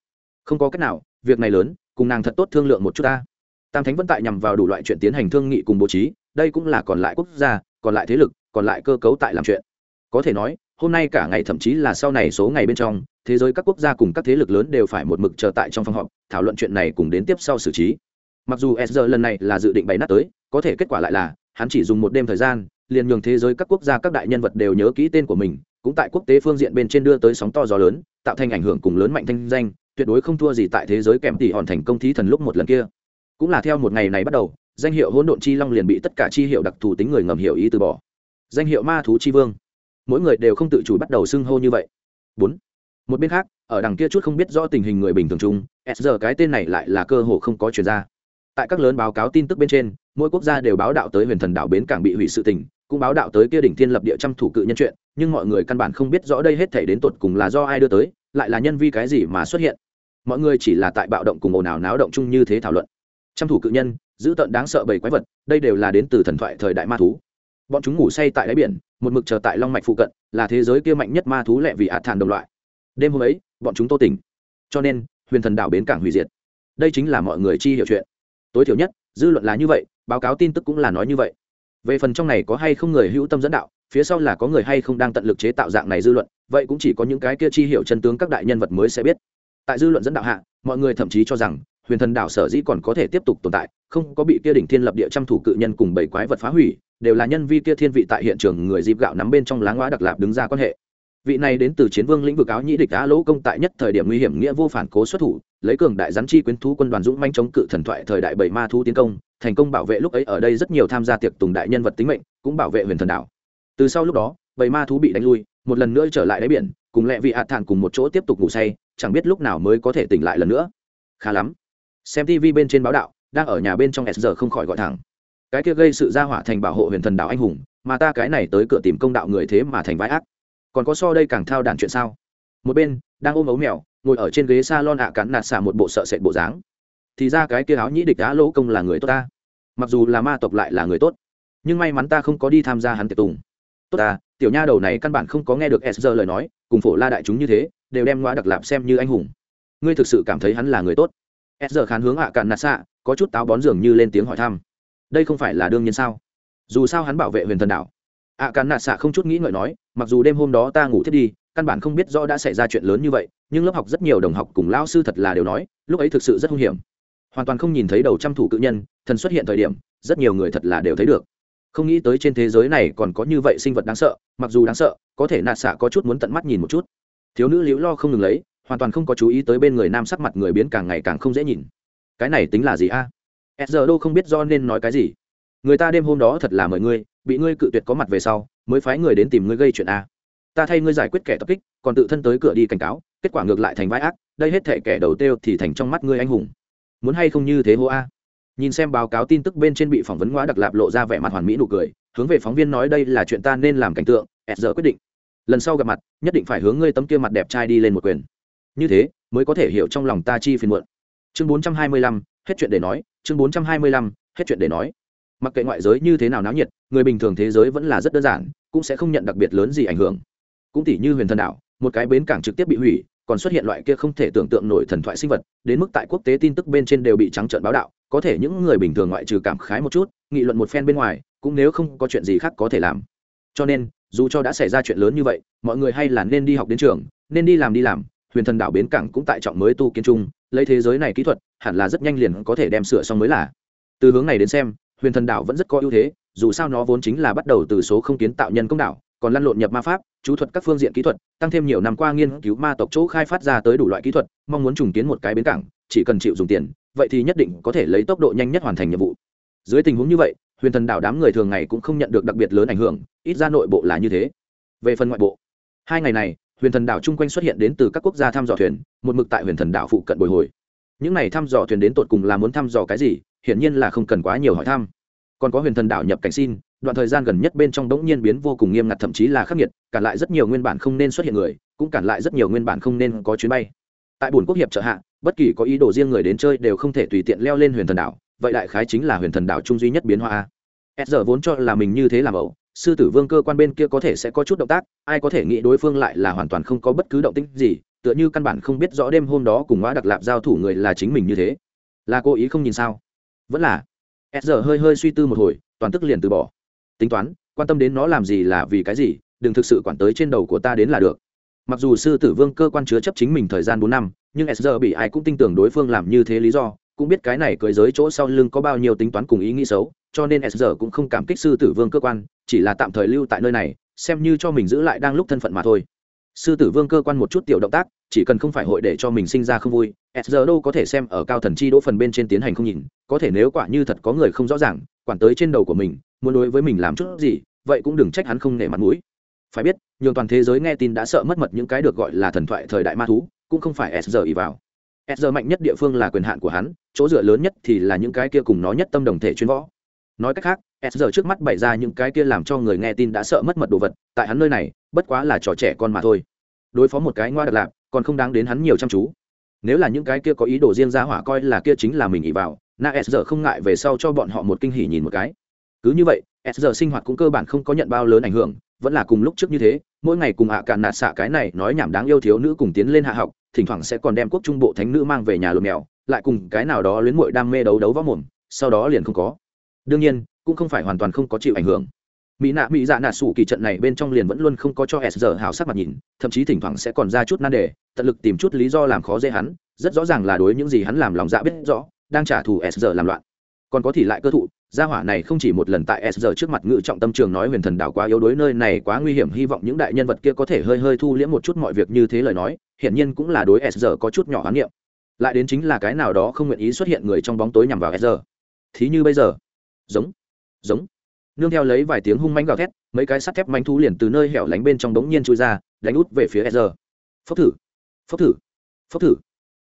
Không có cách nào, việc này lớn, cùng nàng thật tốt thương lượng một chút ta tam thánh vẫn tại nhằm vào đủ loại chuyện tiến hành thương nghị cùng bố trí, đây cũng là còn lại quốc gia, còn lại thế lực, còn lại cơ cấu tại làm chuyện. Có thể nói, hôm nay cả ngày thậm chí là sau này số ngày bên trong, thế giới các quốc gia cùng các thế lực lớn đều phải một mực chờ tại trong phòng họp, thảo luận chuyện này cùng đến tiếp sau xử trí mặc dù s lần này là dự định bày nát tới, có thể kết quả lại là, hắn chỉ dùng một đêm thời gian, liền nhường thế giới các quốc gia các đại nhân vật đều nhớ kỹ tên của mình, cũng tại quốc tế phương diện bên trên đưa tới sóng to gió lớn, tạo thành ảnh hưởng cùng lớn mạnh thanh danh, tuyệt đối không thua gì tại thế giới kèm tỷ hòn thành công thí thần lúc một lần kia. Cũng là theo một ngày này bắt đầu, danh hiệu hỗn độn chi long liền bị tất cả chi hiệu đặc thù tính người ngầm hiểu ý từ bỏ. Danh hiệu ma thú chi vương. Mỗi người đều không tự chủ bắt đầu xưng hô như vậy. Bốn. Một bên khác, ở đằng kia chút không biết rõ tình hình người bình thường chung, s giờ cái tên này lại là cơ hội không có chuyển ra tại các lớn báo cáo tin tức bên trên, mỗi quốc gia đều báo đạo tới huyền thần đảo bến cảng bị hủy sự tình, cũng báo đạo tới kia đỉnh thiên lập địa trăm thủ cự nhân chuyện, nhưng mọi người căn bản không biết rõ đây hết thể đến tột cùng là do ai đưa tới, lại là nhân vi cái gì mà xuất hiện. Mọi người chỉ là tại bạo động cùng ồn ào náo động chung như thế thảo luận. Trăm thủ cự nhân, giữ tận đáng sợ bảy quái vật, đây đều là đến từ thần thoại thời đại ma thú. Bọn chúng ngủ say tại đáy biển, một mực chờ tại long mạch phụ cận, là thế giới kia mạnh nhất ma thú lẹ vì ạt thản đồng loại. Đêm hôm ấy, bọn chúng tô tỉnh. Cho nên, huyền thần đảo bến cảng hủy diệt. Đây chính là mọi người chi hiểu chuyện tối thiểu nhất, dư luận là như vậy, báo cáo tin tức cũng là nói như vậy. Về phần trong này có hay không người hữu tâm dẫn đạo, phía sau là có người hay không đang tận lực chế tạo dạng này dư luận, vậy cũng chỉ có những cái kia chi hiểu chân tướng các đại nhân vật mới sẽ biết. Tại dư luận dẫn đạo hạ, mọi người thậm chí cho rằng, huyền thần đảo sở dĩ còn có thể tiếp tục tồn tại, không có bị kia đỉnh thiên lập địa trăm thủ cự nhân cùng bảy quái vật phá hủy, đều là nhân vi kia thiên vị tại hiện trường người dịp gạo nắm bên trong láng ngõ đặc lạp đứng ra quan hệ vị này đến từ chiến vương lĩnh vực áo nhĩ địch á lỗ công tại nhất thời điểm nguy hiểm nghĩa vô phản cố xuất thủ, lấy cường đại gián chi quyến thú quân đoàn dũng manh chống cự thần thoại thời đại bảy ma thú tiến công, thành công bảo vệ lúc ấy ở đây rất nhiều tham gia tiệc tùng đại nhân vật tính mệnh, cũng bảo vệ huyền thần đảo. Từ sau lúc đó, bảy ma thú bị đánh lui, một lần nữa trở lại đáy biển, cùng lẹ vị hạ thản cùng một chỗ tiếp tục ngủ say, chẳng biết lúc nào mới có thể tỉnh lại lần nữa. Khá lắm. Xem tv bên trên báo đạo, đang ở nhà bên trong s giờ không khỏi gọi thẳng. Cái kia gây sự ra hỏa thành bảo hộ huyền thần đạo anh hùng, mà ta cái này tới cửa tìm công đạo người thế mà thành vai ác còn có so đây càng thao đàn chuyện sao? Một bên, đang ôm ấu mèo, ngồi ở trên ghế s a lon ạ cắn nạt xả một bộ sợ sệt bộ dáng. Thì ra cái kia áo nhĩ địch á lỗ công là người tốt ta. Mặc dù là ma tộc lại là người tốt, nhưng may mắn ta không có đi tham gia hắn tiệc tùng. Tốt ta, tiểu nha đầu này căn bản không có nghe được s giờ lời nói, cùng phổ la đại chúng như thế, đều đem ngoa đặc lạp xem như anh hùng. Ngươi thực sự cảm thấy hắn là người tốt? S giờ khán hướng ạ cạn nạt xạ có chút táo bón dường như lên tiếng hỏi thăm. Đây không phải là đương nhiên sao? Dù sao hắn bảo vệ huyền thần đảo ạ cạn nạ xạ không chút nghĩ ngợi nói, mặc dù đêm hôm đó ta ngủ thiết đi, căn bản không biết rõ đã xảy ra chuyện lớn như vậy, nhưng lớp học rất nhiều đồng học cùng lao sư thật là đều nói, lúc ấy thực sự rất hung hiểm. Hoàn toàn không nhìn thấy đầu trăm thủ cự nhân, thần xuất hiện thời điểm, rất nhiều người thật là đều thấy được. Không nghĩ tới trên thế giới này còn có như vậy sinh vật đáng sợ, mặc dù đáng sợ, có thể nạ xạ có chút muốn tận mắt nhìn một chút. Thiếu nữ liễu lo không ngừng lấy, hoàn toàn không có chú ý tới bên người nam sắc mặt người biến càng ngày càng không dễ nhìn. Cái này tính là gì a? À? giờ đâu không biết do nên nói cái gì người ta đêm hôm đó thật là mời ngươi, bị ngươi cự tuyệt có mặt về sau, mới phái người đến tìm ngươi gây chuyện a. Ta thay ngươi giải quyết kẻ tập kích, còn tự thân tới cửa đi cảnh cáo, kết quả ngược lại thành vai ác, đây hết thể kẻ đầu tiêu thì thành trong mắt ngươi anh hùng. Muốn hay không như thế hô a? Nhìn xem báo cáo tin tức bên trên bị phỏng vấn ngoã đặc lạp lộ ra vẻ mặt hoàn mỹ nụ cười, hướng về phóng viên nói đây là chuyện ta nên làm cảnh tượng s quyết định. Lần sau gặp mặt, nhất định phải hướng ngươi tấm kia mặt đẹp trai đi lên một quyền. Như thế, mới có thể hiểu trong lòng ta chi phiền muộn. Chương bốn trăm hai mươi lăm, hết chuyện để nói, chương bốn trăm hai mươi lăm, hết chuyện để nói mặc kệ ngoại giới như thế nào náo nhiệt, người bình thường thế giới vẫn là rất đơn giản, cũng sẽ không nhận đặc biệt lớn gì ảnh hưởng. Cũng tỷ như huyền thần đảo, một cái bến cảng trực tiếp bị hủy, còn xuất hiện loại kia không thể tưởng tượng nổi thần thoại sinh vật, đến mức tại quốc tế tin tức bên trên đều bị trắng trợn báo đạo, có thể những người bình thường ngoại trừ cảm khái một chút, nghị luận một phen bên ngoài, cũng nếu không có chuyện gì khác có thể làm. Cho nên, dù cho đã xảy ra chuyện lớn như vậy, mọi người hay là nên đi học đến trường, nên đi làm đi làm, huyền thần đảo bến cảng cũng tại trọng mới tu kiến trung, lấy thế giới này kỹ thuật, hẳn là rất nhanh liền có thể đem sửa xong mới là. Từ hướng này đến xem huyền thần đảo vẫn rất có ưu thế, dù sao nó vốn chính là bắt đầu từ số không kiến tạo nhân công đảo, còn lăn lộn nhập ma pháp, chú thuật các phương diện kỹ thuật, tăng thêm nhiều năm qua nghiên cứu ma tộc chỗ khai phát ra tới đủ loại kỹ thuật, mong muốn trùng kiến một cái bến cảng, chỉ cần chịu dùng tiền, vậy thì nhất định có thể lấy tốc độ nhanh nhất hoàn thành nhiệm vụ. Dưới tình huống như vậy, huyền thần đảo đám người thường ngày cũng không nhận được đặc biệt lớn ảnh hưởng, ít ra nội bộ là như thế. Về phần ngoại bộ, hai ngày này, huyền thần đảo chung quanh xuất hiện đến từ các quốc gia thăm dò thuyền, một mực tại huyền thần đảo phụ cận bồi hồi những này thăm dò thuyền đến tột cùng là muốn thăm dò cái gì, hiển nhiên là không cần quá nhiều hỏi thăm. Còn có huyền thần đảo nhập cảnh xin, đoạn thời gian gần nhất bên trong đống nhiên biến vô cùng nghiêm ngặt, thậm chí là khắc nghiệt, cản lại rất nhiều nguyên bản không nên xuất hiện người, cũng cản lại rất nhiều nguyên bản không nên có chuyến bay. Tại bồn quốc hiệp trợ hạ, bất kỳ có ý đồ riêng người đến chơi đều không thể tùy tiện leo lên huyền thần đảo, vậy đại khái chính là huyền thần đảo trung duy nhất biến hoa s giờ vốn cho là mình như thế làm ẩu, sư tử vương cơ quan bên kia có thể sẽ có chút động tác, ai có thể nghĩ đối phương lại là hoàn toàn không có bất cứ động tĩnh gì tựa như căn bản không biết rõ đêm hôm đó cùng ngõ đặc lạp giao thủ người là chính mình như thế. Là cố ý không nhìn sao? Vẫn là. S giờ hơi hơi suy tư một hồi, toàn tức liền từ bỏ. Tính toán, quan tâm đến nó làm gì là vì cái gì, đừng thực sự quản tới trên đầu của ta đến là được. Mặc dù sư tử vương cơ quan chứa chấp chính mình thời gian bốn năm, nhưng s giờ bị ai cũng tin tưởng đối phương làm như thế lý do, cũng biết cái này cưới giới chỗ sau lưng có bao nhiêu tính toán cùng ý nghĩ xấu, cho nên s giờ cũng không cảm kích sư tử vương cơ quan, chỉ là tạm thời lưu tại nơi này, xem như cho mình giữ lại đang lúc thân phận mà thôi. Sư tử vương cơ quan một chút tiểu động tác chỉ cần không phải hội để cho mình sinh ra không vui sr đâu có thể xem ở cao thần chi đỗ phần bên trên tiến hành không nhìn, có thể nếu quả như thật có người không rõ ràng, quản tới trên đầu của mình, muốn đối với mình làm chút gì, vậy cũng đừng trách hắn không nể mặt mũi. Phải biết nhiều toàn thế giới nghe tin đã sợ mất mật những cái được gọi là thần thoại thời đại ma thú, cũng không phải sr ý vào. Sr mạnh nhất địa phương là quyền hạn của hắn, chỗ dựa lớn nhất thì là những cái kia cùng nó nhất tâm đồng thể chuyên võ. Nói cách khác s giờ trước mắt bày ra những cái kia làm cho người nghe tin đã sợ mất mật đồ vật, tại hắn nơi này, bất quá là trò trẻ con mà thôi. Đối phó một cái ngoa đặc lạp còn không đáng đến hắn nhiều chăm chú. Nếu là những cái kia có ý đồ riêng ra hỏa coi là kia chính là mình ỉ vào, na s giờ không ngại về sau cho bọn họ một kinh hỉ nhìn một cái. Cứ như vậy, s giờ sinh hoạt cũng cơ bản không có nhận bao lớn ảnh hưởng, vẫn là cùng lúc trước như thế, mỗi ngày cùng ạ cạn nạt xạ cái này nói nhảm đáng yêu thiếu nữ cùng tiến lên hạ học, thỉnh thoảng sẽ còn đem quốc trung bộ thánh nữ mang về nhà lùm mèo, lại cùng cái nào đó luyến mội đam mê đấu đấu võ mồm, sau đó liền không có. Đương nhiên, cũng không phải hoàn toàn không có chịu ảnh hưởng mỹ nạ mỹ dạ nạ sủ kỳ trận này bên trong liền vẫn luôn không có cho s giờ hào sắc mặt nhìn, thậm chí thỉnh thoảng sẽ còn ra chút nan đề, tận lực tìm chút lý do làm khó dễ hắn, rất rõ ràng là đối những gì hắn làm lòng dạ biết rõ, đang trả thù s giờ làm loạn. Còn có thì lại cơ thụ, gia hỏa này không chỉ một lần tại s giờ trước mặt ngự trọng tâm trường nói huyền thần đảo quá yếu đuối nơi này quá nguy hiểm, hy vọng những đại nhân vật kia có thể hơi hơi thu liễm một chút mọi việc như thế lời nói, hiển nhiên cũng là đối s giờ có chút nhỏ hoán niệm. Lại đến chính là cái nào đó không nguyện ý xuất hiện người trong bóng tối nhằm vào s giờ thí như bây giờ. Giống. Giống nương theo lấy vài tiếng hung mánh gào thét, mấy cái sắt thép manh thú liền từ nơi hẻo lánh bên trong đống nhiên chui ra, đánh út về phía s phốc thử phốc thử phốc thử.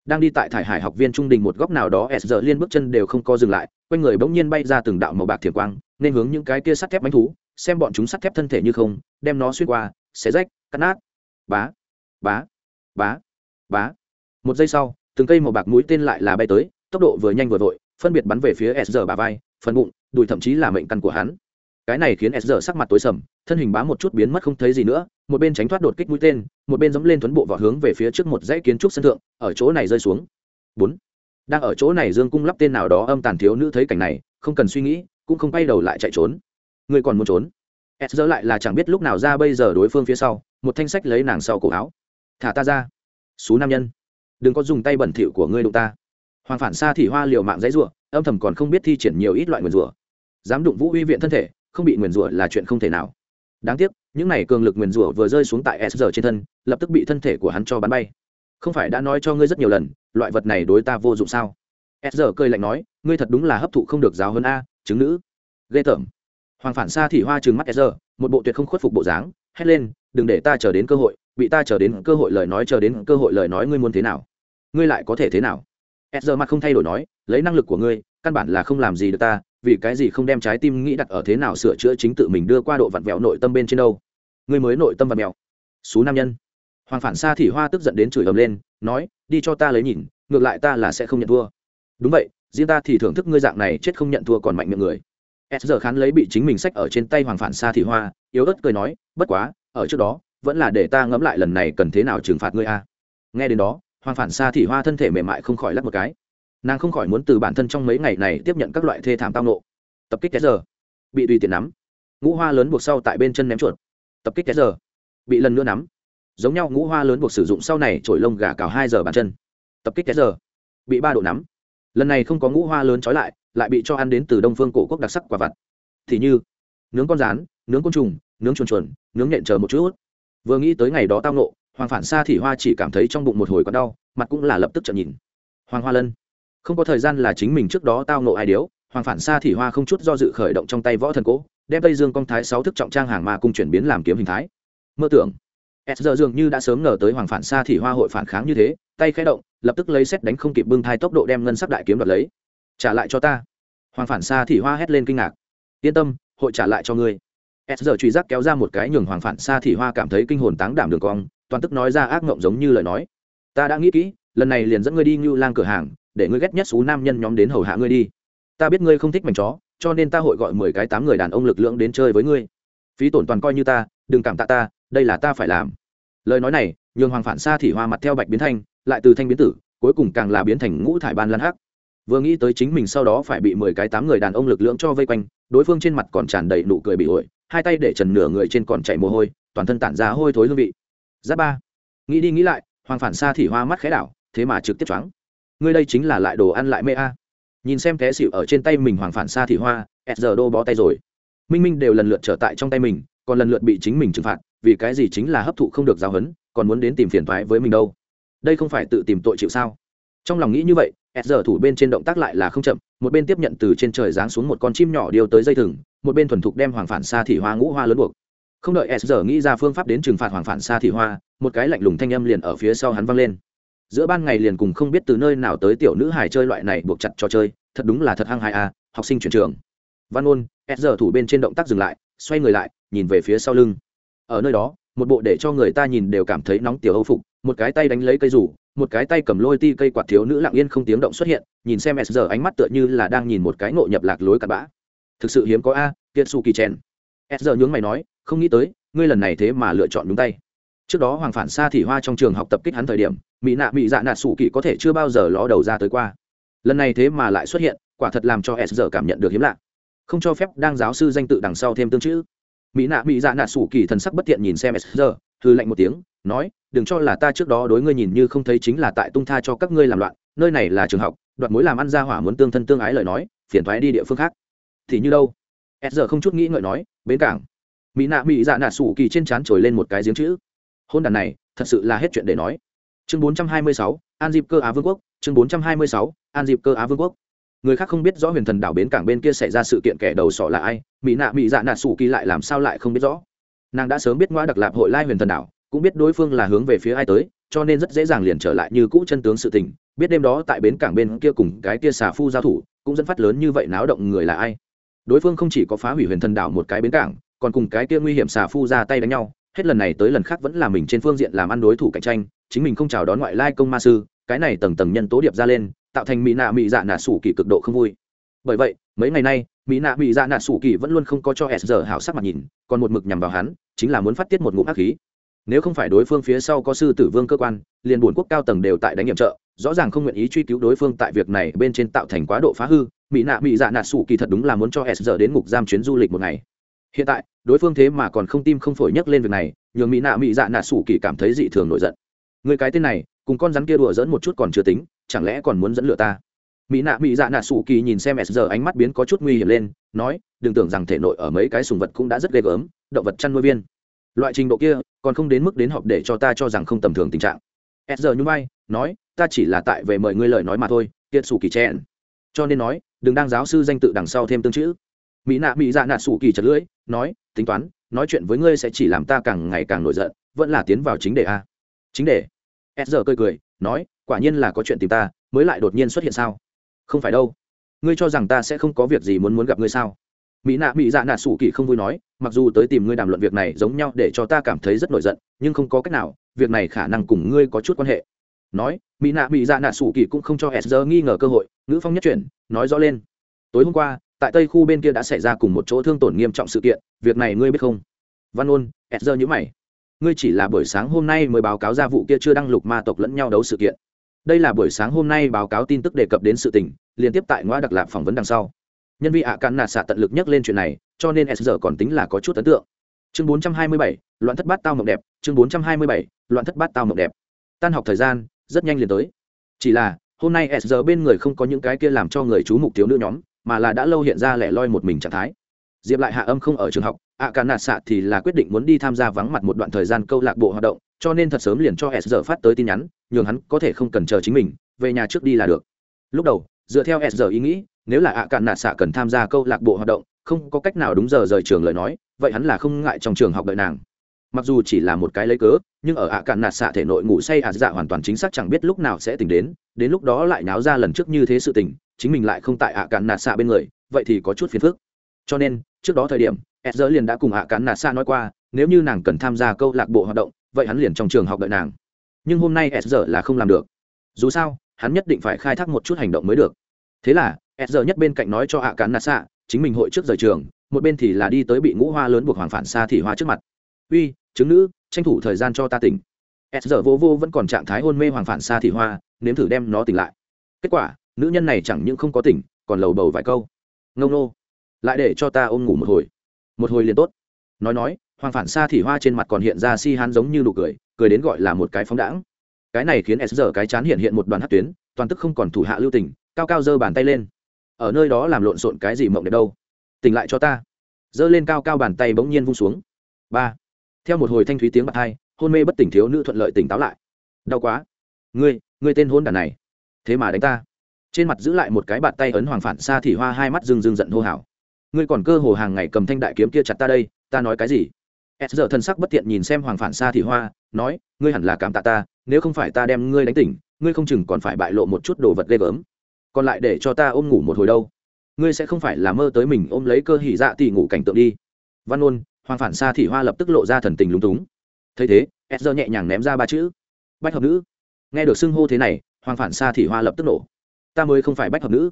Đang đi tại thải hải học viên trung đình một góc nào đó s liên bước chân đều không co dừng lại, quanh người bỗng nhiên bay ra từng đạo màu bạc thiểm quang, nên hướng những cái kia sắt thép mánh thú, xem bọn chúng sắt thép thân thể như không, đem nó xuyên qua, xé rách, cắt nát. Bá bá bá bá. Một giây sau, từng cây màu bạc mũi tên lại là bay tới, tốc độ vừa nhanh vừa vội, phân biệt bắn về phía s giờ bà vai, phần bụng, đùi thậm chí là mệnh căn của hắn cái này khiến s giờ sắc mặt tối sầm, thân hình bám một chút biến mất không thấy gì nữa, một bên tránh thoát đột kích mũi tên, một bên dẫm lên tuấn bộ vỏ hướng về phía trước một dãy kiến trúc sân thượng, ở chỗ này rơi xuống. Bốn. Đang ở chỗ này dương cung lắp tên nào đó âm tàn thiếu nữ thấy cảnh này, không cần suy nghĩ, cũng không quay đầu lại chạy trốn. Người còn muốn trốn? S giờ lại là chẳng biết lúc nào ra bây giờ đối phương phía sau, một thanh sách lấy nàng sau cổ áo. Thả ta ra. Xú nam nhân. Đừng có dùng tay bẩn thỉu của ngươi đụng ta. Hoàng phản xa thì hoa liều mạng dãy rủa, âm thầm còn không biết thi triển nhiều ít loại nguyền rủa. Dám đụng vũ uy viện thân thể không bị nguyền rủa là chuyện không thể nào. Đáng tiếc, những này cường lực nguyền rủa vừa rơi xuống tại s giờ trên thân, lập tức bị thân thể của hắn cho bắn bay. Không phải đã nói cho ngươi rất nhiều lần, loại vật này đối ta vô dụng sao? S giờ cơi lạnh nói, ngươi thật đúng là hấp thụ không được giáo hơn a, chứng nữ. Ghê tởm. Hoàng phản xa thì hoa trừng mắt s giờ một bộ tuyệt không khuất phục bộ dáng, hét lên, đừng để ta chờ đến cơ hội, bị ta chờ đến cơ hội lời nói chờ đến cơ hội lời nói ngươi muốn thế nào? Ngươi lại có thể thế nào? S giờ mặt không thay đổi nói, lấy năng lực của ngươi, căn bản là không làm gì được ta vì cái gì không đem trái tim nghĩ đặt ở thế nào sửa chữa chính tự mình đưa qua độ vặn vẹo nội tâm bên trên đâu? Ngươi mới nội tâm vặn vẹo. Xú nam nhân. Hoàng phản xa thì hoa tức giận đến chửi ầm lên, nói, đi cho ta lấy nhìn, ngược lại ta là sẽ không nhận thua. Đúng vậy, riêng ta thì thưởng thức ngươi dạng này chết không nhận thua còn mạnh miệng người. S giờ khán lấy bị chính mình sách ở trên tay hoàng phản xa thì hoa, yếu ớt cười nói, bất quá, ở trước đó, vẫn là để ta ngẫm lại lần này cần thế nào trừng phạt ngươi a. Nghe đến đó, hoàng phản xa thì hoa thân thể mềm mại không khỏi lắc một cái nàng không khỏi muốn từ bản thân trong mấy ngày này tiếp nhận các loại thê thảm tang nộ. Tập kích cái giờ bị tùy tiện nắm. Ngũ hoa lớn buộc sau tại bên chân ném chuột. Tập kích cái giờ bị lần nữa nắm. Giống nhau ngũ hoa lớn buộc sử dụng sau này trổi lông gà cào hai giờ bàn chân. Tập kích cái giờ bị ba độ nắm. Lần này không có ngũ hoa lớn trói lại lại bị cho ăn đến từ đông phương cổ quốc đặc sắc quả vặt. Thì như, nướng con rán, nướng côn trùng, nướng chuồn chuồn, nướng nhện chờ một chút vừa nghĩ tới ngày đó tao nộ, hoàng phản xa thì hoa chỉ cảm thấy trong bụng một hồi còn đau, mặt cũng là lập tức trợn nhìn. Hoàng hoa lân không có thời gian là chính mình trước đó tao nộ ai điếu, hoàng phản xa thì hoa không chút do dự khởi động trong tay võ thần cố, đem tây dương công thái sáu thức trọng trang hàng ma cung chuyển biến làm kiếm hình thái. Mơ tưởng. S giờ dường như đã sớm ngờ tới hoàng phản xa thì hoa hội phản kháng như thế, tay khẽ động, lập tức lấy xét đánh không kịp bưng thai tốc độ đem ngân sắc đại kiếm đoạt lấy. Trả lại cho ta. Hoàng phản xa thì hoa hét lên kinh ngạc. Yên tâm, hội trả lại cho ngươi. S giờ truy giác kéo ra một cái nhường hoàng phản xa thì hoa cảm thấy kinh hồn táng đảm đường cong, toàn tức nói ra ác ngộng giống như lời nói. Ta đã nghĩ kỹ, lần này liền dẫn ngươi đi như lang cửa hàng để ngươi ghét nhất số nam nhân nhóm đến hầu hạ ngươi đi. Ta biết ngươi không thích mảnh chó, cho nên ta hội gọi mười cái tám người đàn ông lực lượng đến chơi với ngươi. Phí tổn toàn coi như ta, đừng cảm tạ ta, đây là ta phải làm. Lời nói này, nhường hoàng phản xa thì hoa mặt theo bạch biến thanh, lại từ thanh biến tử, cuối cùng càng là biến thành ngũ thải ban lan hắc. Vừa nghĩ tới chính mình sau đó phải bị mười cái tám người đàn ông lực lượng cho vây quanh, đối phương trên mặt còn tràn đầy nụ cười bị ổi, hai tay để trần nửa người trên còn chảy mồ hôi, toàn thân tản ra hôi thối hương vị. Giáp ba. Nghĩ đi nghĩ lại, hoàng phản xa thì hoa mắt khẽ đảo, thế mà trực tiếp choáng ngươi đây chính là lại đồ ăn lại mê a. Nhìn xem té xịu ở trên tay mình hoàng phản xa Thị hoa s giờ đô bó tay rồi. Minh minh đều lần lượt trở tại trong tay mình, còn lần lượt bị chính mình trừng phạt, vì cái gì chính là hấp thụ không được giáo hấn còn muốn đến tìm phiền thoái với mình đâu. Đây không phải tự tìm tội chịu sao? Trong lòng nghĩ như vậy s giờ thủ bên trên động tác lại là không chậm, một bên tiếp nhận từ trên trời giáng xuống một con chim nhỏ điều tới dây thừng, một bên thuần thục đem hoàng phản xa thị hoa ngũ hoa lớn buộc. Không đợi s giờ nghĩ ra phương pháp đến trừng phạt hoàng phản xa thị hoa, một cái lạnh lùng thanh âm liền ở phía sau hắn văng lên giữa ban ngày liền cùng không biết từ nơi nào tới tiểu nữ hài chơi loại này buộc chặt cho chơi, thật đúng là thật hăng hai a à, học sinh chuyển trường. Văn ôn, s giờ thủ bên trên động tác dừng lại, xoay người lại, nhìn về phía sau lưng. Ở nơi đó, một bộ để cho người ta nhìn đều cảm thấy nóng tiểu âu phục, một cái tay đánh lấy cây rủ, một cái tay cầm lôi ti cây quạt thiếu nữ lặng yên không tiếng động xuất hiện, nhìn xem s giờ ánh mắt tựa như là đang nhìn một cái ngộ nhập lạc lối cặn bã. Thực sự hiếm có a kiệt su kỳ chen. S giờ nhướng mày nói, không nghĩ tới, ngươi lần này thế mà lựa chọn đúng tay trước đó hoàng phản xa thị hoa trong trường học tập kích hắn thời điểm mỹ nạ mỹ dạ nạ sủ kỳ có thể chưa bao giờ ló đầu ra tới qua. Lần này thế mà lại xuất hiện, quả thật làm cho s giờ cảm nhận được hiếm lạ. Không cho phép đang giáo sư danh tự đằng sau thêm tương chữ. Mỹ nạ mỹ dạ nạ sủ kỳ thần sắc bất tiện nhìn xem s giờ hư lạnh một tiếng, nói, đừng cho là ta trước đó đối ngươi nhìn như không thấy chính là tại tung tha cho các ngươi làm loạn, nơi này là trường học, đoạt mối làm ăn ra hỏa muốn tương thân tương ái lời nói, phiền thoái đi địa phương khác. Thì như đâu? S giờ không chút nghĩ ngợi nói, bến cảng. Mỹ nạ mỹ dạ nạ sủ kỳ trên trán trồi lên một cái giếng chữ hôn đàn này thật sự là hết chuyện để nói. Chương 426, an dịp cơ á vương quốc. Chương 426, an dịp cơ á vương quốc. Người khác không biết rõ huyền thần đảo bến cảng bên kia xảy ra sự kiện kẻ đầu sọ là ai mỹ nạ mỹ dạ nạ sủ kỳ lại làm sao lại không biết rõ. Nàng đã sớm biết ngoa đặc lạp hội lai huyền thần đảo cũng biết đối phương là hướng về phía ai tới cho nên rất dễ dàng liền trở lại như cũ chân tướng sự tình. Biết đêm đó tại bến cảng bên kia cùng cái kia xà phu giao thủ cũng dẫn phát lớn như vậy náo động người là ai. Đối phương không chỉ có phá hủy huyền thần đảo một cái bến cảng còn cùng cái kia nguy hiểm xà phu ra tay đánh nhau hết lần này tới lần khác vẫn là mình trên phương diện làm ăn đối thủ cạnh tranh, chính mình không chào đón ngoại lai công ma sư, cái này tầng tầng nhân tố điệp ra lên, tạo thành mỹ nạ mỹ dạ nạ sủ kỳ cực độ không vui. Bởi vậy, mấy ngày nay, mỹ nạ mỹ dạ nạ sủ kỳ vẫn luôn không có cho s giờ hảo sắc mặt nhìn, còn một mực nhằm vào hắn, chính là muốn phát tiết một ngụm ác khí. Nếu không phải đối phương phía sau có sư tử vương cơ quan, liền buồn quốc cao tầng đều tại đánh nhiệm trợ, rõ ràng không nguyện ý truy cứu đối phương tại việc này bên trên tạo thành quá độ phá hư, mỹ nạ mỹ dạ nạ sủ kỳ thật đúng là muốn cho s giờ đến ngục giam chuyến du lịch một ngày hiện tại, đối phương thế mà còn không tim không phổi nhắc lên việc này, nhường mỹ nạ mỹ dạ nạ sủ kỳ cảm thấy dị thường nổi giận. Người cái tên này, cùng con rắn kia đùa dẫn một chút còn chưa tính, chẳng lẽ còn muốn dẫn lựa ta? Mỹ nạ mỹ dạ nạ sủ kỳ nhìn xem s giờ ánh mắt biến có chút nguy hiểm lên, nói, đừng tưởng rằng thể nội ở mấy cái sùng vật cũng đã rất ghê gớm, động vật chăn nuôi viên. Loại trình độ kia, còn không đến mức đến họp để cho ta cho rằng không tầm thường tình trạng. S giờ như vai, nói, ta chỉ là tại về mời ngươi lời nói mà thôi kiệt sủ kỳ chen cho nên nói, đừng đang giáo sư danh tự đằng sau thêm tương chữ. Mỹ nạ mỹ dạ nạ sủ kỳ chật lưỡi nói, tính toán, nói chuyện với ngươi sẽ chỉ làm ta càng ngày càng nổi giận, vẫn là tiến vào chính đề a. Chính đề? S giờ cười cười, nói, quả nhiên là có chuyện tìm ta, mới lại đột nhiên xuất hiện sao? Không phải đâu. Ngươi cho rằng ta sẽ không có việc gì muốn muốn gặp ngươi sao? Mỹ nạ mỹ dạ nạ sủ kỳ không vui nói, mặc dù tới tìm ngươi đàm luận việc này giống nhau để cho ta cảm thấy rất nổi giận, nhưng không có cách nào, việc này khả năng cùng ngươi có chút quan hệ. Nói, mỹ nạ mỹ dạ nạ sủ kỳ cũng không cho s giờ nghi ngờ cơ hội, ngữ phong nhất chuyển, nói rõ lên. Tối hôm qua tại tây khu bên kia đã xảy ra cùng một chỗ thương tổn nghiêm trọng sự kiện việc này ngươi biết không? Văn ôn s giờ nhữ mày. Ngươi chỉ là buổi sáng hôm nay mới báo cáo ra vụ kia chưa đăng lục ma tộc lẫn nhau đấu sự kiện. Đây là buổi sáng hôm nay báo cáo tin tức đề cập đến sự tình liên tiếp tại ngoa đặc lạc phỏng vấn đằng sau. Nhân viên ạ cạn nạt xạ tận lực nhắc lên chuyện này cho nên s giờ còn tính là có chút ấn tượng. Chương 427, loạn thất bát tao mộng đẹp chương 427, loạn thất bát tao mộng đẹp. Tan học thời gian rất nhanh liền tới. Chỉ là hôm nay s giờ bên người không có những cái kia làm cho người chú mục thiếu nữ nhóm mà là đã lâu hiện ra lẻ loi một mình trạng thái. Diệp lại hạ âm không ở trường học, ạ cả nạt xạ thì là quyết định muốn đi tham gia vắng mặt một đoạn thời gian câu lạc bộ hoạt động, cho nên thật sớm liền cho s giờ phát tới tin nhắn, nhường hắn có thể không cần chờ chính mình, về nhà trước đi là được. Lúc đầu, dựa theo s giờ ý nghĩ, nếu là ạ cả nạt xạ cần tham gia câu lạc bộ hoạt động, không có cách nào đúng giờ rời trường lời nói, vậy hắn là không ngại trong trường học đợi nàng mặc dù chỉ là một cái lấy cớ, nhưng ở ạ cạn nạt xạ thể nội ngủ say ạ dạ hoàn toàn chính xác chẳng biết lúc nào sẽ tỉnh đến đến lúc đó lại náo ra lần trước như thế sự tỉnh chính mình lại không tại ạ cạn nạt xạ bên người, vậy thì có chút phiền phức. Cho nên, trước đó thời điểm ed dỡ liền đã cùng ạ cạn nạt xạ nói qua, nếu như nàng cần tham gia câu lạc bộ hoạt động, vậy hắn liền trong trường học đợi nàng. Nhưng hôm nay ed dỡ là không làm được. Dù sao, hắn nhất định phải khai thác một chút hành động mới được. Thế là ed dỡ nhất bên cạnh nói cho ạ cạn nạt xạ chính mình hội trước rời trường, một bên thì là đi tới bị ngũ hoa lớn buộc hoàng phản xa thị hoa trước mặt. Uy chứng nữ, tranh thủ thời gian cho ta tỉnh. S giờ vô vô vẫn còn trạng thái hôn mê hoàng phản xa thị hoa, nếm thử đem nó tỉnh lại. Kết quả, nữ nhân này chẳng những không có tỉnh, còn lầu bầu vài câu. Ngông nô. Lại để cho ta ôm ngủ một hồi. Một hồi liền tốt. Nói nói, hoàng phản xa thị hoa trên mặt còn hiện ra si hán giống như nụ cười cười đến gọi là một cái phóng đãng. Cái này khiến s giờ cái chán hiện hiện một đoàn hát tuyến, toàn tức không còn thủ hạ lưu tình, cao cao giơ bàn tay lên. Ở nơi đó làm lộn xộn cái gì mộng đẹp đâu. Tỉnh lại cho ta. Giơ lên cao cao bàn tay bỗng nhiên vung xuống. Ba theo một hồi thanh thúy tiếng bạc hai, hôn mê bất tỉnh thiếu nữ thuận lợi tỉnh táo lại. Đau quá. Ngươi ngươi tên hôn đàn này. Thế mà đánh ta. Trên mặt giữ lại một cái bàn tay ấn hoàng phản xa thì hoa hai mắt rừng rừng giận hô hào. Ngươi còn cơ hồ hàng ngày cầm thanh đại kiếm kia chặt ta đây, ta nói cái gì? S giờ thân sắc bất tiện nhìn xem hoàng phản xa thì hoa, nói, ngươi hẳn là cảm tạ ta, nếu không phải ta đem ngươi đánh tỉnh, ngươi không chừng còn phải bại lộ một chút đồ vật ghê gớm. Còn lại để cho ta ôm ngủ một hồi đâu. Ngươi sẽ không phải là mơ tới mình ôm lấy cơ hỉ dạ thì ngủ cảnh tượng đi. Văn ôn hoàng phản xa thị hoa lập tức lộ ra thần tình lúng túng. Thấy thế, s nhẹ nhàng ném ra ba chữ. Bách hợp nữ. Nghe được xưng hô thế này, hoàng phản xa thị hoa lập tức nổ. Ta mới không phải bách hợp nữ.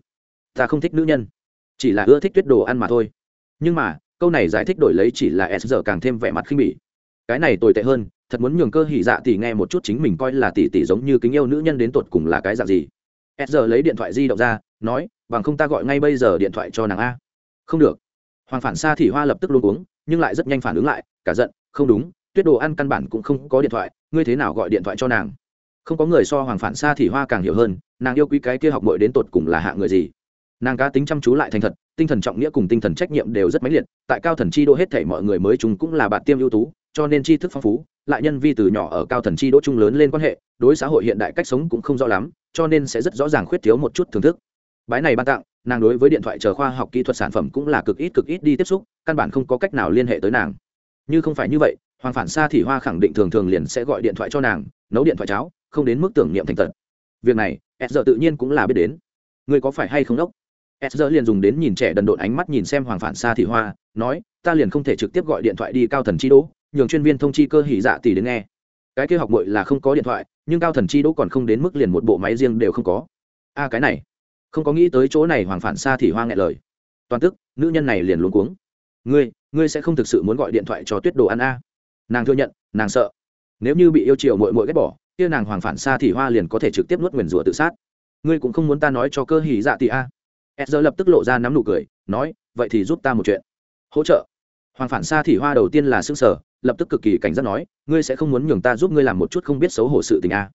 Ta không thích nữ nhân. Chỉ là ưa thích tuyết đồ ăn mà thôi. Nhưng mà, câu này giải thích đổi lấy chỉ là s giờ càng thêm vẻ mặt khinh bỉ. Cái này tồi tệ hơn, thật muốn nhường cơ hỉ dạ thì nghe một chút chính mình coi là tỷ tỷ giống như kính yêu nữ nhân đến tột cùng là cái dạng gì. S giờ lấy điện thoại di động ra, nói, bằng không ta gọi ngay bây giờ điện thoại cho nàng a. Không được. Hoàng phản xa thì hoa lập tức luôn uống nhưng lại rất nhanh phản ứng lại, cả giận, không đúng, tuyết đồ ăn căn bản cũng không có điện thoại, ngươi thế nào gọi điện thoại cho nàng? Không có người so hoàng phản xa thì hoa càng hiểu hơn, nàng yêu quý cái kia học mội đến tột cùng là hạ người gì? Nàng cá tính chăm chú lại thành thật, tinh thần trọng nghĩa cùng tinh thần trách nhiệm đều rất mãnh liệt, tại cao thần chi đô hết thể mọi người mới chúng cũng là bạn tiêm ưu tú, cho nên tri thức phong phú, lại nhân vi từ nhỏ ở cao thần chi đỗ trung lớn lên quan hệ, đối xã hội hiện đại cách sống cũng không rõ lắm, cho nên sẽ rất rõ ràng khuyết thiếu một chút thưởng thức. Bái này ban tặng nàng đối với điện thoại chờ khoa học kỹ thuật sản phẩm cũng là cực ít cực ít đi tiếp xúc, căn bản không có cách nào liên hệ tới nàng. Như không phải như vậy, hoàng phản xa thì hoa khẳng định thường thường liền sẽ gọi điện thoại cho nàng, nấu điện thoại cháo, không đến mức tưởng niệm thành tật việc này, s giờ tự nhiên cũng là biết đến. Người có phải hay không đốc? S giờ liền dùng đến nhìn trẻ đần độn ánh mắt nhìn xem hoàng phản xa thì hoa, nói, ta liền không thể trực tiếp gọi điện thoại đi cao thần chi đỗ, nhường chuyên viên thông chi cơ hỉ dạ tỷ đến nghe. Cái kia học bội là không có điện thoại, nhưng cao thần chi đỗ còn không đến mức liền một bộ máy riêng đều không có. A cái này không có nghĩ tới chỗ này hoàng phản xa thì hoa ngại lời. Toàn tức, nữ nhân này liền luống cuống. Ngươi ngươi sẽ không thực sự muốn gọi điện thoại cho tuyết đồ ăn a? Nàng thừa nhận, nàng sợ. Nếu như bị yêu chiều mội mội ghét bỏ, kia nàng hoàng phản xa thì hoa liền có thể trực tiếp nuốt nguyền rủa tự sát. Ngươi cũng không muốn ta nói cho cơ hỉ dạ thì a? S giờ lập tức lộ ra nắm nụ cười, nói, vậy thì giúp ta một chuyện. Hỗ trợ. Hoàng phản xa thì hoa đầu tiên là xương sở lập tức cực kỳ cảnh giác nói, ngươi sẽ không muốn nhường ta giúp ngươi làm một chút không biết xấu hổ sự tình a?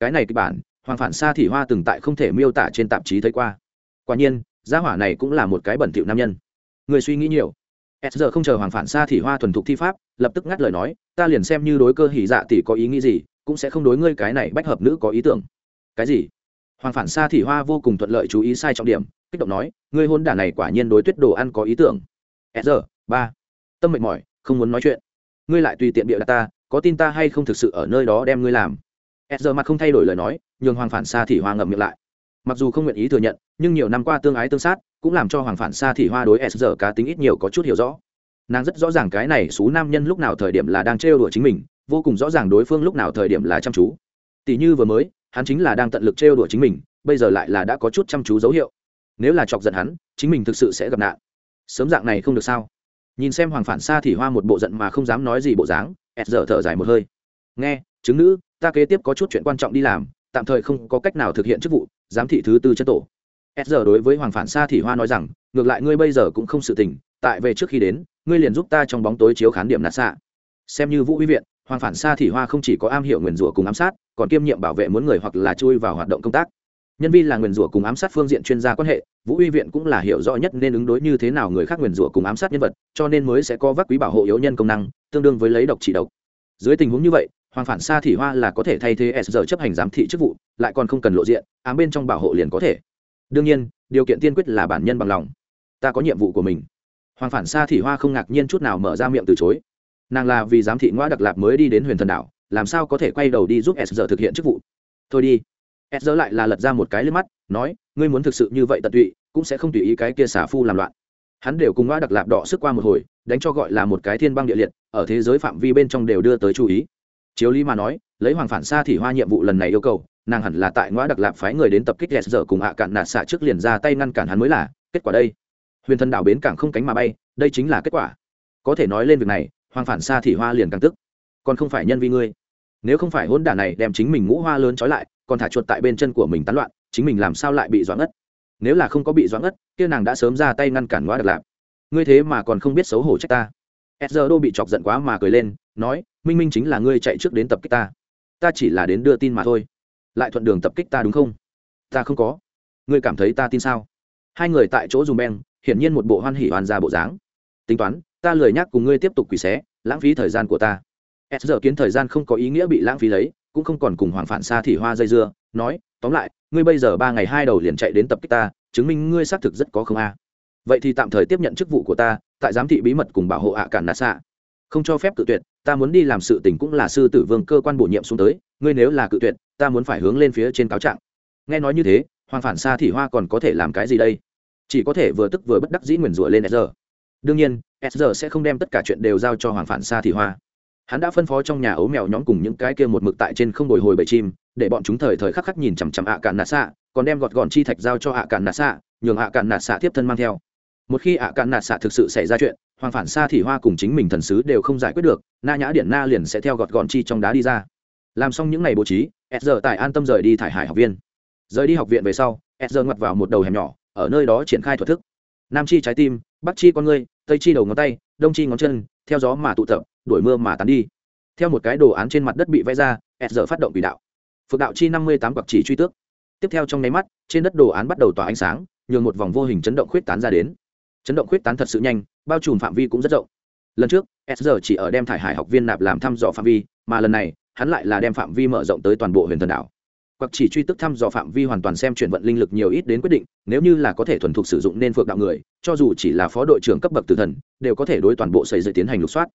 Cái này kịch bản hoàng phản xa thì hoa từng tại không thể miêu tả trên tạp chí thấy qua. Quả nhiên, gia hỏa này cũng là một cái bẩn thỉu nam nhân. Người suy nghĩ nhiều. S giờ không chờ hoàng phản xa thì hoa thuần thục thi pháp, lập tức ngắt lời nói, ta liền xem như đối cơ hỉ dạ tỷ có ý nghĩ gì, cũng sẽ không đối ngươi cái này bách hợp nữ có ý tưởng. Cái gì? Hoàng phản xa thì hoa vô cùng thuận lợi chú ý sai trọng điểm, kích động nói, ngươi hôn đả này quả nhiên đối tuyết đồ ăn có ý tưởng. S giờ, ba. Tâm mệt mỏi, không muốn nói chuyện. Ngươi lại tùy tiện bịa đặt ta, có tin ta hay không thực sự ở nơi đó đem ngươi làm? S giờ mặt không thay đổi lời nói, nhường hoàng phản xa thị hoa ngậm miệng lại. Mặc dù không nguyện ý thừa nhận, nhưng nhiều năm qua tương ái tương sát, cũng làm cho hoàng phản xa thị hoa đối s giờ cá tính ít nhiều có chút hiểu rõ. Nàng rất rõ ràng cái này xú nam nhân lúc nào thời điểm là đang trêu đùa chính mình, vô cùng rõ ràng đối phương lúc nào thời điểm là chăm chú. Tỷ như vừa mới, hắn chính là đang tận lực trêu đùa chính mình, bây giờ lại là đã có chút chăm chú dấu hiệu. Nếu là chọc giận hắn, chính mình thực sự sẽ gặp nạn. Sớm dạng này không được sao? Nhìn xem hoàng phản xa thì hoa một bộ giận mà không dám nói gì bộ dáng s giờ thở dài một hơi. Nghe, chứng nữ ta kế tiếp có chút chuyện quan trọng đi làm, tạm thời không có cách nào thực hiện chức vụ, giám thị thứ tư chân tổ. S giờ đối với hoàng phản xa thì hoa nói rằng, ngược lại ngươi bây giờ cũng không sự tình, tại về trước khi đến, ngươi liền giúp ta trong bóng tối chiếu khán điểm nạt xạ. Xem như vũ huy viện, hoàng phản xa thì hoa không chỉ có am hiểu nguyền rủa cùng ám sát, còn kiêm nhiệm bảo vệ muốn người hoặc là chui vào hoạt động công tác. Nhân viên là nguyền rủa cùng ám sát phương diện chuyên gia quan hệ, vũ uy viện cũng là hiểu rõ nhất nên ứng đối như thế nào người khác nguyền rủa cùng ám sát nhân vật, cho nên mới sẽ có vác quý bảo hộ yếu nhân công năng, tương đương với lấy độc chỉ độc. Dưới tình huống như vậy hoàng phản xa Thị hoa là có thể thay thế s giờ chấp hành giám thị chức vụ, lại còn không cần lộ diện, ám bên trong bảo hộ liền có thể. Đương nhiên, điều kiện tiên quyết là bản nhân bằng lòng. Ta có nhiệm vụ của mình. Hoàng phản xa Thị hoa không ngạc nhiên chút nào mở ra miệng từ chối. Nàng là vì giám thị ngoa đặc lạp mới đi đến huyền thần đảo, làm sao có thể quay đầu đi giúp s giờ thực hiện chức vụ? Thôi đi. S giờ lại là lật ra một cái lên mắt, nói, ngươi muốn thực sự như vậy tận tụy, cũng sẽ không tùy ý cái kia xả phu làm loạn. Hắn đều cùng ngoa đặc lạp đỏ sức qua một hồi, đánh cho gọi là một cái thiên băng địa liệt, ở thế giới phạm vi bên trong đều đưa tới chú ý chiếu lý mà nói, lấy hoàng phản xa thì hoa nhiệm vụ lần này yêu cầu, nàng hẳn là tại ngõ đặc lạp phái người đến tập kích s giờ cùng hạ cạn nạ xạ trước liền ra tay ngăn cản hắn mới là, kết quả đây. Huyền thần đảo bến cảng không cánh mà bay, đây chính là kết quả. Có thể nói lên việc này, hoàng phản xa thì hoa liền càng tức. Còn không phải nhân vi ngươi. Nếu không phải hôn đả này đem chính mình ngũ hoa lớn trói lại, còn thả chuột tại bên chân của mình tán loạn, chính mình làm sao lại bị doãn ất nếu là không có bị doãn ất kia nàng đã sớm ra tay ngăn cản ngõ đặc lạp. Ngươi thế mà còn không biết xấu hổ trách ta. Edger đô bị chọc giận quá mà cười lên nói, minh minh chính là ngươi chạy trước đến tập kích ta. Ta chỉ là đến đưa tin mà thôi. Lại thuận đường tập kích ta đúng không? Ta không có. Ngươi cảm thấy ta tin sao? Hai người tại chỗ dùng beng, hiển nhiên một bộ hoan hỉ hoàn ra bộ dáng. Tính toán, ta lười nhắc cùng ngươi tiếp tục quỷ xé, lãng phí thời gian của ta. S giờ kiến thời gian không có ý nghĩa bị lãng phí lấy, cũng không còn cùng hoàng phản xa thì hoa dây dưa, nói, tóm lại, ngươi bây giờ ba ngày hai đầu liền chạy đến tập kích ta, chứng minh ngươi xác thực rất có không a. Vậy thì tạm thời tiếp nhận chức vụ của ta, tại giám thị bí mật cùng bảo hộ ạ cản nạ xạ. Không cho phép cự tuyệt ta muốn đi làm sự tình cũng là sư tử vương cơ quan bổ nhiệm xuống tới, ngươi nếu là cự tuyệt, ta muốn phải hướng lên phía trên cáo trạng. Nghe nói như thế, hoàng phản xa thị hoa còn có thể làm cái gì đây? Chỉ có thể vừa tức vừa bất đắc dĩ nguyền rủa lên sr đương nhiên sr sẽ không đem tất cả chuyện đều giao cho hoàng phản xa thị hoa. Hắn đã phân phó trong nhà ấu mèo nhóm cùng những cái kia một mực tại trên không bồi hồi bầy chim, để bọn chúng thời thời khắc khắc nhìn chằm chằm ạ cạn nạ xạ, còn đem gọt gọn chi thạch giao cho ạ cạn nạ xạ, nhường ạ cạn nạ xạ tiếp thân mang theo một khi ạ cạn nạt xạ thực sự xảy ra chuyện, hoàng phản xa thì hoa cùng chính mình thần sứ đều không giải quyết được, na nhã điện na liền sẽ theo gọt gọn chi trong đá đi ra. Làm xong những ngày bố trí s giờ tại an tâm rời đi thải hải học viên. Rời đi học viện về sau s giờ ngoặt vào một đầu hẻm nhỏ, ở nơi đó triển khai thuật thức. Nam chi trái tim, bắc chi con ngươi tây chi đầu ngón tay, đông chi ngón chân, theo gió mà tụ tập, đuổi mưa mà tán đi. Theo một cái đồ án trên mặt đất bị vẽ ra s giờ phát động quỷ đạo. Phượng đạo chi năm mươi tám quặc chỉ truy tước. Tiếp theo trong nháy mắt, trên đất đồ án bắt đầu tỏa ánh sáng, nhường một vòng vô hình chấn động khuyết tán ra đến chấn động khuyết tán thật sự nhanh, bao trùm phạm vi cũng rất rộng. Lần trước, s giờ chỉ ở đem thải hải học viên nạp làm thăm dò phạm vi, mà lần này, hắn lại là đem phạm vi mở rộng tới toàn bộ huyền thần đảo. Quặc chỉ truy tức thăm dò phạm vi hoàn toàn xem chuyển vận linh lực nhiều ít đến quyết định, nếu như là có thể thuần thục sử dụng nên phượng đạo người, cho dù chỉ là phó đội trưởng cấp bậc tử thần, đều có thể đối toàn bộ xây dựng tiến hành lục soát.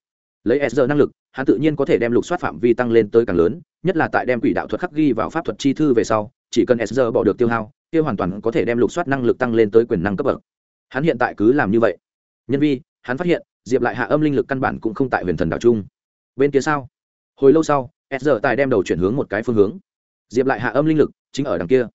Lấy s giờ năng lực, hắn tự nhiên có thể đem lục soát phạm vi tăng lên tới càng lớn, nhất là tại đem quỷ đạo thuật khắc ghi vào pháp thuật chi thư về sau, chỉ cần s giờ bỏ được tiêu hao, kia hoàn toàn có thể đem lục soát năng lực tăng lên tới quyền năng cấp bậc hắn hiện tại cứ làm như vậy. Nhân vi, hắn phát hiện, diệp lại hạ âm linh lực căn bản cũng không tại huyền thần đảo trung. Bên kia sao? Hồi lâu sau, s giờ tài đem đầu chuyển hướng một cái phương hướng. Diệp lại hạ âm linh lực chính ở đằng kia.